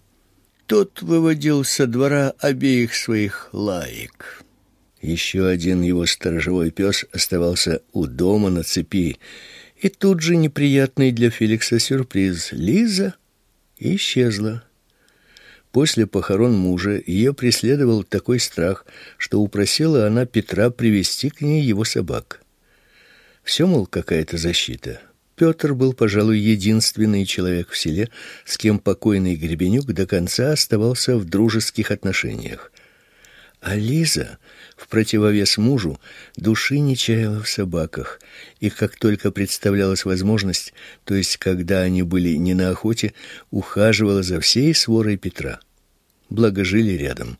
Тот выводил со двора обеих своих лаек. Еще один его сторожевой пес оставался у дома на цепи, и тут же неприятный для Феликса сюрприз. Лиза исчезла. После похорон мужа ее преследовал такой страх, что упросила она Петра привести к ней его собак. Все, мол, какая-то защита. Петр был, пожалуй, единственный человек в селе, с кем покойный Гребенюк до конца оставался в дружеских отношениях. А Лиза в противовес мужу души не чаяла в собаках, и как только представлялась возможность, то есть когда они были не на охоте, ухаживала за всей сворой Петра. Благо жили рядом.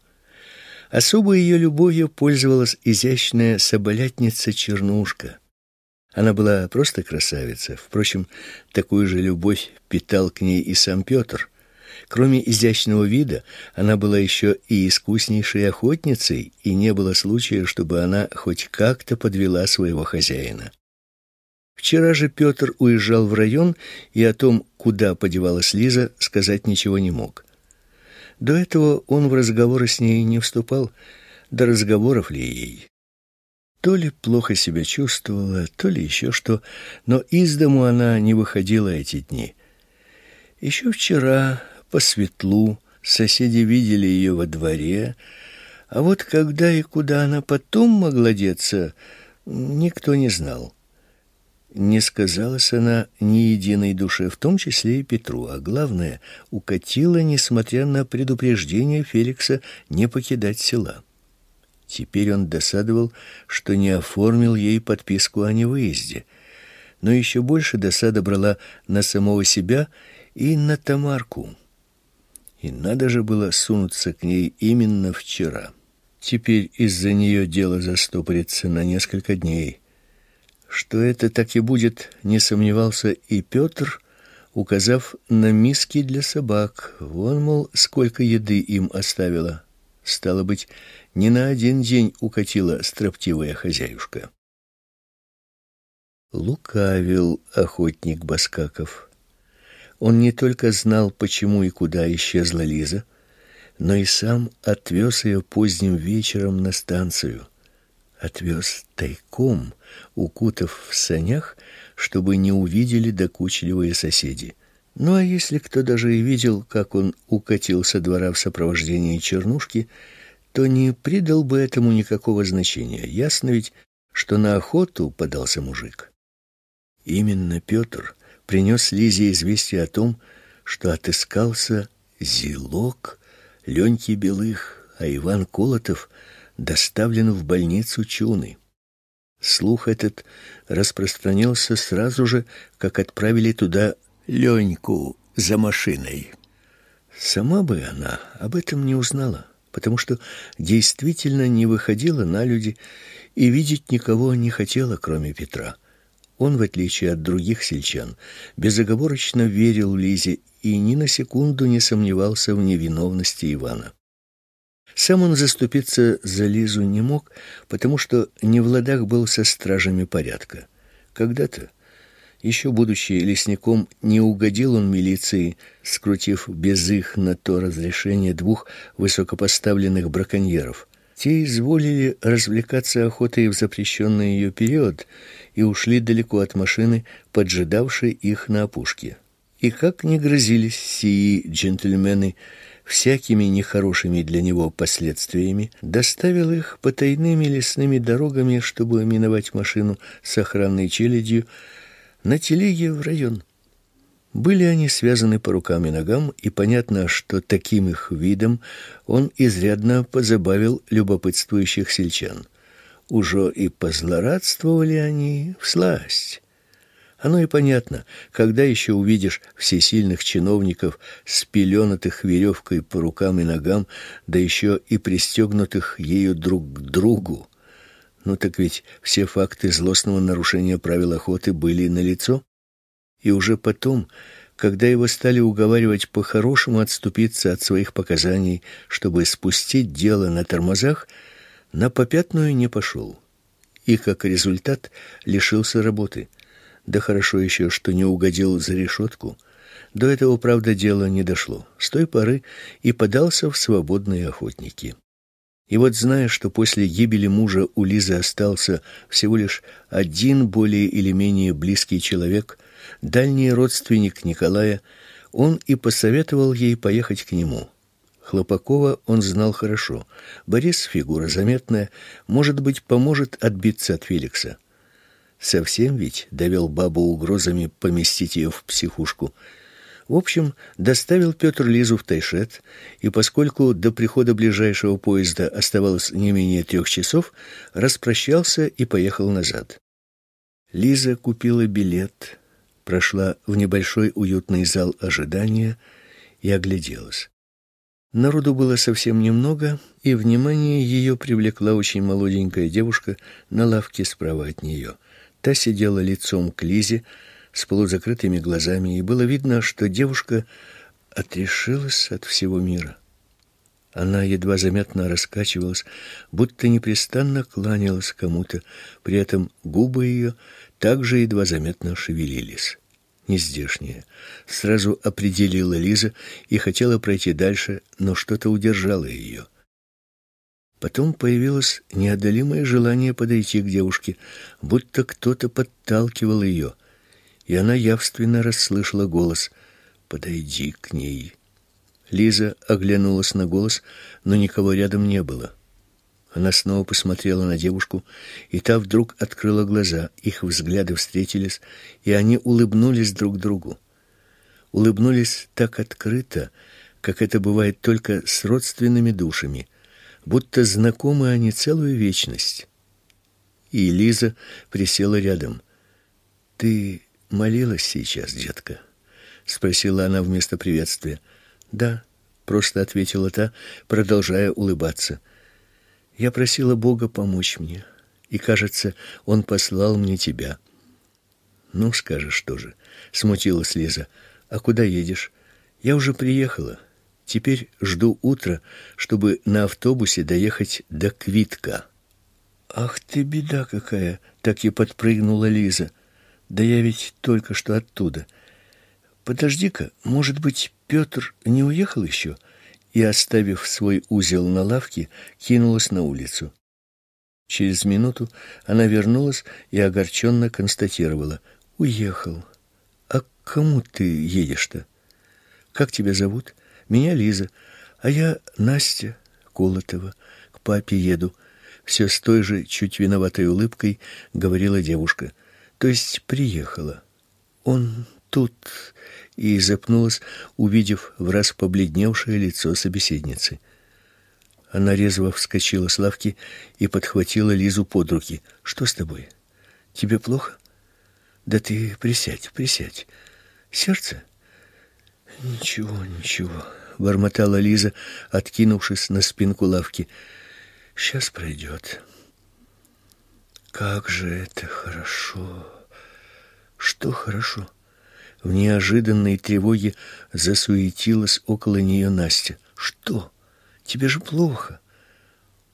Особой ее любовью пользовалась изящная соболятница Чернушка. Она была просто красавица. Впрочем, такую же любовь питал к ней и сам Петр – Кроме изящного вида, она была еще и искуснейшей охотницей, и не было случая, чтобы она хоть как-то подвела своего хозяина. Вчера же Петр уезжал в район, и о том, куда подевалась Лиза, сказать ничего не мог. До этого он в разговоры с ней не вступал, до разговоров ли ей. То ли плохо себя чувствовала, то ли еще что, но из дому она не выходила эти дни. Еще вчера по светлу, соседи видели ее во дворе, а вот когда и куда она потом могла деться, никто не знал. Не сказалась она ни единой душе, в том числе и Петру, а главное, укатила, несмотря на предупреждение Феликса не покидать села. Теперь он досадовал, что не оформил ей подписку о невыезде. Но еще больше досада брала на самого себя и на Тамарку. И надо же было сунуться к ней именно вчера. Теперь из-за нее дело застопорится на несколько дней. Что это так и будет, не сомневался и Петр, указав на миски для собак. Вон, мол, сколько еды им оставила. Стало быть, не на один день укатила строптивая хозяюшка. Лукавил охотник Баскаков. Он не только знал, почему и куда исчезла Лиза, но и сам отвез ее поздним вечером на станцию. Отвез тайком, укутав в санях, чтобы не увидели докучливые соседи. Ну а если кто даже и видел, как он укатил со двора в сопровождении чернушки, то не придал бы этому никакого значения. Ясно ведь, что на охоту подался мужик. Именно Петр принес Лизе известие о том, что отыскался зелок Леньки Белых, а Иван Колотов доставлен в больницу Чуны. Слух этот распространился сразу же, как отправили туда Леньку за машиной. Сама бы она об этом не узнала, потому что действительно не выходила на люди и видеть никого не хотела, кроме Петра. Он, в отличие от других сельчан, безоговорочно верил Лизе и ни на секунду не сомневался в невиновности Ивана. Сам он заступиться за Лизу не мог, потому что не в ладах был со стражами порядка. Когда-то, еще будучи лесником, не угодил он милиции, скрутив без их на то разрешения двух высокопоставленных браконьеров. Те изволили развлекаться охотой в запрещенный ее период и ушли далеко от машины, поджидавшей их на опушке. И как не грозились сии джентльмены всякими нехорошими для него последствиями, доставил их потайными лесными дорогами, чтобы миновать машину с охранной челядью на телеге в район. Были они связаны по рукам и ногам, и понятно, что таким их видом он изрядно позабавил любопытствующих сельчан. Уже и позлорадствовали они в сласть. Оно и понятно, когда еще увидишь всесильных чиновников, спеленатых веревкой по рукам и ногам, да еще и пристегнутых ею друг к другу. Ну так ведь все факты злостного нарушения правил охоты были налицо. И уже потом, когда его стали уговаривать по-хорошему отступиться от своих показаний, чтобы спустить дело на тормозах, на попятную не пошел. И как результат лишился работы. Да хорошо еще, что не угодил за решетку. До этого, правда, дело не дошло. С той поры и подался в свободные охотники. И вот зная, что после гибели мужа у Лизы остался всего лишь один более или менее близкий человек, дальний родственник Николая, он и посоветовал ей поехать к нему. Хлопакова он знал хорошо. Борис фигура заметная, может быть, поможет отбиться от Феликса. Совсем ведь довел бабу угрозами поместить ее в психушку. В общем, доставил Петр Лизу в Тайшет, и поскольку до прихода ближайшего поезда оставалось не менее трех часов, распрощался и поехал назад. Лиза купила билет, прошла в небольшой уютный зал ожидания и огляделась. Народу было совсем немного, и внимание ее привлекла очень молоденькая девушка на лавке справа от нее. Та сидела лицом к Лизе с полузакрытыми глазами, и было видно, что девушка отрешилась от всего мира. Она едва заметно раскачивалась, будто непрестанно кланялась кому-то, при этом губы ее также едва заметно шевелились нездешнее. Сразу определила Лиза и хотела пройти дальше, но что-то удержало ее. Потом появилось неодолимое желание подойти к девушке, будто кто-то подталкивал ее, и она явственно расслышала голос «Подойди к ней». Лиза оглянулась на голос, но никого рядом не было. Она снова посмотрела на девушку, и та вдруг открыла глаза. Их взгляды встретились, и они улыбнулись друг другу. Улыбнулись так открыто, как это бывает только с родственными душами, будто знакомы они целую вечность. И Лиза присела рядом. Ты молилась сейчас, детка? спросила она вместо приветствия. Да, просто ответила та, продолжая улыбаться. Я просила Бога помочь мне, и, кажется, он послал мне тебя. Ну, скажешь тоже, смутилась Лиза. А куда едешь? Я уже приехала. Теперь жду утра, чтобы на автобусе доехать до Квитка. Ах ты беда какая, так и подпрыгнула Лиза. Да я ведь только что оттуда. Подожди-ка, может быть, Петр не уехал еще?» и, оставив свой узел на лавке, кинулась на улицу. Через минуту она вернулась и огорченно констатировала: "Уехал. А к кому ты едешь-то? Как тебя зовут? Меня Лиза, а я Настя Колотова. К папе еду". Все с той же чуть виноватой улыбкой говорила девушка. То есть приехала. Он тут и запнулась, увидев в раз побледневшее лицо собеседницы. Она резво вскочила с лавки и подхватила Лизу под руки. Что с тобой? Тебе плохо? Да ты присядь, присядь. Сердце? Ничего, ничего, бормотала Лиза, откинувшись на спинку лавки. Сейчас пройдет. Как же это хорошо Что хорошо? В неожиданной тревоге засуетилась около нее Настя. Что? Тебе же плохо.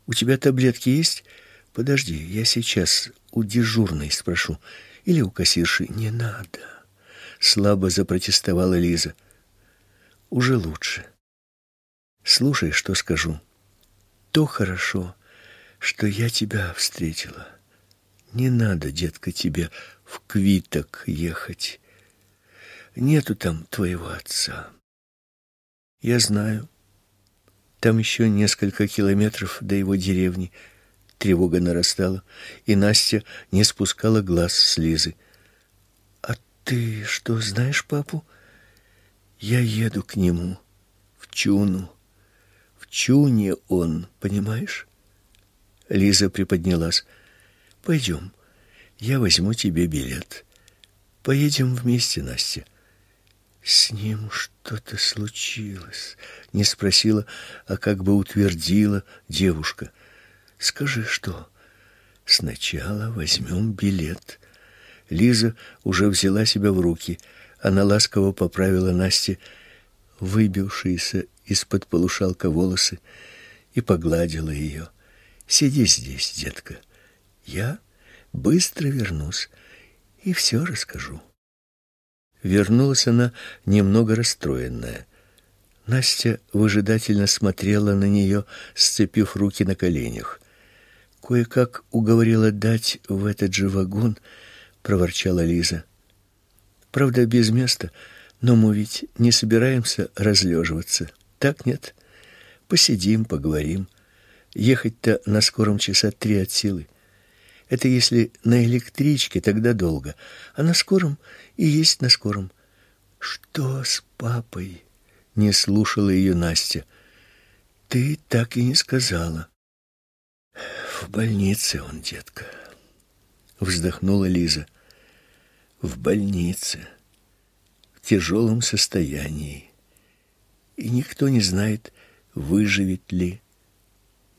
У тебя таблетки есть? Подожди, я сейчас у дежурной спрошу. Или у кассирши. Не надо. Слабо запротестовала Лиза. Уже лучше. Слушай, что скажу. То хорошо, что я тебя встретила. Не надо, детка, тебе в Квиток ехать. Нету там твоего отца. Я знаю. Там еще несколько километров до его деревни. Тревога нарастала, и Настя не спускала глаз с Лизы. А ты что, знаешь папу? Я еду к нему в Чуну. В Чуне он, понимаешь? Лиза приподнялась. Пойдем, я возьму тебе билет. Поедем вместе, Настя. С ним что-то случилось, не спросила, а как бы утвердила девушка. Скажи, что? Сначала возьмем билет. Лиза уже взяла себя в руки. Она ласково поправила Насте выбившиеся из-под полушалка волосы и погладила ее. Сиди здесь, детка. Я быстро вернусь и все расскажу. Вернулась она немного расстроенная. Настя выжидательно смотрела на нее, сцепив руки на коленях. Кое-как уговорила дать в этот же вагон, проворчала Лиза. Правда, без места, но мы ведь не собираемся разлеживаться. Так нет? Посидим, поговорим. Ехать-то на скором часа три от силы. Это если на электричке, тогда долго. А на скором и есть на скором. Что с папой? Не слушала ее Настя. Ты так и не сказала. В больнице он, детка. Вздохнула Лиза. В больнице. В тяжелом состоянии. И никто не знает, выживет ли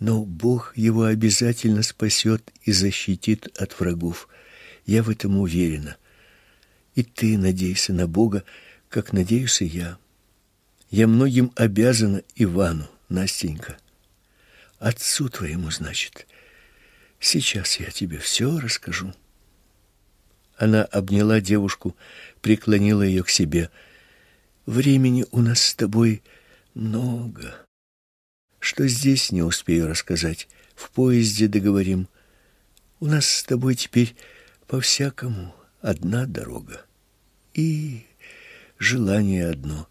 но Бог его обязательно спасет и защитит от врагов. Я в этом уверена. И ты надейся на Бога, как надеюсь и я. Я многим обязана Ивану, Настенька. Отцу твоему, значит. Сейчас я тебе все расскажу. Она обняла девушку, преклонила ее к себе. Времени у нас с тобой много что здесь не успею рассказать. В поезде договорим. У нас с тобой теперь по-всякому одна дорога. И желание одно,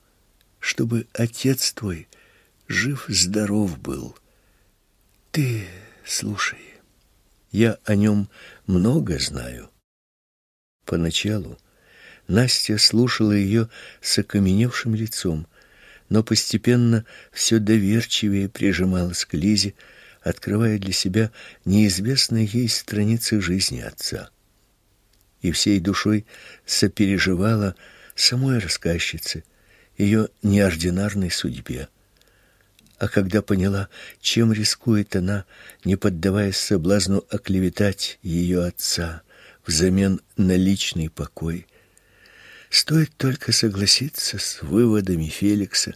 чтобы отец твой жив-здоров был. Ты слушай, я о нем много знаю. Поначалу Настя слушала ее с окаменевшим лицом, но постепенно все доверчивее прижималась к Лизе, открывая для себя неизвестные ей страницы жизни отца. И всей душой сопереживала самой рассказчице, ее неординарной судьбе. А когда поняла, чем рискует она, не поддаваясь соблазну оклеветать ее отца взамен на личный покой, Стоит только согласиться с выводами Феликса,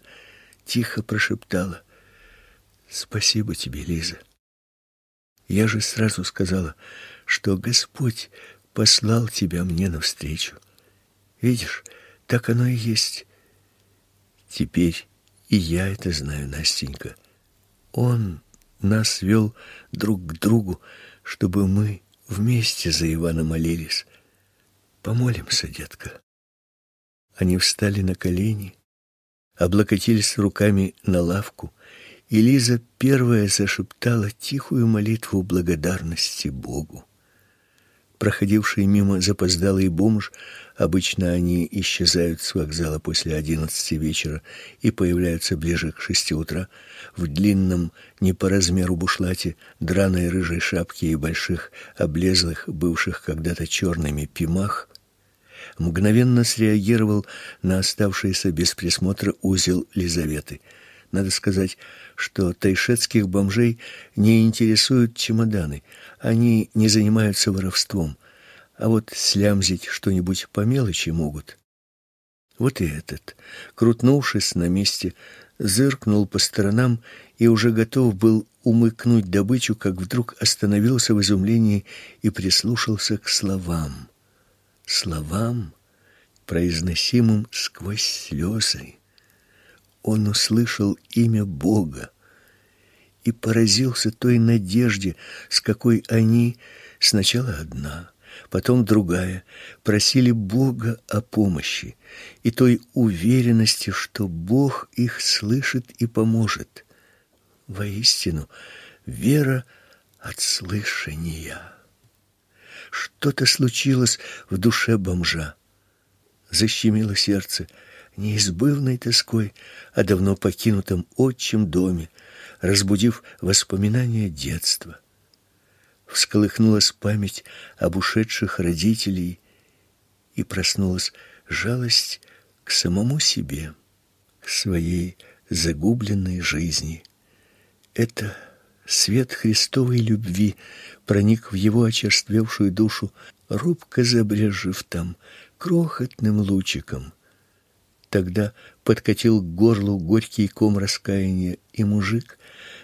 тихо прошептала: "Спасибо тебе, Лиза. Я же сразу сказала, что Господь послал тебя мне навстречу. Видишь, так оно и есть. Теперь и я это знаю, Настенька. Он нас вел друг к другу, чтобы мы вместе за Ивана молились. Помолимся, детка. Они встали на колени, облокотились руками на лавку, и Лиза первая зашептала тихую молитву благодарности Богу. Проходивший мимо запоздалый бомж, обычно они исчезают с вокзала после одиннадцати вечера и появляются ближе к шести утра, в длинном, не по размеру бушлате, драной рыжей шапке и больших, облезлых, бывших когда-то черными пимах, мгновенно среагировал на оставшийся без присмотра узел Лизаветы. Надо сказать, что тайшетских бомжей не интересуют чемоданы. Они не занимаются воровством. а вот слямзить что-нибудь по мелочи могут. Вот и этот, крутнувшись на месте, зыркнул по сторонам и уже готов был умыкнуть добычу, как вдруг остановился в изумлении и прислушался к словам. Словам, произносимым сквозь слезы. Он услышал имя Бога и поразился той надежде, с какой они сначала одна, потом другая, просили Бога о помощи, и той уверенности, что Бог их слышит и поможет. Воистину, вера от слышания. Что-то случилось в душе бомжа. Защемило сердце неизбывной тоской о давно покинутом отчим доме, разбудив воспоминания детства всколыхнулась память об ушедших родителей и проснулась жалость к самому себе, к своей загубленной жизни. Это свет Христовой любви проник в его очерствевшую душу, робко забрежив там крохотным лучиком. Тогда подкатил к горлу горький ком раскаяния, и мужик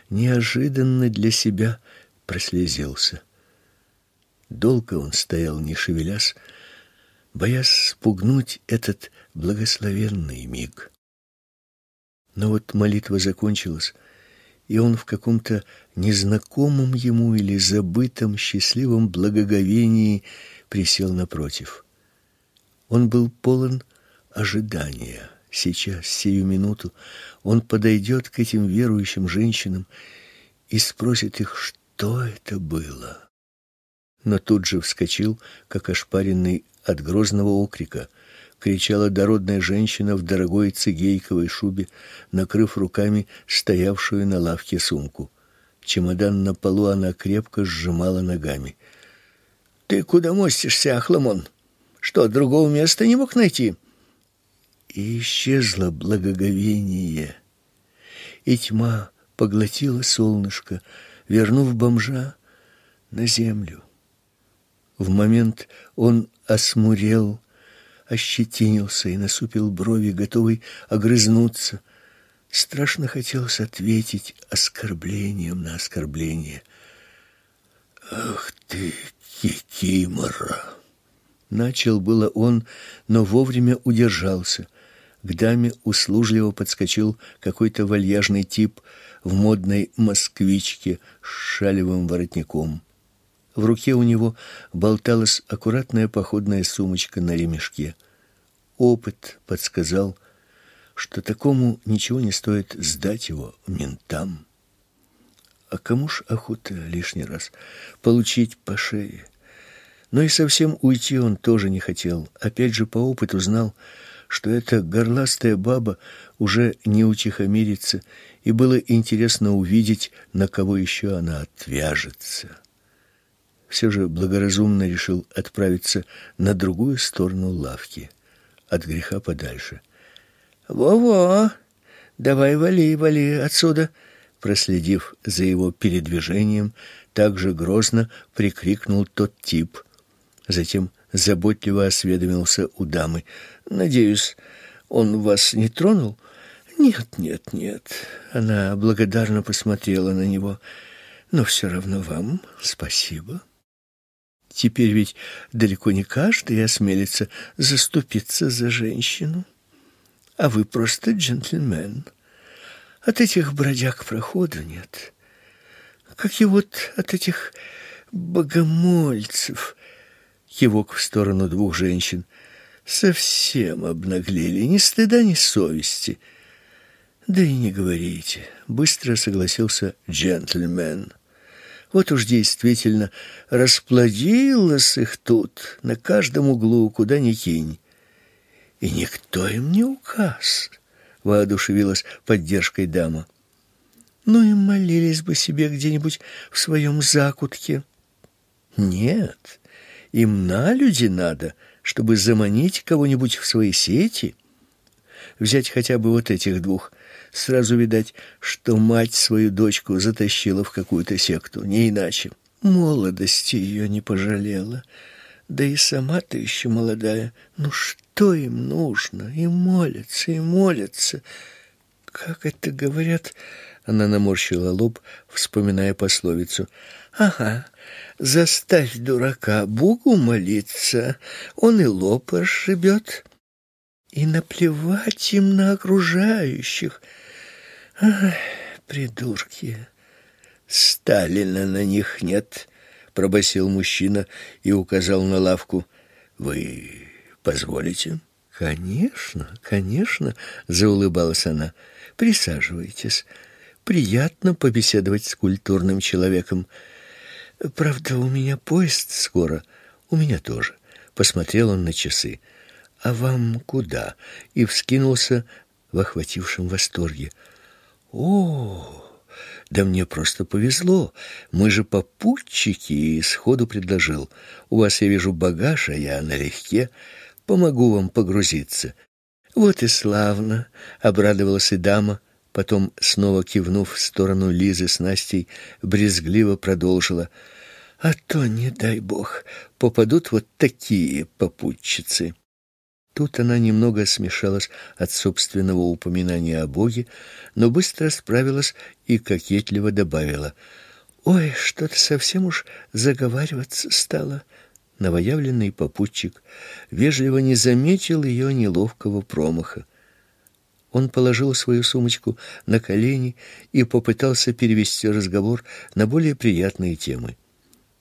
неожиданно для себя прослезился. Долго он стоял, не шевелясь, боясь спугнуть этот благословенный миг. Но вот молитва закончилась, и он в каком-то незнакомом ему или забытом счастливом благоговении присел напротив. Он был полон ожидания. Сейчас, сию минуту, он подойдет к этим верующим женщинам и спросит их, что это было? Но тут же вскочил, как ошпаренный от грозного окрика. Кричала дородная женщина в дорогой цигейковой шубе, накрыв руками стоявшую на лавке сумку. Чемодан на полу она крепко сжимала ногами. «Ты куда мостишься, Ахламон? Что, другого места не мог найти?» И исчезло благоговение, и тьма поглотила солнышко, вернув бомжа на землю. В момент он осмурел, ощетинился и насупил брови, готовый огрызнуться. Страшно хотелось ответить оскорблением на оскорбление. «Ах ты, кикимора!» Начал было он, но вовремя удержался. К даме услужливо подскочил какой-то вальяжный тип — в модной москвичке с шалевым воротником. В руке у него болталась аккуратная походная сумочка на ремешке. Опыт подсказал, что такому ничего не стоит сдать его ментам. А кому ж охота лишний раз получить по шее? Но и совсем уйти он тоже не хотел. Опять же по опыту знал, что эта горластая баба уже не утихомирится, и было интересно увидеть, на кого еще она отвяжется. Все же благоразумно решил отправиться на другую сторону лавки, от греха подальше. «Во-во! Давай вали, вали отсюда!» Проследив за его передвижением, также грозно прикрикнул тот тип. Затем заботливо осведомился у дамы. «Надеюсь, он вас не тронул?» «Нет, нет, нет». Она благодарно посмотрела на него. «Но все равно вам спасибо». Теперь ведь далеко не каждый осмелится заступиться за женщину. А вы просто джентльмен. От этих бродяг прохода нет. Как и вот от этих богомольцев. Кивок в сторону двух женщин. Совсем обнаглели, ни стыда, ни совести. Да и не говорите, быстро согласился джентльмен. Вот уж действительно расплодилось их тут на каждом углу, куда ни кинь. И никто им не указ, воодушевилась поддержкой дама. Ну и молились бы себе где-нибудь в своем закутке. Нет, им на люди надо, чтобы заманить кого-нибудь в свои сети. Взять хотя бы вот этих двух. Сразу видать, что мать свою дочку затащила в какую-то секту, не иначе. Молодости ее не пожалела. Да и сама ты еще молодая. Ну что им нужно? И молятся, и молятся. Как это говорят? Она наморщила лоб, вспоминая пословицу. Ага, заставь дурака Богу молиться, он и лоб расшибет. И наплевать им на окружающих. Ах, придурки. Сталина на них нет, пробасил мужчина и указал на лавку. Вы позволите? Конечно, конечно, заулыбалась она. Присаживайтесь. Приятно побеседовать с культурным человеком. Правда, у меня поезд скоро. У меня тоже. Посмотрел он на часы. А вам куда? И вскинулся в охватившем восторге. О, да мне просто повезло. Мы же попутчики, и сходу предложил. У вас, я вижу, багаж, а я налегке. Помогу вам погрузиться. Вот и славно, обрадовалась и дама. Потом, снова кивнув в сторону Лизы с Настей, брезгливо продолжила. А то, не дай бог, попадут вот такие попутчицы. Тут она немного смешалась от собственного упоминания о Боге, но быстро справилась и кокетливо добавила: "Ой, что-то совсем уж заговариваться стало". Новоявленный попутчик вежливо не заметил ее неловкого промаха. Он положил свою сумочку на колени и попытался перевести разговор на более приятные темы.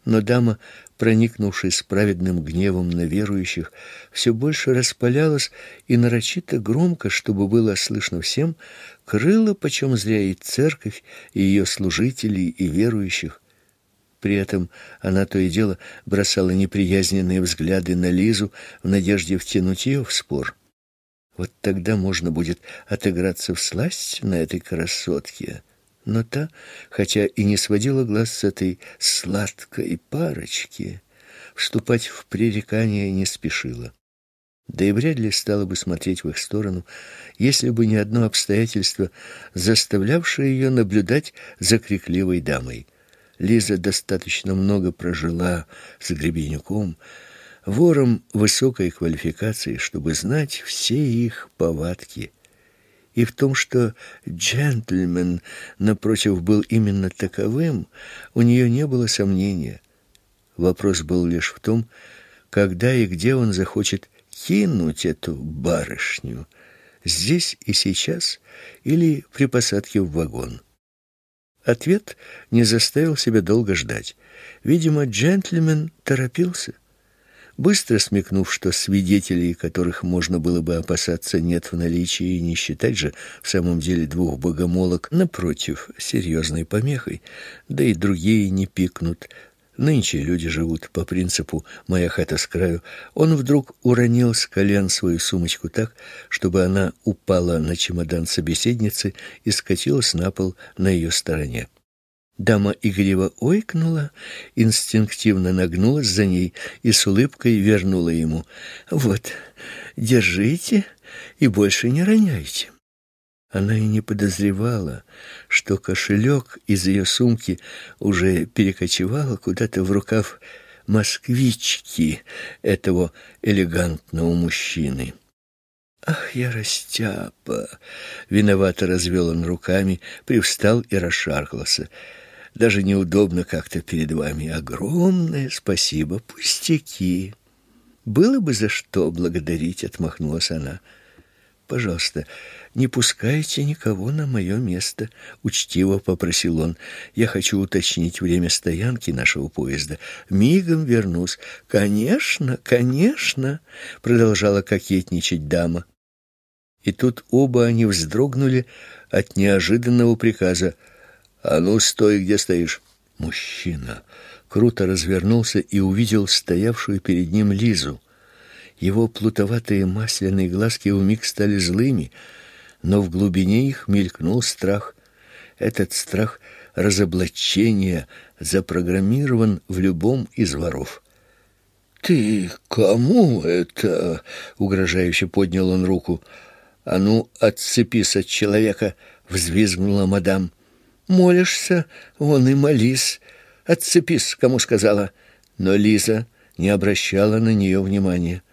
Но дама, проникнувшись праведным гневом на верующих, все больше распалялась и нарочито громко, чтобы было слышно всем, крыла почем зря и церковь, и ее служителей, и верующих. При этом она то и дело бросала неприязненные взгляды на Лизу в надежде втянуть ее в спор. Вот тогда можно будет отыграться в сласть на этой красотке но та, хотя и не сводила глаз с этой сладкой парочки, вступать в пререкания не спешила. Да и вряд ли стала бы смотреть в их сторону, если бы не одно обстоятельство, заставлявшее ее наблюдать за крикливой дамой. Лиза достаточно много прожила с Гребенюком, вором высокой квалификации, чтобы знать все их повадки – и в том, что джентльмен напротив был именно таковым, у нее не было сомнения. Вопрос был лишь в том, когда и где он захочет кинуть эту барышню, здесь и сейчас или при посадке в вагон. Ответ не заставил себя долго ждать. Видимо, джентльмен торопился. Быстро смекнув, что свидетелей, которых можно было бы опасаться, нет в наличии, и не считать же в самом деле двух богомолок, напротив, серьезной помехой, да и другие не пикнут. Нынче люди живут по принципу «моя хата с краю». Он вдруг уронил с колен свою сумочку так, чтобы она упала на чемодан собеседницы и скатилась на пол на ее стороне. Дама игриво ойкнула, инстинктивно нагнулась за ней и с улыбкой вернула ему. «Вот, держите и больше не роняйте». Она и не подозревала, что кошелек из ее сумки уже перекочевал куда-то в рукав москвички этого элегантного мужчины. Ах, я растяпа! Виновато развел он руками, привстал и расшаркался. Даже неудобно как-то перед вами. Огромное спасибо, пустяки. Было бы за что благодарить, отмахнулась она. Пожалуйста, не пускайте никого на мое место, учтиво попросил он. Я хочу уточнить время стоянки нашего поезда. Мигом вернусь. Конечно, конечно, продолжала кокетничать дама. И тут оба они вздрогнули от неожиданного приказа. «А ну, стой, где стоишь!» Мужчина круто развернулся и увидел стоявшую перед ним Лизу. Его плутоватые масляные глазки вмиг стали злыми, но в глубине их мелькнул страх. Этот страх разоблачения запрограммирован в любом из воров. «Ты кому это?» — угрожающе поднял он руку. «А ну, отцепись от человека!» — взвизгнула мадам. Молишься, вон и молись. Отцепись, кому сказала. Но Лиза не обращала на нее внимания.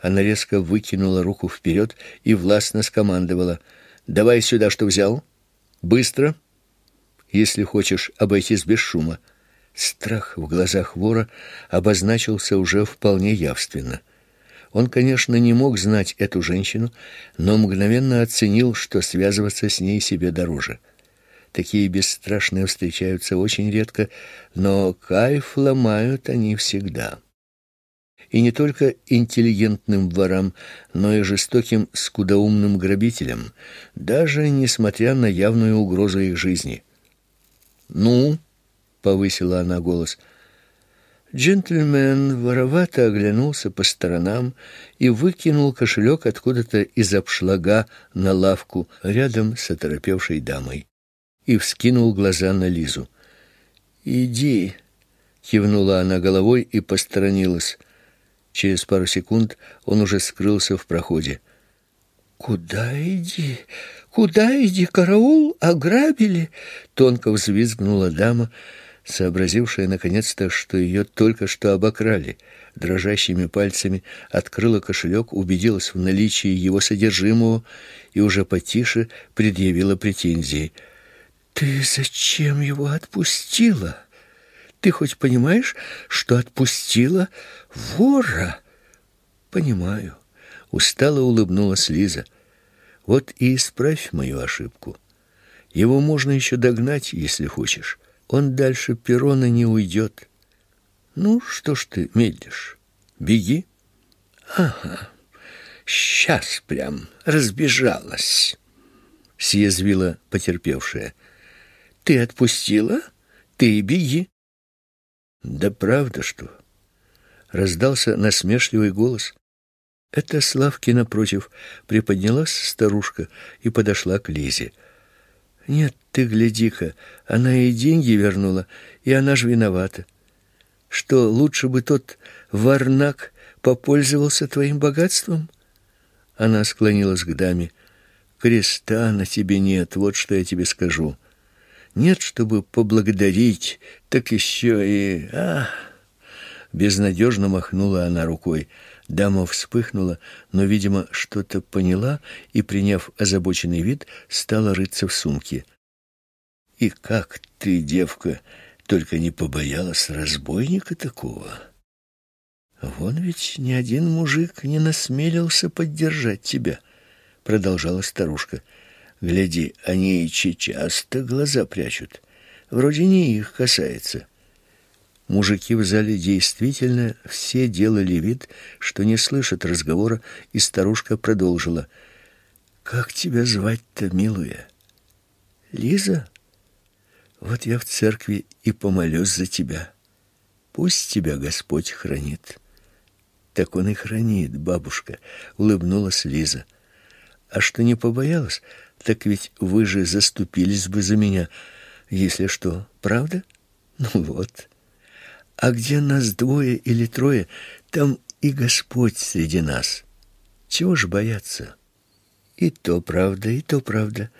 Она резко выкинула руку вперед и властно скомандовала: "Давай сюда, что взял? Быстро, если хочешь обойтись без шума". Страх в глазах вора обозначился уже вполне явственно. Он, конечно, не мог знать эту женщину, но мгновенно оценил, что связываться с ней себе дороже. Такие бесстрашные встречаются очень редко, но кайф ломают они всегда. И не только интеллигентным ворам, но и жестоким скудоумным грабителям, даже несмотря на явную угрозу их жизни. «Ну?» — повысила она голос — Джентльмен воровато оглянулся по сторонам и выкинул кошелек откуда-то из обшлага на лавку рядом с оторопевшей дамой и вскинул глаза на Лизу. «Иди!» — кивнула она головой и посторонилась. Через пару секунд он уже скрылся в проходе. «Куда иди? Куда иди? Караул? Ограбили?» — тонко взвизгнула дама — сообразившая наконец-то, что ее только что обокрали, дрожащими пальцами открыла кошелек, убедилась в наличии его содержимого и уже потише предъявила претензии. «Ты зачем его отпустила? Ты хоть понимаешь, что отпустила вора?» «Понимаю», — устало улыбнулась Лиза. «Вот и исправь мою ошибку. Его можно еще догнать, если хочешь». Он дальше перрона не уйдет. Ну, что ж ты медлишь? Беги. Ага, сейчас прям разбежалась, съязвила потерпевшая. Ты отпустила? Ты и беги. Да правда что? Раздался насмешливый голос. Это Славки напротив приподнялась старушка и подошла к Лизе. Нет, ты гляди-ка, она ей деньги вернула, и она ж виновата. Что, лучше бы тот варнак попользовался твоим богатством? Она склонилась к даме. Креста на тебе нет, вот что я тебе скажу. Нет, чтобы поблагодарить, так еще и... А! Безнадежно махнула она рукой. Дама вспыхнула, но, видимо, что-то поняла и, приняв озабоченный вид, стала рыться в сумке. «И как ты, девка, только не побоялась разбойника такого?» «Вон ведь ни один мужик не насмелился поддержать тебя», — продолжала старушка. «Гляди, они часто глаза прячут. Вроде не их касается». Мужики в зале действительно все делали вид, что не слышат разговора, и старушка продолжила. «Как тебя звать-то, милая?» «Лиза? Вот я в церкви и помолюсь за тебя. Пусть тебя Господь хранит». «Так он и хранит, бабушка», — улыбнулась Лиза. «А что не побоялась, так ведь вы же заступились бы за меня, если что, правда? Ну вот». А где нас двое или трое, там и Господь среди нас. Чего ж бояться? И то правда, и то правда.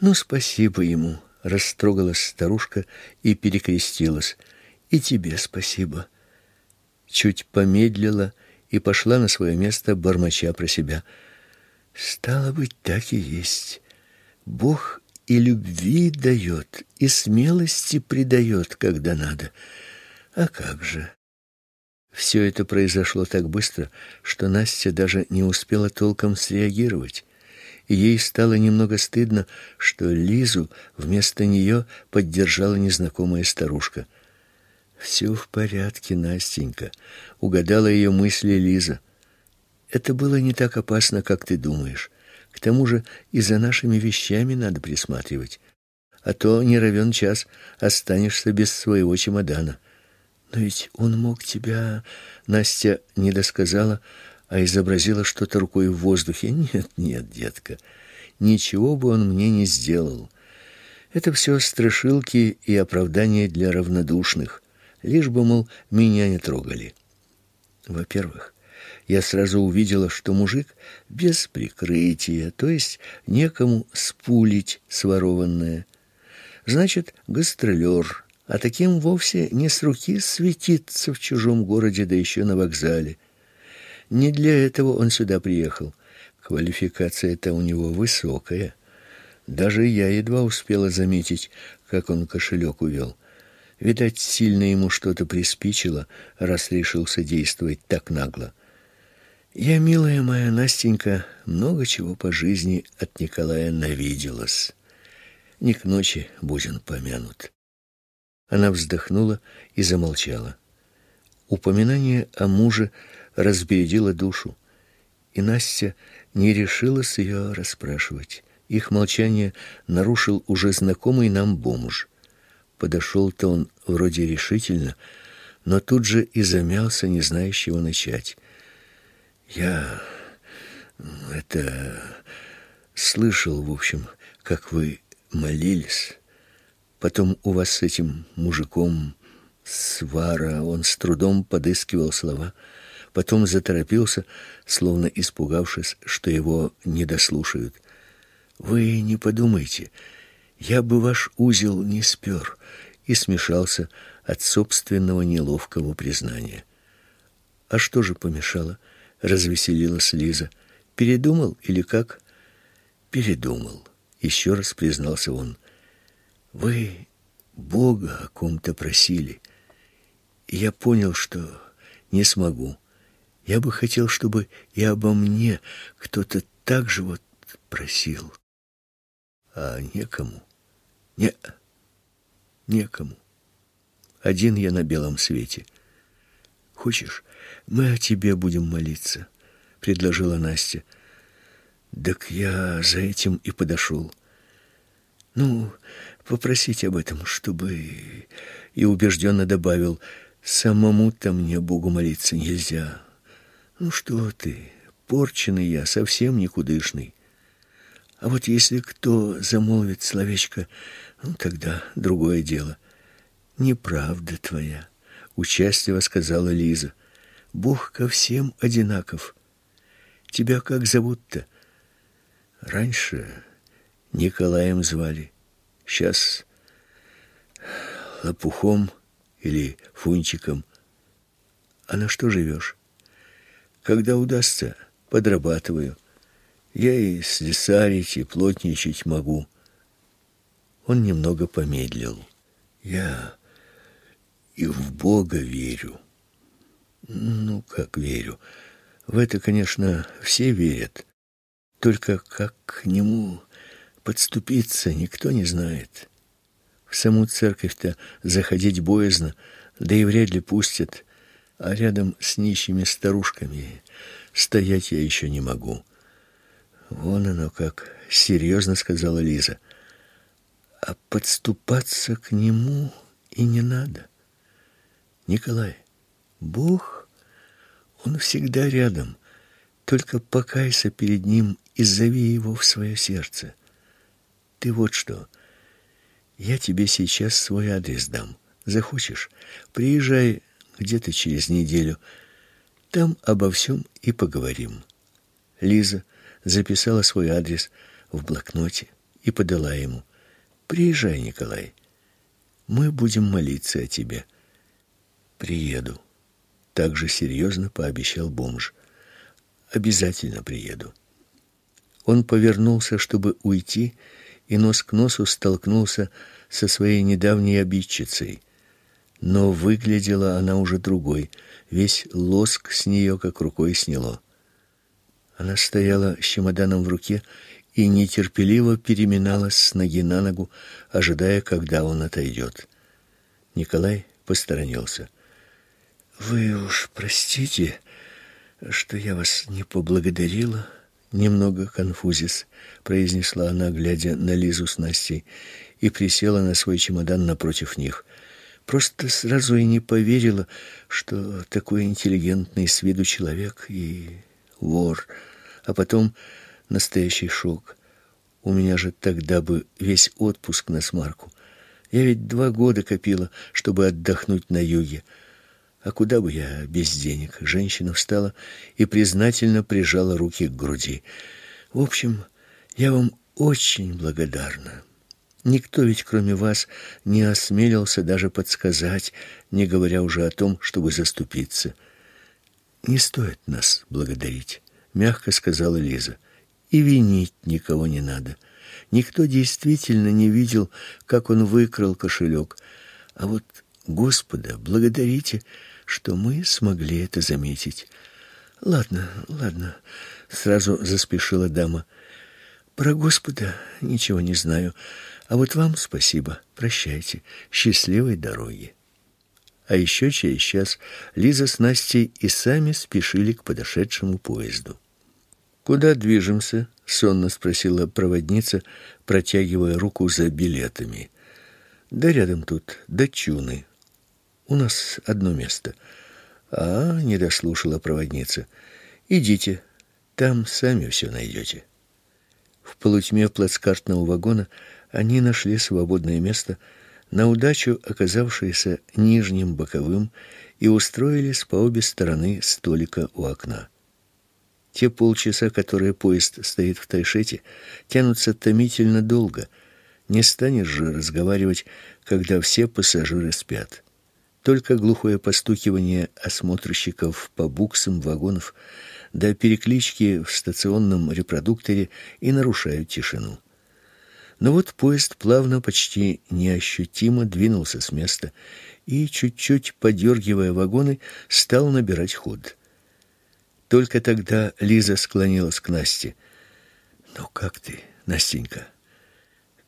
Ну, спасибо ему, растрогалась старушка и перекрестилась. И тебе спасибо. Чуть помедлила и пошла на свое место, бормоча про себя. Стало быть, так и есть. Бог и любви дает, и смелости придает, когда надо. А как же? Все это произошло так быстро, что Настя даже не успела толком среагировать. Ей стало немного стыдно, что Лизу вместо нее поддержала незнакомая старушка. Все в порядке, Настенька, угадала ее мысли Лиза. Это было не так опасно, как ты думаешь. К тому же и за нашими вещами надо присматривать, а то не равен час останешься без своего чемодана. Но ведь он мог тебя, Настя не досказала, а изобразила что-то рукой в воздухе. Нет, нет, детка. Ничего бы он мне не сделал. Это все страшилки и оправдания для равнодушных, лишь бы мол меня не трогали. Во-первых, я сразу увидела, что мужик без прикрытия, то есть некому спулить сворованное. Значит, гастролер, А таким вовсе не с руки светиться в чужом городе, да еще на вокзале. Не для этого он сюда приехал. Квалификация-то у него высокая. Даже я едва успела заметить, как он кошелек увел. Видать, сильно ему что-то приспичило, раз решился действовать так нагло. Я, милая моя Настенька, много чего по жизни от Николая навиделась. Не к ночи Бузин помянут. Она вздохнула и замолчала. Упоминание о муже разбередило душу, и Настя не решилась ее расспрашивать. Их молчание нарушил уже знакомый нам бомж. Подошел-то он вроде решительно, но тут же и замялся, не зная, с чего начать. Я это слышал, в общем, как вы молились. Потом у вас с этим мужиком свара, он с трудом подыскивал слова, потом заторопился, словно испугавшись, что его не дослушают. Вы не подумайте, я бы ваш узел не спер, и смешался от собственного неловкого признания. А что же помешало? Развеселилась Лиза. Передумал или как? Передумал, еще раз признался он. Вы Бога о ком-то просили. И я понял, что не смогу. Я бы хотел, чтобы и обо мне кто-то так же вот просил. А некому. Не, некому. Один я на белом свете. Хочешь, мы о тебе будем молиться, предложила Настя. Так я за этим и подошел. Ну, попросить об этом, чтобы и убежденно добавил: самому-то мне Богу молиться нельзя. Ну что ты, порченый я, совсем никудышный. А вот если кто замолвит словечко, ну тогда другое дело. Неправда твоя, участливо сказала Лиза. Бог ко всем одинаков. Тебя как зовут-то? Раньше Николаем звали. Сейчас Лопухом или Фунчиком. А на что живешь? Когда удастся, подрабатываю. Я и слесарить, и плотничать могу. Он немного помедлил. Я и в Бога верю. Ну, как верю? В это, конечно, все верят. Только как к нему подступиться, никто не знает. В саму церковь-то заходить боязно, да и вряд ли пустят, а рядом с нищими старушками стоять я еще не могу. Вон оно как, серьезно сказала Лиза. А подступаться к нему и не надо. Николай, Бог, он всегда рядом. Только покайся перед ним и зови его в свое сердце. Ты вот что, я тебе сейчас свой адрес дам. Захочешь, приезжай где-то через неделю. Там обо всем и поговорим. Лиза записала свой адрес в блокноте и подала ему. Приезжай, Николай. Мы будем молиться о тебе. Приеду. Так же серьезно пообещал бомж. Обязательно приеду. Он повернулся, чтобы уйти, и нос к носу столкнулся со своей недавней обидчицей. Но выглядела она уже другой, весь лоск с нее как рукой сняло. Она стояла с чемоданом в руке и нетерпеливо переминалась с ноги на ногу, ожидая, когда он отойдет. Николай посторонился. Вы уж простите, что я вас не поблагодарила, немного конфузис, произнесла она, глядя на Лизу с Настей, и присела на свой чемодан напротив них. Просто сразу и не поверила, что такой интеллигентный с виду человек и вор, а потом настоящий шок. У меня же тогда бы весь отпуск на смарку. Я ведь два года копила, чтобы отдохнуть на юге. А куда бы я без денег? Женщина встала и признательно прижала руки к груди. В общем, я вам очень благодарна. Никто ведь, кроме вас, не осмелился даже подсказать, не говоря уже о том, чтобы заступиться. Не стоит нас благодарить, мягко сказала Лиза. И винить никого не надо. Никто действительно не видел, как он выкрал кошелек. А вот Господа благодарите, что мы смогли это заметить. Ладно, ладно, сразу заспешила дама. Про Господа ничего не знаю. А вот вам спасибо. Прощайте. Счастливой дороги. А еще через час Лиза с Настей и сами спешили к подошедшему поезду. Куда движемся? сонно спросила проводница, протягивая руку за билетами. Да рядом тут, до Чуны. У нас одно место. А, не дослушала проводница. Идите, там сами все найдете. В полутьме плацкартного вагона они нашли свободное место, на удачу оказавшееся нижним боковым, и устроились по обе стороны столика у окна. Те полчаса, которые поезд стоит в Тайшете, тянутся томительно долго. Не станешь же разговаривать, когда все пассажиры спят. Только глухое постукивание осмотрщиков по буксам вагонов до переклички в стационном репродукторе и нарушают тишину. Но вот поезд плавно, почти неощутимо двинулся с места и, чуть-чуть подергивая вагоны, стал набирать ход. Только тогда Лиза склонилась к Насте. «Ну как ты, Настенька?»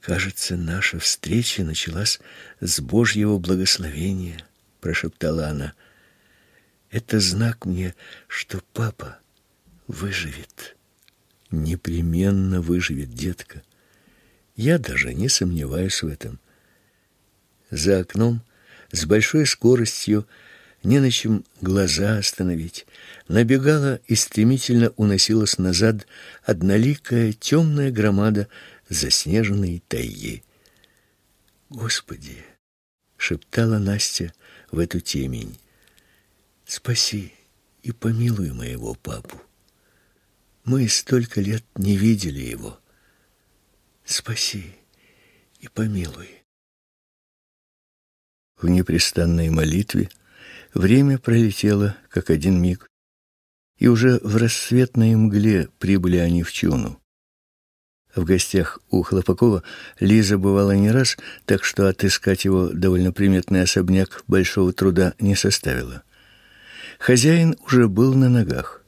«Кажется, наша встреча началась с Божьего благословения», — прошептала она. «Это знак мне, что папа выживет. Непременно выживет, детка». Я даже не сомневаюсь в этом. За окном с большой скоростью, не на чем глаза остановить, набегала и стремительно уносилась назад одноликая темная громада заснеженной тайги. Господи, шептала Настя в эту темень. Спаси и помилуй моего папу. Мы столько лет не видели его спаси и помилуй. В непрестанной молитве время пролетело, как один миг, и уже в рассветной мгле прибыли они в Чуну. В гостях у Хлопакова Лиза бывала не раз, так что отыскать его довольно приметный особняк большого труда не составило. Хозяин уже был на ногах.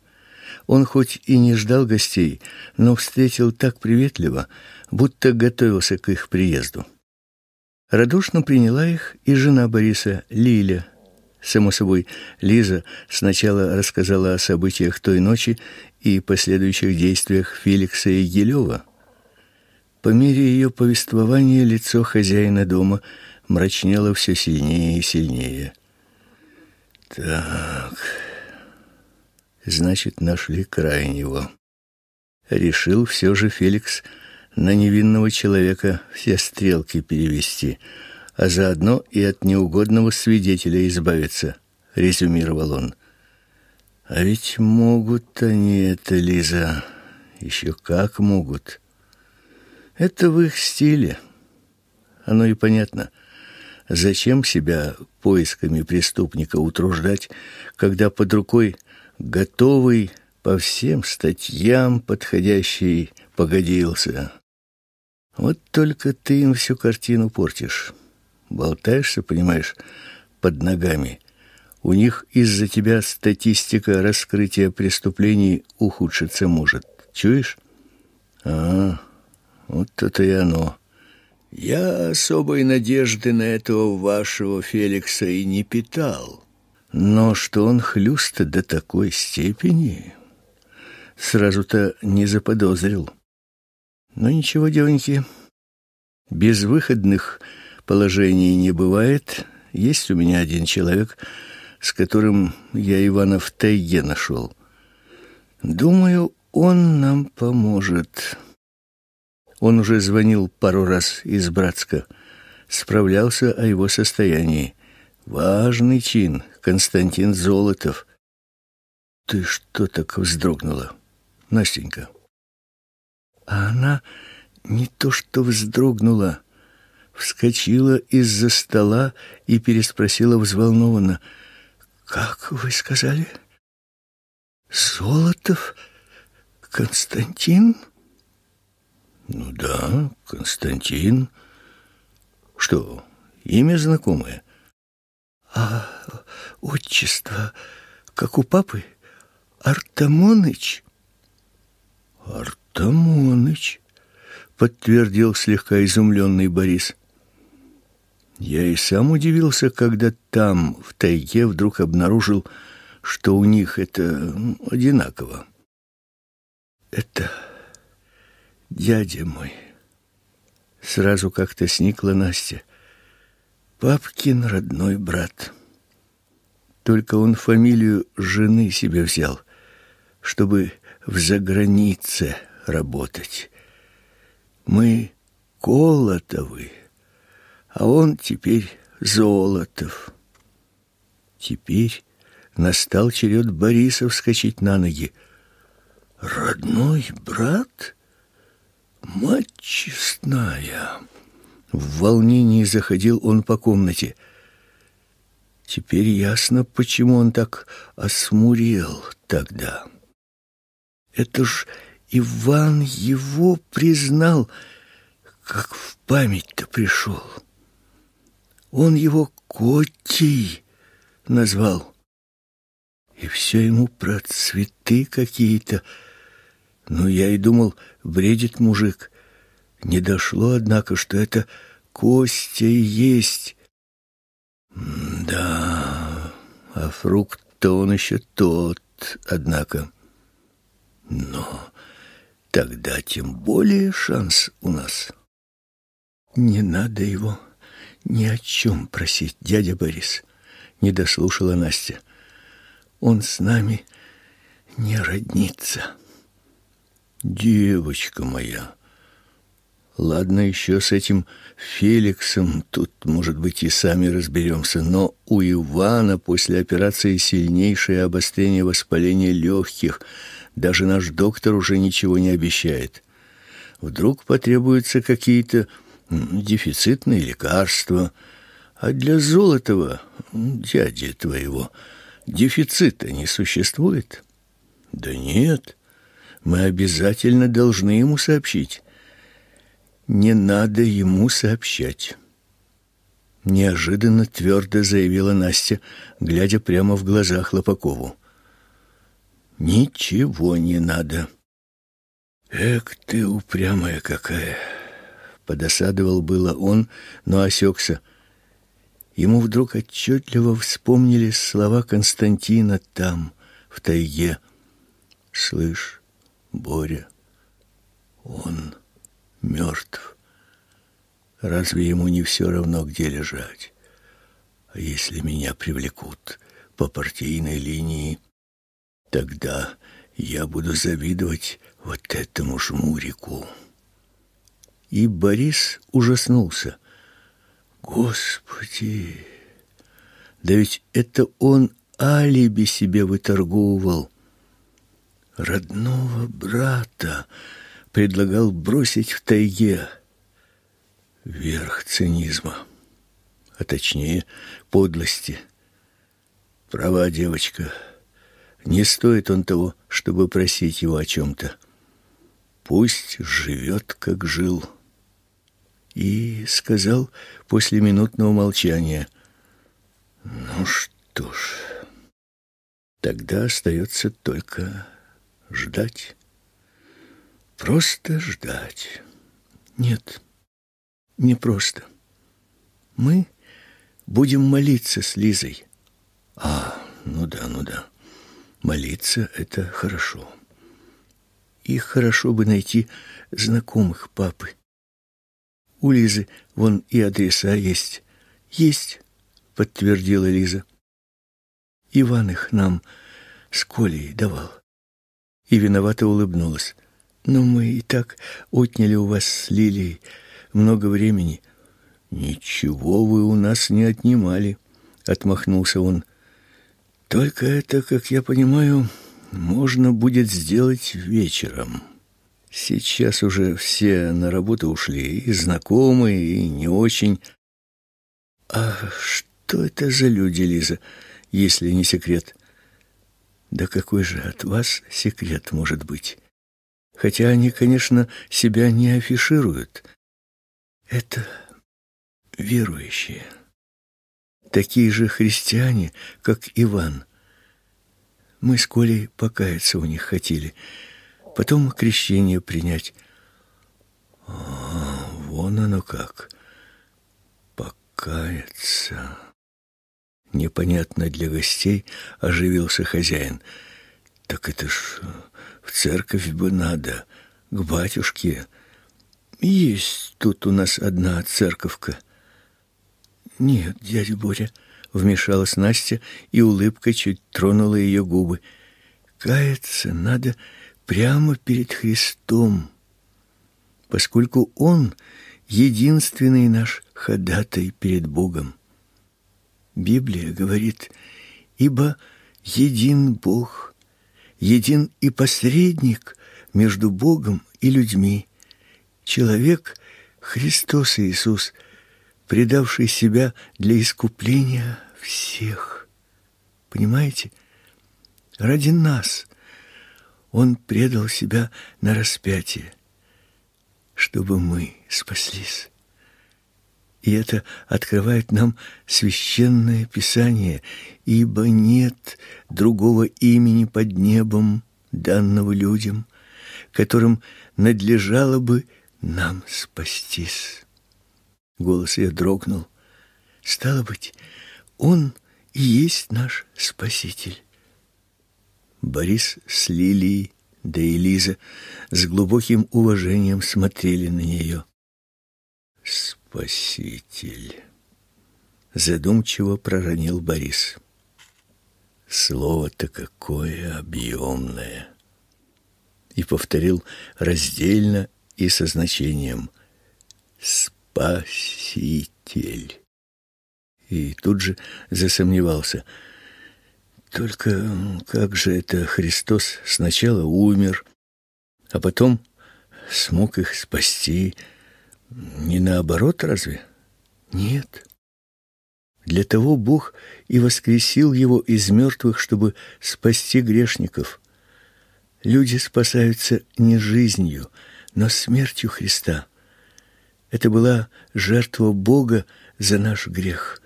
Он хоть и не ждал гостей, но встретил так приветливо, будто готовился к их приезду. Радушно приняла их и жена Бориса, Лиля. Само собой, Лиза сначала рассказала о событиях той ночи и последующих действиях Феликса и Гилева. По мере ее повествования лицо хозяина дома мрачнело все сильнее и сильнее. Так, Значит, нашли крайнего. Решил все же Феликс на невинного человека все стрелки перевести, а заодно и от неугодного свидетеля избавиться, резюмировал он. А ведь могут они это, Лиза, еще как могут. Это в их стиле. Оно и понятно. Зачем себя поисками преступника утруждать, когда под рукой готовый по всем статьям подходящий погодился. Вот только ты им всю картину портишь. Болтаешься, понимаешь, под ногами. У них из-за тебя статистика раскрытия преступлений ухудшиться может. Чуешь? А, вот это и оно. Я особой надежды на этого вашего Феликса и не питал. Но что он хлюст до такой степени, сразу-то не заподозрил. Но ничего, девоньки, безвыходных положений не бывает. Есть у меня один человек, с которым я Ивана в тайге нашел. Думаю, он нам поможет. Он уже звонил пару раз из Братска, справлялся о его состоянии. Важный чин, Константин Золотов. Ты что так вздрогнула, Настенька? А она не то что вздрогнула, вскочила из-за стола и переспросила взволнованно. «Как вы сказали? Золотов Константин?» «Ну да, Константин. Что, имя знакомое?» «А отчество, как у папы, Артамоныч?» «Артамоныч», — подтвердил слегка изумленный Борис. Я и сам удивился, когда там, в тайге, вдруг обнаружил, что у них это одинаково. Это дядя мой. Сразу как-то сникла Настя. Папкин родной брат. Только он фамилию жены себе взял, чтобы в загранице работать. Мы Колотовы а он теперь Золотов. Теперь настал черед Бориса вскочить на ноги. «Родной брат? Мать честная!» В волнении заходил он по комнате. Теперь ясно, почему он так осмурел тогда. Это ж Иван его признал, как в память-то пришел. Он его Котей назвал. И все ему про цветы какие-то. Ну, я и думал, бредит мужик. Не дошло, однако, что это Костя и есть. Да, а фрукт-то он еще тот, однако. Но тогда тем более шанс у нас. Не надо его ни о чем просить, дядя Борис, не дослушала Настя. Он с нами не роднится. Девочка моя. Ладно, еще с этим Феликсом тут, может быть, и сами разберемся, но у Ивана после операции сильнейшее обострение воспаления легких. Даже наш доктор уже ничего не обещает. Вдруг потребуются какие-то дефицитные лекарства, а для Золотова, дяди твоего, дефицита не существует? Да нет, мы обязательно должны ему сообщить. Не надо ему сообщать. Неожиданно твердо заявила Настя, глядя прямо в глаза Хлопакову. Ничего не надо. Эх ты упрямая какая! Подосадовал было он, но осекся. Ему вдруг отчетливо вспомнились слова Константина там, в тайге. «Слышь, Боря, он мертв. Разве ему не все равно, где лежать? А если меня привлекут по партийной линии, тогда я буду завидовать вот этому жмурику». И Борис ужаснулся. Господи! Да ведь это он алиби себе выторговывал. Родного брата предлагал бросить в тайге. Верх цинизма, а точнее подлости. Права девочка. Не стоит он того, чтобы просить его о чем-то. Пусть живет, как жил и сказал после минутного молчания, «Ну что ж, тогда остается только ждать, просто ждать. Нет, не просто. Мы будем молиться с Лизой. А, ну да, ну да, молиться — это хорошо. И хорошо бы найти знакомых папы. У Лизы вон и адреса есть. Есть, подтвердила Лиза. Иван их нам с Колей давал. И виновато улыбнулась. Но мы и так отняли у вас с Лилией много времени. Ничего вы у нас не отнимали, отмахнулся он. Только это, как я понимаю, можно будет сделать вечером. Сейчас уже все на работу ушли, и знакомые, и не очень. А что это за люди, Лиза, если не секрет? Да какой же от вас секрет может быть? Хотя они, конечно, себя не афишируют. Это верующие. Такие же христиане, как Иван. Мы с Колей покаяться у них хотели, потом крещение принять. А, вон оно как. Покаяться. Непонятно для гостей оживился хозяин. Так это ж в церковь бы надо, к батюшке. Есть тут у нас одна церковка. Нет, дядя Боря, вмешалась Настя, и улыбка чуть тронула ее губы. Каяться надо прямо перед Христом, поскольку Он единственный наш ходатай перед Богом. Библия говорит, ибо един Бог, един и посредник между Богом и людьми, человек Христос Иисус, предавший себя для искупления всех. Понимаете? Ради нас Он предал себя на распятие, чтобы мы спаслись. И это открывает нам священное Писание, ибо нет другого имени под небом, данного людям, которым надлежало бы нам спастись. Голос ее дрогнул. Стало быть, он и есть наш Спаситель. Борис с Лилией, да и Лиза с глубоким уважением смотрели на нее. Спаситель. Задумчиво проронил Борис. Слово-то какое объемное. И повторил раздельно и со значением «Спаситель». И тут же засомневался. Только как же это Христос сначала умер, а потом смог их спасти, не наоборот разве? Нет. Для того Бог и воскресил его из мертвых, чтобы спасти грешников. Люди спасаются не жизнью, но смертью Христа. Это была жертва Бога за наш грех,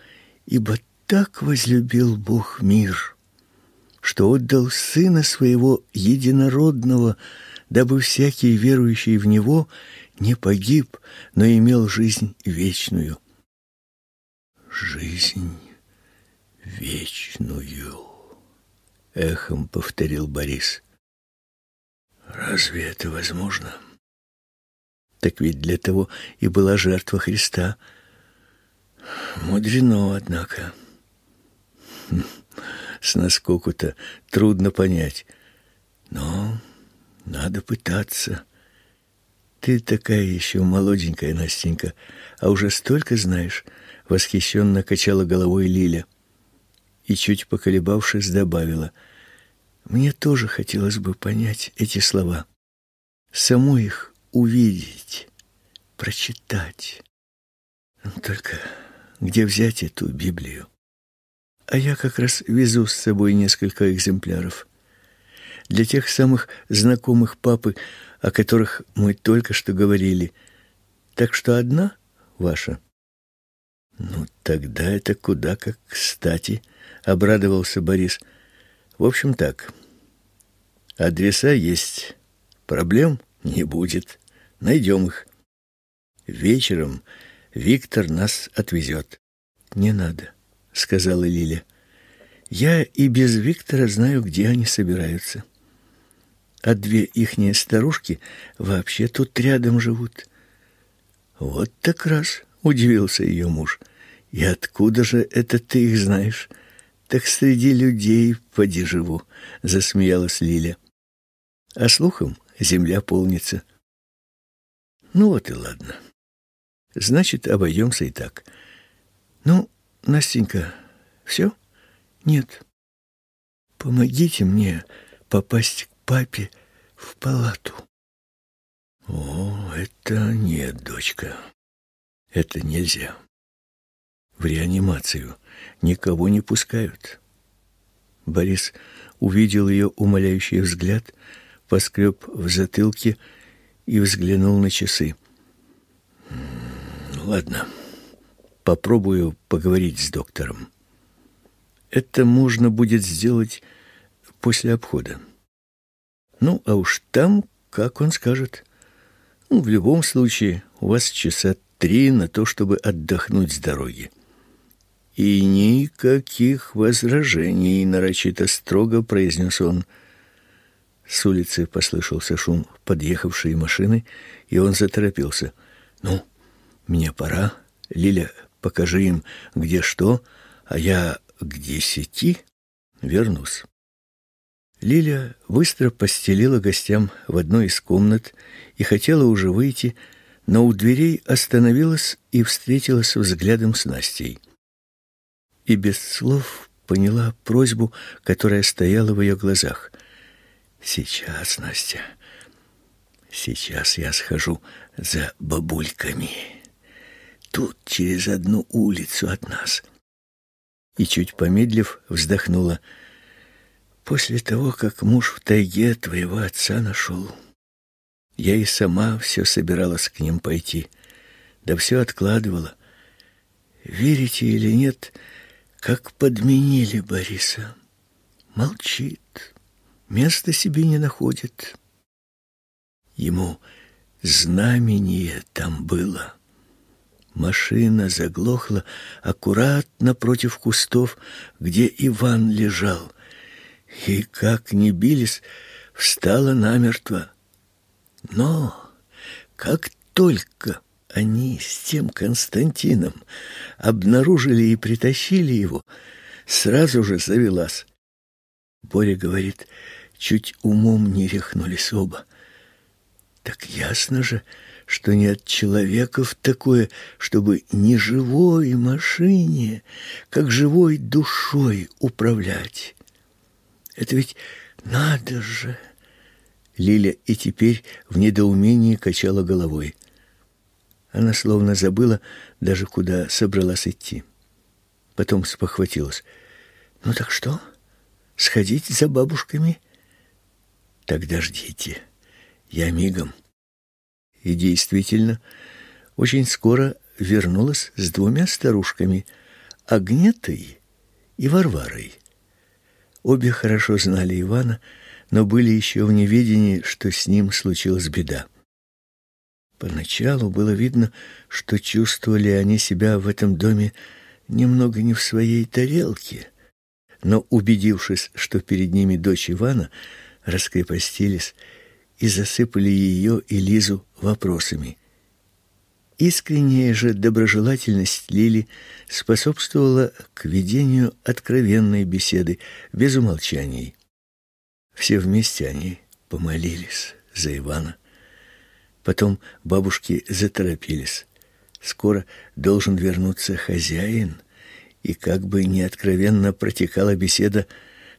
ибо так возлюбил Бог мир, что отдал Сына Своего Единородного, дабы всякий верующий в Него не погиб, но имел жизнь вечную. Жизнь вечную, эхом повторил Борис. Разве это возможно? Так ведь для того и была жертва Христа. Мудрено, однако. С наскоку-то трудно понять. Но надо пытаться. Ты такая еще молоденькая, Настенька, а уже столько знаешь, восхищенно качала головой Лиля. И чуть поколебавшись, добавила: Мне тоже хотелось бы понять эти слова. Саму их увидеть, прочитать. Только где взять эту Библию? А я как раз везу с собой несколько экземпляров для тех самых знакомых папы, о которых мы только что говорили. Так что одна ваша. Ну, тогда это куда как кстати, обрадовался Борис. В общем так. Адреса есть. Проблем не будет. Найдем их. Вечером Виктор нас отвезет. Не надо, сказала Лиля. Я и без Виктора знаю, где они собираются а две ихние старушки вообще тут рядом живут. Вот так раз, удивился ее муж. И откуда же это ты их знаешь? Так среди людей поди живу, засмеялась Лиля. А слухом земля полнится. Ну вот и ладно. Значит, обойдемся и так. Ну, Настенька, все? Нет. Помогите мне попасть папе в палату. О, это нет, дочка. Это нельзя. В реанимацию никого не пускают. Борис увидел ее умоляющий взгляд, поскреб в затылке и взглянул на часы. Ладно, попробую поговорить с доктором. Это можно будет сделать после обхода. Ну, а уж там, как он скажет. Ну, в любом случае, у вас часа три на то, чтобы отдохнуть с дороги. И никаких возражений, нарочито строго произнес он. С улицы послышался шум подъехавшей машины, и он заторопился. Ну, мне пора. Лиля, покажи им, где что, а я к десяти вернусь. Лиля быстро постелила гостям в одной из комнат и хотела уже выйти, но у дверей остановилась и встретилась взглядом с Настей. И без слов поняла просьбу, которая стояла в ее глазах. «Сейчас, Настя, сейчас я схожу за бабульками. Тут через одну улицу от нас». И чуть помедлив, вздохнула – После того, как муж в тайге твоего отца нашел, я и сама все собиралась к ним пойти, да все откладывала. Верите или нет, как подменили Бориса. Молчит, места себе не находит. Ему знамение там было. Машина заглохла аккуратно против кустов, где Иван лежал — и, как ни бились, встала намертво. Но как только они с тем Константином обнаружили и притащили его, сразу же завелась. Боря говорит, чуть умом не рехнулись оба. Так ясно же, что не от человеков такое, чтобы не живой машине, как живой душой управлять. Это ведь надо же. Лиля и теперь в недоумении качала головой. Она словно забыла даже куда собралась идти. Потом спохватилась. Ну так что? Сходить за бабушками? Тогда ждите. Я мигом. И действительно, очень скоро вернулась с двумя старушками, Агнетой и Варварой. Обе хорошо знали Ивана, но были еще в неведении, что с ним случилась беда. Поначалу было видно, что чувствовали они себя в этом доме немного не в своей тарелке, но, убедившись, что перед ними дочь Ивана, раскрепостились и засыпали ее и Лизу вопросами. Искренняя же доброжелательность Лили способствовала к ведению откровенной беседы без умолчаний. Все вместе они помолились за Ивана. Потом бабушки заторопились. Скоро должен вернуться хозяин, и как бы не откровенно протекала беседа,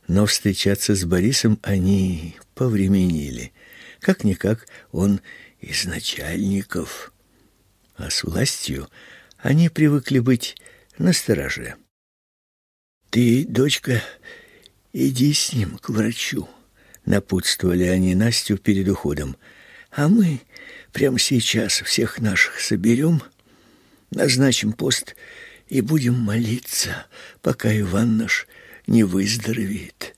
но встречаться с Борисом они повременили. Как-никак он из начальников а с властью они привыкли быть настороже. «Ты, дочка, иди с ним к врачу», — напутствовали они Настю перед уходом. «А мы прямо сейчас всех наших соберем, назначим пост и будем молиться, пока Иван наш не выздоровеет.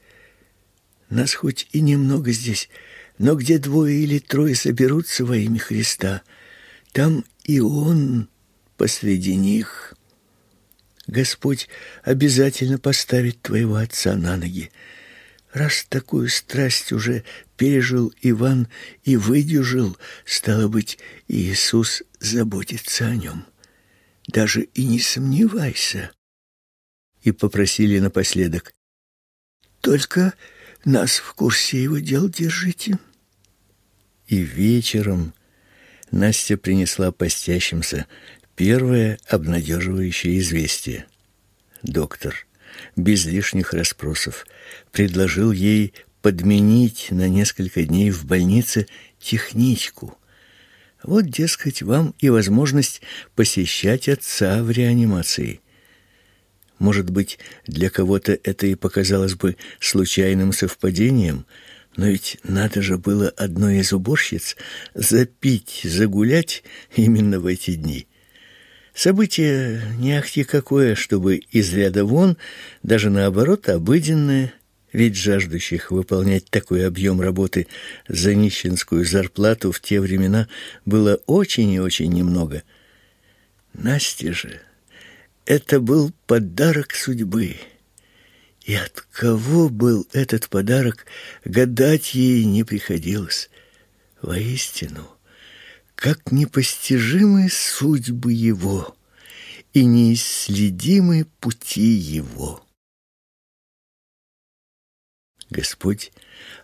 Нас хоть и немного здесь, но где двое или трое соберутся во имя Христа — там и он посреди них. Господь обязательно поставит твоего отца на ноги. Раз такую страсть уже пережил Иван и выдержал, стало быть, Иисус заботится о нем. Даже и не сомневайся. И попросили напоследок: только нас в курсе его дел держите. И вечером Настя принесла постящимся первое обнадеживающее известие. Доктор, без лишних расспросов, предложил ей подменить на несколько дней в больнице техничку, Вот, дескать, вам и возможность посещать отца в реанимации. Может быть, для кого-то это и показалось бы случайным совпадением, но ведь надо же было одной из уборщиц запить, загулять именно в эти дни. Событие не ахти какое, чтобы из ряда вон, даже наоборот, обыденное, ведь жаждущих выполнять такой объем работы за нищенскую зарплату в те времена было очень и очень немного. Насте же это был подарок судьбы. И от кого был этот подарок, гадать ей не приходилось. Воистину, как непостижимы судьбы его и неисследимы пути его. Господь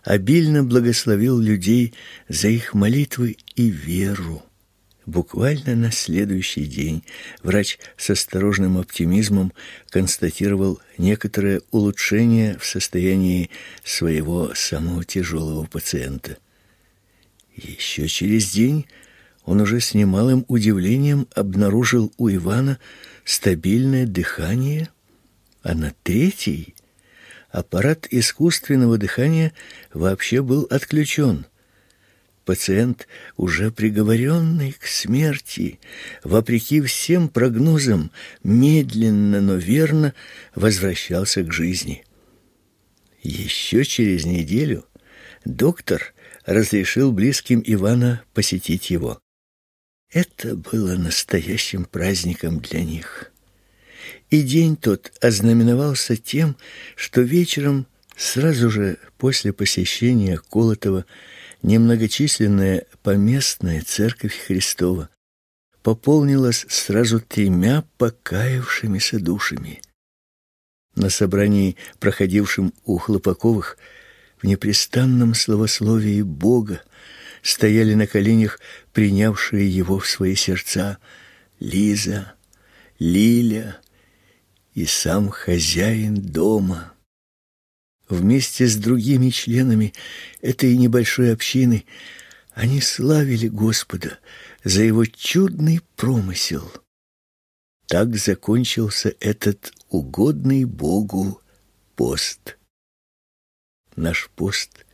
обильно благословил людей за их молитвы и веру. Буквально на следующий день врач с осторожным оптимизмом констатировал некоторое улучшение в состоянии своего самого тяжелого пациента. Еще через день он уже с немалым удивлением обнаружил у Ивана стабильное дыхание, а на третий аппарат искусственного дыхания вообще был отключен. Пациент, уже приговоренный к смерти, вопреки всем прогнозам, медленно, но верно возвращался к жизни. Еще через неделю доктор разрешил близким Ивана посетить его. Это было настоящим праздником для них. И день тот ознаменовался тем, что вечером, сразу же после посещения Колотова, немногочисленная поместная церковь Христова пополнилась сразу тремя покаявшимися душами. На собрании, проходившем у Хлопаковых, в непрестанном словословии Бога стояли на коленях принявшие его в свои сердца Лиза, Лиля и сам хозяин дома. Вместе с другими членами этой небольшой общины они славили Господа за его чудный промысел. Так закончился этот угодный Богу пост. Наш пост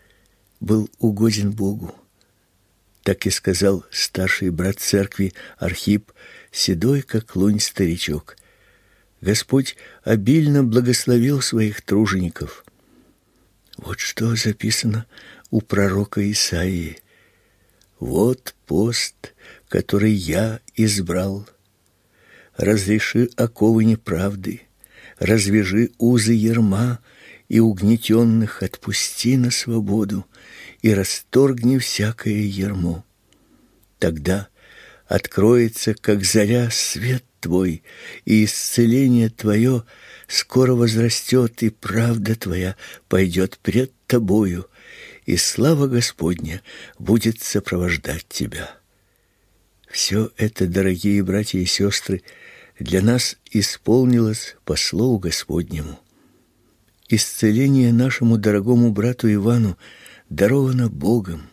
был угоден Богу. Так и сказал старший брат церкви Архип, седой как лунь старичок. Господь обильно благословил своих тружеников. Вот что записано у пророка Исаии. Вот пост, который я избрал. Разреши оковы неправды, развяжи узы ерма и угнетенных отпусти на свободу и расторгни всякое ермо. Тогда откроется, как заря, свет твой, и исцеление твое скоро возрастет, и правда твоя пойдет пред тобою, и слава Господня будет сопровождать тебя. Все это, дорогие братья и сестры, для нас исполнилось по слову Господнему. Исцеление нашему дорогому брату Ивану даровано Богом.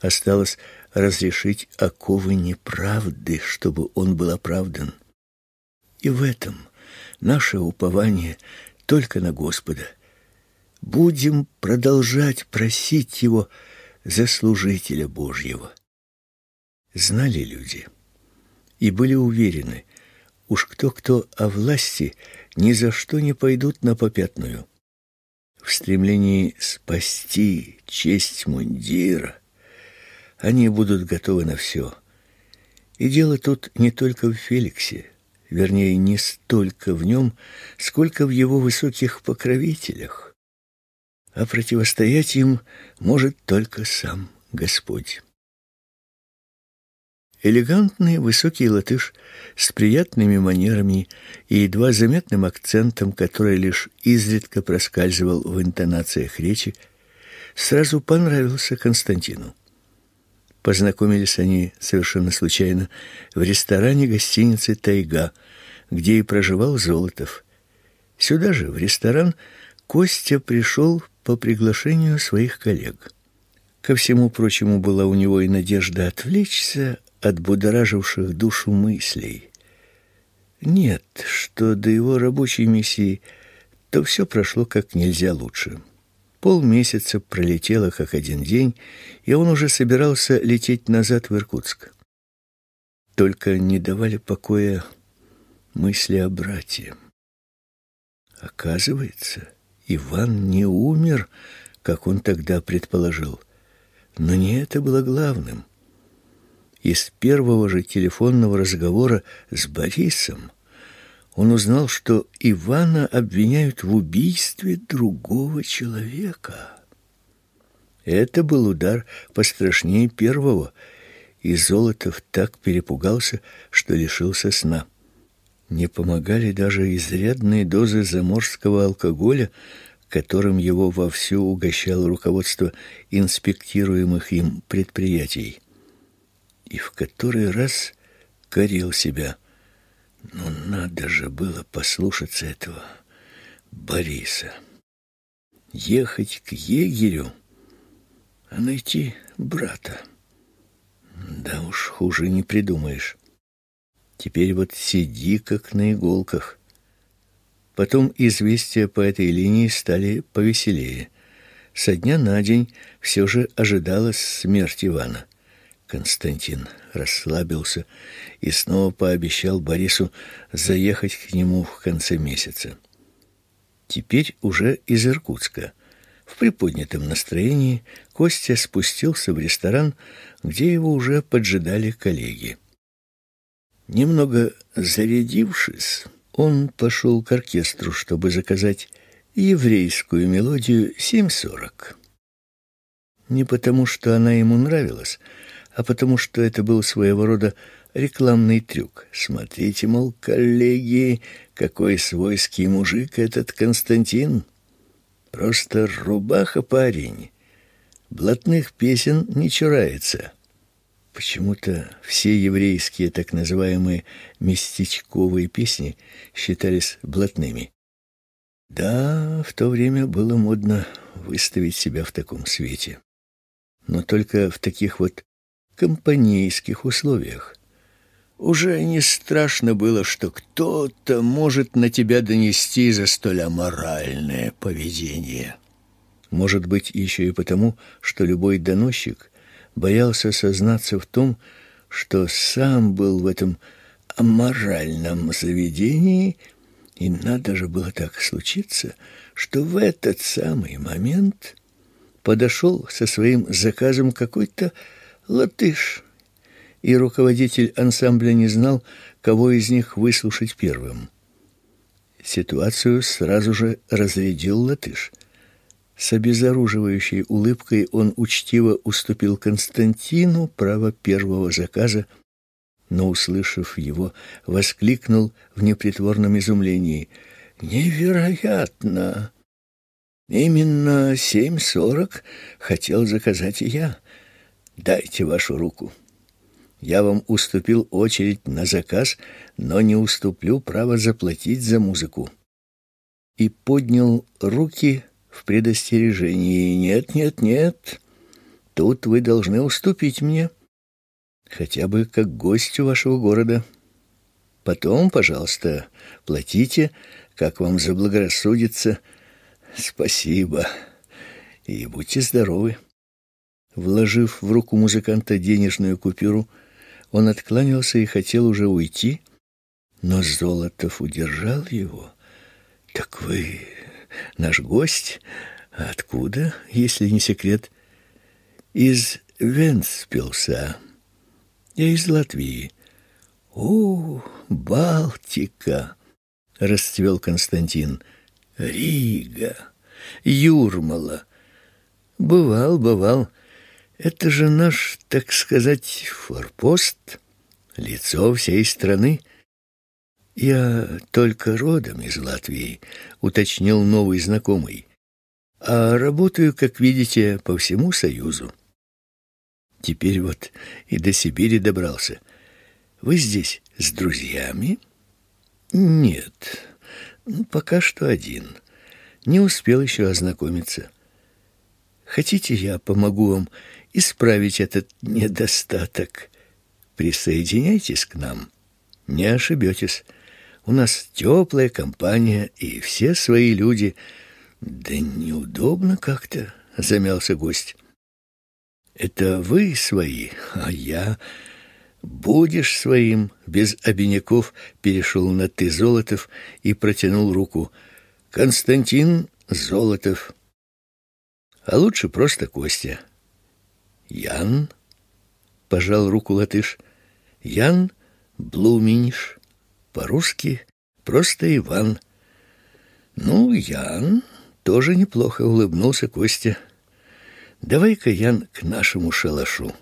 Осталось разрешить оковы неправды, чтобы он был оправдан. И в этом наше упование только на Господа. Будем продолжать просить Его за служителя Божьего. Знали люди и были уверены, уж кто-кто о власти ни за что не пойдут на попятную. В стремлении спасти честь мундира они будут готовы на все. И дело тут не только в Феликсе, вернее, не столько в нем, сколько в его высоких покровителях. А противостоять им может только сам Господь. Элегантный высокий латыш с приятными манерами и едва заметным акцентом, который лишь изредка проскальзывал в интонациях речи, сразу понравился Константину. Познакомились они совершенно случайно в ресторане гостиницы «Тайга», где и проживал Золотов. Сюда же, в ресторан, Костя пришел по приглашению своих коллег. Ко всему прочему была у него и надежда отвлечься от будораживших душу мыслей. Нет, что до его рабочей миссии, то все прошло как нельзя лучше. Полмесяца пролетело как один день, и он уже собирался лететь назад в Иркутск. Только не давали покоя мысли о брате. Оказывается, Иван не умер, как он тогда предположил. Но не это было главным. Из первого же телефонного разговора с Борисом он узнал, что Ивана обвиняют в убийстве другого человека. Это был удар пострашнее первого, и Золотов так перепугался, что лишился сна. Не помогали даже изрядные дозы заморского алкоголя, которым его вовсю угощало руководство инспектируемых им предприятий. И в который раз корил себя. Но надо же было послушаться этого Бориса. Ехать к егерю, а найти брата. Да уж хуже не придумаешь. Теперь вот сиди как на иголках. Потом известия по этой линии стали повеселее. Со дня на день все же ожидалась смерть Ивана. Константин расслабился и снова пообещал Борису заехать к нему в конце месяца. Теперь уже из Иркутска. В приподнятом настроении Костя спустился в ресторан, где его уже поджидали коллеги. Немного зарядившись, он пошел к оркестру, чтобы заказать еврейскую мелодию 7.40. Не потому, что она ему нравилась, а потому, что это был своего рода рекламный трюк. Смотрите, мол, коллеги, какой свойский мужик этот Константин. Просто рубаха парень. Блатных песен не чурается. Почему-то все еврейские так называемые местечковые песни считались блатными. Да, в то время было модно выставить себя в таком свете. Но только в таких вот компанейских условиях. Уже не страшно было, что кто-то может на тебя донести за столь аморальное поведение. Может быть, еще и потому, что любой доносчик боялся сознаться в том, что сам был в этом аморальном заведении, и надо же было так случиться, что в этот самый момент подошел со своим заказом какой-то латыш, и руководитель ансамбля не знал, кого из них выслушать первым. Ситуацию сразу же разрядил латыш — с обезоруживающей улыбкой он учтиво уступил Константину право первого заказа, но, услышав его, воскликнул в непритворном изумлении. «Невероятно! Именно семь сорок хотел заказать и я. Дайте вашу руку. Я вам уступил очередь на заказ, но не уступлю право заплатить за музыку». И поднял руки, в предостережении «Нет, нет, нет, тут вы должны уступить мне, хотя бы как гостю вашего города. Потом, пожалуйста, платите, как вам заблагорассудится. Спасибо, и будьте здоровы». Вложив в руку музыканта денежную купюру, он откланялся и хотел уже уйти, но Золотов удержал его. «Так вы наш гость. Откуда, если не секрет? Из Венспилса. Я из Латвии. О, Балтика, расцвел Константин. Рига, Юрмала. Бывал, бывал. Это же наш, так сказать, форпост, лицо всей страны. Я только родом из Латвии, уточнил новый знакомый. А работаю, как видите, по всему Союзу. Теперь вот и до Сибири добрался. Вы здесь с друзьями? Нет. Ну, пока что один. Не успел еще ознакомиться. Хотите, я помогу вам исправить этот недостаток. Присоединяйтесь к нам. Не ошибетесь. У нас теплая компания и все свои люди. Да неудобно как-то, замялся гость. Это вы свои, а я будешь своим. Без обиняков перешел на ты Золотов и протянул руку. Константин Золотов. А лучше просто Костя. Ян пожал руку латыш. Ян Блуминш. По-русски просто Иван. Ну, Ян тоже неплохо улыбнулся Костя. Давай-ка, Ян, к нашему шалашу.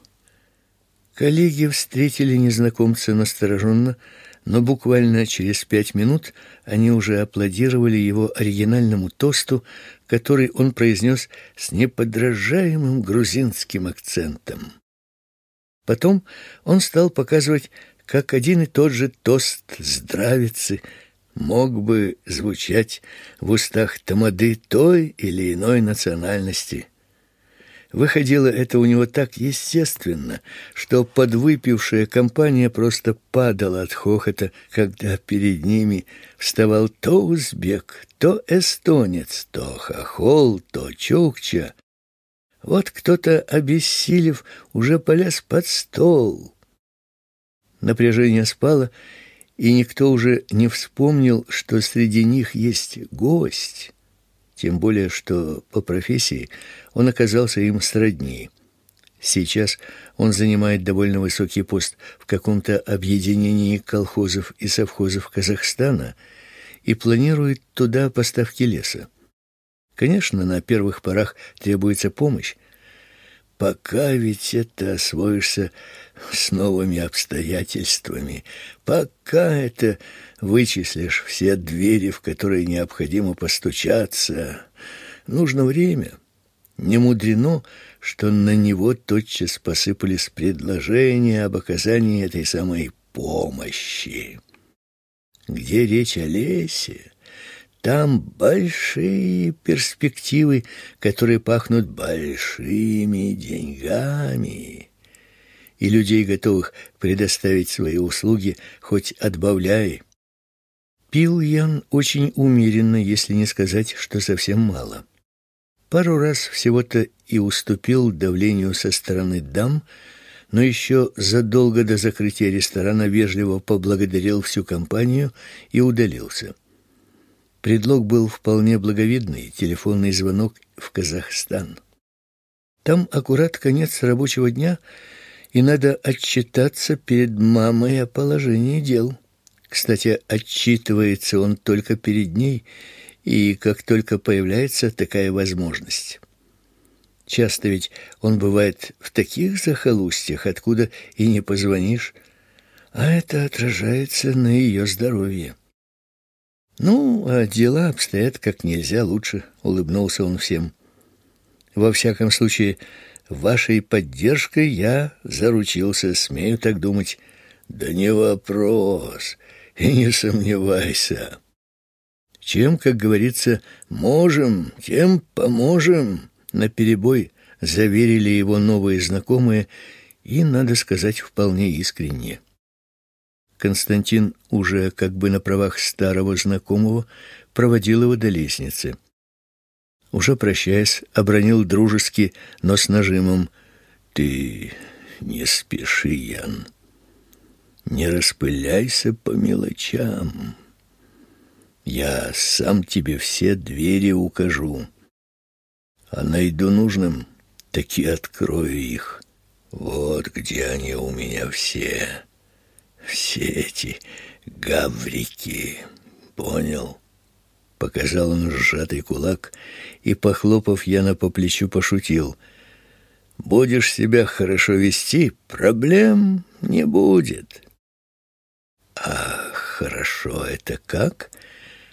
Коллеги встретили незнакомца настороженно, но буквально через пять минут они уже аплодировали его оригинальному тосту, который он произнес с неподражаемым грузинским акцентом. Потом он стал показывать как один и тот же тост здравицы мог бы звучать в устах тамады той или иной национальности. Выходило это у него так естественно, что подвыпившая компания просто падала от хохота, когда перед ними вставал то узбек, то эстонец, то хохол, то чукча. Вот кто-то, обессилев, уже полез под стол, Напряжение спало, и никто уже не вспомнил, что среди них есть гость, тем более что по профессии он оказался им сродни. Сейчас он занимает довольно высокий пост в каком-то объединении колхозов и совхозов Казахстана и планирует туда поставки леса. Конечно, на первых порах требуется помощь, Пока ведь это освоишься с новыми обстоятельствами, пока это вычислишь все двери, в которые необходимо постучаться, нужно время. Не мудрено, что на него тотчас посыпались предложения об оказании этой самой помощи. Где речь о лесе, там большие перспективы, которые пахнут большими деньгами. И людей, готовых предоставить свои услуги, хоть отбавляй. Пил Ян очень умеренно, если не сказать, что совсем мало. Пару раз всего-то и уступил давлению со стороны дам, но еще задолго до закрытия ресторана вежливо поблагодарил всю компанию и удалился. Предлог был вполне благовидный телефонный звонок в Казахстан. Там аккурат конец рабочего дня, и надо отчитаться перед мамой о положении дел. Кстати, отчитывается он только перед ней, и как только появляется такая возможность. Часто ведь он бывает в таких захолустьях, откуда и не позвонишь, а это отражается на ее здоровье. Ну, а дела обстоят как нельзя лучше, улыбнулся он всем. Во всяком случае, вашей поддержкой я заручился, смею так думать. Да не вопрос, и не сомневайся. Чем, как говорится, можем, тем поможем. На перебой заверили его новые знакомые и, надо сказать, вполне искренне. Константин уже как бы на правах старого знакомого проводил его до лестницы. Уже прощаясь, обронил дружески, но с нажимом: "Ты не спеши, Ян. Не распыляйся по мелочам. Я сам тебе все двери укажу. А найду нужным, таки открою их. Вот где они у меня все" все эти гаврики. Понял? Показал он сжатый кулак и, похлопав Яна по плечу, пошутил. Будешь себя хорошо вести, проблем не будет. А хорошо это как?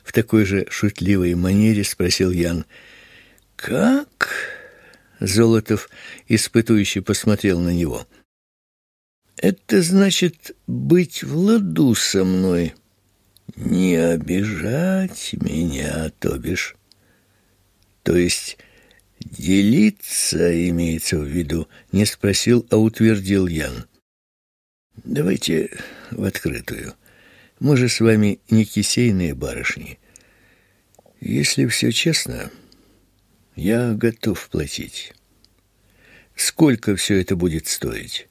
В такой же шутливой манере спросил Ян. Как? Золотов испытующе посмотрел на него. — это значит быть в ладу со мной. Не обижать меня, то бишь. То есть Делиться имеется в виду, не спросил, а утвердил Ян. Давайте в открытую. Мы же с вами не кисейные барышни. Если все честно, я готов платить. Сколько все это будет стоить?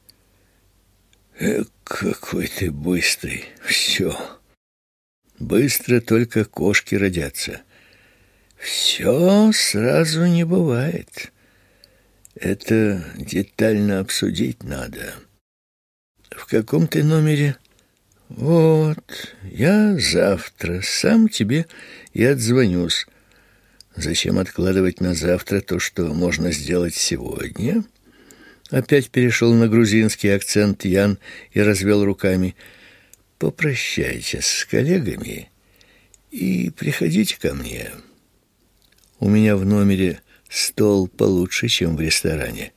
Э, какой ты быстрый. Все. Быстро только кошки родятся. Все сразу не бывает. Это детально обсудить надо. В каком ты номере? Вот, я завтра сам тебе и отзвонюсь. Зачем откладывать на завтра то, что можно сделать сегодня? Опять перешел на грузинский акцент Ян и развел руками. Попрощайтесь с коллегами и приходите ко мне. У меня в номере стол получше, чем в ресторане.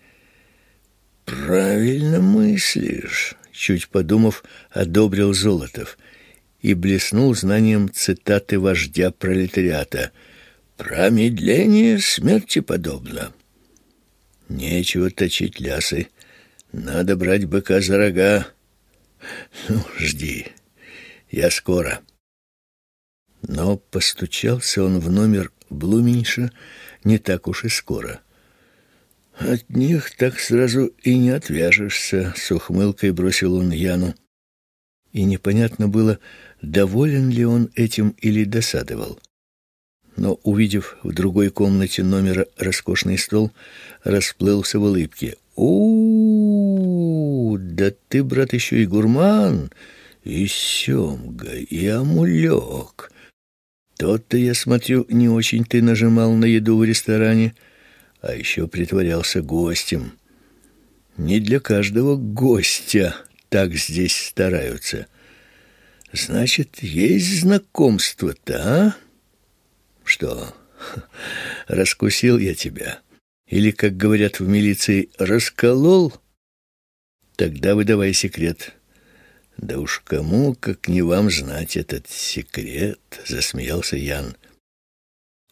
Правильно мыслишь, чуть подумав, одобрил Золотов и блеснул знанием цитаты вождя пролетариата. Промедление смерти подобно. Нечего точить лясы. Надо брать быка за рога. Ну, жди. Я скоро. Но постучался он в номер Блуменьша не так уж и скоро. От них так сразу и не отвяжешься, с ухмылкой бросил он Яну. И непонятно было, доволен ли он этим или досадовал. Но, увидев в другой комнате номера роскошный стол, расплылся в улыбке. у, -у, -у да ты, брат, еще и гурман, и семга, и амулек. Тот-то, я смотрю, не очень ты нажимал на еду в ресторане, а еще притворялся гостем. Не для каждого гостя так здесь стараются. Значит, есть знакомство-то, а? Что, раскусил я тебя? Или, как говорят в милиции, расколол? Тогда выдавай секрет. Да уж кому, как не вам, знать этот секрет, засмеялся Ян.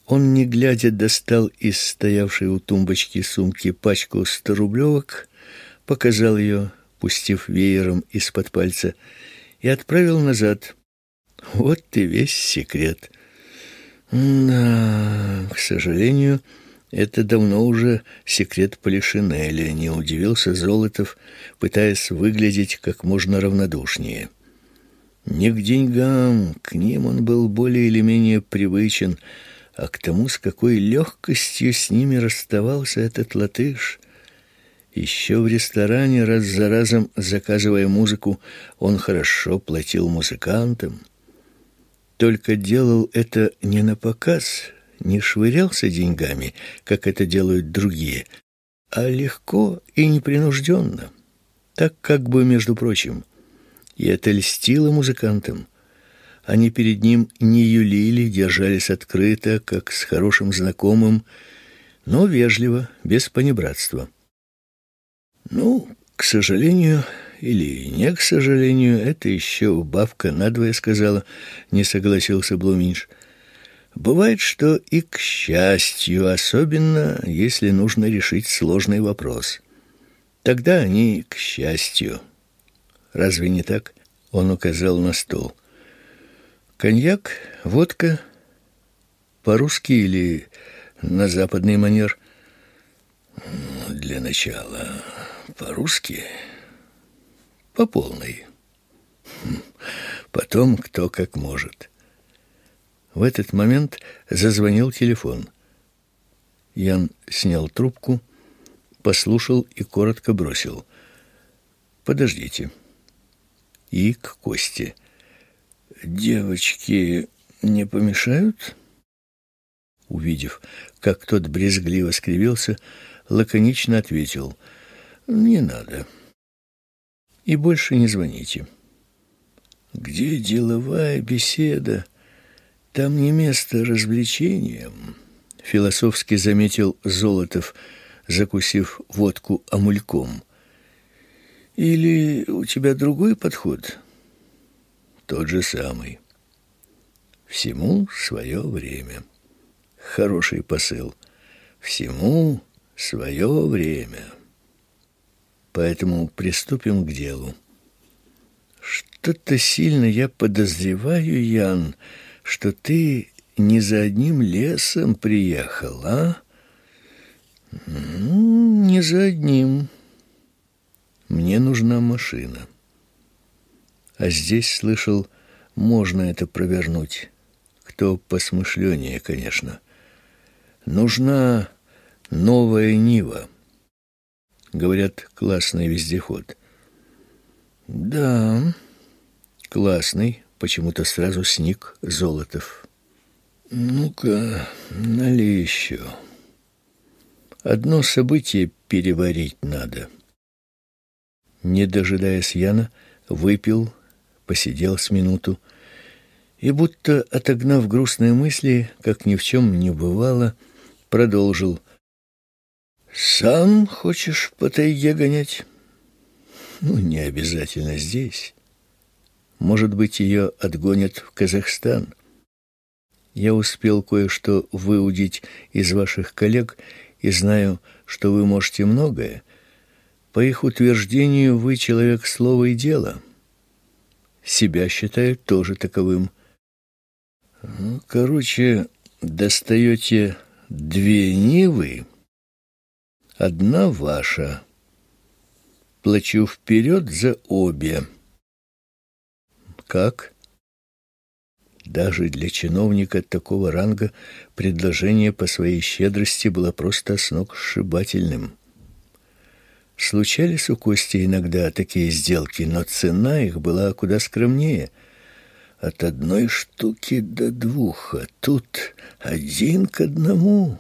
Он, не глядя, достал из стоявшей у тумбочки сумки пачку сторублевок, показал ее, пустив веером из-под пальца, и отправил назад. Вот и весь секрет. Да, к сожалению, это давно уже секрет Полишинеля, не удивился Золотов, пытаясь выглядеть как можно равнодушнее. Не к деньгам, к ним он был более или менее привычен, а к тому, с какой легкостью с ними расставался этот латыш. Еще в ресторане раз за разом заказывая музыку, он хорошо платил музыкантам. Только делал это не на показ, не швырялся деньгами, как это делают другие, а легко и непринужденно, так как бы, между прочим. И это льстило музыкантам. Они перед ним не юлили, держались открыто, как с хорошим знакомым, но вежливо, без понебратства. Ну, к сожалению, или не к сожалению, это еще бабка надвое сказала, не согласился Блуминш. Бывает, что и к счастью, особенно если нужно решить сложный вопрос. Тогда они к счастью. Разве не так? Он указал на стол. Коньяк, водка, по-русски или на западный манер? Для начала по-русски, по полной. Потом кто как может. В этот момент зазвонил телефон. Ян снял трубку, послушал и коротко бросил: "Подождите". И к Косте: "Девочки не помешают?" Увидев, как тот брезгливо скривился, лаконично ответил: "Не надо. И больше не звоните". Где деловая беседа? Там не место развлечениям, философски заметил Золотов, закусив водку амульком. Или у тебя другой подход? Тот же самый. Всему свое время. Хороший посыл. Всему свое время. Поэтому приступим к делу. Что-то сильно я подозреваю, Ян, что ты не за одним лесом приехал, а? Не за одним. Мне нужна машина. А здесь, слышал, можно это провернуть. Кто посмышленнее, конечно. Нужна новая Нива. Говорят, классный вездеход. Да, классный, почему-то сразу сник Золотов. Ну-ка, налей еще. Одно событие переварить надо. Не дожидаясь Яна, выпил, посидел с минуту и, будто отогнав грустные мысли, как ни в чем не бывало, продолжил. «Сам хочешь по тайге гонять?» «Ну, не обязательно здесь. Может быть, ее отгонят в Казахстан. Я успел кое-что выудить из ваших коллег и знаю, что вы можете многое. По их утверждению, вы человек слова и дела. Себя считаю тоже таковым. Ну, короче, достаете две Нивы, одна ваша. Плачу вперед за обе. Как? Даже для чиновника такого ранга предложение по своей щедрости было просто сногсшибательным. Случались у Кости иногда такие сделки, но цена их была куда скромнее. От одной штуки до двух, а тут один к одному.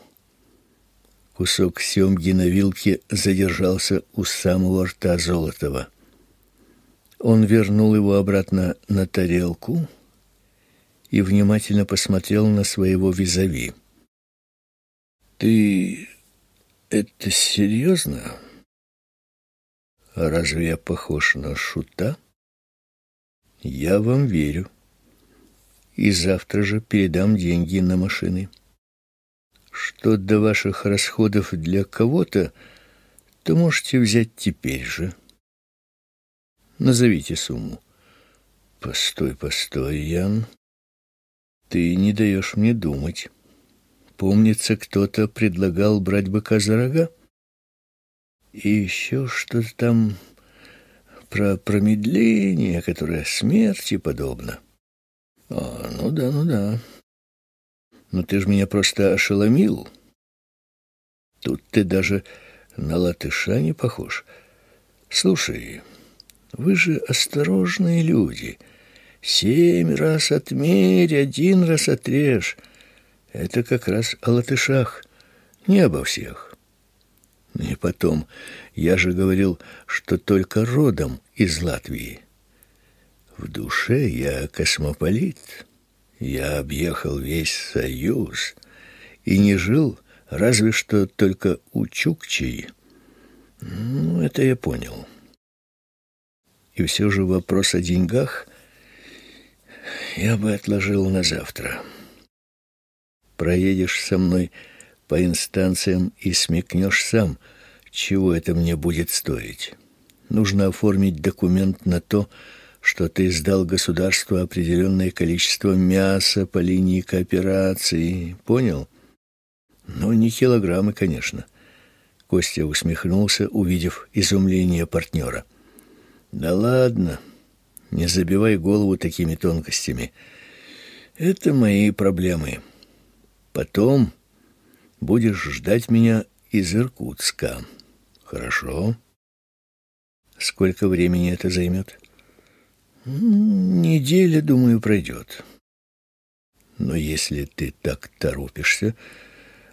Кусок семги на вилке задержался у самого рта Золотова. Он вернул его обратно на тарелку, и внимательно посмотрел на своего визави. «Ты это серьезно? Разве я похож на шута? Я вам верю. И завтра же передам деньги на машины. Что до ваших расходов для кого-то, то можете взять теперь же. Назовите сумму. Постой, постой, Ян. Ты не даешь мне думать. Помнится, кто-то предлагал брать быка за рога? И еще что-то там про промедление, которое смерти подобно. А, ну да, ну да. Но ты ж меня просто ошеломил. Тут ты даже на латыша не похож. Слушай, вы же осторожные люди — Семь раз отмерь, один раз отрежь. Это как раз о латышах, не обо всех. И потом, я же говорил, что только родом из Латвии. В душе я космополит. Я объехал весь Союз и не жил разве что только у Чукчей. Ну, это я понял. И все же вопрос о деньгах я бы отложил на завтра. Проедешь со мной по инстанциям и смекнешь сам, чего это мне будет стоить. Нужно оформить документ на то, что ты сдал государству определенное количество мяса по линии кооперации. Понял? Но не килограммы, конечно. Костя усмехнулся, увидев изумление партнера. Да ладно, не забивай голову такими тонкостями. Это мои проблемы. Потом будешь ждать меня из Иркутска. Хорошо? Сколько времени это займет? Неделя, думаю, пройдет. Но если ты так торопишься,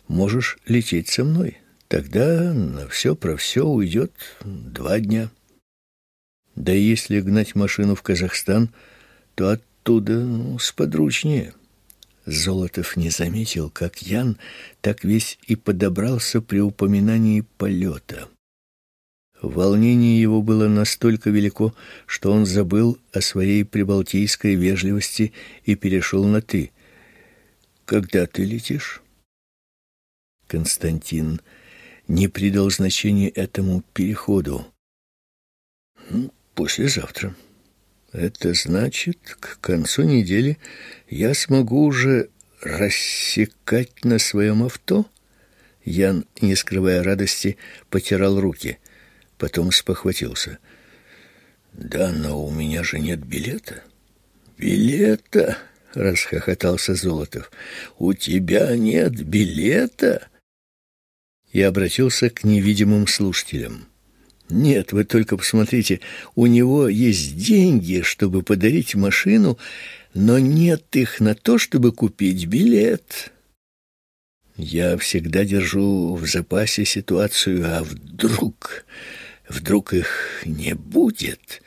можешь лететь со мной. Тогда на все про все уйдет два дня. Да и если гнать машину в Казахстан, то оттуда ну, сподручнее. Золотов не заметил, как Ян так весь и подобрался при упоминании полета. Волнение его было настолько велико, что он забыл о своей прибалтийской вежливости и перешел на «ты». «Когда ты летишь?» Константин не придал значения этому переходу. Послезавтра. Это значит, к концу недели я смогу уже рассекать на своем авто? Ян, не скрывая радости, потирал руки, потом спохватился. Да, но у меня же нет билета. Билета? расхохотался Золотов. У тебя нет билета? И обратился к невидимым слушателям. Нет, вы только посмотрите, у него есть деньги, чтобы подарить машину, но нет их на то, чтобы купить билет. Я всегда держу в запасе ситуацию, а вдруг, вдруг их не будет.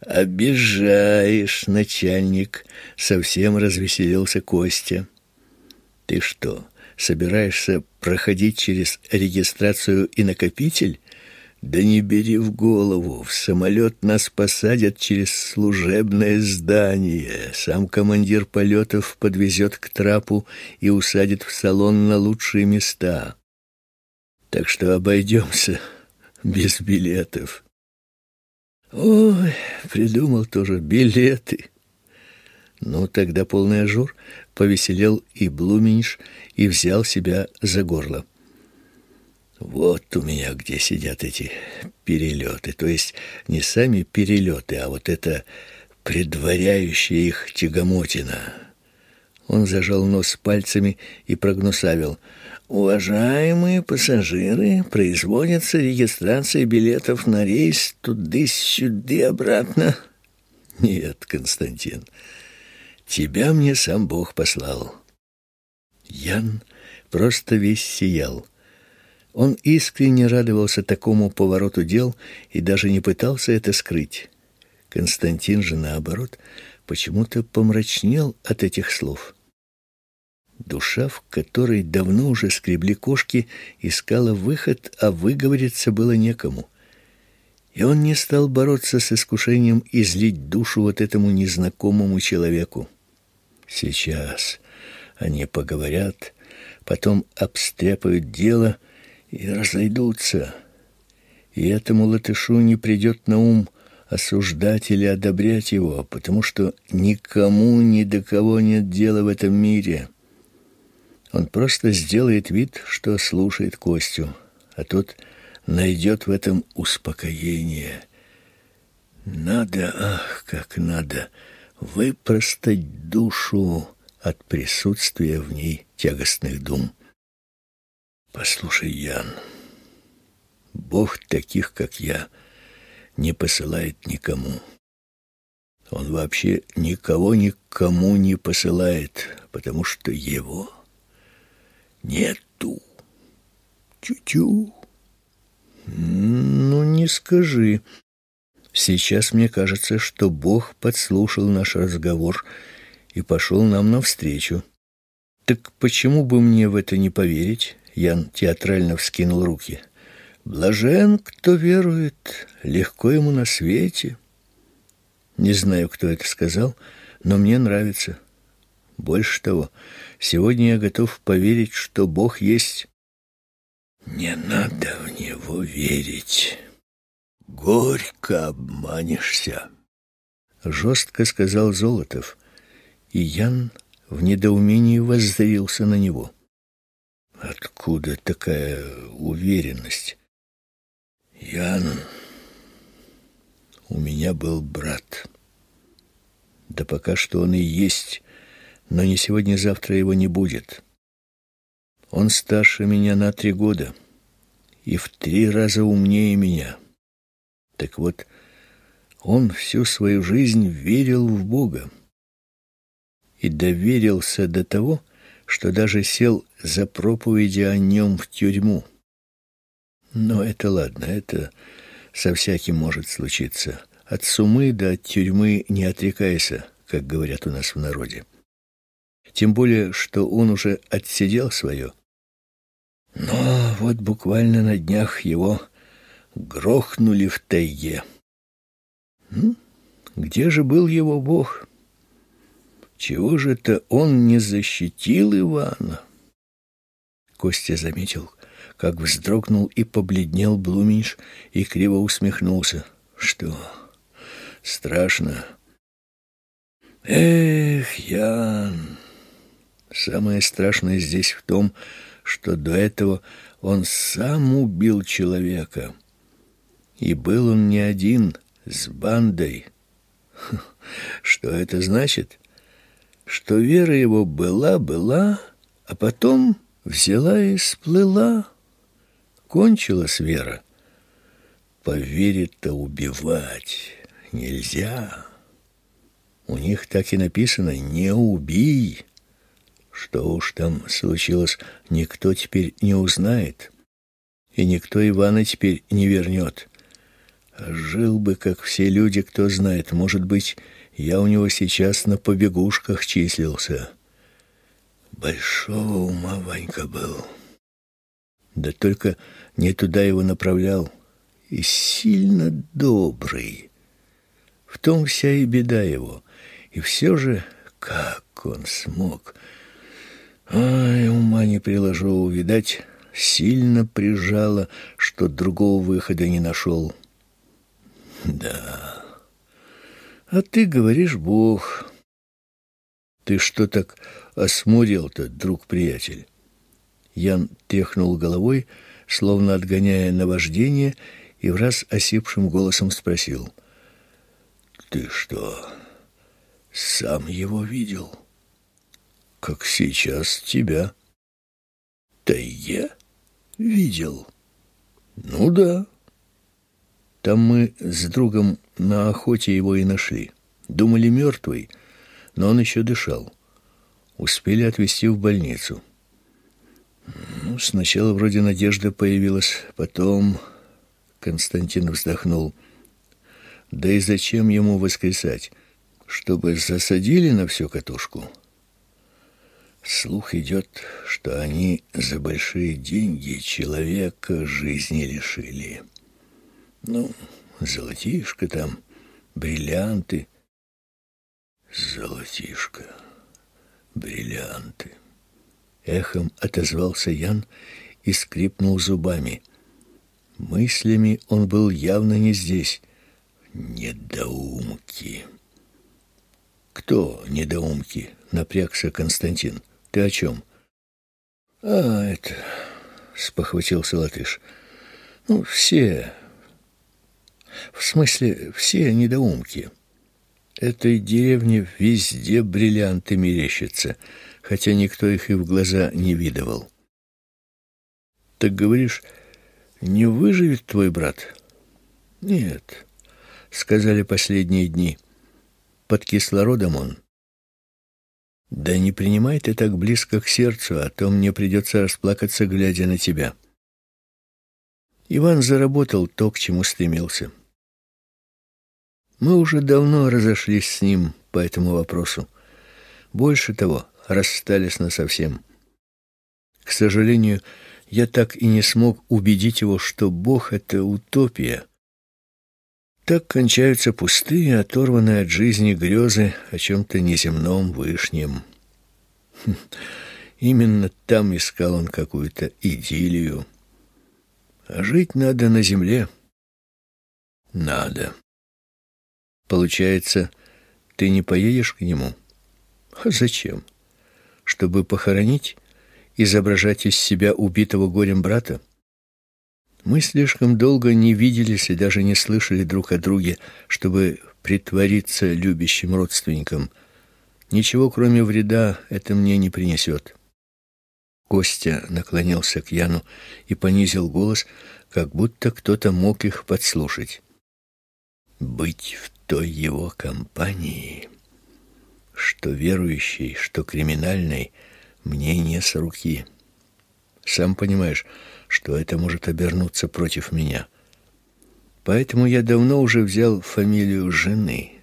Обижаешь, начальник, совсем развеселился Костя. Ты что, собираешься проходить через регистрацию и накопитель? Да не бери в голову, в самолет нас посадят через служебное здание. Сам командир полетов подвезет к трапу и усадит в салон на лучшие места. Так что обойдемся без билетов. Ой, придумал тоже билеты. Ну, тогда полный ажур, повеселел и Блуменш и взял себя за горло. Вот у меня где сидят эти перелеты, то есть не сами перелеты, а вот это предваряющая их тягомотина. Он зажал нос пальцами и прогнусавил. «Уважаемые пассажиры, производится регистрация билетов на рейс туды-сюды обратно». «Нет, Константин, тебя мне сам Бог послал». Ян просто весь сиял. Он искренне радовался такому повороту дел и даже не пытался это скрыть. Константин же, наоборот, почему-то помрачнел от этих слов. Душа, в которой давно уже скребли кошки, искала выход, а выговориться было некому. И он не стал бороться с искушением излить душу вот этому незнакомому человеку. Сейчас они поговорят, потом обстряпают дело — и разойдутся. И этому латышу не придет на ум осуждать или одобрять его, потому что никому ни до кого нет дела в этом мире. Он просто сделает вид, что слушает Костю, а тот найдет в этом успокоение. Надо, ах, как надо, выпростать душу от присутствия в ней тягостных дум. Послушай, Ян, Бог таких, как я, не посылает никому. Он вообще никого никому не посылает, потому что его нету. Тю-тю. Ну, не скажи. Сейчас мне кажется, что Бог подслушал наш разговор и пошел нам навстречу. Так почему бы мне в это не поверить? Ян театрально вскинул руки. Блажен, кто верует, легко ему на свете. Не знаю, кто это сказал, но мне нравится. Больше того, сегодня я готов поверить, что Бог есть. Не надо в него верить. Горько обманешься, жестко сказал Золотов, и Ян в недоумении воззрился на него. Откуда такая уверенность? Ян, у меня был брат. Да пока что он и есть, но не сегодня-завтра его не будет. Он старше меня на три года и в три раза умнее меня. Так вот, он всю свою жизнь верил в Бога и доверился до того, что даже сел за проповеди о нем в тюрьму. Но это ладно, это со всяким может случиться. От сумы до от тюрьмы не отрекайся, как говорят у нас в народе. Тем более, что он уже отсидел свое. Но вот буквально на днях его грохнули в тайге. Где же был его Бог? Чего же это он не защитил Ивана? Костя заметил, как вздрогнул и побледнел Блуминш и криво усмехнулся. Что? Страшно. Эх, Ян, самое страшное здесь в том, что до этого он сам убил человека. И был он не один, с бандой. Что это значит? Что вера его была-была, а потом взяла и сплыла. Кончилась вера. По вере-то убивать нельзя. У них так и написано «не убий». Что уж там случилось, никто теперь не узнает. И никто Ивана теперь не вернет. А жил бы, как все люди, кто знает. Может быть, я у него сейчас на побегушках числился. Большого ума Ванька был. Да только не туда его направлял. И сильно добрый. В том вся и беда его. И все же, как он смог... Ай, ума не приложу, видать, сильно прижало, что другого выхода не нашел. Да. А ты говоришь, Бог. Ты что так осмурел-то, друг-приятель? Ян тряхнул головой, словно отгоняя наваждение, и в раз осипшим голосом спросил: "Ты что, сам его видел?" как сейчас тебя. Да я видел. Ну да. Там мы с другом на охоте его и нашли. Думали мертвый, но он еще дышал. Успели отвезти в больницу. Ну, сначала вроде надежда появилась, потом Константин вздохнул. Да и зачем ему воскресать? Чтобы засадили на всю катушку? Слух идет, что они за большие деньги человека жизни лишили. Ну, золотишко там, бриллианты. Золотишко, бриллианты. Эхом отозвался Ян и скрипнул зубами. Мыслями он был явно не здесь. Недоумки. Кто недоумки? Напрягся Константин. Ты о чем? А, это... Спохватился латыш. Ну, все... В смысле, все недоумки. Этой деревне везде бриллианты мерещатся, хотя никто их и в глаза не видывал. Так говоришь, не выживет твой брат? Нет, сказали последние дни. Под кислородом он. Да не принимай ты так близко к сердцу, а то мне придется расплакаться, глядя на тебя. Иван заработал то, к чему стремился. Мы уже давно разошлись с ним по этому вопросу. Больше того, расстались насовсем. К сожалению, я так и не смог убедить его, что Бог — это утопия. Так кончаются пустые, оторванные от жизни грезы о чем-то неземном, вышнем. Хм, именно там искал он какую-то идиллию. А жить надо на земле. Надо. Получается, ты не поедешь к нему? А зачем? Чтобы похоронить, изображать из себя убитого горем брата? Мы слишком долго не виделись и даже не слышали друг о друге, чтобы притвориться любящим родственником. Ничего, кроме вреда, это мне не принесет. Костя наклонился к Яну и понизил голос, как будто кто-то мог их подслушать. Быть в той его компании, что верующей, что криминальной, мне не с руки. Сам понимаешь, что это может обернуться против меня. Поэтому я давно уже взял фамилию жены.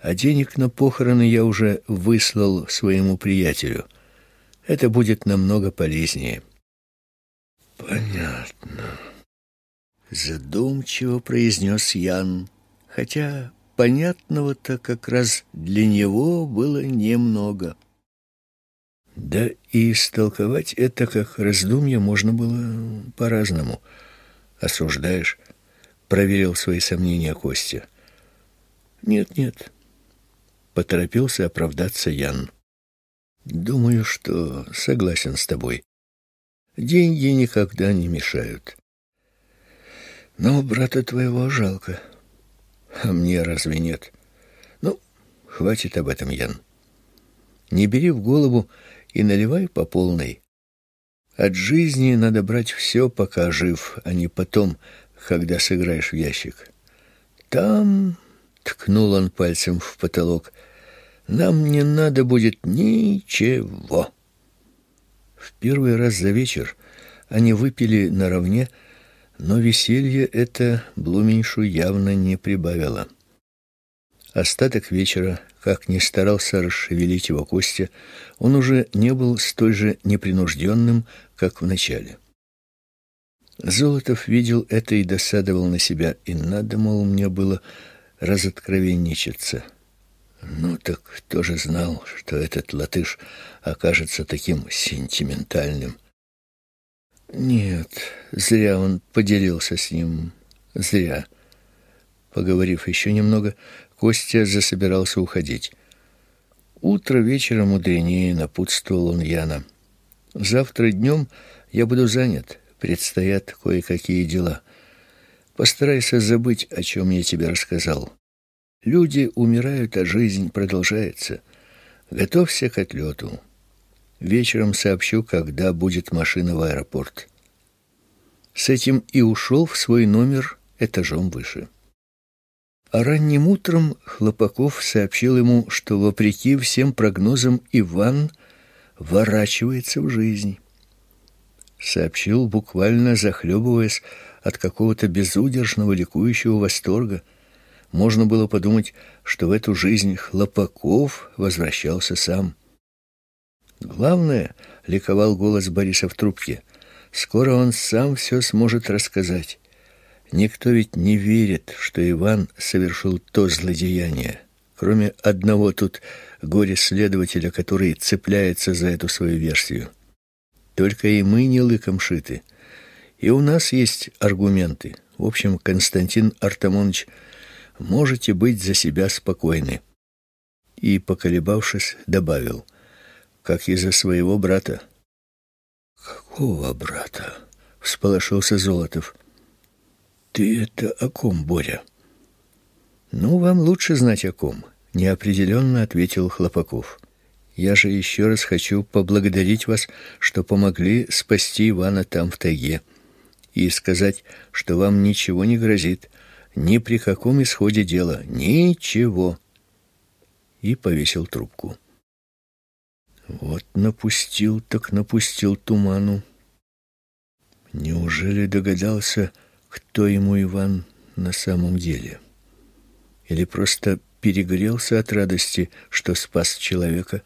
А денег на похороны я уже выслал своему приятелю. Это будет намного полезнее. Понятно. Задумчиво произнес Ян, хотя понятного-то как раз для него было немного. Да и истолковать это как раздумье можно было по-разному. Осуждаешь? Проверил свои сомнения Костя. Нет, нет. Поторопился оправдаться Ян. Думаю, что согласен с тобой. Деньги никогда не мешают. Но брата твоего жалко. А мне разве нет? Ну, хватит об этом, Ян. Не бери в голову и наливай по полной. От жизни надо брать все, пока жив, а не потом, когда сыграешь в ящик. Там, ткнул он пальцем в потолок, нам не надо будет ничего. В первый раз за вечер они выпили наравне, но веселье это Блуменьшу явно не прибавило. Остаток вечера, как ни старался расшевелить его Костя, он уже не был столь же непринужденным, как в начале. Золотов видел это и досадовал на себя, и надо, мол, мне было разоткровенничаться. Ну так кто же знал, что этот латыш окажется таким сентиментальным? Нет, зря он поделился с ним. Зря. Поговорив еще немного, Костя засобирался уходить. Утро вечера мудренее, напутствовал он Яна. Завтра днем я буду занят, предстоят кое-какие дела. Постарайся забыть, о чем я тебе рассказал. Люди умирают, а жизнь продолжается. Готовься к отлету. Вечером сообщу, когда будет машина в аэропорт. С этим и ушел в свой номер этажом выше. А ранним утром Хлопаков сообщил ему, что вопреки всем прогнозам Иван ворачивается в жизнь. Сообщил буквально захлебываясь от какого-то безудержного ликующего восторга. Можно было подумать, что в эту жизнь Хлопаков возвращался сам. Главное, ликовал голос Бориса в трубке. Скоро он сам все сможет рассказать. Никто ведь не верит, что Иван совершил то злодеяние, кроме одного тут горе-следователя, который цепляется за эту свою версию. Только и мы не лыком шиты. И у нас есть аргументы. В общем, Константин Артамонович, можете быть за себя спокойны. И, поколебавшись, добавил, как и за своего брата. Какого брата? всполошился Золотов. Ты это о ком, Боря? Ну, вам лучше знать о ком, неопределенно ответил Хлопаков. Я же еще раз хочу поблагодарить вас, что помогли спасти Ивана там в тайге, и сказать, что вам ничего не грозит, ни при каком исходе дела, ничего. И повесил трубку. Вот напустил, так напустил туману. Неужели догадался, кто ему Иван на самом деле. Или просто перегрелся от радости, что спас человека,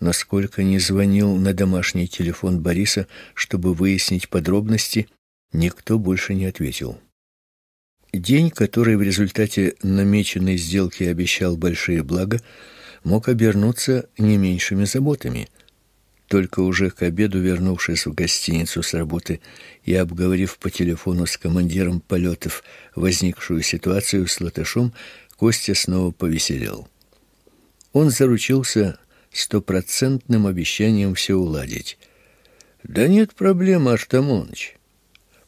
насколько не звонил на домашний телефон Бориса, чтобы выяснить подробности, никто больше не ответил. День, который в результате намеченной сделки обещал большие блага, мог обернуться не меньшими заботами – только уже к обеду, вернувшись в гостиницу с работы и обговорив по телефону с командиром полетов возникшую ситуацию с Латышом, Костя снова повеселел. Он заручился стопроцентным обещанием все уладить. Да нет проблем, Артамоныч.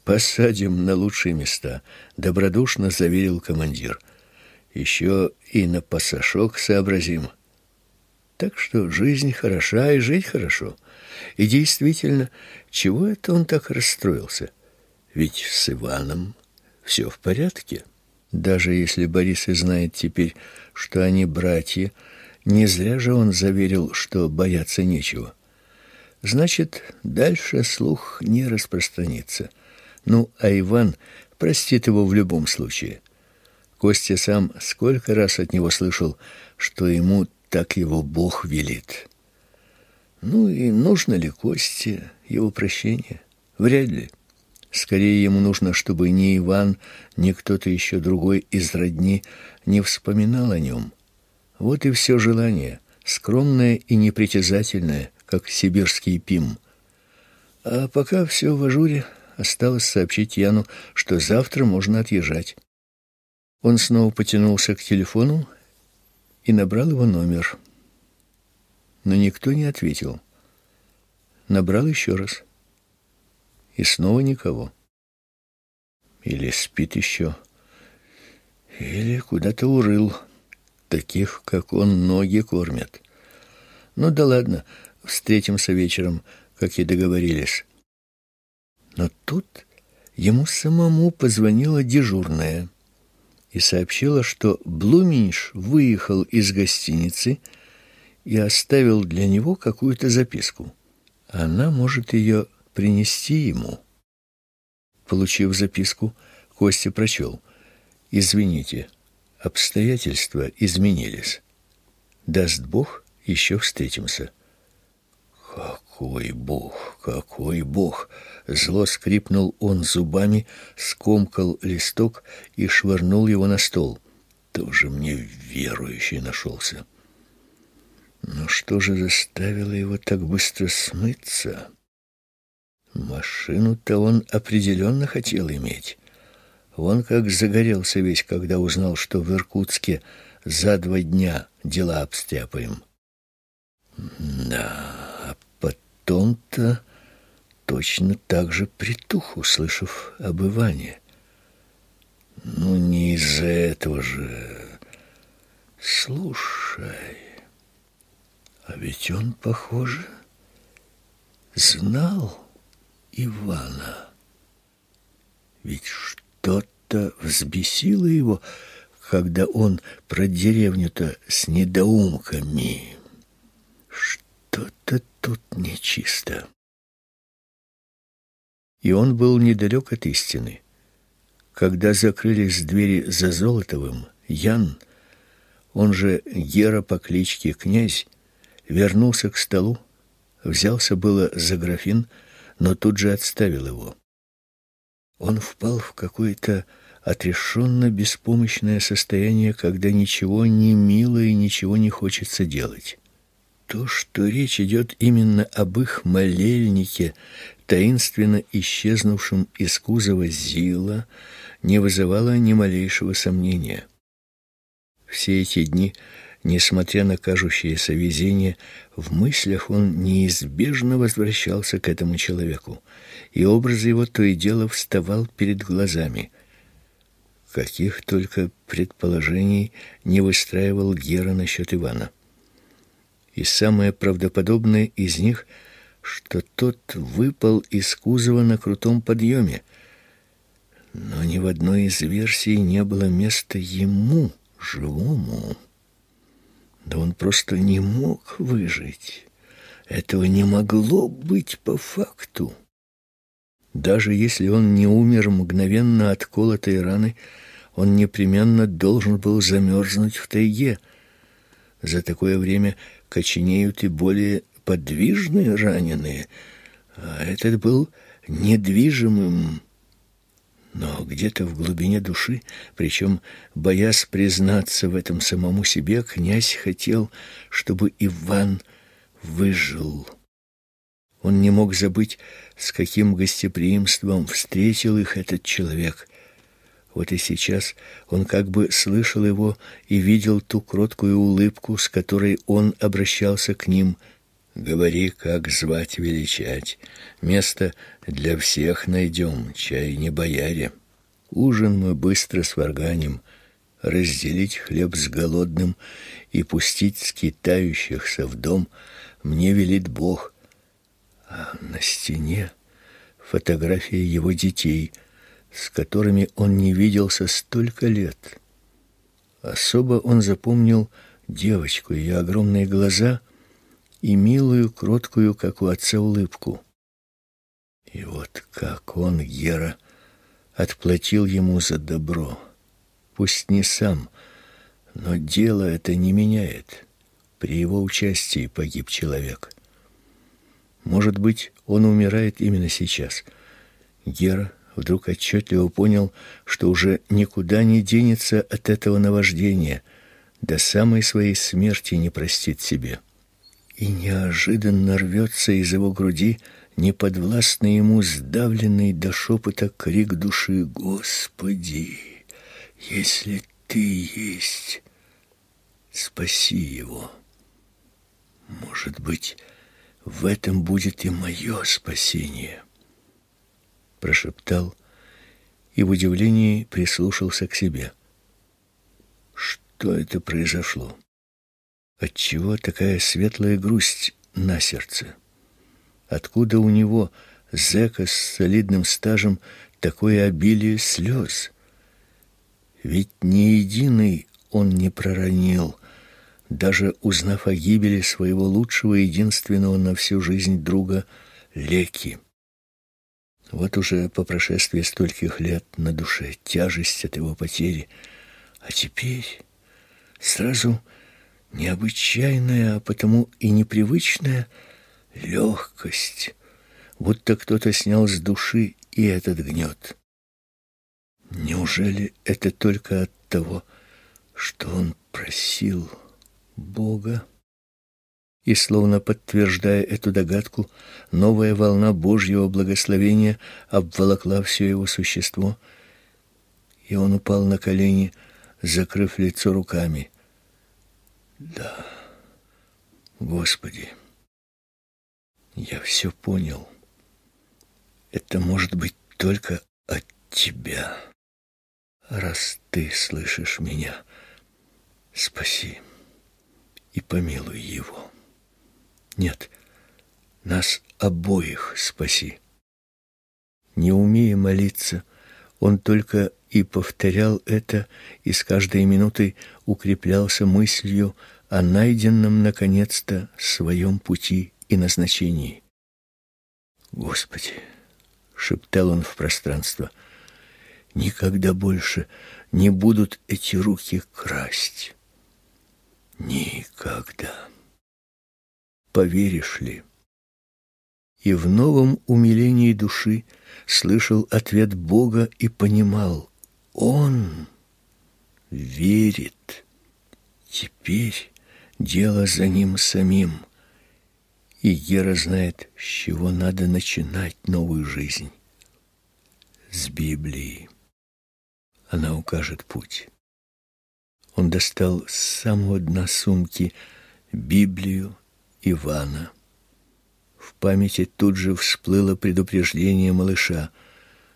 Посадим на лучшие места, добродушно заверил командир. Еще и на пасашок сообразим. Так что жизнь хороша и жить хорошо. И действительно, чего это он так расстроился? Ведь с Иваном все в порядке. Даже если Борис и знает теперь, что они братья, не зря же он заверил, что бояться нечего. Значит, дальше слух не распространится. Ну, а Иван простит его в любом случае. Костя сам сколько раз от него слышал, что ему так его Бог велит. Ну и нужно ли Косте его прощение? Вряд ли. Скорее ему нужно, чтобы ни Иван, ни кто-то еще другой из родни не вспоминал о нем. Вот и все желание, скромное и непритязательное, как сибирский пим. А пока все в ажуре, осталось сообщить Яну, что завтра можно отъезжать. Он снова потянулся к телефону и набрал его номер. Но никто не ответил. Набрал еще раз. И снова никого. Или спит еще, или куда-то урыл. Таких, как он, ноги кормят. Ну да ладно, встретимся вечером, как и договорились. Но тут ему самому позвонила дежурная и сообщила, что Блуминш выехал из гостиницы и оставил для него какую-то записку. Она может ее принести ему. Получив записку, Костя прочел. «Извините, обстоятельства изменились. Даст Бог, еще встретимся». «Какой Бог, какой Бог!» Зло скрипнул он зубами, скомкал листок и швырнул его на стол. Тоже мне верующий нашелся. Но что же заставило его так быстро смыться? Машину-то он определенно хотел иметь. Он как загорелся весь, когда узнал, что в Иркутске за два дня дела обстряпаем. Да, а потом-то точно так же притух, услышав об Иване. Ну, не из-за этого же. Слушай, а ведь он, похоже, знал Ивана. Ведь что-то взбесило его, когда он про деревню-то с недоумками. Что-то тут нечисто. И он был недалек от истины. Когда закрылись двери за Золотовым, Ян, он же Гера по кличке Князь, вернулся к столу, взялся было за графин, но тут же отставил его. Он впал в какое-то отрешенно беспомощное состояние, когда ничего не мило и ничего не хочется делать. То, что речь идет именно об их молельнике, таинственно исчезнувшем из кузова Зила, не вызывало ни малейшего сомнения. Все эти дни Несмотря на кажущееся везение, в мыслях он неизбежно возвращался к этому человеку, и образ его то и дело вставал перед глазами. Каких только предположений не выстраивал Гера насчет Ивана. И самое правдоподобное из них, что тот выпал из кузова на крутом подъеме, но ни в одной из версий не было места ему, живому. Да он просто не мог выжить. Этого не могло быть по факту. Даже если он не умер мгновенно от колотой раны, он непременно должен был замерзнуть в тайге. За такое время коченеют и более подвижные раненые, а этот был недвижимым, но где-то в глубине души, причем боясь признаться в этом самому себе, князь хотел, чтобы Иван выжил. Он не мог забыть, с каким гостеприимством встретил их этот человек. Вот и сейчас он как бы слышал его и видел ту кроткую улыбку, с которой он обращался к ним – Говори, как звать величать. Место для всех найдем, чай не бояре. Ужин мы быстро сварганим, разделить хлеб с голодным и пустить скитающихся в дом мне велит Бог. А на стене фотография его детей, с которыми он не виделся столько лет. Особо он запомнил девочку, ее огромные глаза — и милую, кроткую, как у отца, улыбку. И вот как он, Гера, отплатил ему за добро. Пусть не сам, но дело это не меняет. При его участии погиб человек. Может быть, он умирает именно сейчас. Гера вдруг отчетливо понял, что уже никуда не денется от этого наваждения, до самой своей смерти не простит себе. И неожиданно рвется из его груди неподвластный ему сдавленный до шепота крик души «Господи, если Ты есть, спаси его!» Может быть, в этом будет и мое спасение, прошептал и в удивлении прислушался к себе. Что это произошло? Отчего такая светлая грусть на сердце? Откуда у него, зэка с солидным стажем, такое обилие слез? Ведь ни единый он не проронил, даже узнав о гибели своего лучшего единственного на всю жизнь друга Леки. Вот уже по прошествии стольких лет на душе тяжесть от его потери, а теперь сразу необычайная, а потому и непривычная легкость, будто кто-то снял с души и этот гнет. Неужели это только от того, что он просил Бога? И словно подтверждая эту догадку, новая волна Божьего благословения обволокла все его существо, и он упал на колени, закрыв лицо руками. Да, Господи, я все понял. Это может быть только от Тебя. Раз Ты слышишь меня, спаси и помилуй его. Нет, нас обоих спаси. Не умея молиться, он только и повторял это, и с каждой минутой укреплялся мыслью о найденном наконец-то своем пути и назначении. Господи, шептал он в пространство. Никогда больше не будут эти руки красть. Никогда. Поверишь ли? И в новом умилении души слышал ответ Бога и понимал, он верит. Теперь дело за ним самим. И Гера знает, с чего надо начинать новую жизнь. С Библии. Она укажет путь. Он достал с самого дна сумки Библию Ивана. В памяти тут же всплыло предупреждение малыша.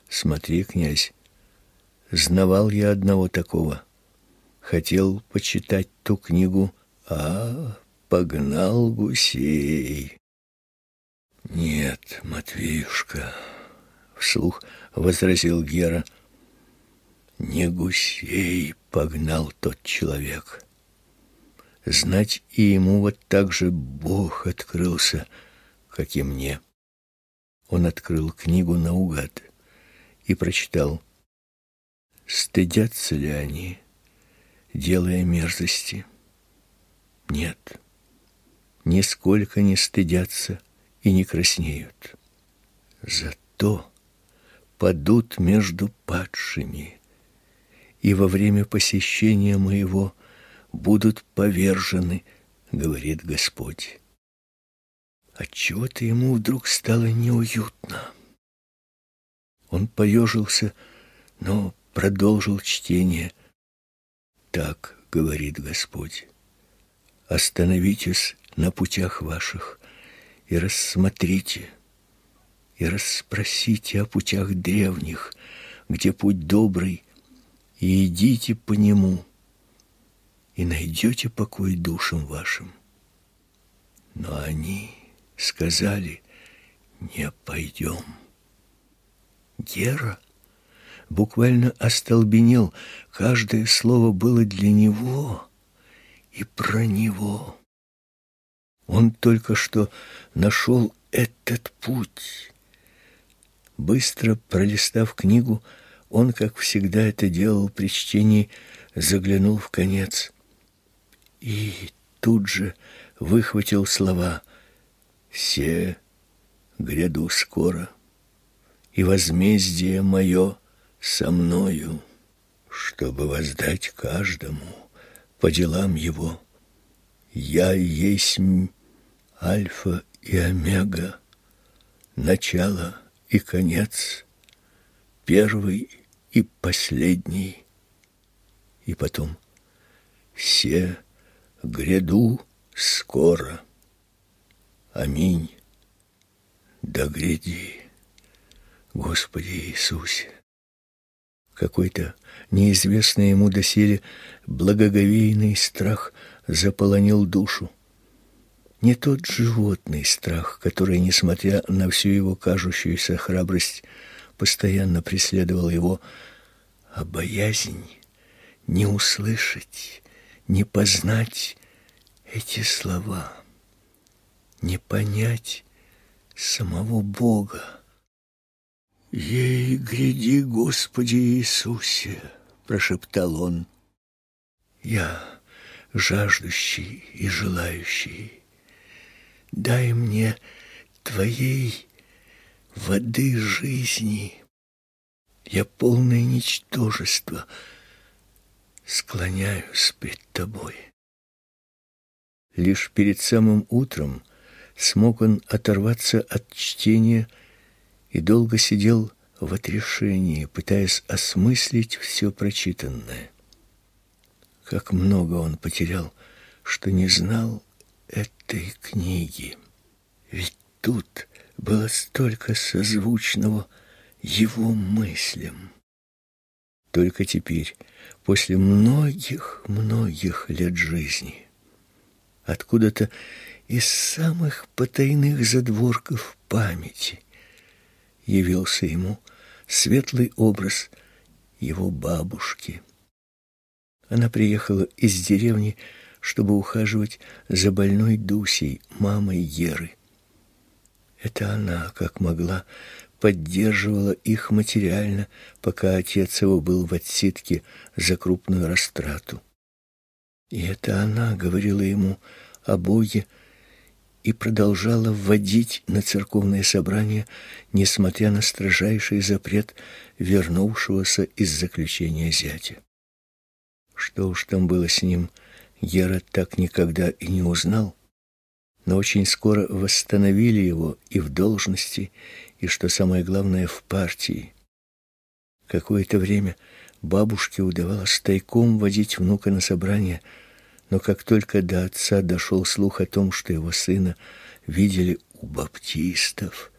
«Смотри, князь, знавал я одного такого. Хотел почитать ту книгу, а погнал гусей». «Нет, Матвеюшка», — вслух возразил Гера, — «не гусей погнал тот человек. Знать и ему вот так же Бог открылся, как и мне». Он открыл книгу наугад и прочитал «Стыдятся ли они, делая мерзости?» «Нет» нисколько не стыдятся и не краснеют. Зато падут между падшими, и во время посещения моего будут повержены, говорит Господь. Отчего-то ему вдруг стало неуютно. Он поежился, но продолжил чтение. Так говорит Господь. Остановитесь на путях ваших и рассмотрите, и расспросите о путях древних, где путь добрый, и идите по нему, и найдете покой душам вашим. Но они сказали, не пойдем. Гера буквально остолбенел, каждое слово было для него и про него. Он только что нашел этот путь. Быстро пролистав книгу, он, как всегда это делал при чтении, заглянул в конец и тут же выхватил слова «Се гряду скоро, и возмездие мое со мною, чтобы воздать каждому по делам его. Я есть Альфа и Омега, начало и конец, первый и последний. И потом все гряду скоро. Аминь. Да гряди, Господи Иисусе. Какой-то неизвестный ему доселе благоговейный страх заполонил душу. Не тот животный страх, который, несмотря на всю его кажущуюся храбрость, постоянно преследовал его, а боязнь не услышать, не познать эти слова, не понять самого Бога. «Ей гряди, Господи Иисусе!» — прошептал он. «Я жаждущий и желающий, дай мне Твоей воды жизни. Я полное ничтожество, склоняюсь пред Тобой». Лишь перед самым утром смог он оторваться от чтения и долго сидел в отрешении, пытаясь осмыслить все прочитанное. Как много он потерял, что не знал этой книги. Ведь тут было столько созвучного его мыслям. Только теперь, после многих-многих лет жизни, откуда-то из самых потайных задворков памяти явился ему светлый образ его бабушки. Она приехала из деревни, чтобы ухаживать за больной Дусей, мамой Еры. Это она, как могла, поддерживала их материально, пока отец его был в отсидке за крупную растрату. И это она говорила ему о Боге, и продолжала вводить на церковные собрания, несмотря на строжайший запрет вернувшегося из заключения зятя. Что уж там было с ним, Гера так никогда и не узнал, но очень скоро восстановили его и в должности, и, что самое главное, в партии. Какое-то время бабушке удавалось тайком водить внука на собрания – но как только до отца дошел слух о том, что его сына видели у баптистов,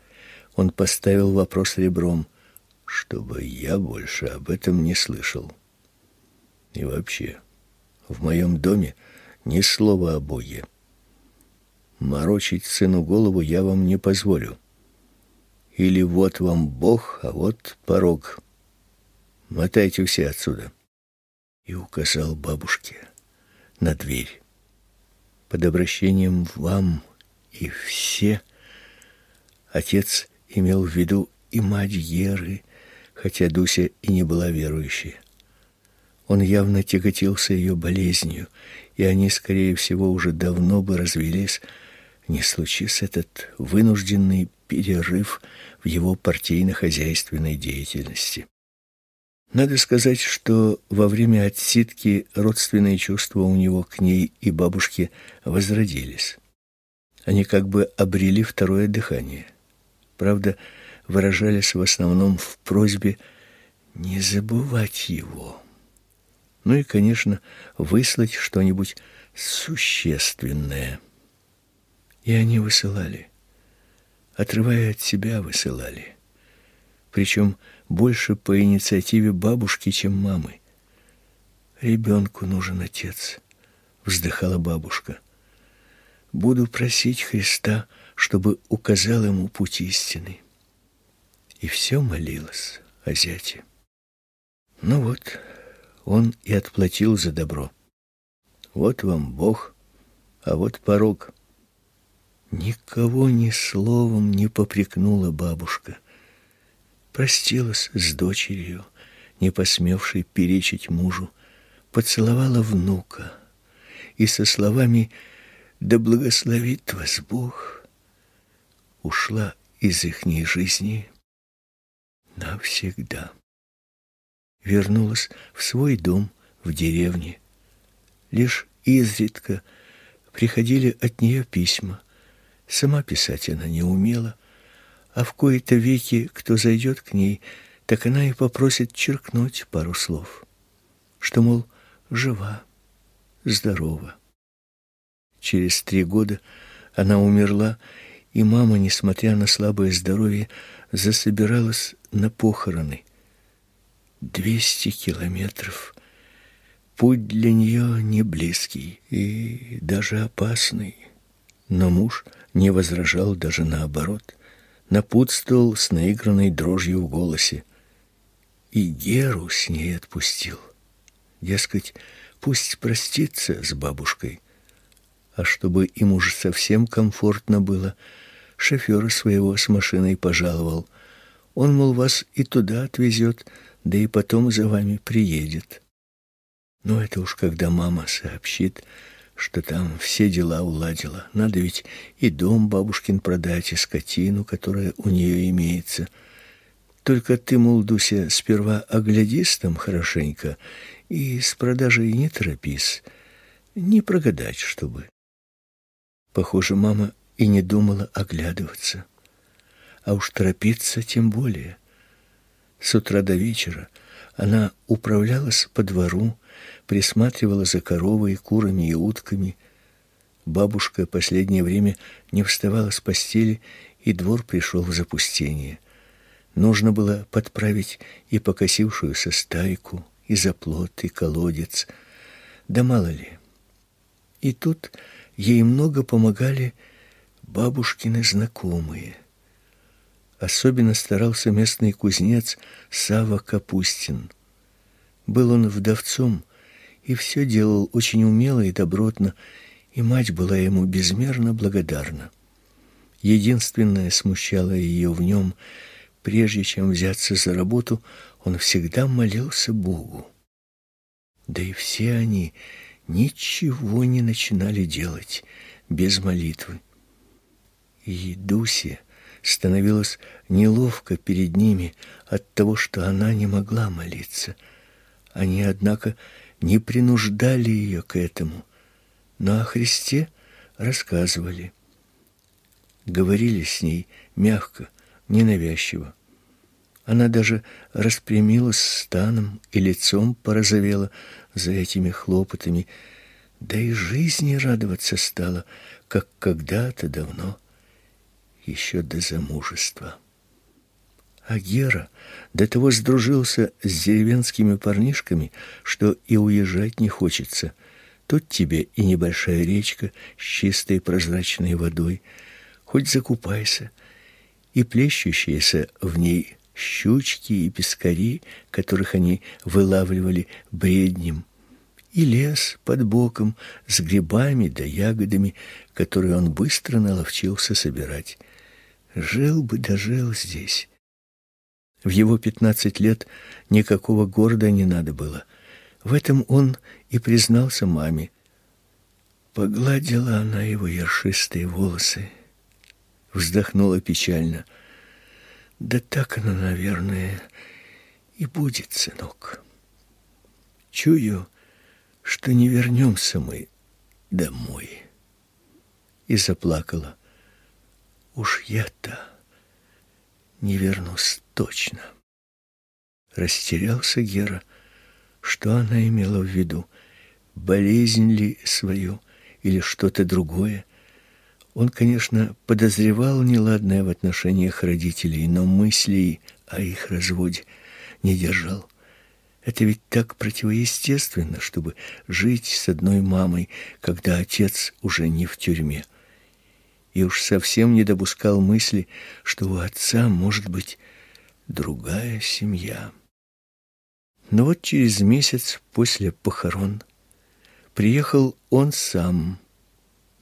он поставил вопрос ребром, чтобы я больше об этом не слышал. И вообще, в моем доме ни слова о Боге. Морочить сыну голову я вам не позволю. Или вот вам Бог, а вот порог. Мотайте все отсюда. И указал бабушке на дверь. Под обращением «вам» и «все» отец имел в виду и мать Геры, хотя Дуся и не была верующей. Он явно тяготился ее болезнью, и они, скорее всего, уже давно бы развелись, не случись этот вынужденный перерыв в его партийно-хозяйственной деятельности. Надо сказать, что во время отсидки родственные чувства у него к ней и бабушке возродились. Они как бы обрели второе дыхание. Правда, выражались в основном в просьбе не забывать его. Ну и, конечно, выслать что-нибудь существенное. И они высылали. Отрывая от себя, высылали. Причем больше по инициативе бабушки, чем мамы. Ребенку нужен отец, вздыхала бабушка. Буду просить Христа, чтобы указал ему путь истины. И все молилась о зяте. Ну вот, он и отплатил за добро. Вот вам Бог, а вот порог. Никого ни словом не попрекнула бабушка — простилась с дочерью, не посмевшей перечить мужу, поцеловала внука и со словами «Да благословит вас Бог» ушла из ихней жизни навсегда. Вернулась в свой дом в деревне. Лишь изредка приходили от нее письма, Сама писать она не умела, а в кои-то веки, кто зайдет к ней, так она и попросит черкнуть пару слов, что, мол, жива, здорова. Через три года она умерла, и мама, несмотря на слабое здоровье, засобиралась на похороны. Двести километров. Путь для нее не близкий и даже опасный. Но муж не возражал даже наоборот. Напутствовал с наигранной дрожью в голосе. И Геру с ней отпустил. Дескать, пусть простится с бабушкой. А чтобы им уже совсем комфортно было, шофера своего с машиной пожаловал. Он, мол, вас и туда отвезет, да и потом за вами приедет. Но это уж когда мама сообщит, что там все дела уладила. Надо ведь и дом бабушкин продать, и скотину, которая у нее имеется. Только ты, мол, Дуся, сперва оглядись там хорошенько и с продажей не торопись. Не прогадать, чтобы. Похоже, мама и не думала оглядываться. А уж торопиться тем более. С утра до вечера она управлялась по двору, присматривала за коровой, курами и утками. Бабушка последнее время не вставала с постели, и двор пришел в запустение. Нужно было подправить и покосившуюся стайку, и заплот, и колодец. Да мало ли. И тут ей много помогали бабушкины знакомые. Особенно старался местный кузнец Сава Капустин. Был он вдовцом и все делал очень умело и добротно, и мать была ему безмерно благодарна. Единственное смущало ее в нем, прежде чем взяться за работу, он всегда молился Богу. Да и все они ничего не начинали делать без молитвы. И Дусе становилось неловко перед ними от того, что она не могла молиться. Они, однако, не принуждали ее к этому, но о Христе рассказывали. Говорили с ней мягко, ненавязчиво. Она даже распрямилась станом и лицом порозовела за этими хлопотами, да и жизни радоваться стала, как когда-то давно, еще до замужества. А Гера до того сдружился с деревенскими парнишками, что и уезжать не хочется. Тут тебе и небольшая речка с чистой прозрачной водой, хоть закупайся, и плещущиеся в ней щучки и пескари, которых они вылавливали бреднем, и лес под боком с грибами да ягодами, которые он быстро наловчился собирать. Жил бы да жил здесь. В его пятнадцать лет никакого города не надо было. В этом он и признался маме. Погладила она его ершистые волосы, вздохнула печально. Да так оно, наверное, и будет, сынок. Чую, что не вернемся мы домой. И заплакала. Уж я-то не вернусь точно. Растерялся Гера. Что она имела в виду? Болезнь ли свою или что-то другое? Он, конечно, подозревал неладное в отношениях родителей, но мыслей о их разводе не держал. Это ведь так противоестественно, чтобы жить с одной мамой, когда отец уже не в тюрьме и уж совсем не допускал мысли, что у отца может быть другая семья. Но вот через месяц после похорон приехал он сам,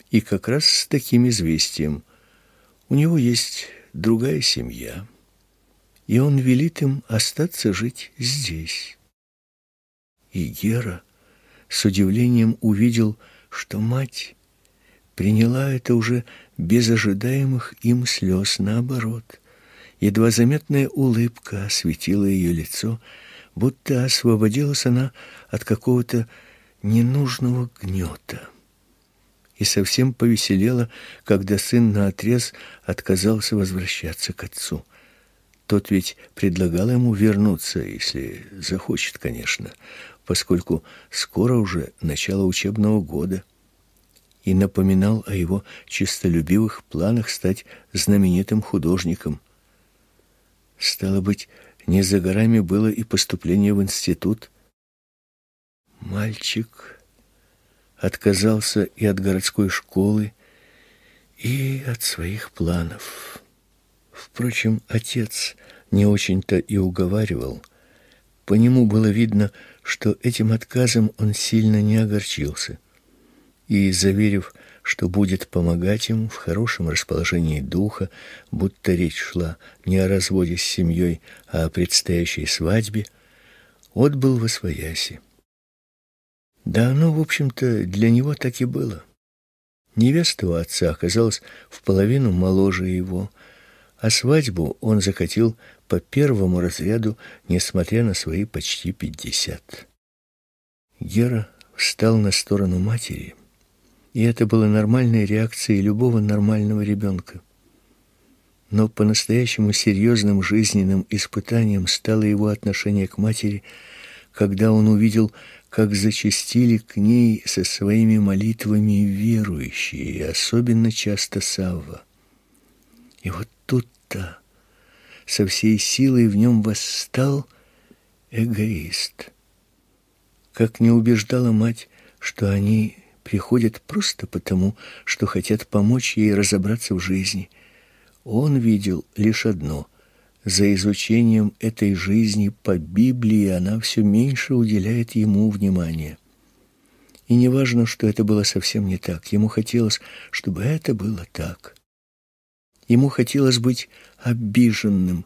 и как раз с таким известием. У него есть другая семья, и он велит им остаться жить здесь. И Гера с удивлением увидел, что мать приняла это уже без ожидаемых им слез, наоборот. Едва заметная улыбка осветила ее лицо, будто освободилась она от какого-то ненужного гнета. и совсем повеселела, когда сын наотрез отказался возвращаться к отцу. Тот ведь предлагал ему вернуться, если захочет, конечно, поскольку скоро уже начало учебного года, и напоминал о его честолюбивых планах стать знаменитым художником. Стало быть, не за горами было и поступление в институт. Мальчик отказался и от городской школы, и от своих планов. Впрочем, отец не очень-то и уговаривал. По нему было видно, что этим отказом он сильно не огорчился. И, заверив, что будет помогать ему в хорошем расположении духа, будто речь шла не о разводе с семьей, а о предстоящей свадьбе, отбыл во свояси. Да оно, в общем-то, для него так и было. Невеста у отца оказалась в половину моложе его, а свадьбу он закатил по первому разряду, несмотря на свои почти пятьдесят. Гера встал на сторону матери, и это было нормальной реакцией любого нормального ребенка. Но по-настоящему серьезным жизненным испытанием стало его отношение к матери, когда он увидел, как зачастили к ней со своими молитвами верующие, и особенно часто Савва. И вот тут-то со всей силой в нем восстал эгоист. Как не убеждала мать, что они приходят просто потому, что хотят помочь ей разобраться в жизни. Он видел лишь одно — за изучением этой жизни по Библии она все меньше уделяет ему внимания. И не важно, что это было совсем не так. Ему хотелось, чтобы это было так. Ему хотелось быть обиженным,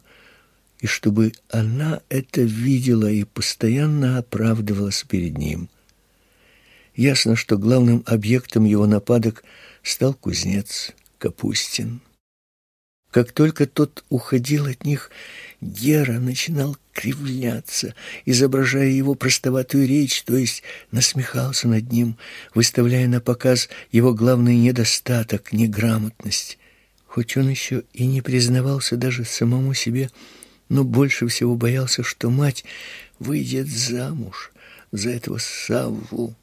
и чтобы она это видела и постоянно оправдывалась перед ним. Ясно, что главным объектом его нападок стал кузнец Капустин. Как только тот уходил от них, Гера начинал кривляться, изображая его простоватую речь, то есть насмехался над ним, выставляя на показ его главный недостаток — неграмотность. Хоть он еще и не признавался даже самому себе, но больше всего боялся, что мать выйдет замуж за этого Савву.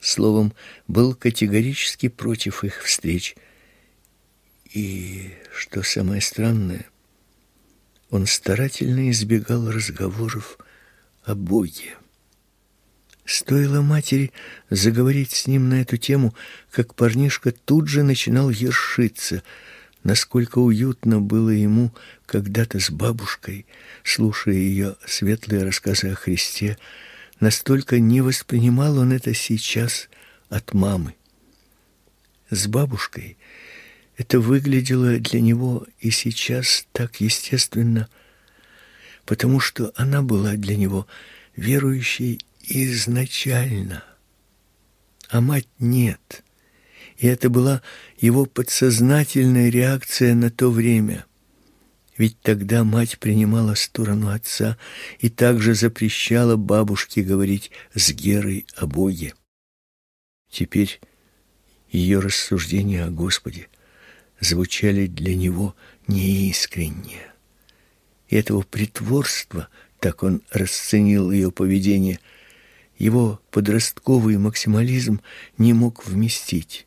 Словом, был категорически против их встреч — и, что самое странное, он старательно избегал разговоров о Боге. Стоило матери заговорить с ним на эту тему, как парнишка тут же начинал ершиться, насколько уютно было ему когда-то с бабушкой, слушая ее светлые рассказы о Христе, настолько не воспринимал он это сейчас от мамы. С бабушкой это выглядело для него и сейчас так естественно, потому что она была для него верующей изначально, а мать нет. И это была его подсознательная реакция на то время. Ведь тогда мать принимала сторону отца и также запрещала бабушке говорить с Герой о Боге. Теперь ее рассуждения о Господе – звучали для него неискренне. И этого притворства, так он расценил ее поведение, его подростковый максимализм не мог вместить.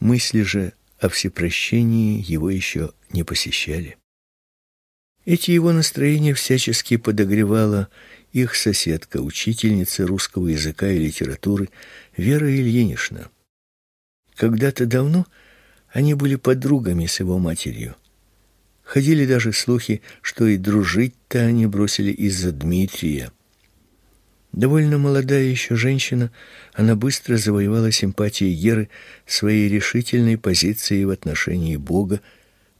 Мысли же о всепрощении его еще не посещали. Эти его настроения всячески подогревала их соседка, учительница русского языка и литературы Вера Ильинична. Когда-то давно они были подругами с его матерью. Ходили даже слухи, что и дружить-то они бросили из-за Дмитрия. Довольно молодая еще женщина, она быстро завоевала симпатии Геры своей решительной позицией в отношении Бога,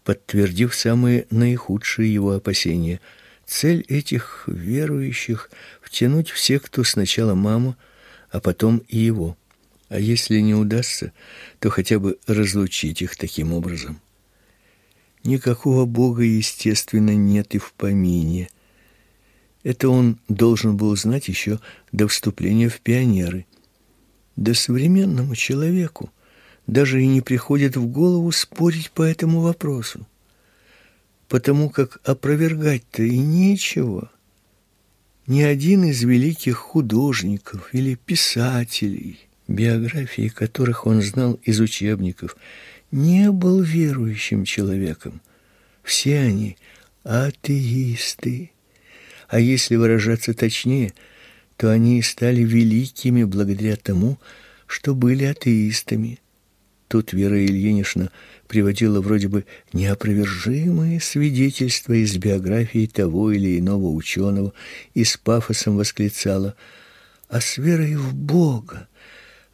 подтвердив самые наихудшие его опасения. Цель этих верующих — втянуть в секту сначала маму, а потом и его. А если не удастся, то хотя бы разлучить их таким образом. Никакого Бога, естественно, нет и в помине. Это он должен был знать еще до вступления в пионеры. Да современному человеку даже и не приходит в голову спорить по этому вопросу, потому как опровергать-то и нечего. Ни один из великих художников или писателей, биографии которых он знал из учебников, не был верующим человеком. Все они атеисты. А если выражаться точнее, то они стали великими благодаря тому, что были атеистами. Тут Вера Ильинична приводила вроде бы неопровержимые свидетельства из биографии того или иного ученого и с пафосом восклицала «А с верой в Бога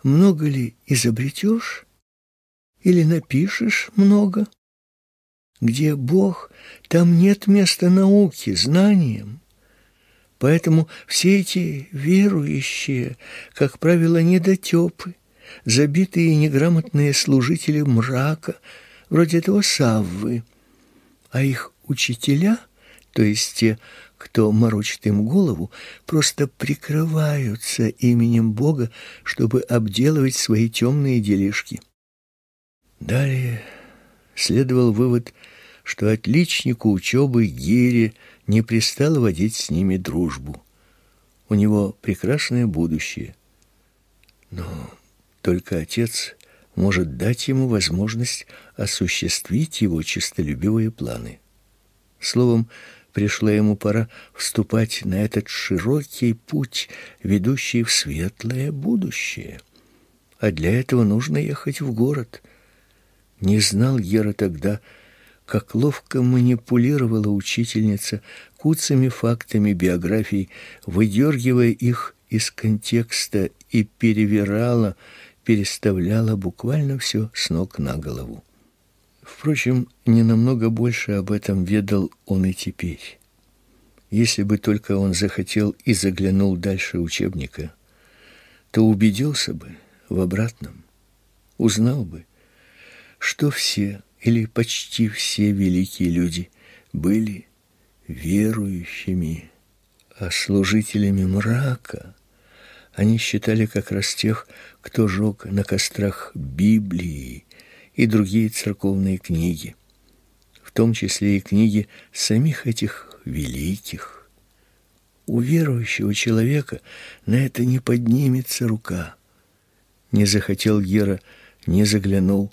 много ли изобретешь или напишешь много?» Где Бог, там нет места науке, знаниям. Поэтому все эти верующие, как правило, недотепы, забитые неграмотные служители мрака, вроде этого Саввы, а их учителя, то есть те, кто морочит им голову, просто прикрываются именем Бога, чтобы обделывать свои темные делишки. Далее следовал вывод, что отличнику учебы Гире не пристало водить с ними дружбу. У него прекрасное будущее. Но только отец может дать ему возможность осуществить его честолюбивые планы. Словом, пришла ему пора вступать на этот широкий путь, ведущий в светлое будущее. А для этого нужно ехать в город – не знал Гера тогда, как ловко манипулировала учительница куцами фактами биографий, выдергивая их из контекста и перевирала, переставляла буквально все с ног на голову. Впрочем, не намного больше об этом ведал он и теперь. Если бы только он захотел и заглянул дальше учебника, то убедился бы в обратном, узнал бы, что все или почти все великие люди были верующими, а служителями мрака они считали как раз тех, кто жег на кострах Библии и другие церковные книги, в том числе и книги самих этих великих. У верующего человека на это не поднимется рука. Не захотел Гера, не заглянул,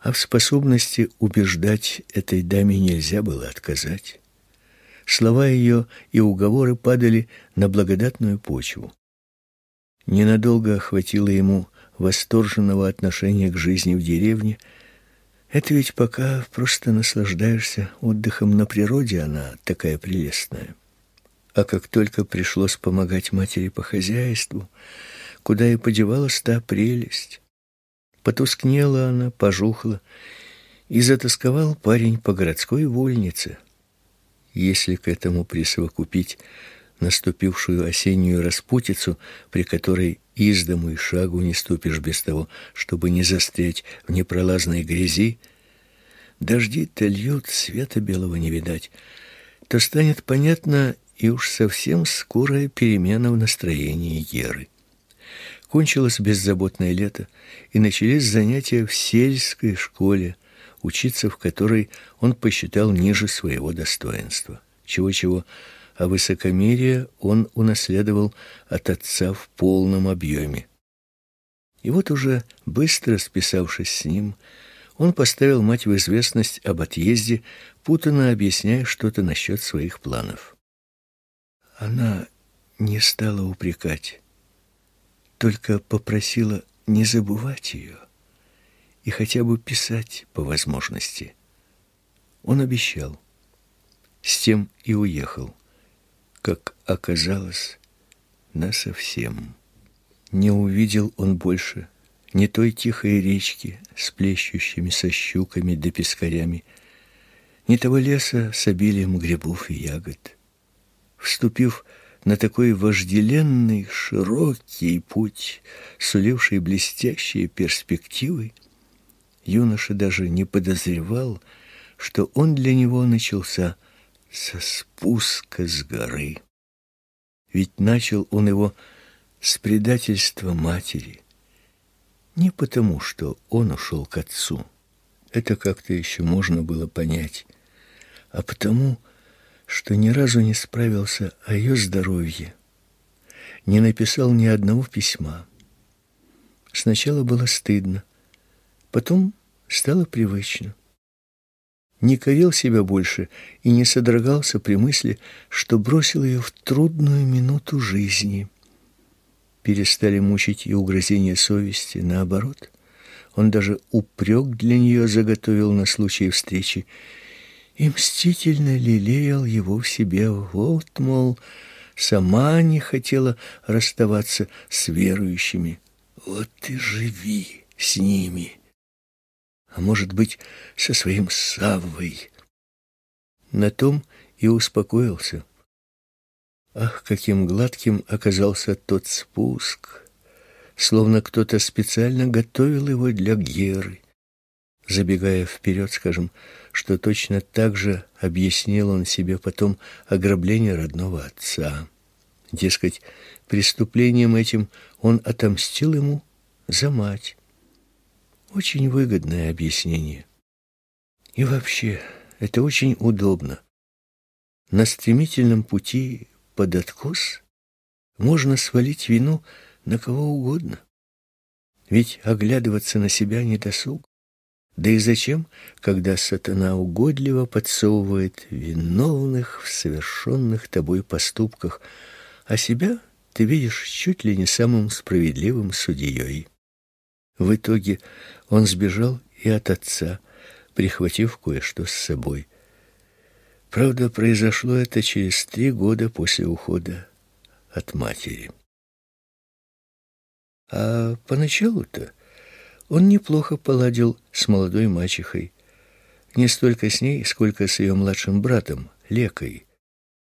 а в способности убеждать этой даме нельзя было отказать. Слова ее и уговоры падали на благодатную почву. Ненадолго охватило ему восторженного отношения к жизни в деревне. Это ведь пока просто наслаждаешься отдыхом на природе, она такая прелестная. А как только пришлось помогать матери по хозяйству, куда и подевалась та прелесть, Потускнела она, пожухла, и затасковал парень по городской вольнице. Если к этому присовокупить наступившую осеннюю распутицу, при которой из дому и шагу не ступишь без того, чтобы не застрять в непролазной грязи, дожди-то льют, света белого не видать, то станет понятно и уж совсем скорая перемена в настроении Геры. Кончилось беззаботное лето, и начались занятия в сельской школе, учиться в которой он посчитал ниже своего достоинства. Чего-чего, а высокомерие он унаследовал от отца в полном объеме. И вот уже быстро списавшись с ним, он поставил мать в известность об отъезде, путанно объясняя что-то насчет своих планов. Она не стала упрекать только попросила не забывать ее и хотя бы писать по возможности. Он обещал. С тем и уехал. Как оказалось, насовсем. Не увидел он больше ни той тихой речки с плещущими щуками да пескарями, ни того леса с обилием грибов и ягод. Вступив на такой вожделенный, широкий путь, суливший блестящие перспективы, юноша даже не подозревал, что он для него начался со спуска с горы. Ведь начал он его с предательства матери. Не потому, что он ушел к отцу. Это как-то еще можно было понять. А потому, что ни разу не справился о ее здоровье. Не написал ни одного письма. Сначала было стыдно, потом стало привычно. Не корил себя больше и не содрогался при мысли, что бросил ее в трудную минуту жизни. Перестали мучить и угрызения совести, наоборот. Он даже упрек для нее заготовил на случай встречи и мстительно лелеял его в себе. Вот, мол, сама не хотела расставаться с верующими. Вот и живи с ними. А может быть, со своим Саввой. На том и успокоился. Ах, каким гладким оказался тот спуск! Словно кто-то специально готовил его для Геры. Забегая вперед, скажем, что точно так же объяснил он себе потом ограбление родного отца. Дескать, Преступлением этим он отомстил ему за мать. Очень выгодное объяснение. И вообще, это очень удобно. На стремительном пути под откос можно свалить вину на кого угодно. Ведь оглядываться на себя не досуг. Да и зачем, когда сатана угодливо подсовывает виновных в совершенных тобой поступках, а себя ты видишь чуть ли не самым справедливым судьей. В итоге он сбежал и от отца, прихватив кое-что с собой. Правда, произошло это через три года после ухода от матери. А поначалу-то он неплохо поладил с молодой мачехой. Не столько с ней, сколько с ее младшим братом, Лекой.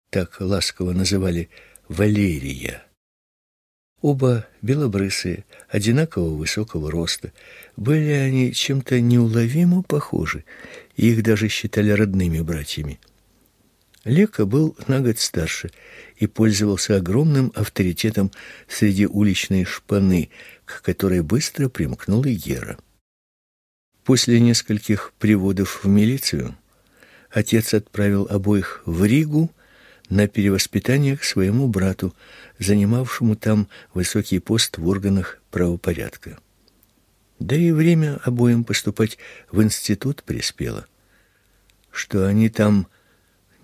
Так ласково называли Валерия. Оба белобрысые, одинаково высокого роста. Были они чем-то неуловимо похожи, и их даже считали родными братьями. Лека был на год старше и пользовался огромным авторитетом среди уличной шпаны, к которой быстро примкнул и Гера. После нескольких приводов в милицию отец отправил обоих в Ригу на перевоспитание к своему брату, занимавшему там высокий пост в органах правопорядка. Да и время обоим поступать в институт приспело. Что они там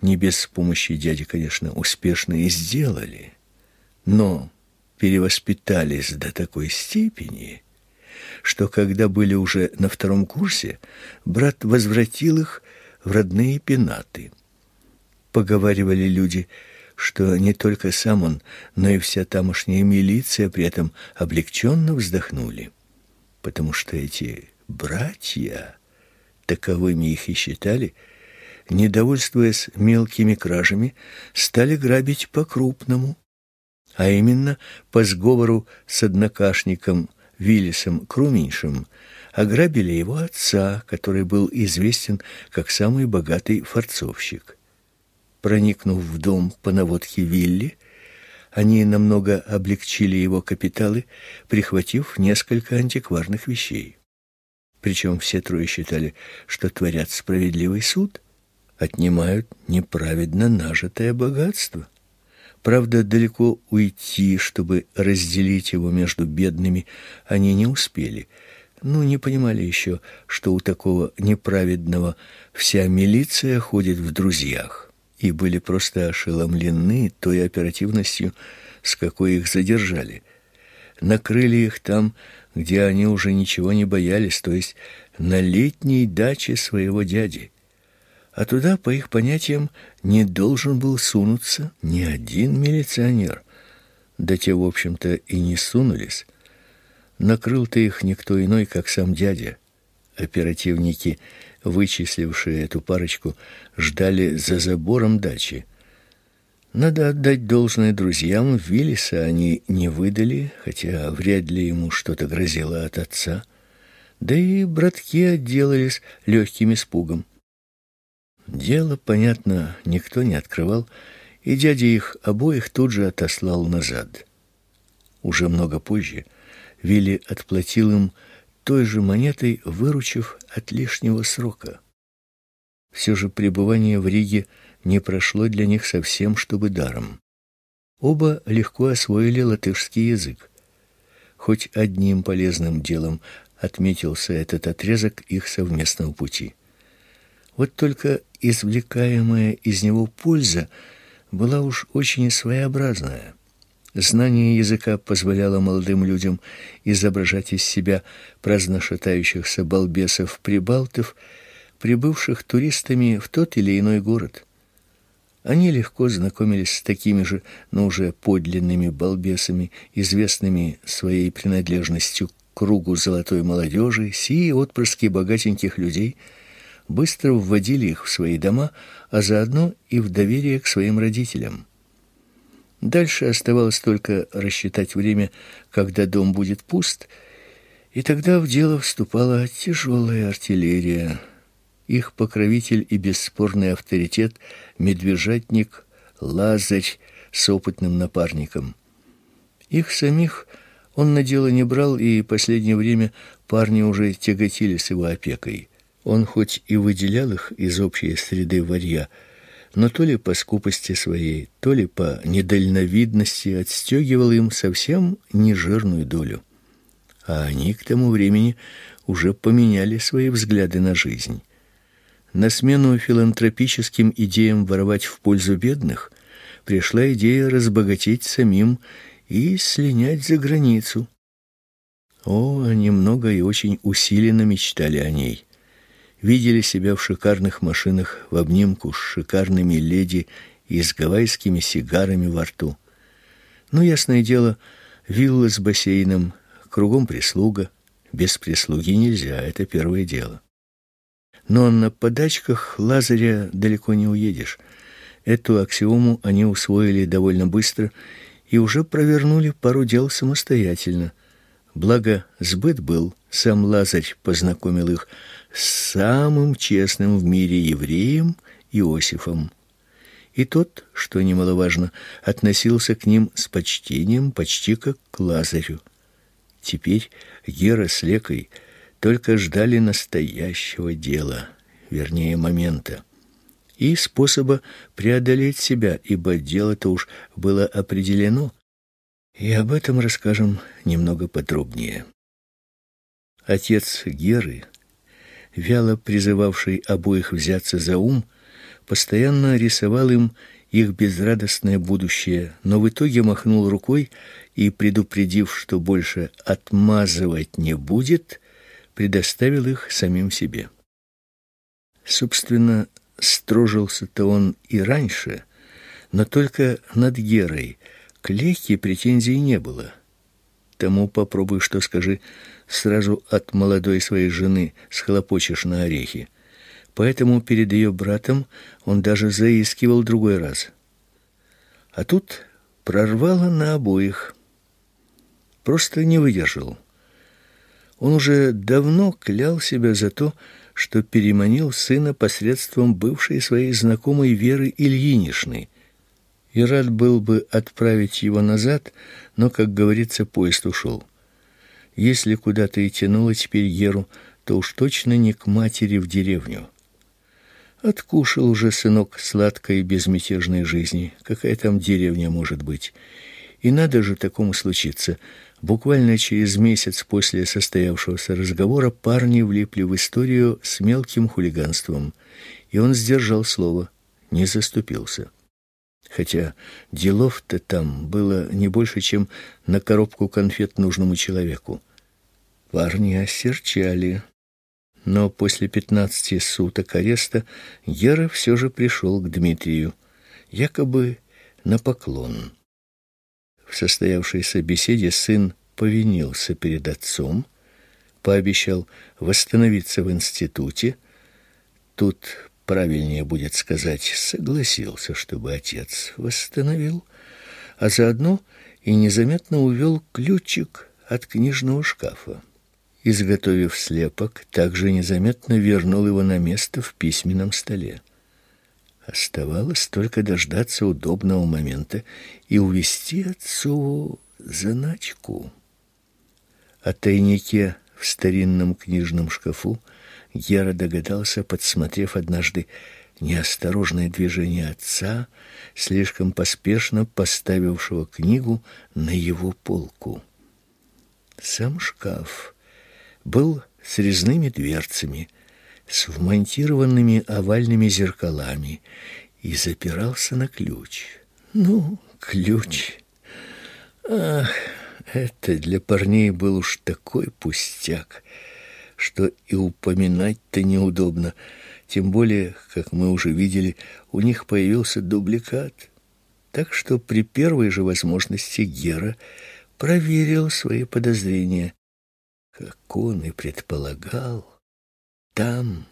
не без помощи дяди, конечно, успешно и сделали, но перевоспитались до такой степени, что когда были уже на втором курсе, брат возвратил их в родные пенаты. Поговаривали люди, что не только сам он, но и вся тамошняя милиция при этом облегченно вздохнули, потому что эти братья, таковыми их и считали, недовольствуясь мелкими кражами, стали грабить по-крупному, а именно по сговору с однокашником Виллисом Круменьшем ограбили его отца, который был известен как самый богатый форцовщик. Проникнув в дом по наводке Вилли, они намного облегчили его капиталы, прихватив несколько антикварных вещей. Причем все трое считали, что творят справедливый суд, отнимают неправедно нажитое богатство. Правда, далеко уйти, чтобы разделить его между бедными, они не успели. Ну, не понимали еще, что у такого неправедного вся милиция ходит в друзьях и были просто ошеломлены той оперативностью, с какой их задержали. Накрыли их там, где они уже ничего не боялись, то есть на летней даче своего дяди. А туда, по их понятиям, не должен был сунуться ни один милиционер. Да те, в общем-то, и не сунулись. Накрыл-то их никто иной, как сам дядя. Оперативники вычислившие эту парочку, ждали за забором дачи. Надо отдать должное друзьям, Виллиса они не выдали, хотя вряд ли ему что-то грозило от отца. Да и братки отделались легким испугом. Дело, понятно, никто не открывал, и дядя их обоих тут же отослал назад. Уже много позже Вилли отплатил им той же монетой, выручив от лишнего срока. Все же пребывание в Риге не прошло для них совсем чтобы даром. Оба легко освоили латышский язык. Хоть одним полезным делом отметился этот отрезок их совместного пути. Вот только извлекаемая из него польза была уж очень своеобразная. Знание языка позволяло молодым людям изображать из себя праздно шатающихся балбесов-прибалтов, прибывших туристами в тот или иной город. Они легко знакомились с такими же, но уже подлинными балбесами, известными своей принадлежностью к кругу золотой молодежи, сии отпрыски богатеньких людей быстро вводили их в свои дома, а заодно и в доверие к своим родителям. Дальше оставалось только рассчитать время, когда дом будет пуст, и тогда в дело вступала тяжелая артиллерия. Их покровитель и бесспорный авторитет медвежатник Лазарь с опытным напарником. Их самих он на дело не брал, и последнее время парни уже тяготились его опекой. Он хоть и выделял их из общей среды варья, но то ли по скупости своей, то ли по недальновидности отстегивал им совсем нежирную долю. А они к тому времени уже поменяли свои взгляды на жизнь. На смену филантропическим идеям воровать в пользу бедных пришла идея разбогатеть самим и слинять за границу. О, они много и очень усиленно мечтали о ней видели себя в шикарных машинах в обнимку с шикарными леди и с гавайскими сигарами во рту. Ну, ясное дело, вилла с бассейном, кругом прислуга. Без прислуги нельзя, это первое дело. Но на подачках Лазаря далеко не уедешь. Эту аксиому они усвоили довольно быстро и уже провернули пару дел самостоятельно. Благо, сбыт был, сам Лазарь познакомил их с самым честным в мире евреем Иосифом. И тот, что немаловажно, относился к ним с почтением, почти как к Лазарю. Теперь Гера с Лекой только ждали настоящего дела, вернее, момента и способа преодолеть себя, ибо дело-то уж было определено. И об этом расскажем немного подробнее. Отец Геры вяло призывавший обоих взяться за ум, постоянно рисовал им их безрадостное будущее, но в итоге махнул рукой и, предупредив, что больше отмазывать не будет, предоставил их самим себе. Собственно, строжился-то он и раньше, но только над Герой, к Лехе претензий не было. Тому попробуй что скажи, сразу от молодой своей жены схлопочешь на орехи. Поэтому перед ее братом он даже заискивал другой раз. А тут прорвало на обоих. Просто не выдержал. Он уже давно клял себя за то, что переманил сына посредством бывшей своей знакомой Веры Ильинишны. И рад был бы отправить его назад, но, как говорится, поезд ушел. Если куда-то и тянуло теперь Еру, то уж точно не к матери в деревню. Откушал уже сынок сладкой безмятежной жизни. Какая там деревня может быть? И надо же такому случиться. Буквально через месяц после состоявшегося разговора парни влипли в историю с мелким хулиганством, и он сдержал слово, не заступился. Хотя делов-то там было не больше, чем на коробку конфет нужному человеку. Парни осерчали. Но после пятнадцати суток ареста Гера все же пришел к Дмитрию, якобы на поклон. В состоявшейся беседе сын повинился перед отцом, пообещал восстановиться в институте. Тут правильнее будет сказать, согласился, чтобы отец восстановил, а заодно и незаметно увел ключик от книжного шкафа изготовив слепок, также незаметно вернул его на место в письменном столе. Оставалось только дождаться удобного момента и увести отцу заначку. О тайнике в старинном книжном шкафу Гера догадался, подсмотрев однажды неосторожное движение отца, слишком поспешно поставившего книгу на его полку. Сам шкаф был с резными дверцами, с вмонтированными овальными зеркалами и запирался на ключ. Ну, ключ. Ах, это для парней был уж такой пустяк, что и упоминать-то неудобно. Тем более, как мы уже видели, у них появился дубликат. Так что при первой же возможности Гера проверил свои подозрения. Как он и предполагал, там,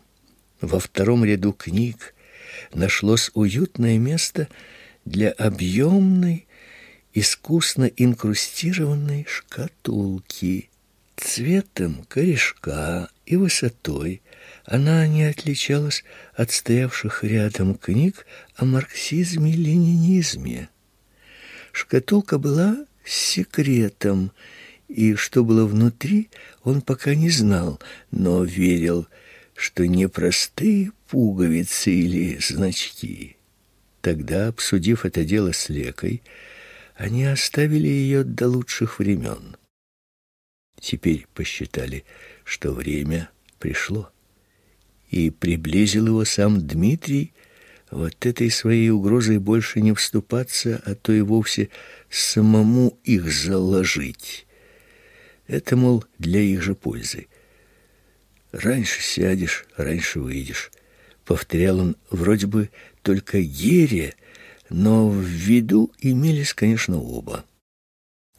во втором ряду книг, нашлось уютное место для объемной, искусно инкрустированной шкатулки цветом корешка и высотой. Она не отличалась от стоявших рядом книг о марксизме-ленинизме. Шкатулка была секретом, и что было внутри, он пока не знал, но верил, что не простые пуговицы или значки. Тогда, обсудив это дело с Лекой, они оставили ее до лучших времен. Теперь посчитали, что время пришло. И приблизил его сам Дмитрий, вот этой своей угрозой больше не вступаться, а то и вовсе самому их заложить. Это, мол, для их же пользы. Раньше сядешь, раньше выйдешь. Повторял он вроде бы только Гере, но в виду имелись, конечно, оба.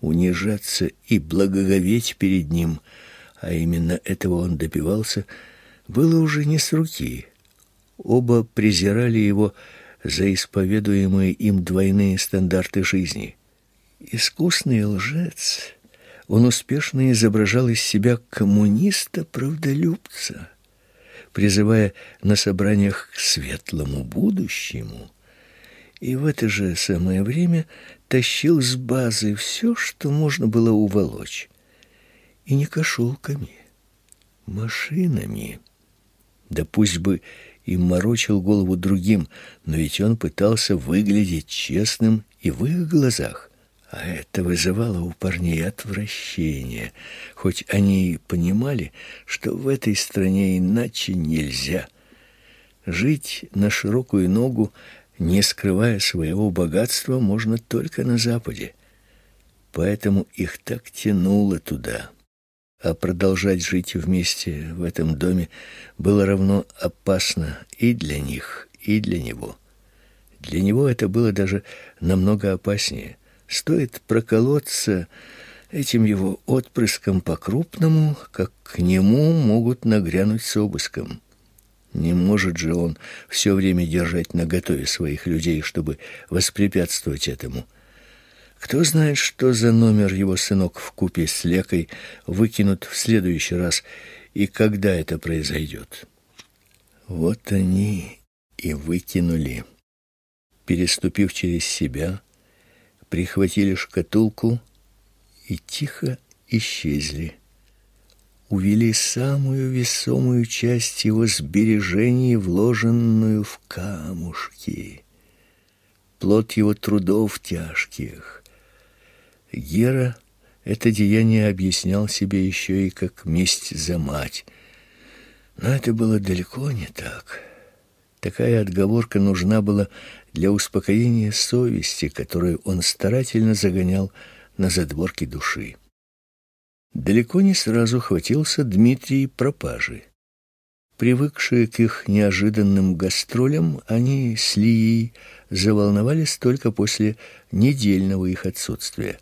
Унижаться и благоговеть перед ним, а именно этого он добивался, было уже не с руки. Оба презирали его за исповедуемые им двойные стандарты жизни. Искусный лжец он успешно изображал из себя коммуниста-правдолюбца, призывая на собраниях к светлому будущему, и в это же самое время тащил с базы все, что можно было уволочь, и не кошелками, машинами. Да пусть бы и морочил голову другим, но ведь он пытался выглядеть честным и в их глазах. А это вызывало у парней отвращение, хоть они и понимали, что в этой стране иначе нельзя. Жить на широкую ногу, не скрывая своего богатства, можно только на Западе. Поэтому их так тянуло туда. А продолжать жить вместе в этом доме было равно опасно и для них, и для него. Для него это было даже намного опаснее — Стоит проколоться этим его отпрыском по-крупному, как к нему могут нагрянуть с обыском. Не может же он все время держать наготове своих людей, чтобы воспрепятствовать этому. Кто знает, что за номер его сынок в купе с Лекой выкинут в следующий раз и когда это произойдет. Вот они и выкинули. Переступив через себя, прихватили шкатулку и тихо исчезли. Увели самую весомую часть его сбережений, вложенную в камушки. Плод его трудов тяжких. Гера это деяние объяснял себе еще и как месть за мать. Но это было далеко не так. Такая отговорка нужна была для успокоения совести, которую он старательно загонял на задворки души. Далеко не сразу хватился Дмитрий пропажи. Привыкшие к их неожиданным гастролям, они с Лией заволновались только после недельного их отсутствия.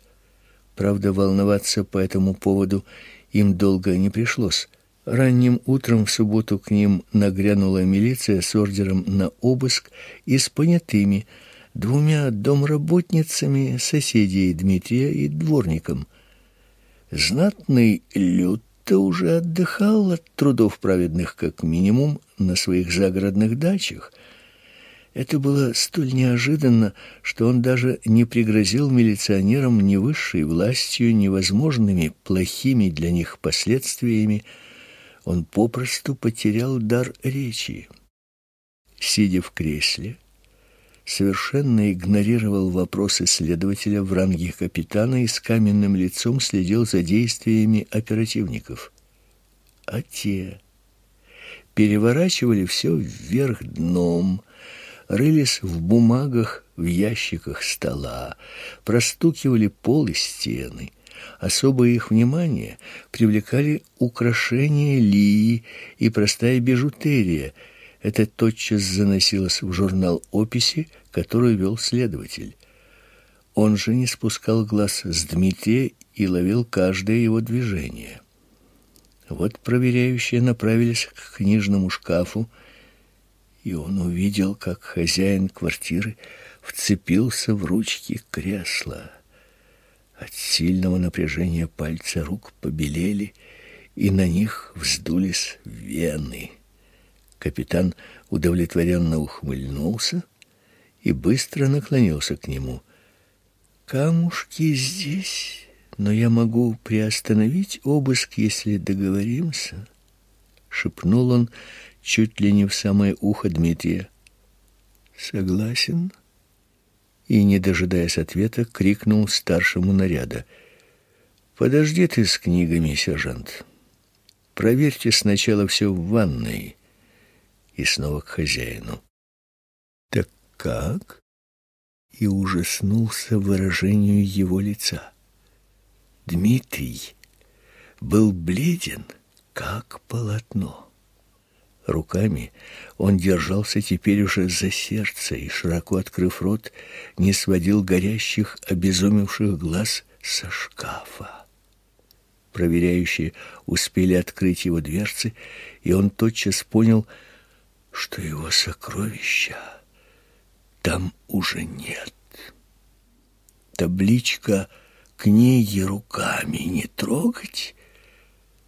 Правда, волноваться по этому поводу им долго не пришлось. Ранним утром в субботу к ним нагрянула милиция с ордером на обыск и с понятыми, двумя домработницами, соседей Дмитрия и дворником. Знатный люд-то уже отдыхал от трудов праведных как минимум на своих загородных дачах. Это было столь неожиданно, что он даже не пригрозил милиционерам ни высшей властью, ни возможными плохими для них последствиями. Он попросту потерял дар речи. Сидя в кресле, совершенно игнорировал вопросы следователя в ранге капитана и с каменным лицом следил за действиями оперативников. А те переворачивали все вверх дном, рылись в бумагах, в ящиках стола, простукивали пол и стены. Особое их внимание привлекали украшения Лии и простая бижутерия. Это тотчас заносилось в журнал описи, который вел следователь. Он же не спускал глаз с Дмитрия и ловил каждое его движение. Вот проверяющие направились к книжному шкафу, и он увидел, как хозяин квартиры вцепился в ручки кресла. От сильного напряжения пальцы рук побелели, и на них вздулись вены. Капитан удовлетворенно ухмыльнулся и быстро наклонился к нему. «Камушки здесь, но я могу приостановить обыск, если договоримся», — шепнул он, — чуть ли не в самое ухо Дмитрия. Согласен? И не дожидаясь ответа, крикнул старшему наряда: "Подожди ты с книгами, сержант. Проверьте сначала все в ванной". И снова к хозяину. "Так как?" И ужаснулся выражению его лица. Дмитрий был бледен, как полотно. Руками он держался теперь уже за сердце и, широко открыв рот, не сводил горящих, обезумевших глаз со шкафа. Проверяющие успели открыть его дверцы, и он тотчас понял, что его сокровища там уже нет. Табличка «Книги руками не трогать»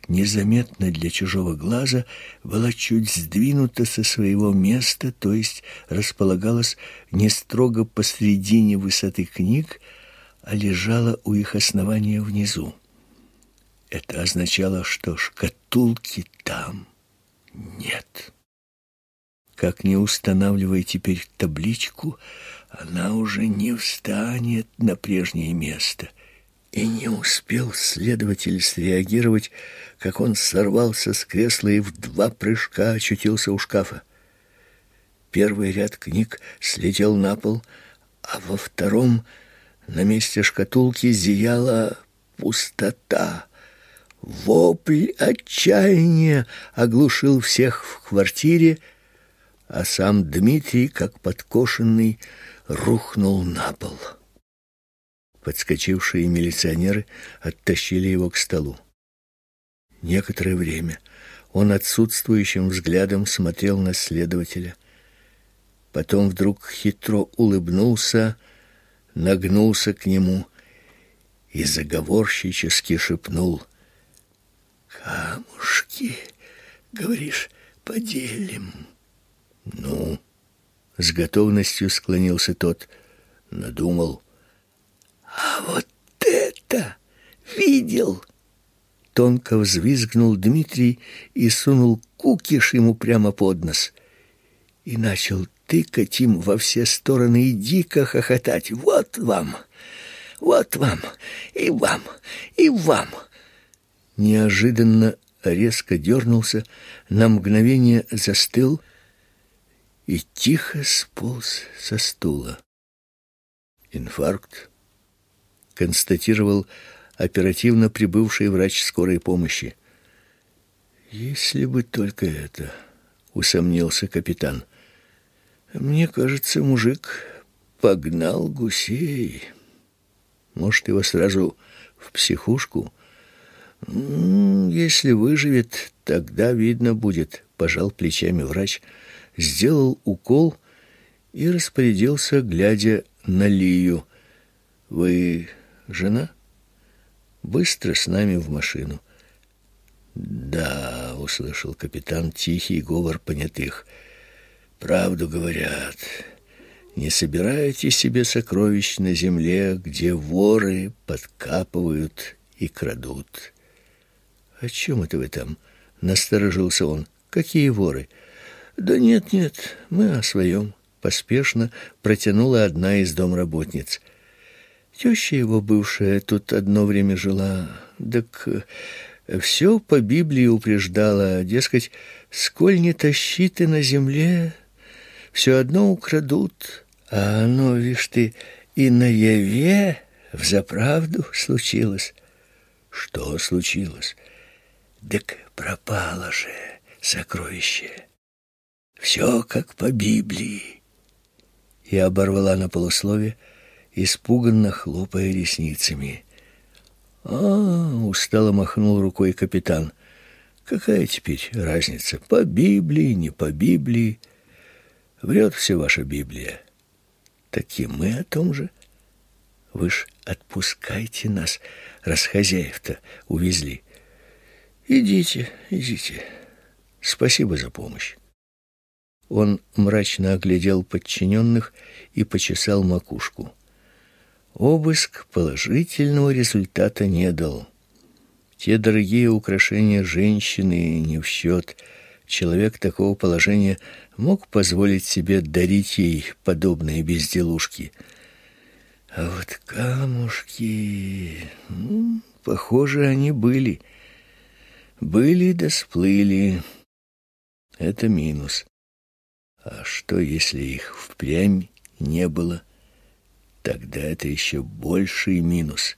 незаметно для чужого глаза, была чуть сдвинута со своего места, то есть располагалась не строго посредине высоты книг, а лежала у их основания внизу. Это означало, что шкатулки там нет. Как не устанавливая теперь табличку, она уже не встанет на прежнее место. И не успел следователь среагировать, как он сорвался с кресла и в два прыжка очутился у шкафа. Первый ряд книг слетел на пол, а во втором на месте шкатулки зияла пустота. Вопль отчаяния оглушил всех в квартире, а сам Дмитрий, как подкошенный, рухнул на пол. Подскочившие милиционеры оттащили его к столу. Некоторое время он отсутствующим взглядом смотрел на следователя. Потом вдруг хитро улыбнулся, нагнулся к нему и заговорщически шепнул: "Камушки, говоришь, поделим". Ну, с готовностью склонился тот, надумал: "А вот это видел?" Тонко взвизгнул Дмитрий и сунул кукиш ему прямо под нос. И начал тыкать им во все стороны и дико хохотать. «Вот вам! Вот вам! И вам! И вам!» Неожиданно резко дернулся, на мгновение застыл и тихо сполз со стула. Инфаркт констатировал оперативно прибывший врач скорой помощи. Если бы только это, усомнился капитан. Мне кажется, мужик погнал гусей. Может, его сразу в психушку? Если выживет, тогда видно будет, пожал плечами врач, сделал укол и распорядился, глядя на Лию. Вы жена? Быстро с нами в машину. Да, услышал капитан тихий говор понятых. Правду говорят. Не собирайте себе сокровищ на земле, где воры подкапывают и крадут. О чем это вы там? Насторожился он. Какие воры? Да нет, нет, мы о своем. Поспешно протянула одна из домработниц. Теща его бывшая тут одно время жила. Так э, все по Библии упреждала, дескать, сколь не тащи ты на земле, все одно украдут. А оно, вишь ты, и на яве взаправду случилось. Что случилось? Так пропало же сокровище. Все как по Библии. И оборвала на полуслове, испуганно хлопая ресницами. А, устало махнул рукой капитан. Какая теперь разница, по Библии, не по Библии? Врет все ваша Библия. Так и мы о том же. Вы ж отпускайте нас, раз хозяев-то увезли. Идите, идите. Спасибо за помощь. Он мрачно оглядел подчиненных и почесал макушку. Обыск положительного результата не дал. Те дорогие украшения женщины не в счет. Человек такого положения мог позволить себе дарить ей подобные безделушки. А вот камушки... Ну, похоже, они были. Были да сплыли. Это минус. А что, если их впрямь не было? Тогда это еще больший минус.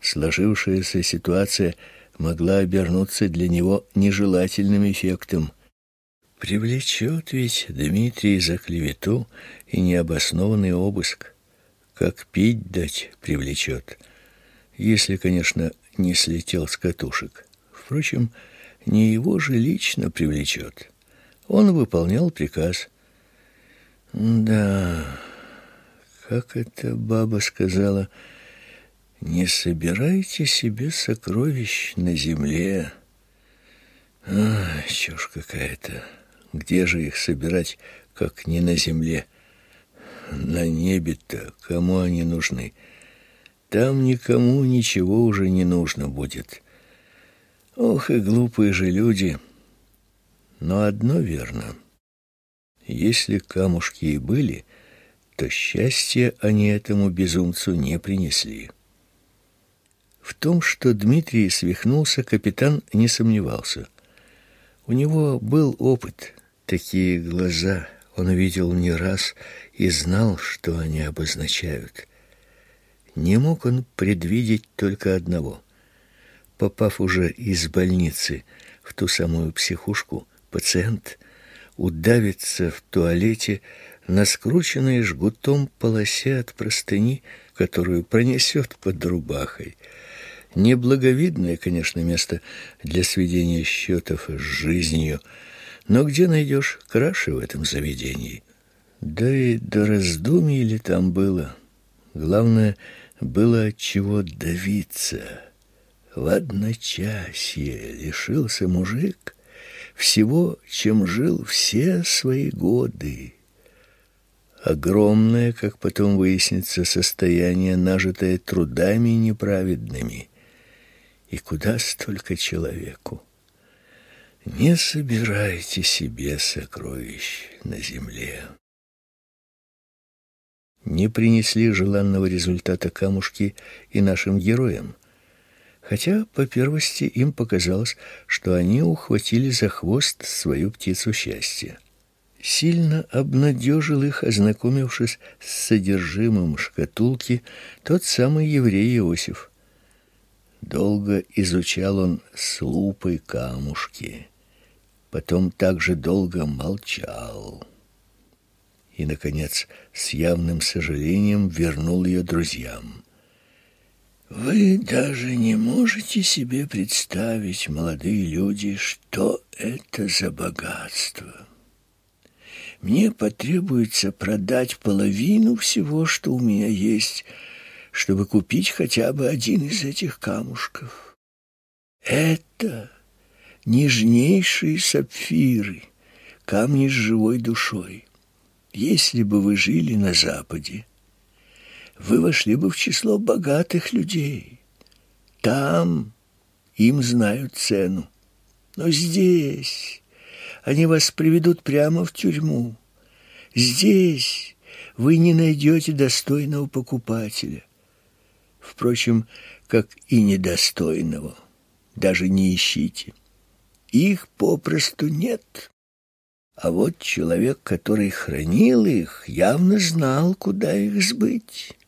Сложившаяся ситуация могла обернуться для него нежелательным эффектом. Привлечет ведь Дмитрий за клевету и необоснованный обыск. Как пить дать привлечет. Если, конечно, не слетел с катушек. Впрочем, не его же лично привлечет. Он выполнял приказ. Да, как это баба сказала, не собирайте себе сокровищ на земле. А, чушь какая-то. Где же их собирать, как не на земле? На небе-то кому они нужны? Там никому ничего уже не нужно будет. Ох и глупые же люди. Но одно верно. Если камушки и были, то счастья они этому безумцу не принесли. В том, что Дмитрий свихнулся, капитан не сомневался. У него был опыт, такие глаза он видел не раз и знал, что они обозначают. Не мог он предвидеть только одного. Попав уже из больницы в ту самую психушку, пациент удавится в туалете на скрученной жгутом полосе от простыни, которую пронесет под рубахой. Неблаговидное, конечно, место для сведения счетов с жизнью, но где найдешь краши в этом заведении? Да и до раздумий ли там было? Главное, было от чего давиться. В одночасье лишился мужик всего, чем жил все свои годы. Огромное, как потом выяснится, состояние, нажитое трудами неправедными. И куда столько человеку? Не собирайте себе сокровищ на земле. Не принесли желанного результата камушки и нашим героям хотя по первости им показалось, что они ухватили за хвост свою птицу счастья. Сильно обнадежил их, ознакомившись с содержимым шкатулки, тот самый еврей Иосиф. Долго изучал он с лупой камушки, потом также долго молчал и, наконец, с явным сожалением вернул ее друзьям. Вы даже не можете себе представить, молодые люди, что это за богатство. Мне потребуется продать половину всего, что у меня есть, чтобы купить хотя бы один из этих камушков. Это нежнейшие сапфиры, камни с живой душой. Если бы вы жили на Западе, вы вошли бы в число богатых людей. Там им знают цену. Но здесь они вас приведут прямо в тюрьму. Здесь вы не найдете достойного покупателя. Впрочем, как и недостойного, даже не ищите. Их попросту нет. А вот человек, который хранил их, явно знал, куда их сбыть.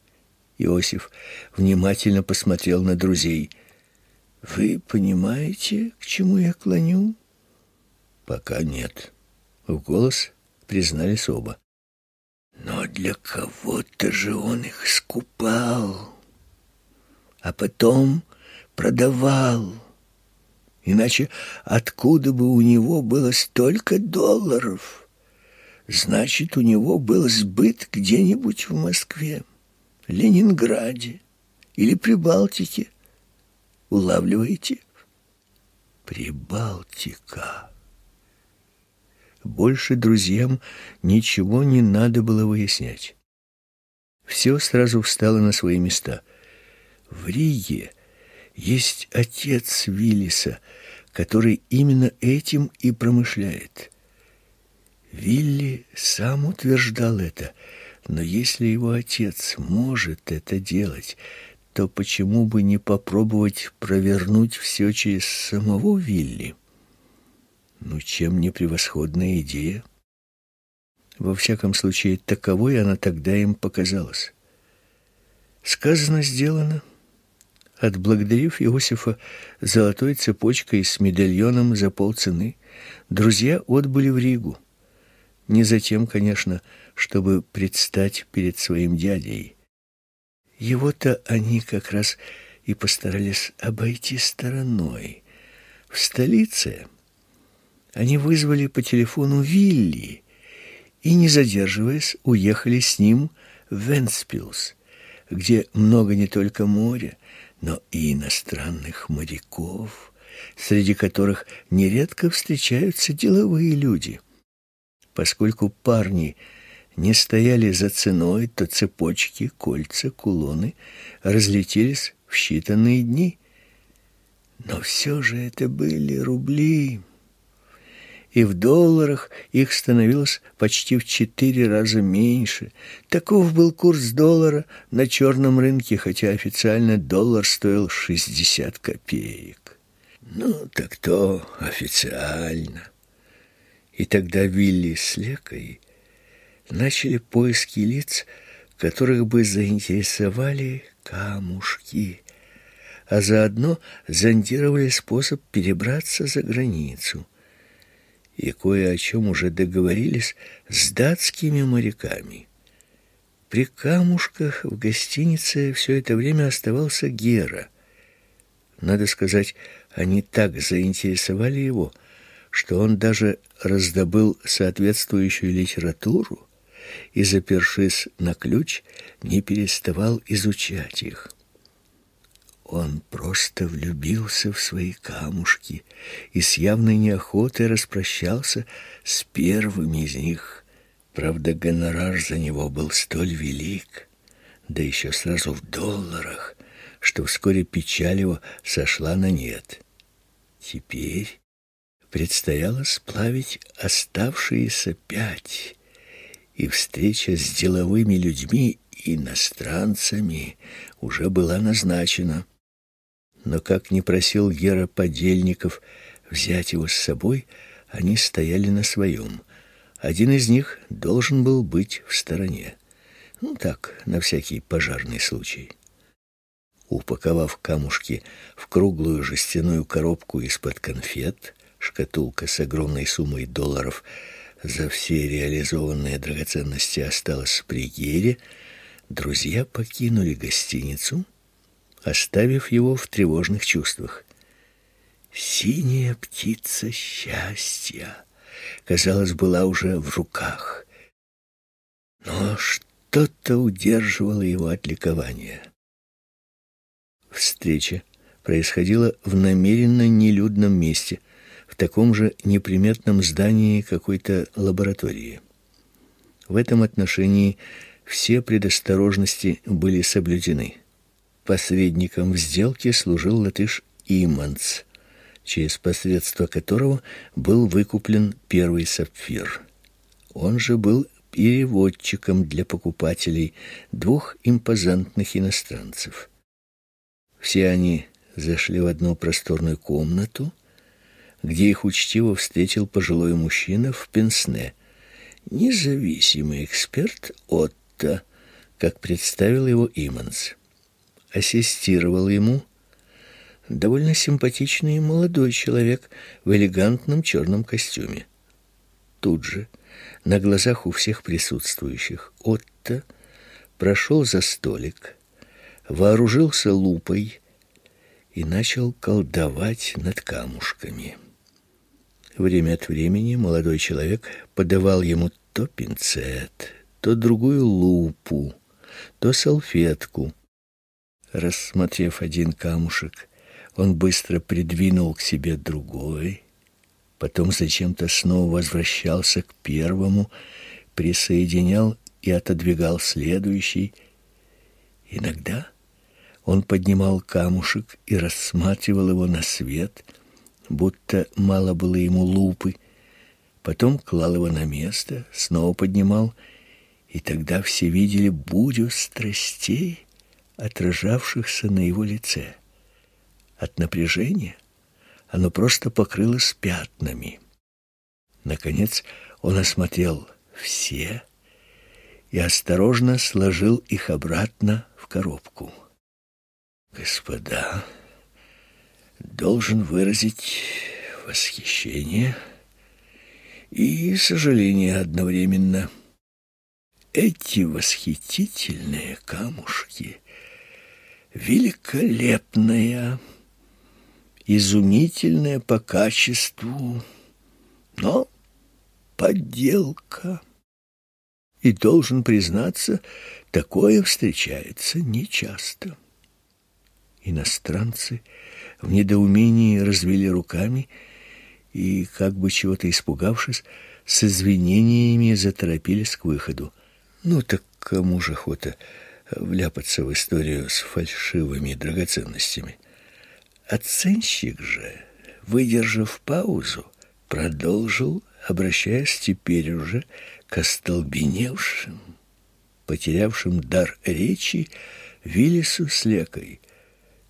Иосиф внимательно посмотрел на друзей. Вы понимаете, к чему я клоню? Пока нет. В голос признались оба. Но для кого-то же он их скупал, а потом продавал. Иначе откуда бы у него было столько долларов? Значит, у него был сбыт где-нибудь в Москве, Ленинграде или Прибалтике. Улавливаете? Прибалтика. Больше друзьям ничего не надо было выяснять. Все сразу встало на свои места. В Риге есть отец Виллиса, который именно этим и промышляет. Вилли сам утверждал это, но если его отец может это делать, то почему бы не попробовать провернуть все через самого Вилли? Ну, чем не превосходная идея? Во всяком случае, таковой она тогда им показалась. Сказано, сделано. Отблагодарив Иосифа золотой цепочкой с медальоном за полцены, друзья отбыли в Ригу. Не затем, конечно, чтобы предстать перед своим дядей. Его-то они как раз и постарались обойти стороной. В столице они вызвали по телефону Вилли и, не задерживаясь, уехали с ним в Венспилс, где много не только моря, но и иностранных моряков, среди которых нередко встречаются деловые люди. Поскольку парни не стояли за ценой, то цепочки, кольца, кулоны разлетелись в считанные дни. Но все же это были рубли и в долларах их становилось почти в четыре раза меньше. Таков был курс доллара на черном рынке, хотя официально доллар стоил 60 копеек. Ну, так то официально. И тогда Вилли с Лекой начали поиски лиц, которых бы заинтересовали камушки, а заодно зондировали способ перебраться за границу – и кое о чем уже договорились с датскими моряками. При камушках в гостинице все это время оставался Гера. Надо сказать, они так заинтересовали его, что он даже раздобыл соответствующую литературу и, запершись на ключ, не переставал изучать их. Он просто влюбился в свои камушки и с явной неохотой распрощался с первым из них. Правда, гонорар за него был столь велик, да еще сразу в долларах, что вскоре печаль его сошла на нет. Теперь предстояло сплавить оставшиеся пять, и встреча с деловыми людьми иностранцами уже была назначена но как не просил Гера подельников взять его с собой, они стояли на своем. Один из них должен был быть в стороне. Ну так, на всякий пожарный случай. Упаковав камушки в круглую жестяную коробку из-под конфет, шкатулка с огромной суммой долларов за все реализованные драгоценности осталась при Гере, друзья покинули гостиницу — оставив его в тревожных чувствах. Синяя птица счастья, казалось, была уже в руках. Но что-то удерживало его от ликования. Встреча происходила в намеренно нелюдном месте, в таком же неприметном здании какой-то лаборатории. В этом отношении все предосторожности были соблюдены. Посредником в сделке служил латыш Иманс, через посредство которого был выкуплен первый сапфир. Он же был переводчиком для покупателей двух импозантных иностранцев. Все они зашли в одну просторную комнату, где их учтиво встретил пожилой мужчина в пенсне, независимый эксперт Отто, как представил его Иманс. Ассистировал ему довольно симпатичный молодой человек в элегантном черном костюме. Тут же, на глазах у всех присутствующих, Отто прошел за столик, вооружился лупой и начал колдовать над камушками. Время от времени молодой человек подавал ему то пинцет, то другую лупу, то салфетку. Рассмотрев один камушек, он быстро придвинул к себе другой, потом зачем-то снова возвращался к первому, присоединял и отодвигал следующий. Иногда он поднимал камушек и рассматривал его на свет, будто мало было ему лупы, потом клал его на место, снова поднимал, и тогда все видели бурю страстей, отражавшихся на его лице. От напряжения оно просто покрылось пятнами. Наконец он осмотрел все и осторожно сложил их обратно в коробку. Господа, должен выразить восхищение и сожаление одновременно. Эти восхитительные камушки великолепная, изумительная по качеству, но подделка. И должен признаться, такое встречается нечасто. Иностранцы в недоумении развели руками и, как бы чего-то испугавшись, с извинениями заторопились к выходу. Ну так кому же охота вляпаться в историю с фальшивыми драгоценностями? Оценщик же, выдержав паузу, продолжил, обращаясь теперь уже к остолбеневшим, потерявшим дар речи, Виллису с Лекой.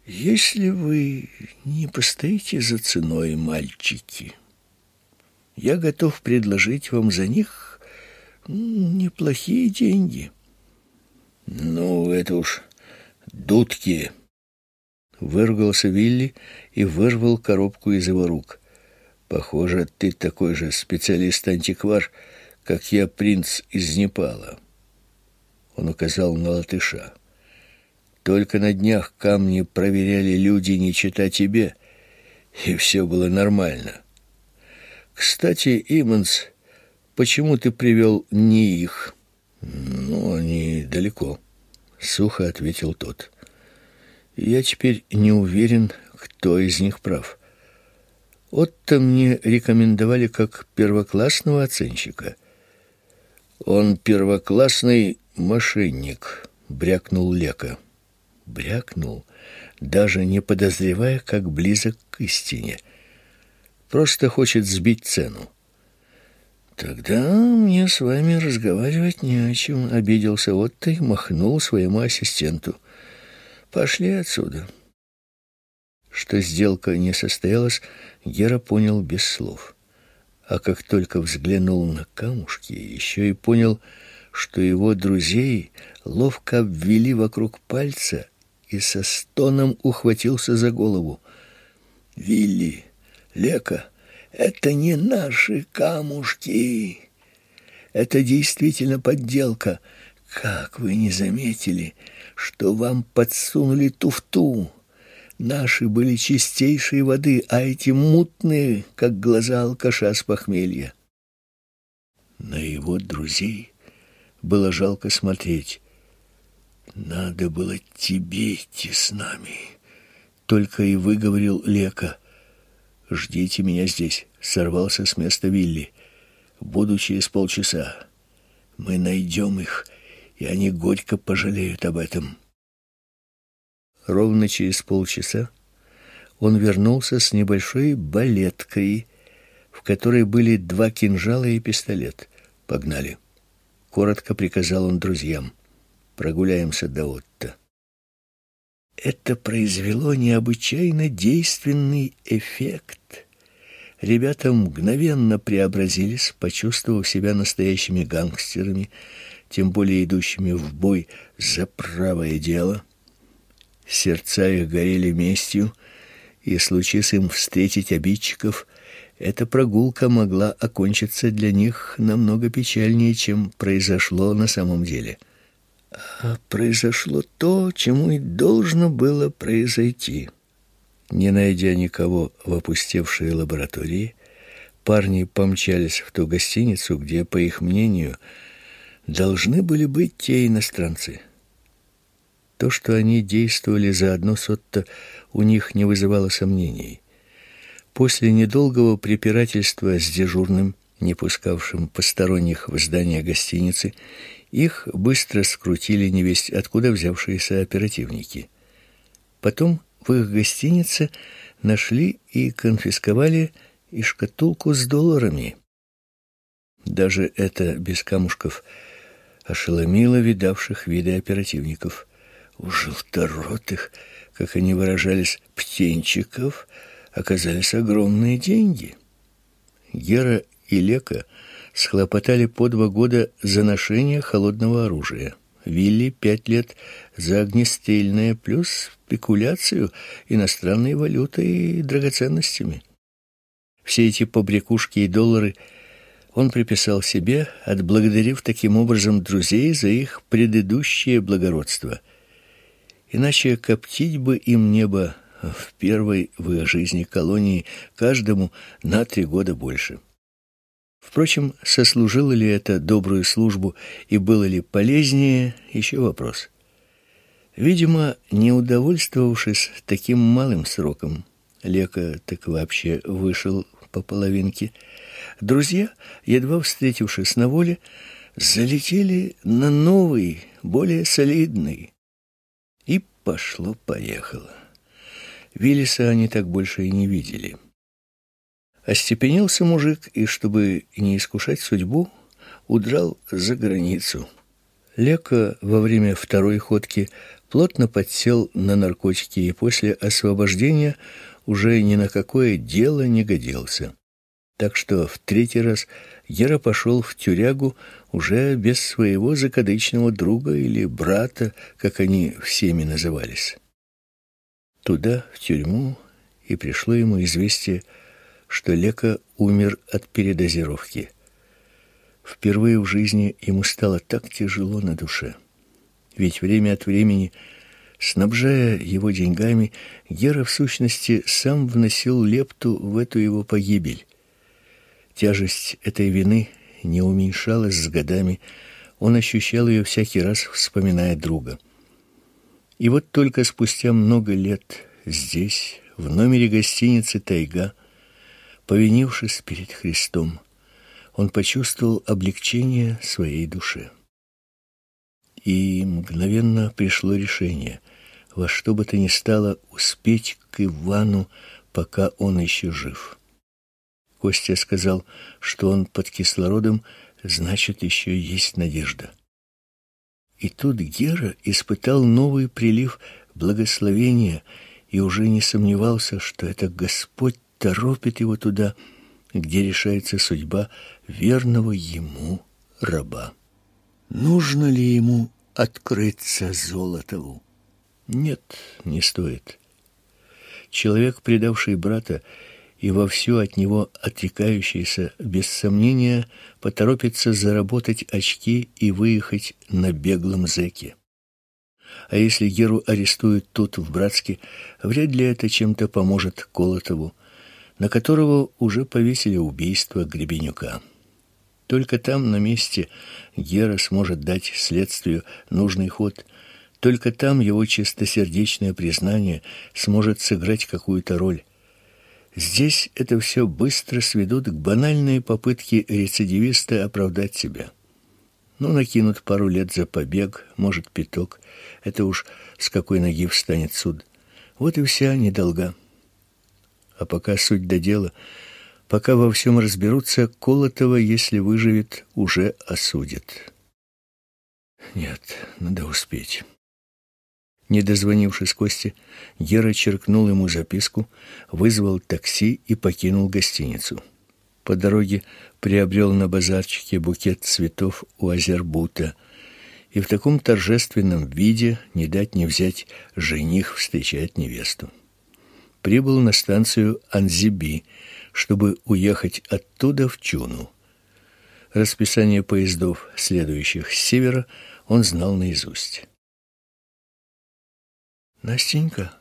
Если вы не постоите за ценой, мальчики, я готов предложить вам за них неплохие деньги. Ну, это уж дудки. Выргался Вилли и вырвал коробку из его рук. Похоже, ты такой же специалист-антиквар, как я, принц из Непала. Он указал на латыша. Только на днях камни проверяли люди, не чита тебе, и все было нормально. Кстати, Иманс, почему ты привел не их? Ну, они далеко, сухо ответил тот. Я теперь не уверен, кто из них прав. Отто мне рекомендовали как первоклассного оценщика. Он первоклассный мошенник, брякнул Лека брякнул, даже не подозревая, как близок к истине. Просто хочет сбить цену. Тогда мне с вами разговаривать не о чем, обиделся Отто и махнул своему ассистенту. Пошли отсюда. Что сделка не состоялась, Гера понял без слов. А как только взглянул на камушки, еще и понял, что его друзей ловко обвели вокруг пальца и со стоном ухватился за голову. «Вилли, Лека, это не наши камушки. Это действительно подделка. Как вы не заметили, что вам подсунули туфту? Наши были чистейшей воды, а эти мутные, как глаза алкаша с похмелья». На его друзей было жалко смотреть. Надо было тебе идти с нами. Только и выговорил Лека. Ждите меня здесь, сорвался с места Вилли. Буду через полчаса. Мы найдем их, и они горько пожалеют об этом. Ровно через полчаса он вернулся с небольшой балеткой, в которой были два кинжала и пистолет. Погнали. Коротко приказал он друзьям. Прогуляемся до Отто. Это произвело необычайно действенный эффект. Ребята мгновенно преобразились, почувствовав себя настоящими гангстерами, тем более идущими в бой за правое дело. Сердца их горели местью, и случись им встретить обидчиков, эта прогулка могла окончиться для них намного печальнее, чем произошло на самом деле. А произошло то, чему и должно было произойти. Не найдя никого в опустевшей лаборатории, парни помчались в ту гостиницу, где, по их мнению, должны были быть те иностранцы. То, что они действовали заодно с Отто, у них не вызывало сомнений. После недолгого препирательства с дежурным, не пускавшим посторонних в здание гостиницы, их быстро скрутили невесть откуда взявшиеся оперативники. Потом в их гостинице нашли и конфисковали и шкатулку с долларами. Даже это без камушков ошеломило видавших виды оперативников у желторотых, как они выражались, птенчиков, оказались огромные деньги. Гера и Лека схлопотали по два года за ношение холодного оружия. Вилли пять лет за огнестрельное плюс спекуляцию иностранной валютой и драгоценностями. Все эти побрякушки и доллары он приписал себе, отблагодарив таким образом друзей за их предыдущее благородство – Иначе коптить бы им небо в первой в их жизни колонии каждому на три года больше. Впрочем, сослужило ли это добрую службу и было ли полезнее, еще вопрос. Видимо, не удовольствовавшись таким малым сроком, Лека так вообще вышел по половинке, друзья, едва встретившись на воле, залетели на новый, более солидный, и пошло-поехало. Виллиса они так больше и не видели. Остепенился мужик и, чтобы не искушать судьбу, удрал за границу. Лека во время второй ходки плотно подсел на наркотики и после освобождения уже ни на какое дело не годился. Так что в третий раз Гера пошел в тюрягу уже без своего закадычного друга или брата, как они всеми назывались. Туда, в тюрьму, и пришло ему известие, что Лека умер от передозировки. Впервые в жизни ему стало так тяжело на душе. Ведь время от времени, снабжая его деньгами, Гера в сущности сам вносил лепту в эту его погибель. Тяжесть этой вины не уменьшалась с годами, он ощущал ее всякий раз, вспоминая друга. И вот только спустя много лет здесь, в номере гостиницы «Тайга», повинившись перед Христом, он почувствовал облегчение своей душе. И мгновенно пришло решение во что бы то ни стало успеть к Ивану, пока он еще жив. Костя сказал, что он под кислородом, значит, еще есть надежда. И тут Гера испытал новый прилив благословения и уже не сомневался, что это Господь торопит его туда, где решается судьба верного ему раба. Нужно ли ему открыться Золотову? Нет, не стоит. Человек, предавший брата, и вовсю от него отрекающийся, без сомнения, поторопится заработать очки и выехать на беглом зэке. А если Геру арестуют тут, в Братске, вряд ли это чем-то поможет Колотову, на которого уже повесили убийство Гребенюка. Только там, на месте, Гера сможет дать следствию нужный ход. Только там его чистосердечное признание сможет сыграть какую-то роль. Здесь это все быстро сведут к банальной попытке рецидивиста оправдать себя. Ну, накинут пару лет за побег, может, пяток. Это уж с какой ноги встанет суд. Вот и вся недолга. А пока суть до дела, пока во всем разберутся, Колотова, если выживет, уже осудят. Нет, надо успеть. Не дозвонившись Косте, Гера черкнул ему записку, вызвал такси и покинул гостиницу. По дороге приобрел на базарчике букет цветов у Азербута. И в таком торжественном виде не дать не взять жених встречать невесту. Прибыл на станцию Анзиби, чтобы уехать оттуда в Чуну. Расписание поездов, следующих с севера, он знал наизусть. Настенька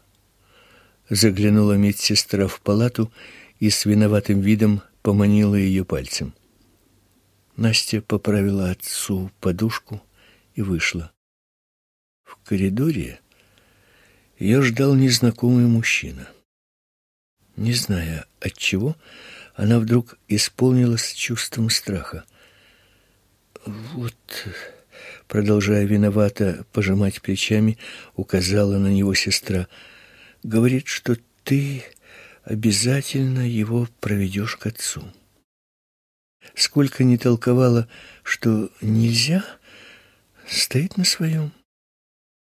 заглянула медсестра в палату и с виноватым видом поманила ее пальцем. Настя поправила отцу подушку и вышла. В коридоре ее ждал незнакомый мужчина. Не зная от чего, она вдруг исполнилась чувством страха. Вот, продолжая виновато пожимать плечами, указала на него сестра. Говорит, что ты обязательно его проведешь к отцу. Сколько не толковала, что нельзя, стоит на своем.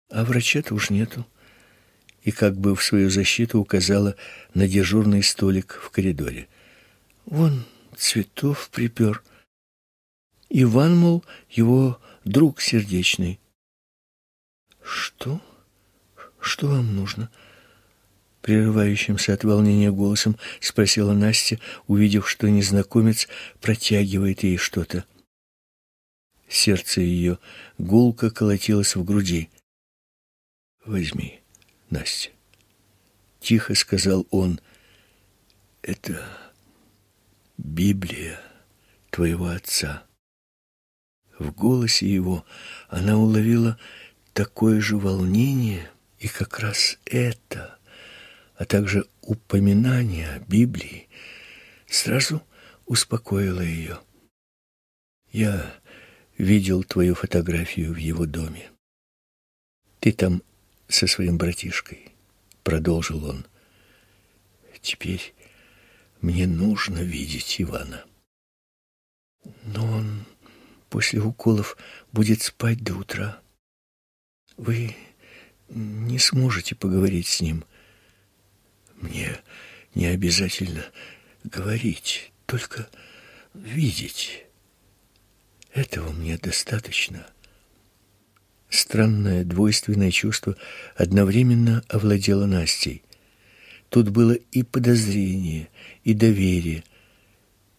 А врача-то уж нету. И как бы в свою защиту указала на дежурный столик в коридоре. Вон цветов припер. Иван, мол, его друг сердечный. Что? Что вам нужно? — прерывающимся от волнения голосом спросила Настя, увидев, что незнакомец протягивает ей что-то. Сердце ее гулко колотилось в груди. Возьми, Настя, тихо сказал он. Это Библия твоего отца. В голосе его она уловила такое же волнение, и как раз это а также упоминание о Библии сразу успокоило ее. Я видел твою фотографию в его доме. Ты там со своим братишкой, продолжил он. Теперь мне нужно видеть Ивана. Но он после уколов будет спать до утра. Вы не сможете поговорить с ним. Мне не обязательно говорить, только видеть. Этого мне достаточно. Странное двойственное чувство одновременно овладело Настей. Тут было и подозрение, и доверие.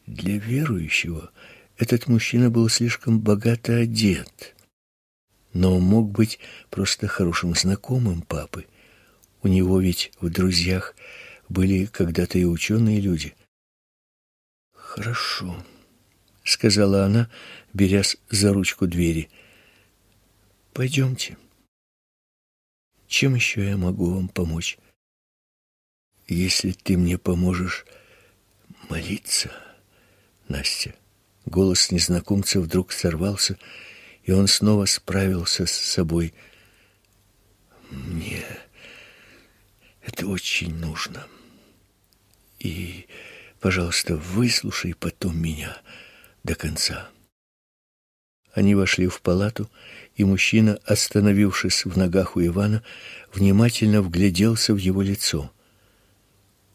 Для верующего этот мужчина был слишком богато одет, но мог быть просто хорошим знакомым папы. У него ведь в друзьях были когда-то и ученые люди. Хорошо, сказала она, берясь за ручку двери. Пойдемте. Чем еще я могу вам помочь? Если ты мне поможешь молиться, Настя. Голос незнакомца вдруг сорвался, и он снова справился с собой. Мне это очень нужно. И, пожалуйста, выслушай потом меня до конца. Они вошли в палату, и мужчина, остановившись в ногах у Ивана, внимательно вгляделся в его лицо.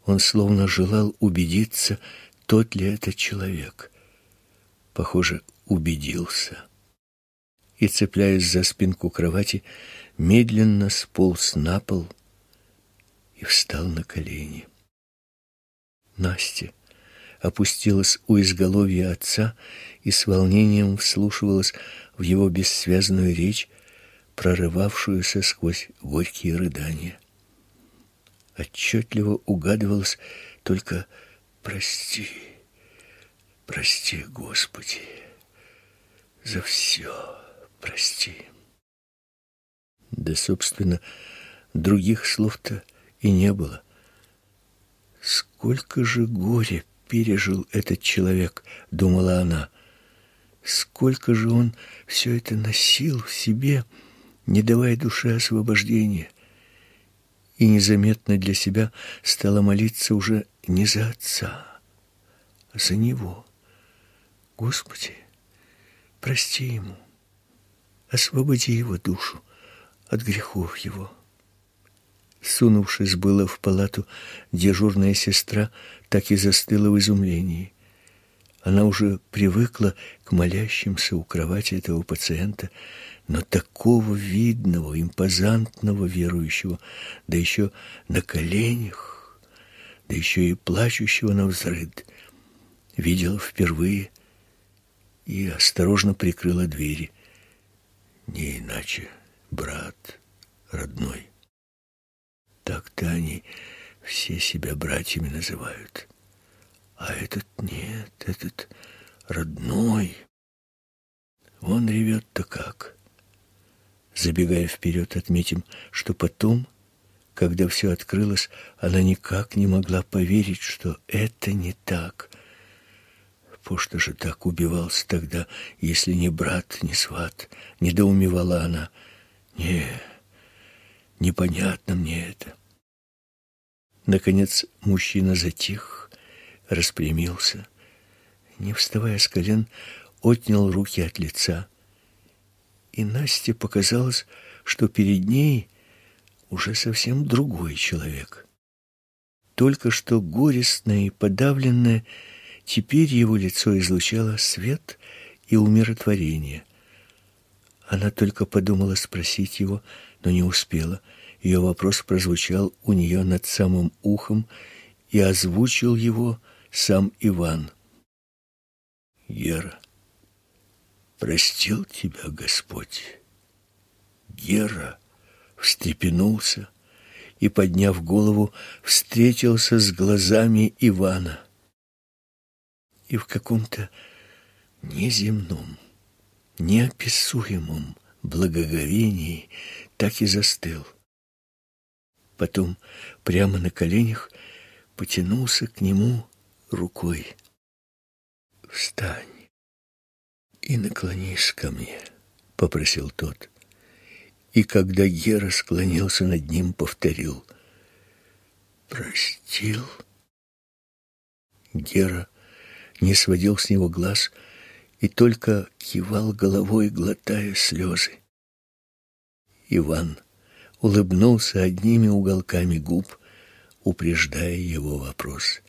Он словно желал убедиться, тот ли это человек. Похоже, убедился. И, цепляясь за спинку кровати, медленно сполз на пол, и встал на колени. Настя опустилась у изголовья отца и с волнением вслушивалась в его бессвязную речь, прорывавшуюся сквозь горькие рыдания. Отчетливо угадывалось только «Прости, прости, Господи, за все прости». Да, собственно, других слов-то и не было. Сколько же горя пережил этот человек, думала она. Сколько же он все это носил в себе, не давая душе освобождения. И незаметно для себя стала молиться уже не за отца, а за него. Господи, прости ему, освободи его душу от грехов его. Сунувшись было в палату, дежурная сестра так и застыла в изумлении. Она уже привыкла к молящимся у кровати этого пациента, но такого видного, импозантного верующего, да еще на коленях, да еще и плачущего на взрыд, видела впервые и осторожно прикрыла двери. Не иначе, брат родной. Так-то они все себя братьями называют. А этот нет, этот родной. Он ревет-то как. Забегая вперед, отметим, что потом, когда все открылось, она никак не могла поверить, что это не так. Пошта же так убивался тогда, если не брат, не сват, недоумевала она. Не, непонятно мне это. Наконец мужчина затих, распрямился, не вставая с колен, отнял руки от лица. И Насте показалось, что перед ней уже совсем другой человек. Только что горестное и подавленное, теперь его лицо излучало свет и умиротворение. Она только подумала спросить его, но не успела. Ее вопрос прозвучал у нее над самым ухом, и озвучил его сам Иван. Гера, простил тебя Господь. Гера встрепенулся и, подняв голову, встретился с глазами Ивана. И в каком-то неземном, неописуемом благоговении так и застыл. Потом прямо на коленях потянулся к нему рукой. «Встань и наклонись ко мне», — попросил тот. И когда Гера склонился над ним, повторил «Простил?» Гера не сводил с него глаз и только кивал головой, глотая слезы. Иван улыбнулся одними уголками губ, упреждая его вопрос.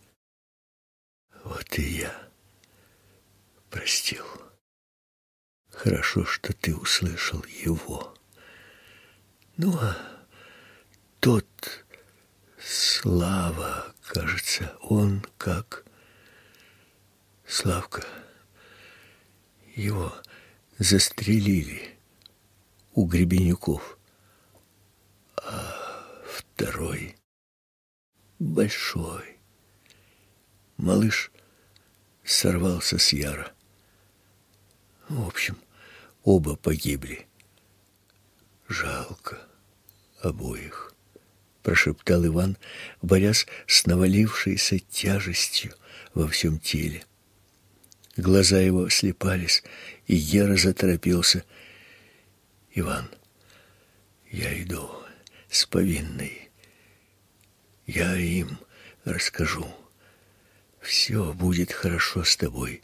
Вот и я простил. Хорошо, что ты услышал его. Ну, а тот Слава, кажется, он как Славка. Его застрелили у Гребенюков. А второй большой малыш сорвался с яра. В общем, оба погибли. Жалко обоих, прошептал Иван, борясь с навалившейся тяжестью во всем теле. Глаза его слепались, и Гера заторопился. Иван, я иду с повинной. Я им расскажу. Все будет хорошо с тобой.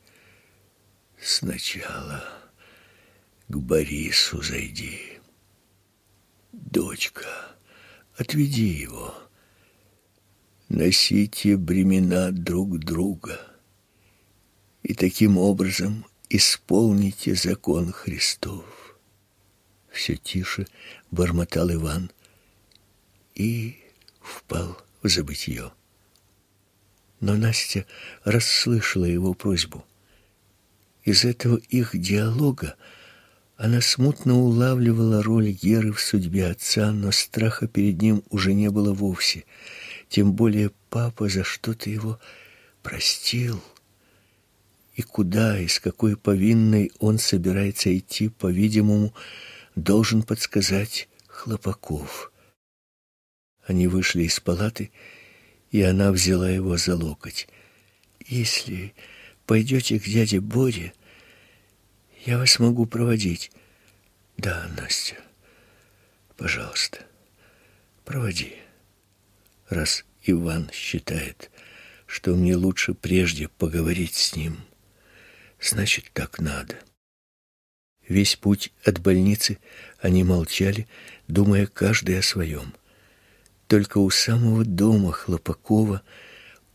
Сначала к Борису зайди. Дочка, отведи его. Носите бремена друг друга. И таким образом исполните закон Христов. Все тише бормотал Иван и впал в забытье. Но Настя расслышала его просьбу. Из этого их диалога она смутно улавливала роль Геры в судьбе отца, но страха перед ним уже не было вовсе. Тем более папа за что-то его простил. И куда и с какой повинной он собирается идти, по-видимому, должен подсказать Хлопаков. Они вышли из палаты, и она взяла его за локоть. «Если пойдете к дяде Боре, Я вас могу проводить. Да, Настя. Пожалуйста, проводи. Раз Иван считает, что мне лучше прежде поговорить с ним, значит, так надо. Весь путь от больницы они молчали, думая каждый о своем. Только у самого дома Хлопакова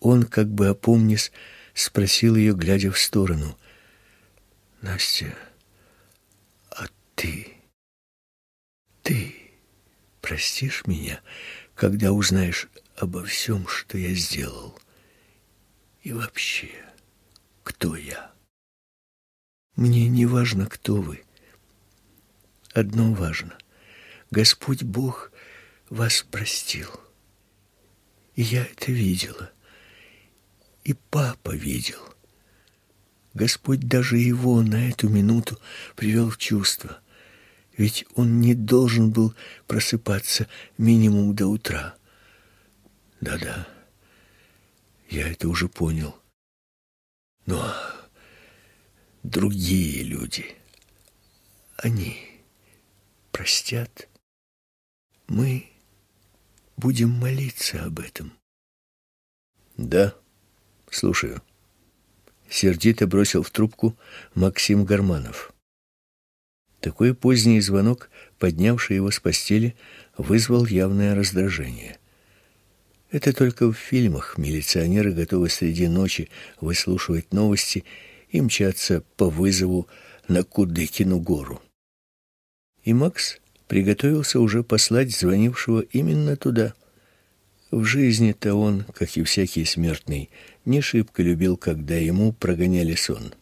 он, как бы опомнясь, спросил ее, глядя в сторону. «Настя, а ты, ты простишь меня, когда узнаешь обо всем, что я сделал? И вообще, кто я? Мне не важно, кто вы. Одно важно. Господь Бог вас простил. И я это видела. И папа видел. Господь даже его на эту минуту привел в чувство. Ведь он не должен был просыпаться минимум до утра. Да-да, я это уже понял. Но другие люди, они простят. Мы будем молиться об этом. Да, слушаю. Сердито бросил в трубку Максим Гарманов. Такой поздний звонок, поднявший его с постели, вызвал явное раздражение. Это только в фильмах милиционеры готовы среди ночи выслушивать новости и мчаться по вызову на Кудыкину гору. И Макс приготовился уже послать звонившего именно туда. В жизни-то он, как и всякий смертный, не шибко любил, когда ему прогоняли сон.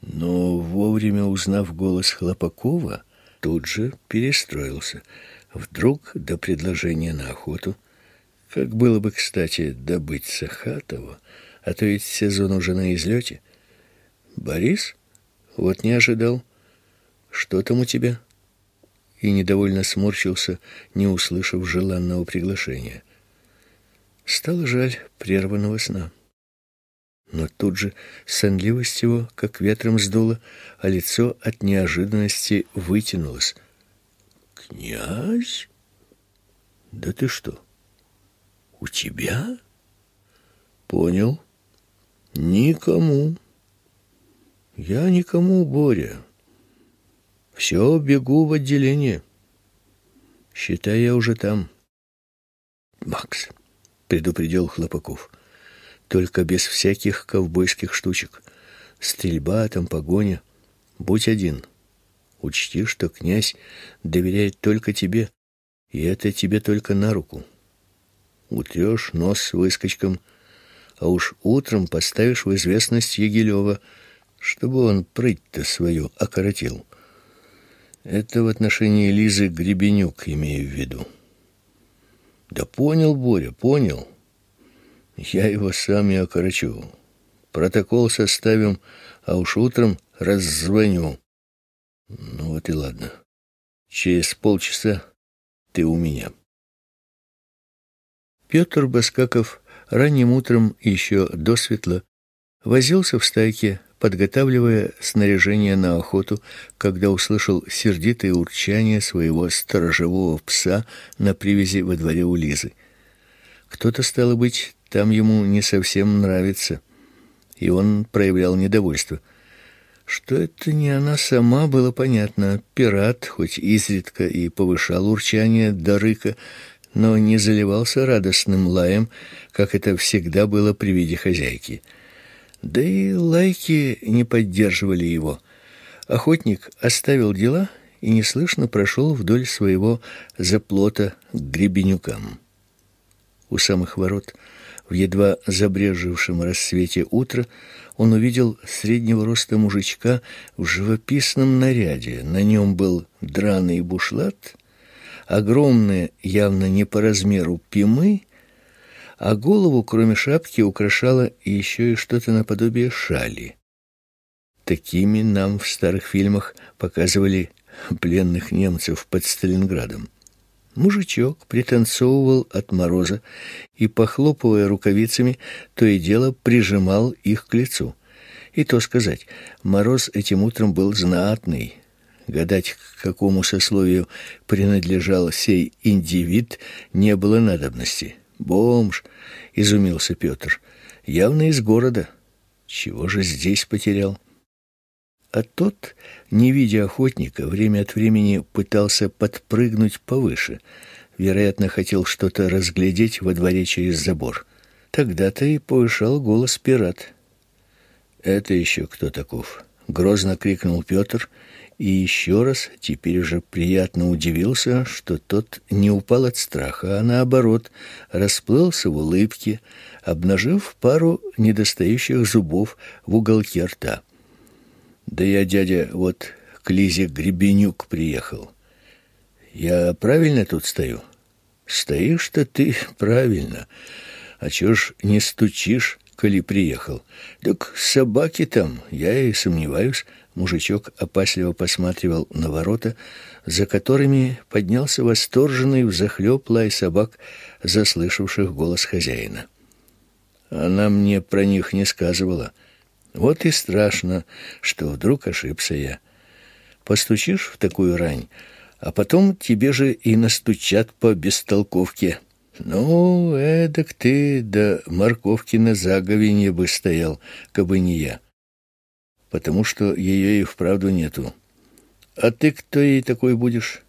Но вовремя узнав голос Хлопакова, тут же перестроился. Вдруг до предложения на охоту, как было бы, кстати, добыть Сахатова, а то ведь сезон уже на излете. Борис? Вот не ожидал. Что там у тебя? И недовольно сморщился, не услышав желанного приглашения. Стало жаль прерванного сна. Но тут же сонливость его, как ветром сдуло, а лицо от неожиданности вытянулось. «Князь? Да ты что, у тебя?» «Понял. Никому. Я никому, Боря». Все, бегу в отделение. Считай, я уже там. Макс, предупредил Хлопаков. Только без всяких ковбойских штучек. Стрельба, там погоня. Будь один. Учти, что князь доверяет только тебе, и это тебе только на руку. Утрешь нос выскочком, а уж утром поставишь в известность Егилева, чтобы он прыть-то свою окоротил. Это в отношении Лизы Гребенюк имею в виду. Да понял, Боря, понял. Я его сам и окорочу. Протокол составим, а уж утром раззвоню. Ну вот и ладно. Через полчаса ты у меня. Петр Баскаков ранним утром еще до светла возился в стайке подготавливая снаряжение на охоту, когда услышал сердитое урчание своего сторожевого пса на привязи во дворе у Лизы. Кто-то, стало быть, там ему не совсем нравится, и он проявлял недовольство. Что это не она сама, было понятно. Пират, хоть изредка и повышал урчание до рыка, но не заливался радостным лаем, как это всегда было при виде хозяйки — да и лайки не поддерживали его. Охотник оставил дела и неслышно прошел вдоль своего заплота к гребенюкам. У самых ворот, в едва забрежевшем рассвете утра, он увидел среднего роста мужичка в живописном наряде. На нем был драный бушлат, огромные, явно не по размеру пимы а голову, кроме шапки, украшало еще и что-то наподобие шали. Такими нам в старых фильмах показывали пленных немцев под Сталинградом. Мужичок пританцовывал от мороза и, похлопывая рукавицами, то и дело прижимал их к лицу. И то сказать, мороз этим утром был знатный. Гадать, к какому сословию принадлежал сей индивид, не было надобности. Бомж, изумился Петр, явно из города. Чего же здесь потерял? А тот, не видя охотника, время от времени пытался подпрыгнуть повыше. Вероятно, хотел что-то разглядеть во дворе через забор. Тогда-то и повышал голос пират. «Это еще кто таков?» — грозно крикнул Петр, и еще раз, теперь уже приятно удивился, что тот не упал от страха, а наоборот, расплылся в улыбке, обнажив пару недостающих зубов в уголке рта. Да я, дядя, вот к Лизе Гребенюк приехал. Я правильно тут стою? Стоишь-то ты правильно. А чё ж не стучишь, коли приехал? Так собаки там, я и сомневаюсь. Мужичок опасливо посматривал на ворота, за которыми поднялся восторженный взахлёб лай собак, заслышавших голос хозяина. Она мне про них не сказывала. Вот и страшно, что вдруг ошибся я. Постучишь в такую рань, а потом тебе же и настучат по бестолковке. Ну, эдак ты до морковки на заговенье бы стоял, кабы не я. Потому что ее и вправду нету. А ты кто ей такой будешь?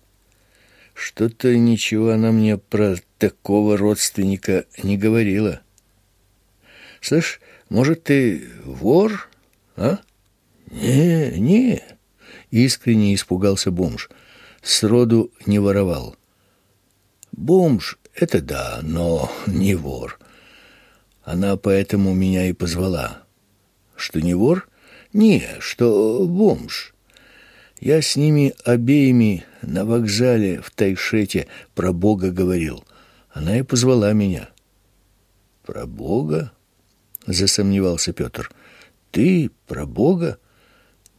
Что-то ничего она мне про такого родственника не говорила. Слышь, может, ты вор, а? Не, не, искренне испугался бомж. Сроду не воровал. Бомж — это да, но не вор. Она поэтому меня и позвала. Что не вор? Не, что бомж. Я с ними обеими на вокзале в Тайшете про Бога говорил. Она и позвала меня. Про Бога? — засомневался Петр. «Ты про Бога?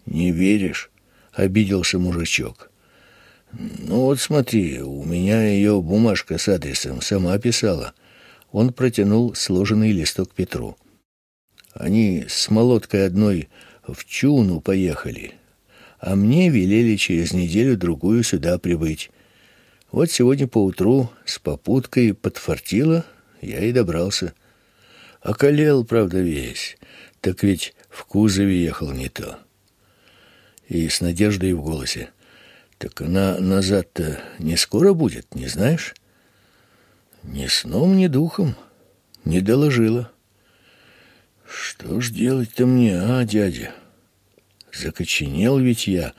Не веришь?» — обиделся мужичок. «Ну вот смотри, у меня ее бумажка с адресом сама писала». Он протянул сложенный листок Петру. «Они с молоткой одной в Чуну поехали, а мне велели через неделю-другую сюда прибыть. Вот сегодня поутру с попуткой подфартило, я и добрался». Околел, правда, весь. Так ведь в кузове ехал не то. И с надеждой в голосе. Так она назад-то не скоро будет, не знаешь? Ни сном, ни духом. Не доложила. Что ж делать-то мне, а, дядя? Закоченел ведь я.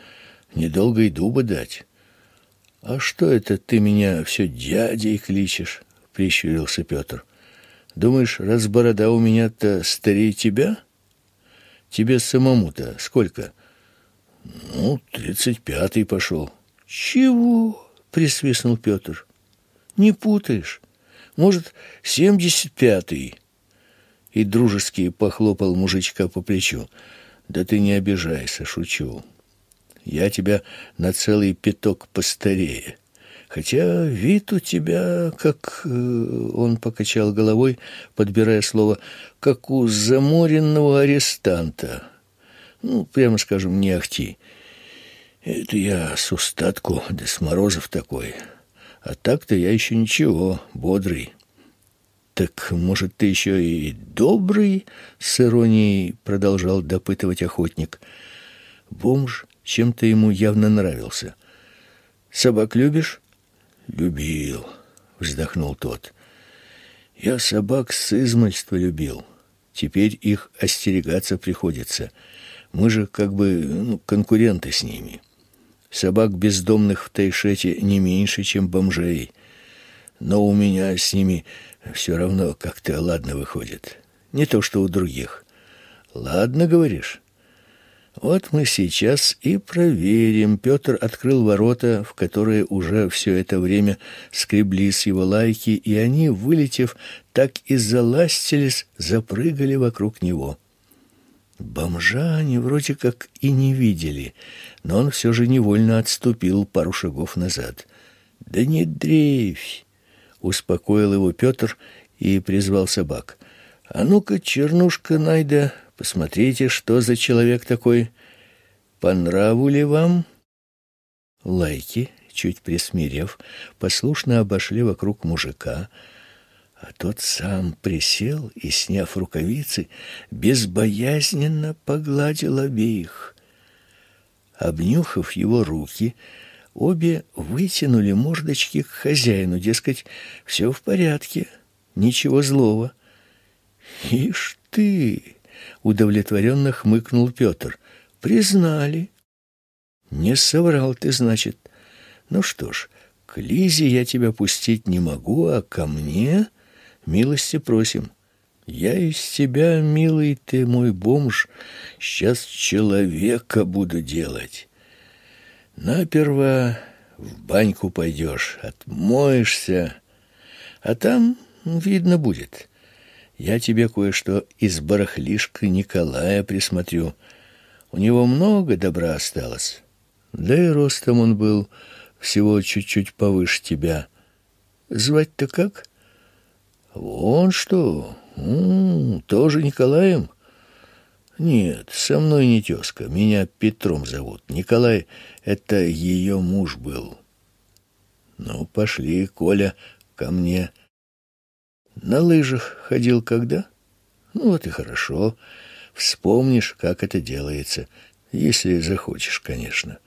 Недолго и дуба дать. А что это ты меня все дядей кличешь? Прищурился Петр. — Думаешь, раз борода у меня-то старее тебя? Тебе самому-то сколько? Ну, тридцать пятый пошел. Чего? Присвистнул Петр. Не путаешь. Может, семьдесят пятый? И дружески похлопал мужичка по плечу. Да ты не обижайся, шучу. Я тебя на целый пяток постарее. Хотя вид у тебя, как... Э, он покачал головой, подбирая слово, как у заморенного арестанта. Ну, прямо скажем, не ахти. Это я с устатку, да с морозов такой. А так-то я еще ничего, бодрый. Так, может, ты еще и добрый? С иронией продолжал допытывать охотник. Бомж чем-то ему явно нравился. Собак любишь? «Любил», — вздохнул тот. «Я собак с измальства любил. Теперь их остерегаться приходится. Мы же как бы ну, конкуренты с ними. Собак бездомных в Тайшете не меньше, чем бомжей. Но у меня с ними все равно как-то ладно выходит. Не то, что у других. Ладно, говоришь?» Вот мы сейчас и проверим. Петр открыл ворота, в которые уже все это время скреблись его лайки, и они, вылетев, так и заластились, запрыгали вокруг него. Бомжа они вроде как и не видели, но он все же невольно отступил пару шагов назад. «Да не дрейфь!» — успокоил его Петр и призвал собак. «А ну-ка, чернушка Найда, Посмотрите, что за человек такой. По нраву ли вам? Лайки, чуть присмирев, послушно обошли вокруг мужика, а тот сам присел и, сняв рукавицы, безбоязненно погладил обеих. Обнюхав его руки, обе вытянули мордочки к хозяину, дескать, все в порядке, ничего злого. «Ишь ты!» — удовлетворенно хмыкнул Петр. «Признали». «Не соврал ты, значит. Ну что ж, к Лизе я тебя пустить не могу, а ко мне милости просим. Я из тебя, милый ты мой бомж, сейчас человека буду делать. Наперво в баньку пойдешь, отмоешься, а там видно будет». Я тебе кое-что из барахлишка Николая присмотрю. У него много добра осталось. Да и ростом он был всего чуть-чуть повыше тебя. Звать-то как? Вон что, М -м, тоже Николаем? Нет, со мной не тезка, меня Петром зовут. Николай — это ее муж был. Ну, пошли, Коля, ко мне — на лыжах ходил когда? Ну вот и хорошо. Вспомнишь, как это делается, если захочешь, конечно.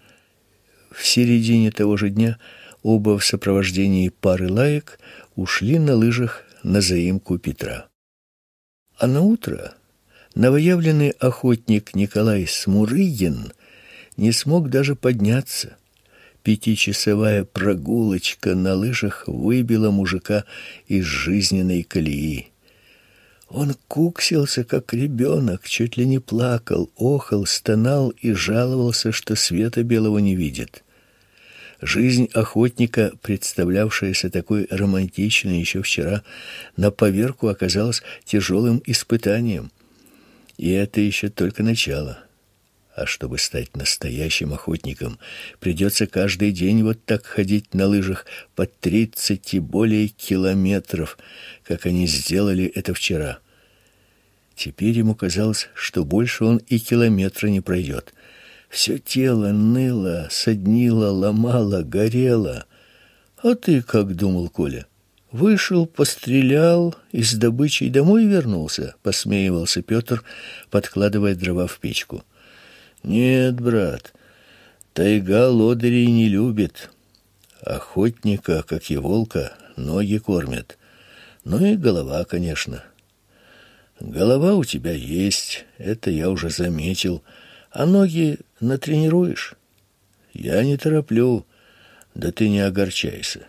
В середине того же дня оба в сопровождении пары лаек ушли на лыжах на заимку Петра. А на утро новоявленный охотник Николай Смурыгин не смог даже подняться. Пятичасовая прогулочка на лыжах выбила мужика из жизненной колеи. Он куксился, как ребенок, чуть ли не плакал, охал, стонал и жаловался, что света белого не видит. Жизнь охотника, представлявшаяся такой романтичной еще вчера, на поверку оказалась тяжелым испытанием. И это еще только начало. А чтобы стать настоящим охотником, придется каждый день вот так ходить на лыжах по тридцать и более километров, как они сделали это вчера. Теперь ему казалось, что больше он и километра не пройдет. Все тело ныло, соднило, ломало, горело. А ты как думал, Коля? Вышел, пострелял и с добычей домой вернулся, посмеивался Петр, подкладывая дрова в печку. Нет, брат, тайга лодырей не любит. Охотника, как и волка, ноги кормят. Ну и голова, конечно. Голова у тебя есть, это я уже заметил. А ноги натренируешь? Я не тороплю, да ты не огорчайся.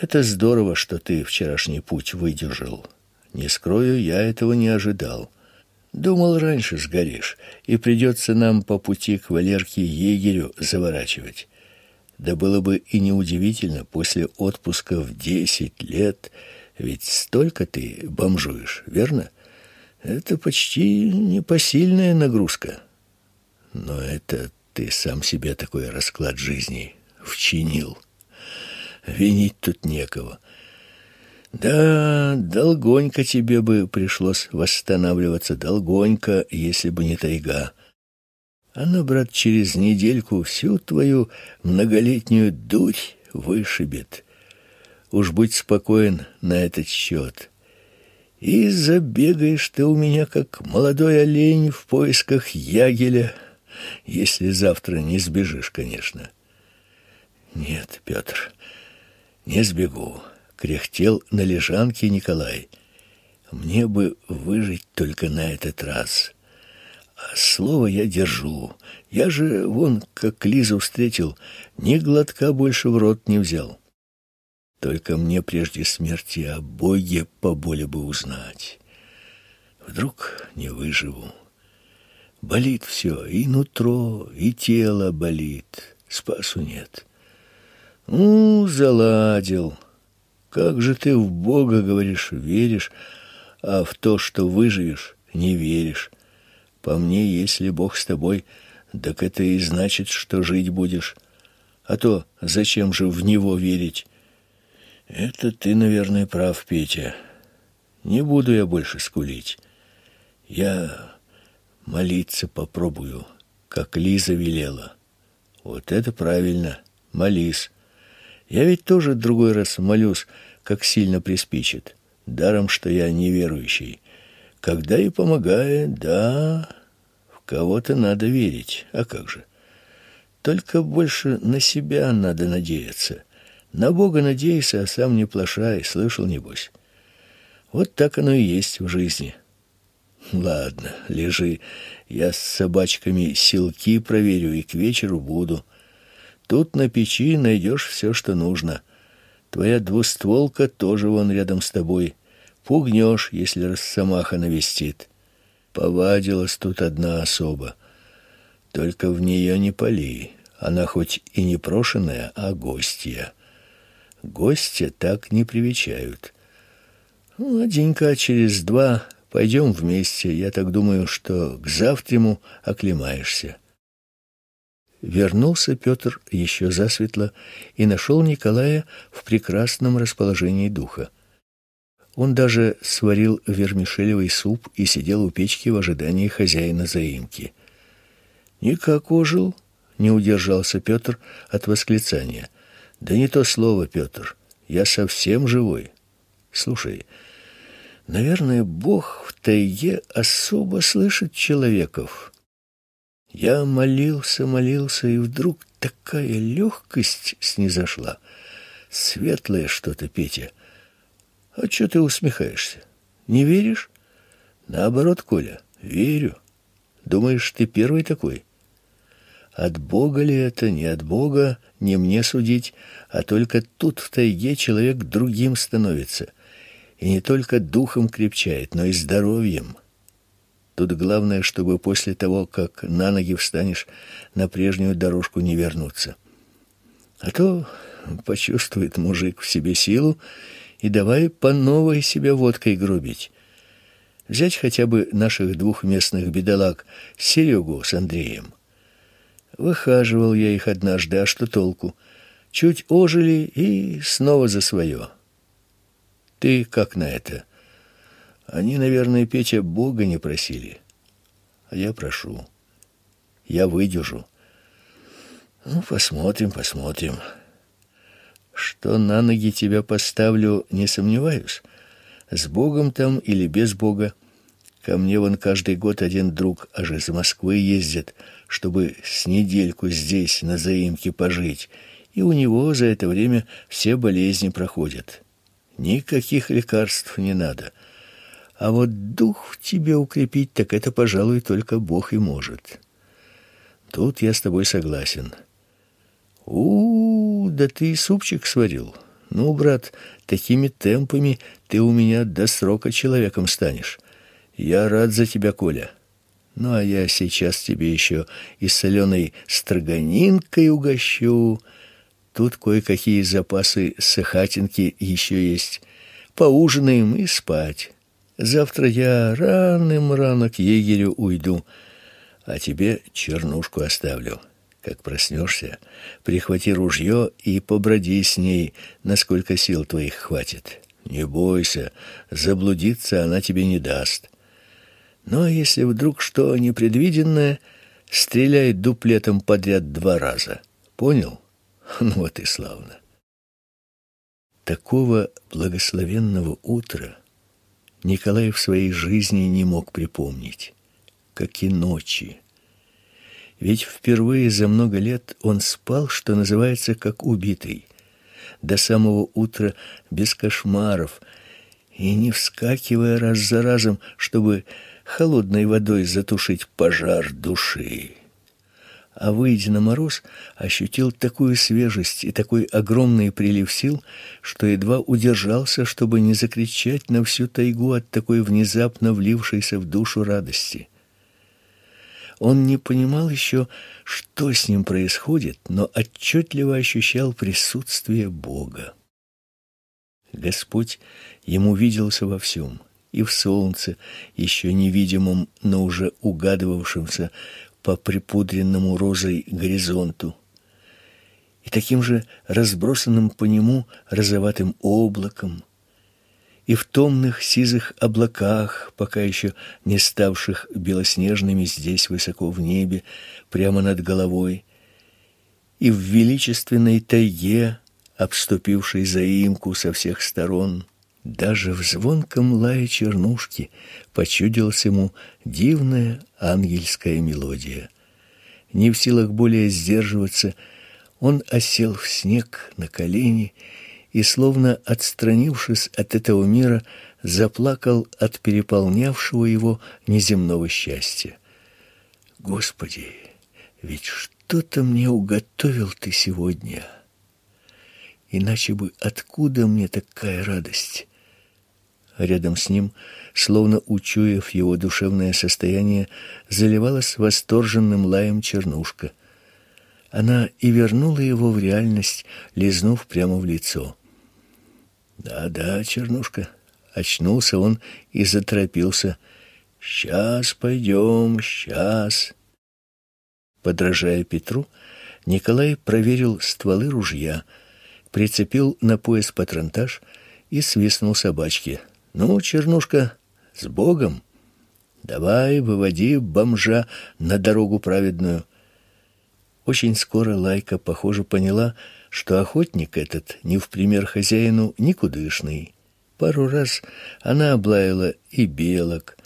Это здорово, что ты вчерашний путь выдержал. Не скрою, я этого не ожидал. Думал, раньше сгоришь, и придется нам по пути к Валерке егерю заворачивать. Да было бы и неудивительно после отпуска в десять лет, ведь столько ты бомжуешь, верно? Это почти непосильная нагрузка. Но это ты сам себе такой расклад жизни вчинил. Винить тут некого. Да, долгонько тебе бы пришлось восстанавливаться, долгонько, если бы не тайга. Она, брат, через недельку всю твою многолетнюю дурь вышибет. Уж будь спокоен на этот счет. И забегаешь ты у меня, как молодой олень в поисках ягеля, если завтра не сбежишь, конечно. Нет, Петр, не сбегу кряхтел на лежанке Николай. Мне бы выжить только на этот раз. А слово я держу. Я же вон, как Лизу встретил, ни глотка больше в рот не взял. Только мне прежде смерти о Боге поболе бы узнать. Вдруг не выживу. Болит все, и нутро, и тело болит. Спасу нет. Ну, заладил. Как же ты в Бога, говоришь, веришь, а в то, что выживешь, не веришь? По мне, если Бог с тобой, так это и значит, что жить будешь. А то зачем же в Него верить? Это ты, наверное, прав, Петя. Не буду я больше скулить. Я Молиться попробую, как Лиза велела. Вот это правильно. Молись. Я ведь тоже другой раз молюсь, как сильно приспичит. Даром, что я неверующий. Когда и помогает, да, в кого-то надо верить. А как же? Только больше на себя надо надеяться. На Бога надейся, а сам не плашай, слышал, небось. Вот так оно и есть в жизни. Ладно, лежи. Я с собачками силки проверю и к вечеру буду. Тут на печи найдешь все, что нужно. Твоя двустволка тоже вон рядом с тобой. Пугнешь, если росомаха навестит. Повадилась тут одна особа. Только в нее не пали. Она хоть и не прошенная, а гостья. Гостя так не привечают. Ну, через два пойдем вместе. Я так думаю, что к завтраму оклемаешься. Вернулся Петр еще засветло и нашел Николая в прекрасном расположении духа. Он даже сварил вермишелевый суп и сидел у печки в ожидании хозяина заимки. «Никак ожил?» — не удержался Петр от восклицания. «Да не то слово, Петр. Я совсем живой. Слушай, наверное, Бог в тайге особо слышит человеков». Я молился, молился, и вдруг такая легкость снизошла. Светлое что-то, Петя. А что ты усмехаешься? Не веришь? Наоборот, Коля, верю. Думаешь, ты первый такой? От Бога ли это, не от Бога, не мне судить, а только тут в тайге человек другим становится. И не только духом крепчает, но и здоровьем. Тут главное, чтобы после того, как на ноги встанешь, на прежнюю дорожку не вернуться. А то почувствует мужик в себе силу и давай по новой себя водкой грубить. Взять хотя бы наших двух местных бедолаг, Серегу с Андреем. Выхаживал я их однажды, а что толку? Чуть ожили и снова за свое. Ты как на это? Они, наверное, Петя Бога не просили. А я прошу. Я выдержу. Ну, посмотрим, посмотрим. Что на ноги тебя поставлю, не сомневаюсь. С Богом там или без Бога. Ко мне вон каждый год один друг аж из Москвы ездит, чтобы с недельку здесь на заимке пожить, и у него за это время все болезни проходят. Никаких лекарств не надо. А вот дух в тебе укрепить, так это, пожалуй, только Бог и может. Тут я с тобой согласен. У, -у да ты и супчик сварил. Ну, брат, такими темпами ты у меня до срока человеком станешь. Я рад за тебя, Коля. Ну, а я сейчас тебе еще и соленой строганинкой угощу. Тут кое-какие запасы сахатинки еще есть. Поужинаем и спать. Завтра я раным-рано к егерю уйду, а тебе чернушку оставлю. Как проснешься, прихвати ружье и поброди с ней, насколько сил твоих хватит. Не бойся, заблудиться она тебе не даст. Но если вдруг что непредвиденное, стреляй дуплетом подряд два раза. Понял? Ну вот и славно. Такого благословенного утра Николай в своей жизни не мог припомнить, как и ночи. Ведь впервые за много лет он спал, что называется, как убитый, до самого утра без кошмаров и не вскакивая раз за разом, чтобы холодной водой затушить пожар души а выйдя на мороз, ощутил такую свежесть и такой огромный прилив сил, что едва удержался, чтобы не закричать на всю тайгу от такой внезапно влившейся в душу радости. Он не понимал еще, что с ним происходит, но отчетливо ощущал присутствие Бога. Господь ему виделся во всем, и в солнце, еще невидимом, но уже угадывавшемся, по припудренному розой горизонту и таким же разбросанным по нему розоватым облаком, и в томных сизых облаках, пока еще не ставших белоснежными здесь высоко в небе, прямо над головой, и в величественной тайге, обступившей заимку со всех сторон. Даже в звонком лае чернушки почудилась ему дивная ангельская мелодия. Не в силах более сдерживаться, он осел в снег на колени и, словно отстранившись от этого мира, заплакал от переполнявшего его неземного счастья. Господи, ведь что-то мне уготовил ты сегодня. Иначе бы откуда мне такая радость? Рядом с ним, словно учуяв его душевное состояние, заливалась восторженным лаем чернушка. Она и вернула его в реальность, лизнув прямо в лицо. Да-да, чернушка. Очнулся он и заторопился. Сейчас пойдем, сейчас. Подражая Петру, Николай проверил стволы ружья, прицепил на пояс патронтаж и свистнул собачке. Ну, чернушка, с Богом. Давай, выводи бомжа на дорогу праведную. Очень скоро Лайка, похоже, поняла, что охотник этот не в пример хозяину никудышный. Пару раз она облаяла и белок,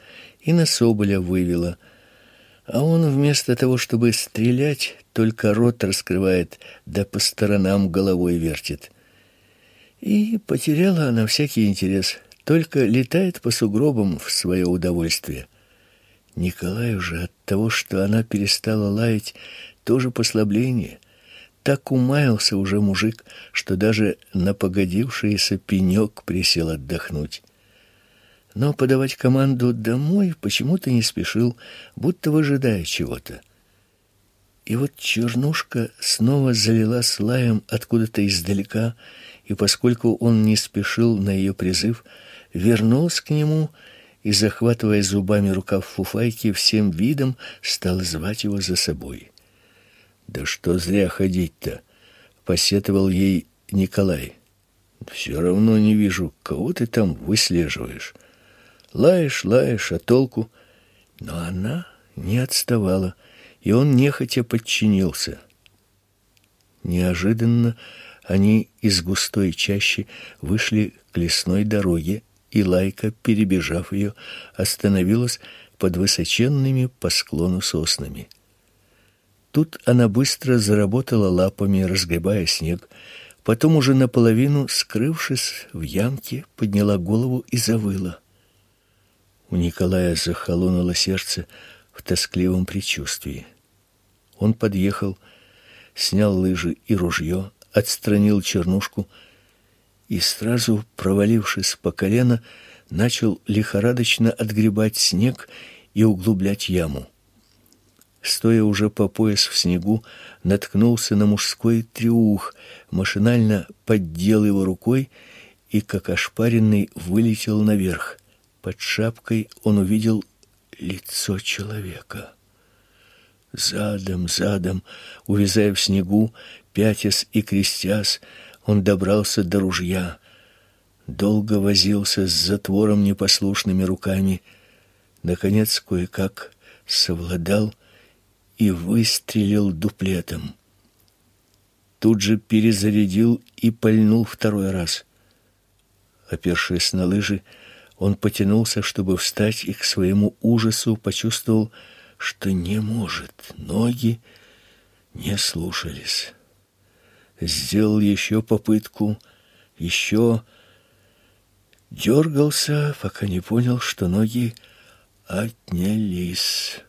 и на соболя вывела, а он вместо того, чтобы стрелять, только рот раскрывает, да по сторонам головой вертит. И потеряла она всякий интерес — только летает по сугробам в свое удовольствие. Николай уже от того, что она перестала лаять, тоже послабление. Так умаялся уже мужик, что даже на погодившийся пенек присел отдохнуть. Но подавать команду домой почему-то не спешил, будто выжидая чего-то. И вот чернушка снова залила слаем откуда-то издалека, и поскольку он не спешил на ее призыв, вернулся к нему и, захватывая зубами рукав фуфайки, всем видом стал звать его за собой. «Да что зря ходить-то!» — посетовал ей Николай. «Все равно не вижу, кого ты там выслеживаешь. Лаешь, лаешь, а толку?» Но она не отставала, и он нехотя подчинился. Неожиданно они из густой чащи вышли к лесной дороге и Лайка, перебежав ее, остановилась под высоченными по склону соснами. Тут она быстро заработала лапами, разгребая снег, потом уже наполовину, скрывшись в ямке, подняла голову и завыла. У Николая захолонуло сердце в тоскливом предчувствии. Он подъехал, снял лыжи и ружье, отстранил чернушку — и сразу, провалившись по колено, начал лихорадочно отгребать снег и углублять яму. Стоя уже по пояс в снегу, наткнулся на мужской трюх, машинально поддел его рукой и, как ошпаренный, вылетел наверх. Под шапкой он увидел лицо человека. Задом, задом, увязая в снегу, пятясь и крестясь, он добрался до ружья, долго возился с затвором непослушными руками, наконец кое-как совладал и выстрелил дуплетом. Тут же перезарядил и пальнул второй раз. Опершись на лыжи, он потянулся, чтобы встать, и к своему ужасу почувствовал, что не может. Ноги не слушались сделал еще попытку, еще дергался, пока не понял, что ноги отнялись.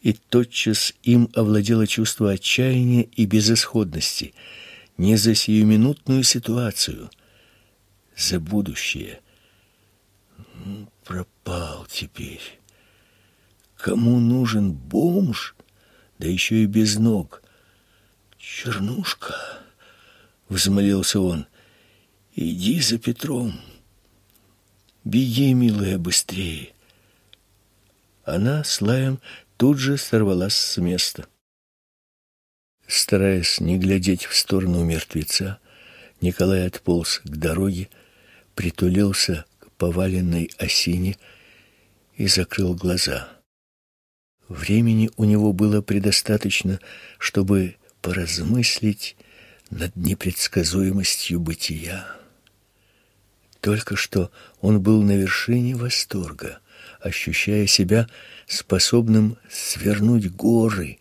И тотчас им овладело чувство отчаяния и безысходности, не за сиюминутную ситуацию, за будущее. Пропал теперь. Кому нужен бомж, да еще и без ног — «Чернушка!» — взмолился он. «Иди за Петром. Беги, милая, быстрее!» Она с лаем тут же сорвалась с места. Стараясь не глядеть в сторону мертвеца, Николай отполз к дороге, притулился к поваленной осине и закрыл глаза. Времени у него было предостаточно, чтобы поразмыслить над непредсказуемостью бытия. Только что он был на вершине восторга, ощущая себя способным свернуть горы.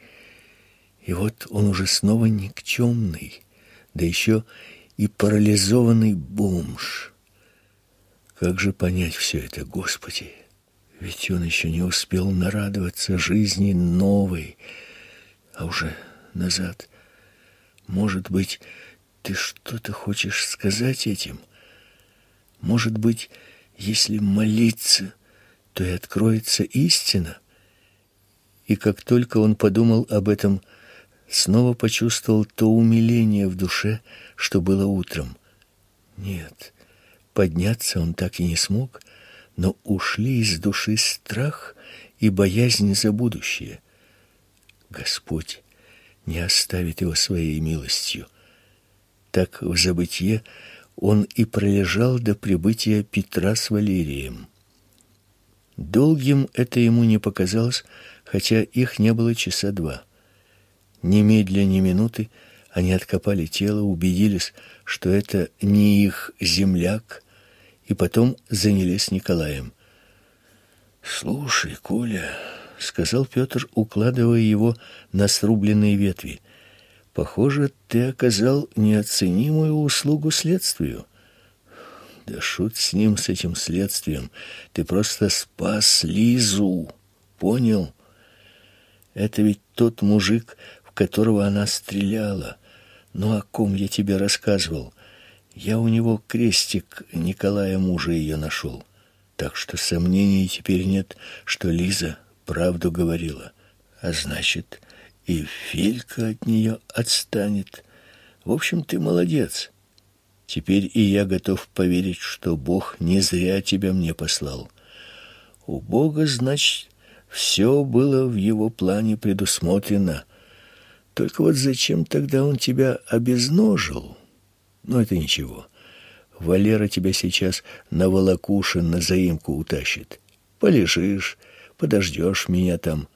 И вот он уже снова никчемный, да еще и парализованный бомж. Как же понять все это, Господи? Ведь он еще не успел нарадоваться жизни новой, а уже назад. Может быть, ты что-то хочешь сказать этим? Может быть, если молиться, то и откроется истина? И как только он подумал об этом, снова почувствовал то умиление в душе, что было утром. Нет, подняться он так и не смог, но ушли из души страх и боязнь за будущее. Господь не оставит его своей милостью. Так в забытье он и пролежал до прибытия Петра с Валерием. Долгим это ему не показалось, хотя их не было часа два. Немедля ни минуты они откопали тело, убедились, что это не их земляк, и потом занялись Николаем. «Слушай, Коля», — сказал Петр, укладывая его на срубленные ветви, — «похоже, ты оказал неоценимую услугу следствию». «Да шут с ним, с этим следствием. Ты просто спас Лизу, понял? Это ведь тот мужик, в которого она стреляла. Ну, о ком я тебе рассказывал?» Я у него крестик Николая мужа ее нашел. Так что сомнений теперь нет, что Лиза правду говорила. А значит, и Филька от нее отстанет. В общем, ты молодец. Теперь и я готов поверить, что Бог не зря тебя мне послал. У Бога, значит, все было в его плане предусмотрено. Только вот зачем тогда он тебя обезножил?» Но это ничего. Валера тебя сейчас на волокушин на заимку утащит. Полежишь, подождешь меня там.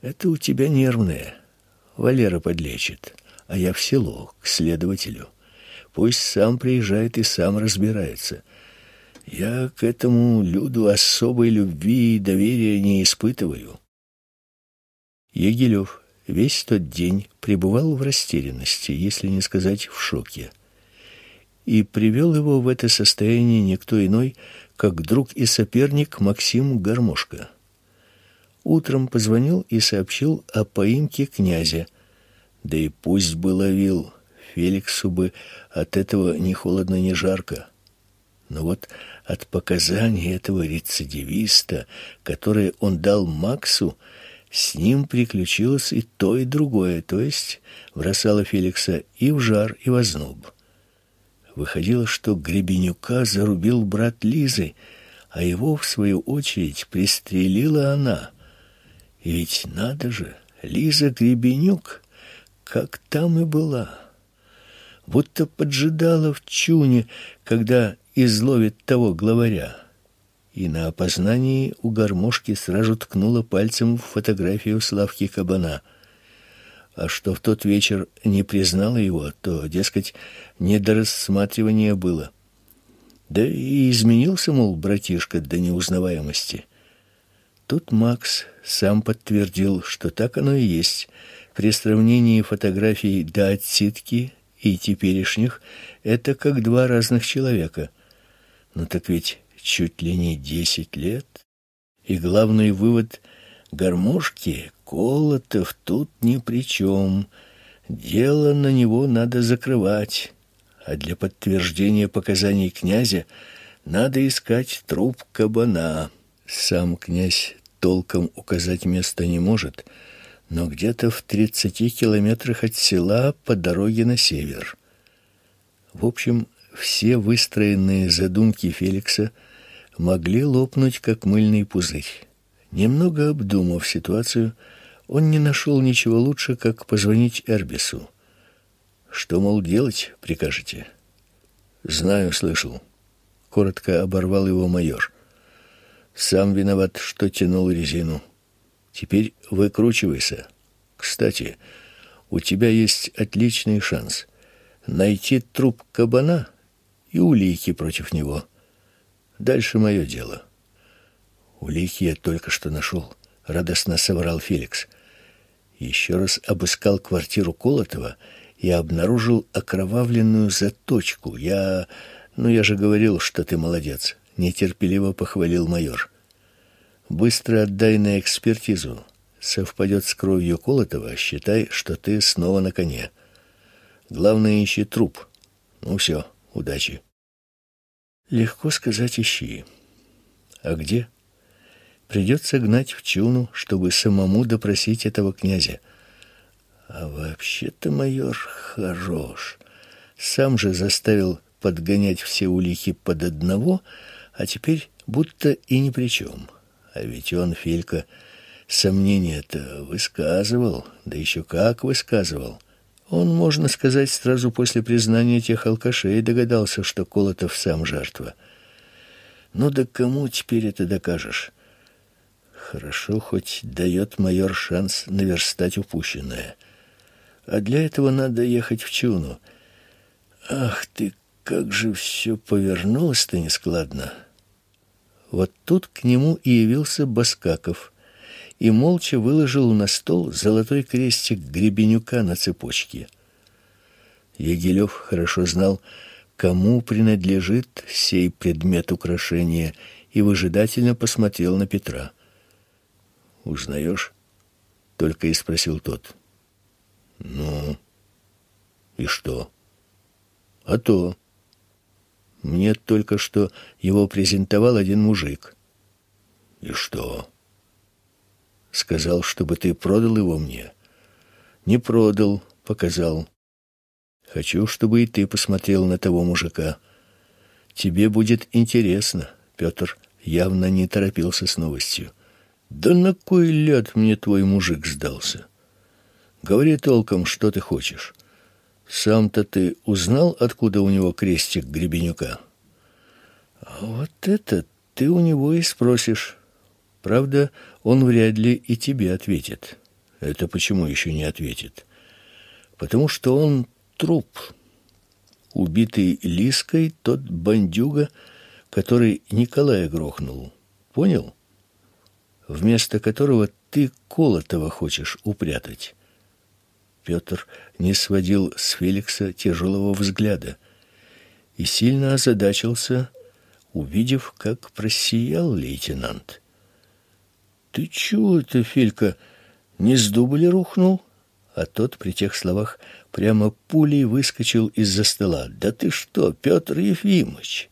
Это у тебя нервное. Валера подлечит, а я в село, к следователю. Пусть сам приезжает и сам разбирается. Я к этому люду особой любви и доверия не испытываю. Егилев весь тот день пребывал в растерянности, если не сказать в шоке и привел его в это состояние никто иной, как друг и соперник Максим Гармошка. Утром позвонил и сообщил о поимке князя. Да и пусть бы ловил, Феликсу бы от этого ни холодно, ни жарко. Но вот от показаний этого рецидивиста, которые он дал Максу, с ним приключилось и то, и другое, то есть бросало Феликса и в жар, и в озноб. Выходило, что Гребенюка зарубил брат Лизы, а его, в свою очередь, пристрелила она. Ведь надо же, Лиза Гребенюк, как там и была. Будто поджидала в чуне, когда изловит того главаря. И на опознании у гармошки сразу ткнула пальцем в фотографию Славки Кабана — а что в тот вечер не признала его, то, дескать, не до рассматривания было. Да и изменился, мол, братишка до неузнаваемости. Тут Макс сам подтвердил, что так оно и есть. При сравнении фотографий до отсидки и теперешних это как два разных человека. Но ну так ведь чуть ли не десять лет. И главный вывод — гармошки Колотов тут ни при чем. Дело на него надо закрывать, а для подтверждения показаний князя надо искать труп кабана. Сам князь толком указать место не может, но где-то в тридцати километрах от села по дороге на север. В общем, все выстроенные задумки Феликса могли лопнуть, как мыльный пузырь. Немного обдумав ситуацию, он не нашел ничего лучше, как позвонить Эрбису. Что, мол, делать прикажете? Знаю, слышал. коротко оборвал его майор. Сам виноват, что тянул резину. Теперь выкручивайся. Кстати, у тебя есть отличный шанс найти труп кабана и улики против него. Дальше мое дело. Улики я только что нашел, радостно соврал Феликс. Еще раз обыскал квартиру Колотова и обнаружил окровавленную заточку. Я, ну я же говорил, что ты молодец, нетерпеливо похвалил майор. Быстро отдай на экспертизу. Совпадет с кровью Колотова, считай, что ты снова на коне. Главное, ищи труп. Ну все, удачи. Легко сказать, ищи. А где? Придется гнать в чуну, чтобы самому допросить этого князя. А вообще-то майор хорош. Сам же заставил подгонять все улики под одного, а теперь будто и ни при чем. А ведь он, Филька, сомнения-то высказывал, да еще как высказывал. Он, можно сказать, сразу после признания тех алкашей догадался, что Колотов сам жертва. Ну да кому теперь это докажешь? Хорошо, хоть дает майор шанс наверстать упущенное. А для этого надо ехать в Чуну. Ах ты, как же все повернулось-то нескладно. Вот тут к нему и явился Баскаков и молча выложил на стол золотой крестик Гребенюка на цепочке. Егелев хорошо знал, кому принадлежит сей предмет украшения, и выжидательно посмотрел на Петра. «Узнаешь?» — только и спросил тот. «Ну, и что?» «А то...» Мне только что его презентовал один мужик. И что? Сказал, чтобы ты продал его мне. Не продал, показал. Хочу, чтобы и ты посмотрел на того мужика. Тебе будет интересно. Петр явно не торопился с новостью. Да на кой ляд мне твой мужик сдался? Говори толком, что ты хочешь. Сам-то ты узнал, откуда у него крестик Гребенюка? А вот это ты у него и спросишь. Правда, он вряд ли и тебе ответит. Это почему еще не ответит? Потому что он труп. Убитый Лиской тот бандюга, который Николая грохнул. Понял? Вместо которого ты Колотова хочешь упрятать. Петр не сводил с Феликса тяжелого взгляда и сильно озадачился, увидев, как просиял лейтенант. «Ты чего это, Филька, не с дубля рухнул?» А тот при тех словах прямо пулей выскочил из-за стола. «Да ты что, Петр Ефимович?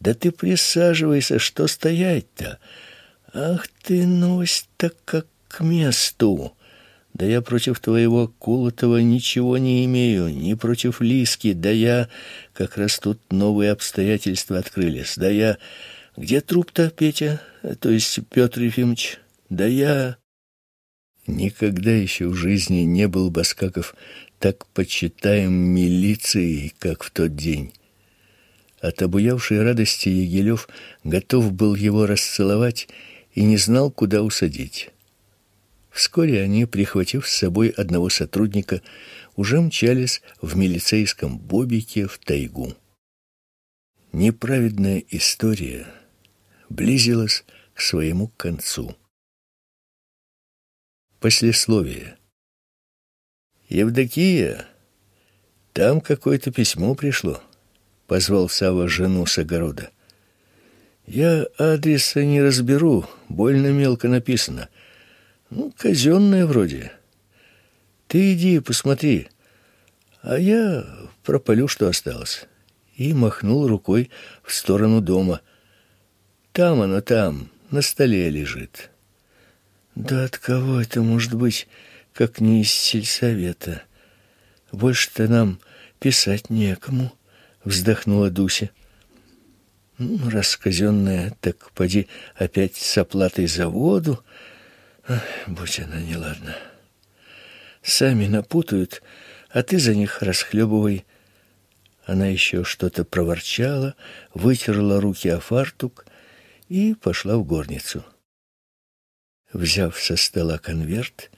Да ты присаживайся, что стоять-то? Ах ты, новость-то как к месту!» Да я против твоего Кулотова ничего не имею, ни против Лиски. Да я... Как раз тут новые обстоятельства открылись. Да я... Где труп-то, Петя? То есть Петр Ефимович? Да я... Никогда еще в жизни не был Баскаков так почитаем милицией, как в тот день. От обуявшей радости Егелев готов был его расцеловать и не знал, куда усадить. Вскоре они, прихватив с собой одного сотрудника, уже мчались в милицейском бобике в тайгу. Неправедная история близилась к своему концу. Послесловие. Евдокия, там какое-то письмо пришло, позвал Сава жену с огорода. Я адреса не разберу, больно мелко написано. Ну, казенная вроде. Ты иди посмотри, а я пропалю, что осталось. И махнул рукой в сторону дома. Там оно, там, на столе лежит. Да от кого это может быть, как не из сельсовета? Больше-то нам писать некому, вздохнула Дуся. Ну, раз казенная, так поди опять с оплатой за воду, будь она неладна. Сами напутают, а ты за них расхлебывай. Она еще что-то проворчала, вытерла руки о фартук и пошла в горницу. Взяв со стола конверт,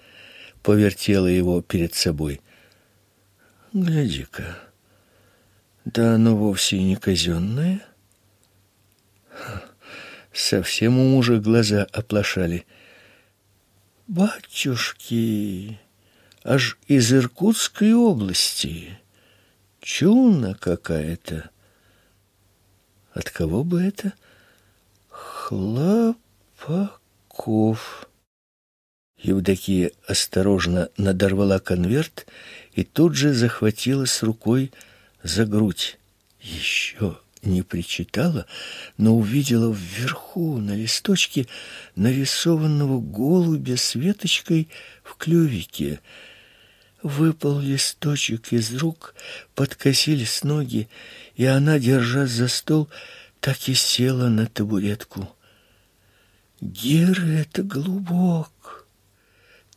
повертела его перед собой. Гляди-ка, да оно вовсе не казенное. Совсем у мужа глаза оплошали. Батюшки, аж из Иркутской области. Чуна какая-то. От кого бы это? Хлопаков. Евдокия осторожно надорвала конверт и тут же захватила с рукой за грудь. Еще не причитала, но увидела вверху на листочке нарисованного голубя с веточкой в клювике. Выпал листочек из рук, подкосились ноги, и она, держась за стол, так и села на табуретку. Гера это голубок.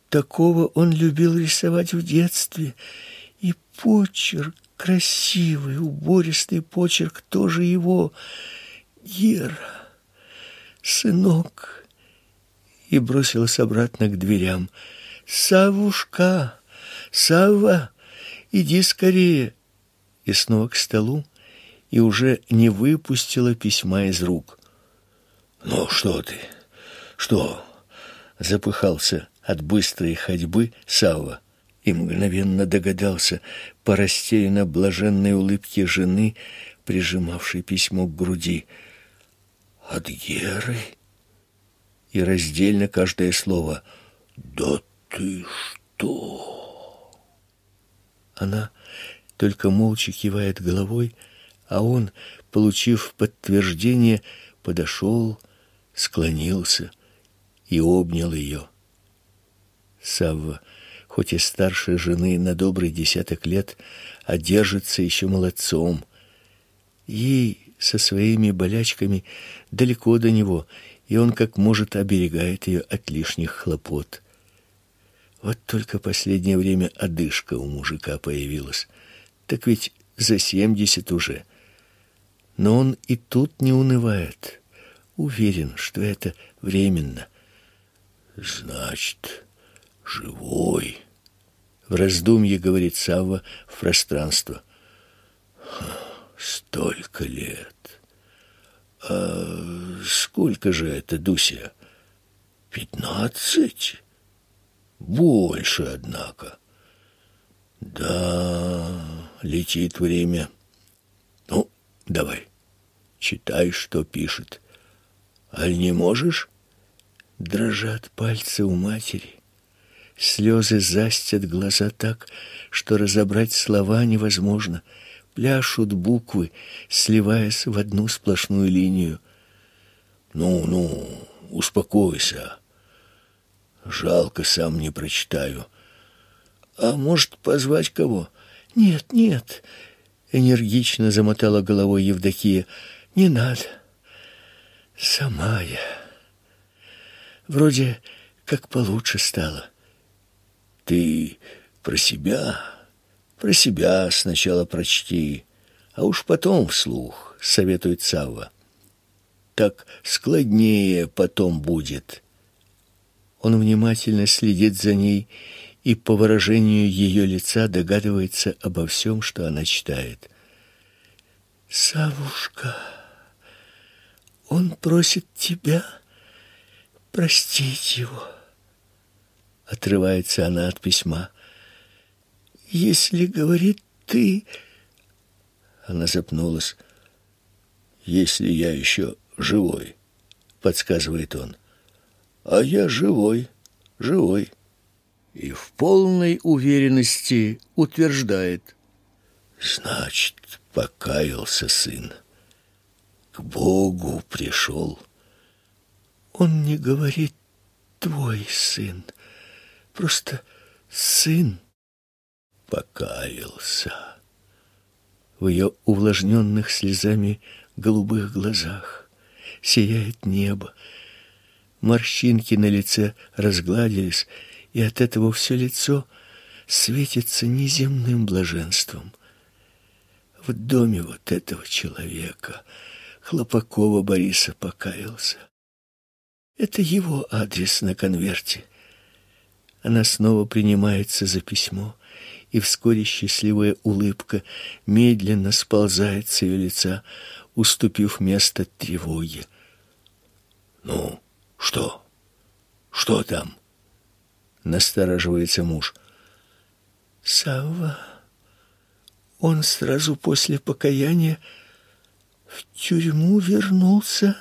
Такого он любил рисовать в детстве, и почерк красивый, убористый почерк тоже его. Гера, сынок, и бросилась обратно к дверям. Савушка, Савва, иди скорее. И снова к столу, и уже не выпустила письма из рук. Ну что ты? Что? Запыхался от быстрой ходьбы Савва и мгновенно догадался по растерянно блаженной улыбке жены, прижимавшей письмо к груди. «От Геры?» И раздельно каждое слово «Да ты что?» Она только молча кивает головой, а он, получив подтверждение, подошел, склонился и обнял ее. Савва хоть и старше жены на добрый десяток лет, а держится еще молодцом. Ей со своими болячками далеко до него, и он как может оберегает ее от лишних хлопот. Вот только последнее время одышка у мужика появилась. Так ведь за семьдесят уже. Но он и тут не унывает. Уверен, что это временно. Значит, живой. В раздумье говорит Савва в пространство. Столько лет. А сколько же это, Дуся? Пятнадцать? Больше, однако. Да, летит время. Ну, давай, читай, что пишет. Аль не можешь? Дрожат пальцы у матери. Слезы застят глаза так, что разобрать слова невозможно. Пляшут буквы, сливаясь в одну сплошную линию. «Ну, ну, успокойся. Жалко, сам не прочитаю. А может, позвать кого?» «Нет, нет», — энергично замотала головой Евдокия. «Не надо. Сама я. Вроде как получше стало». Ты про себя, про себя сначала прочти, а уж потом вслух, советует Савва. Так складнее потом будет. Он внимательно следит за ней и по выражению ее лица догадывается обо всем, что она читает. Савушка, он просит тебя простить его. Отрывается она от письма. Если, говорит, ты... Она запнулась. Если я еще живой, подсказывает он. А я живой, живой. И в полной уверенности утверждает. Значит, покаялся сын. К Богу пришел. Он не говорит «твой сын», Просто сын покаялся. В ее увлажненных слезами голубых глазах сияет небо. Морщинки на лице разгладились, и от этого все лицо светится неземным блаженством. в доме вот этого человека, Хлопакова Бориса, покаялся. Это его адрес на конверте. Она снова принимается за письмо, и вскоре счастливая улыбка медленно сползает с ее лица, уступив место тревоге. «Ну, что? Что там?» Настораживается муж. «Савва, он сразу после покаяния в тюрьму вернулся.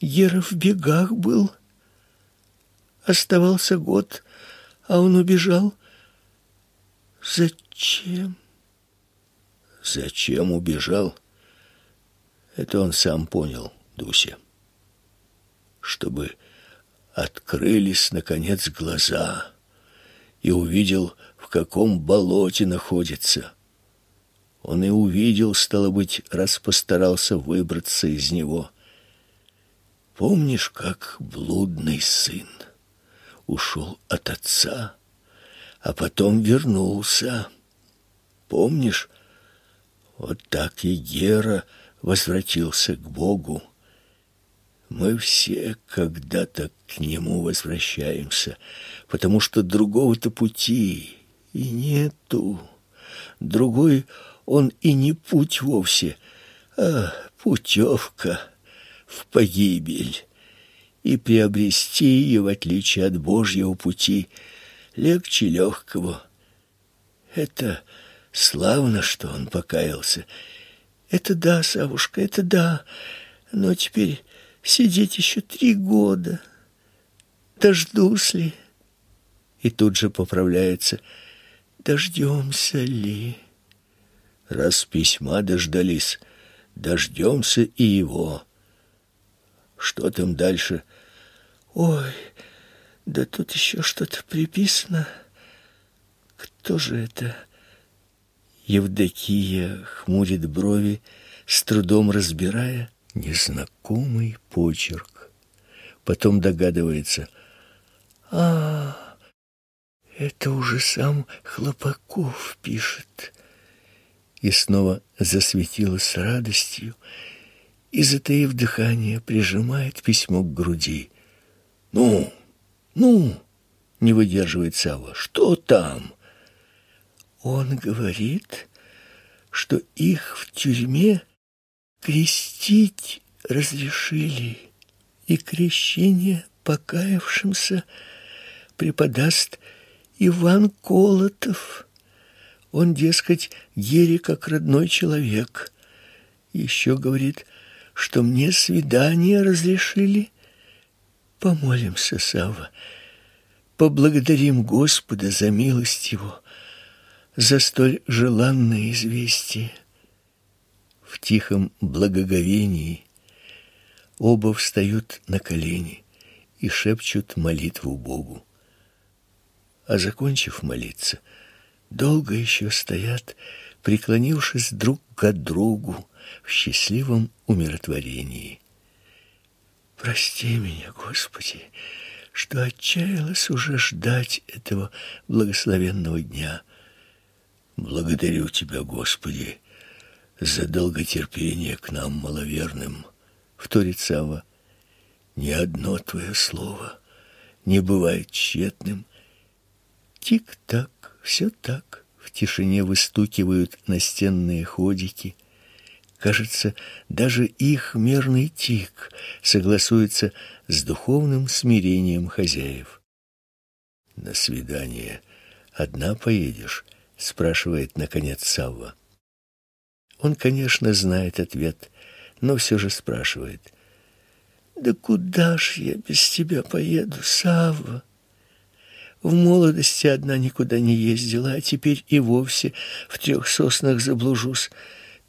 Гера в бегах был. Оставался год, а он убежал. Зачем? Зачем убежал? Это он сам понял, Дуся. Чтобы открылись, наконец, глаза, и увидел, в каком болоте находится. Он и увидел, стало быть, раз постарался выбраться из него. Помнишь, как блудный сын ушел от отца, а потом вернулся? Помнишь, вот так и Гера возвратился к Богу. Мы все когда-то к нему возвращаемся, потому что другого-то пути и нету. Другой он и не путь вовсе, а путевка в погибель. И приобрести ее, в отличие от Божьего пути, легче легкого. Это славно, что он покаялся. Это да, Савушка, это да. Но теперь сидеть еще три года. Дождусь ли? И тут же поправляется. Дождемся ли? Раз письма дождались, дождемся и его. Что там дальше? Ой, да тут еще что-то приписано. Кто же это? Евдокия хмурит брови, с трудом разбирая незнакомый почерк. Потом догадывается. А, это уже сам Хлопаков пишет. И снова засветилась радостью, и, затаив дыхание, прижимает письмо к груди. «Ну, ну!» — не выдерживает Сава. «Что там?» Он говорит, что их в тюрьме крестить разрешили, и крещение покаявшимся преподаст Иван Колотов. Он, дескать, Гере как родной человек. Еще говорит, что мне свидание разрешили. Помолимся, Савва, поблагодарим Господа за милость Его, за столь желанное известие. В тихом благоговении оба встают на колени и шепчут молитву Богу. А закончив молиться, долго еще стоят, преклонившись друг к другу, в счастливом умиротворении. Прости меня, Господи, что отчаялась уже ждать этого благословенного дня. Благодарю Тебя, Господи, за долготерпение к нам, маловерным, вторит Сава. Ни одно Твое слово не бывает тщетным. Тик-так, все так, в тишине выстукивают настенные ходики — Кажется, даже их мерный тик согласуется с духовным смирением хозяев. «На свидание одна поедешь?» — спрашивает, наконец, Савва. Он, конечно, знает ответ, но все же спрашивает. «Да куда ж я без тебя поеду, Савва?» В молодости одна никуда не ездила, а теперь и вовсе в трех соснах заблужусь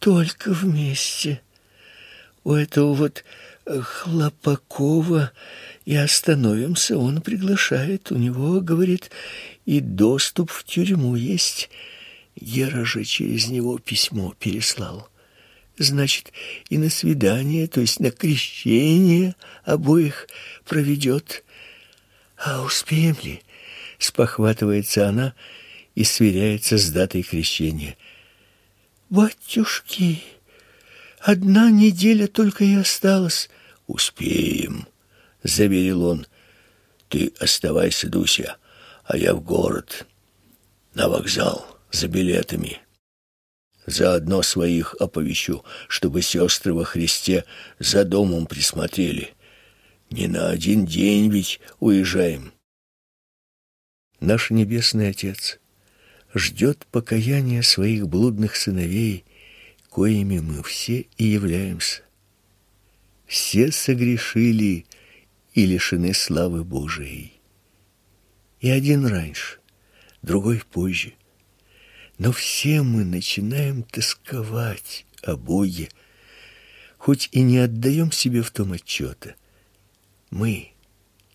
только вместе. У этого вот э, Хлопакова и остановимся. Он приглашает. У него, говорит, и доступ в тюрьму есть. Гера же через него письмо переслал. Значит, и на свидание, то есть на крещение обоих проведет. А успеем ли? Спохватывается она и сверяется с датой крещения. Батюшки, одна неделя только и осталась. Успеем, заверил он. Ты оставайся, Дуся, а я в город, на вокзал за билетами. Заодно своих оповещу, чтобы сестры во Христе за домом присмотрели. Не на один день ведь уезжаем. Наш Небесный Отец ждет покаяния своих блудных сыновей, коими мы все и являемся. Все согрешили и лишены славы Божией. И один раньше, другой позже — но все мы начинаем тосковать о Боге, хоть и не отдаем себе в том отчета. Мы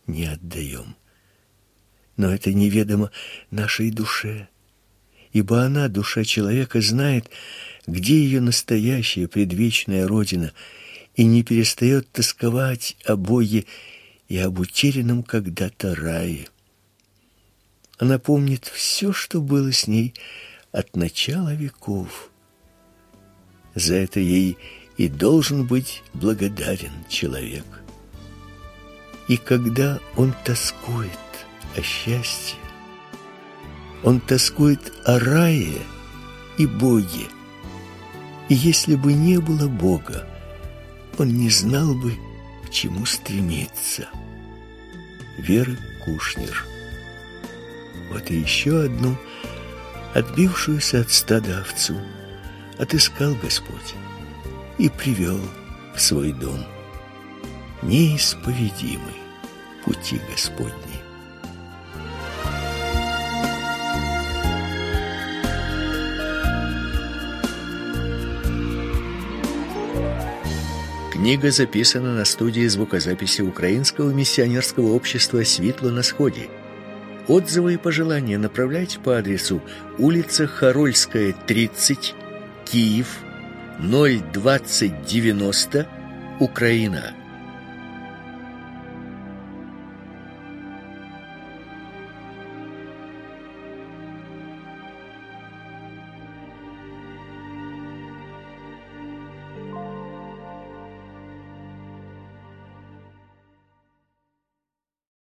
не отдаем. Но это неведомо нашей душе, ибо она, душа человека, знает, где ее настоящая предвечная Родина, и не перестает тосковать о Боге и об утерянном когда-то рае. Она помнит все, что было с ней, от начала веков. За это ей и должен быть благодарен человек. И когда он тоскует о счастье, он тоскует о рае и Боге. И если бы не было Бога, он не знал бы, к чему стремиться. Вера Кушнер. Вот и еще одну отбившуюся от стада овцу, отыскал Господь и привел в свой дом. Неисповедимы пути Господни. Книга записана на студии звукозаписи Украинского миссионерского общества «Светло на сходе» Отзывы и пожелания направляйте по адресу улица Харольская, 30, Киев, 02090, Украина.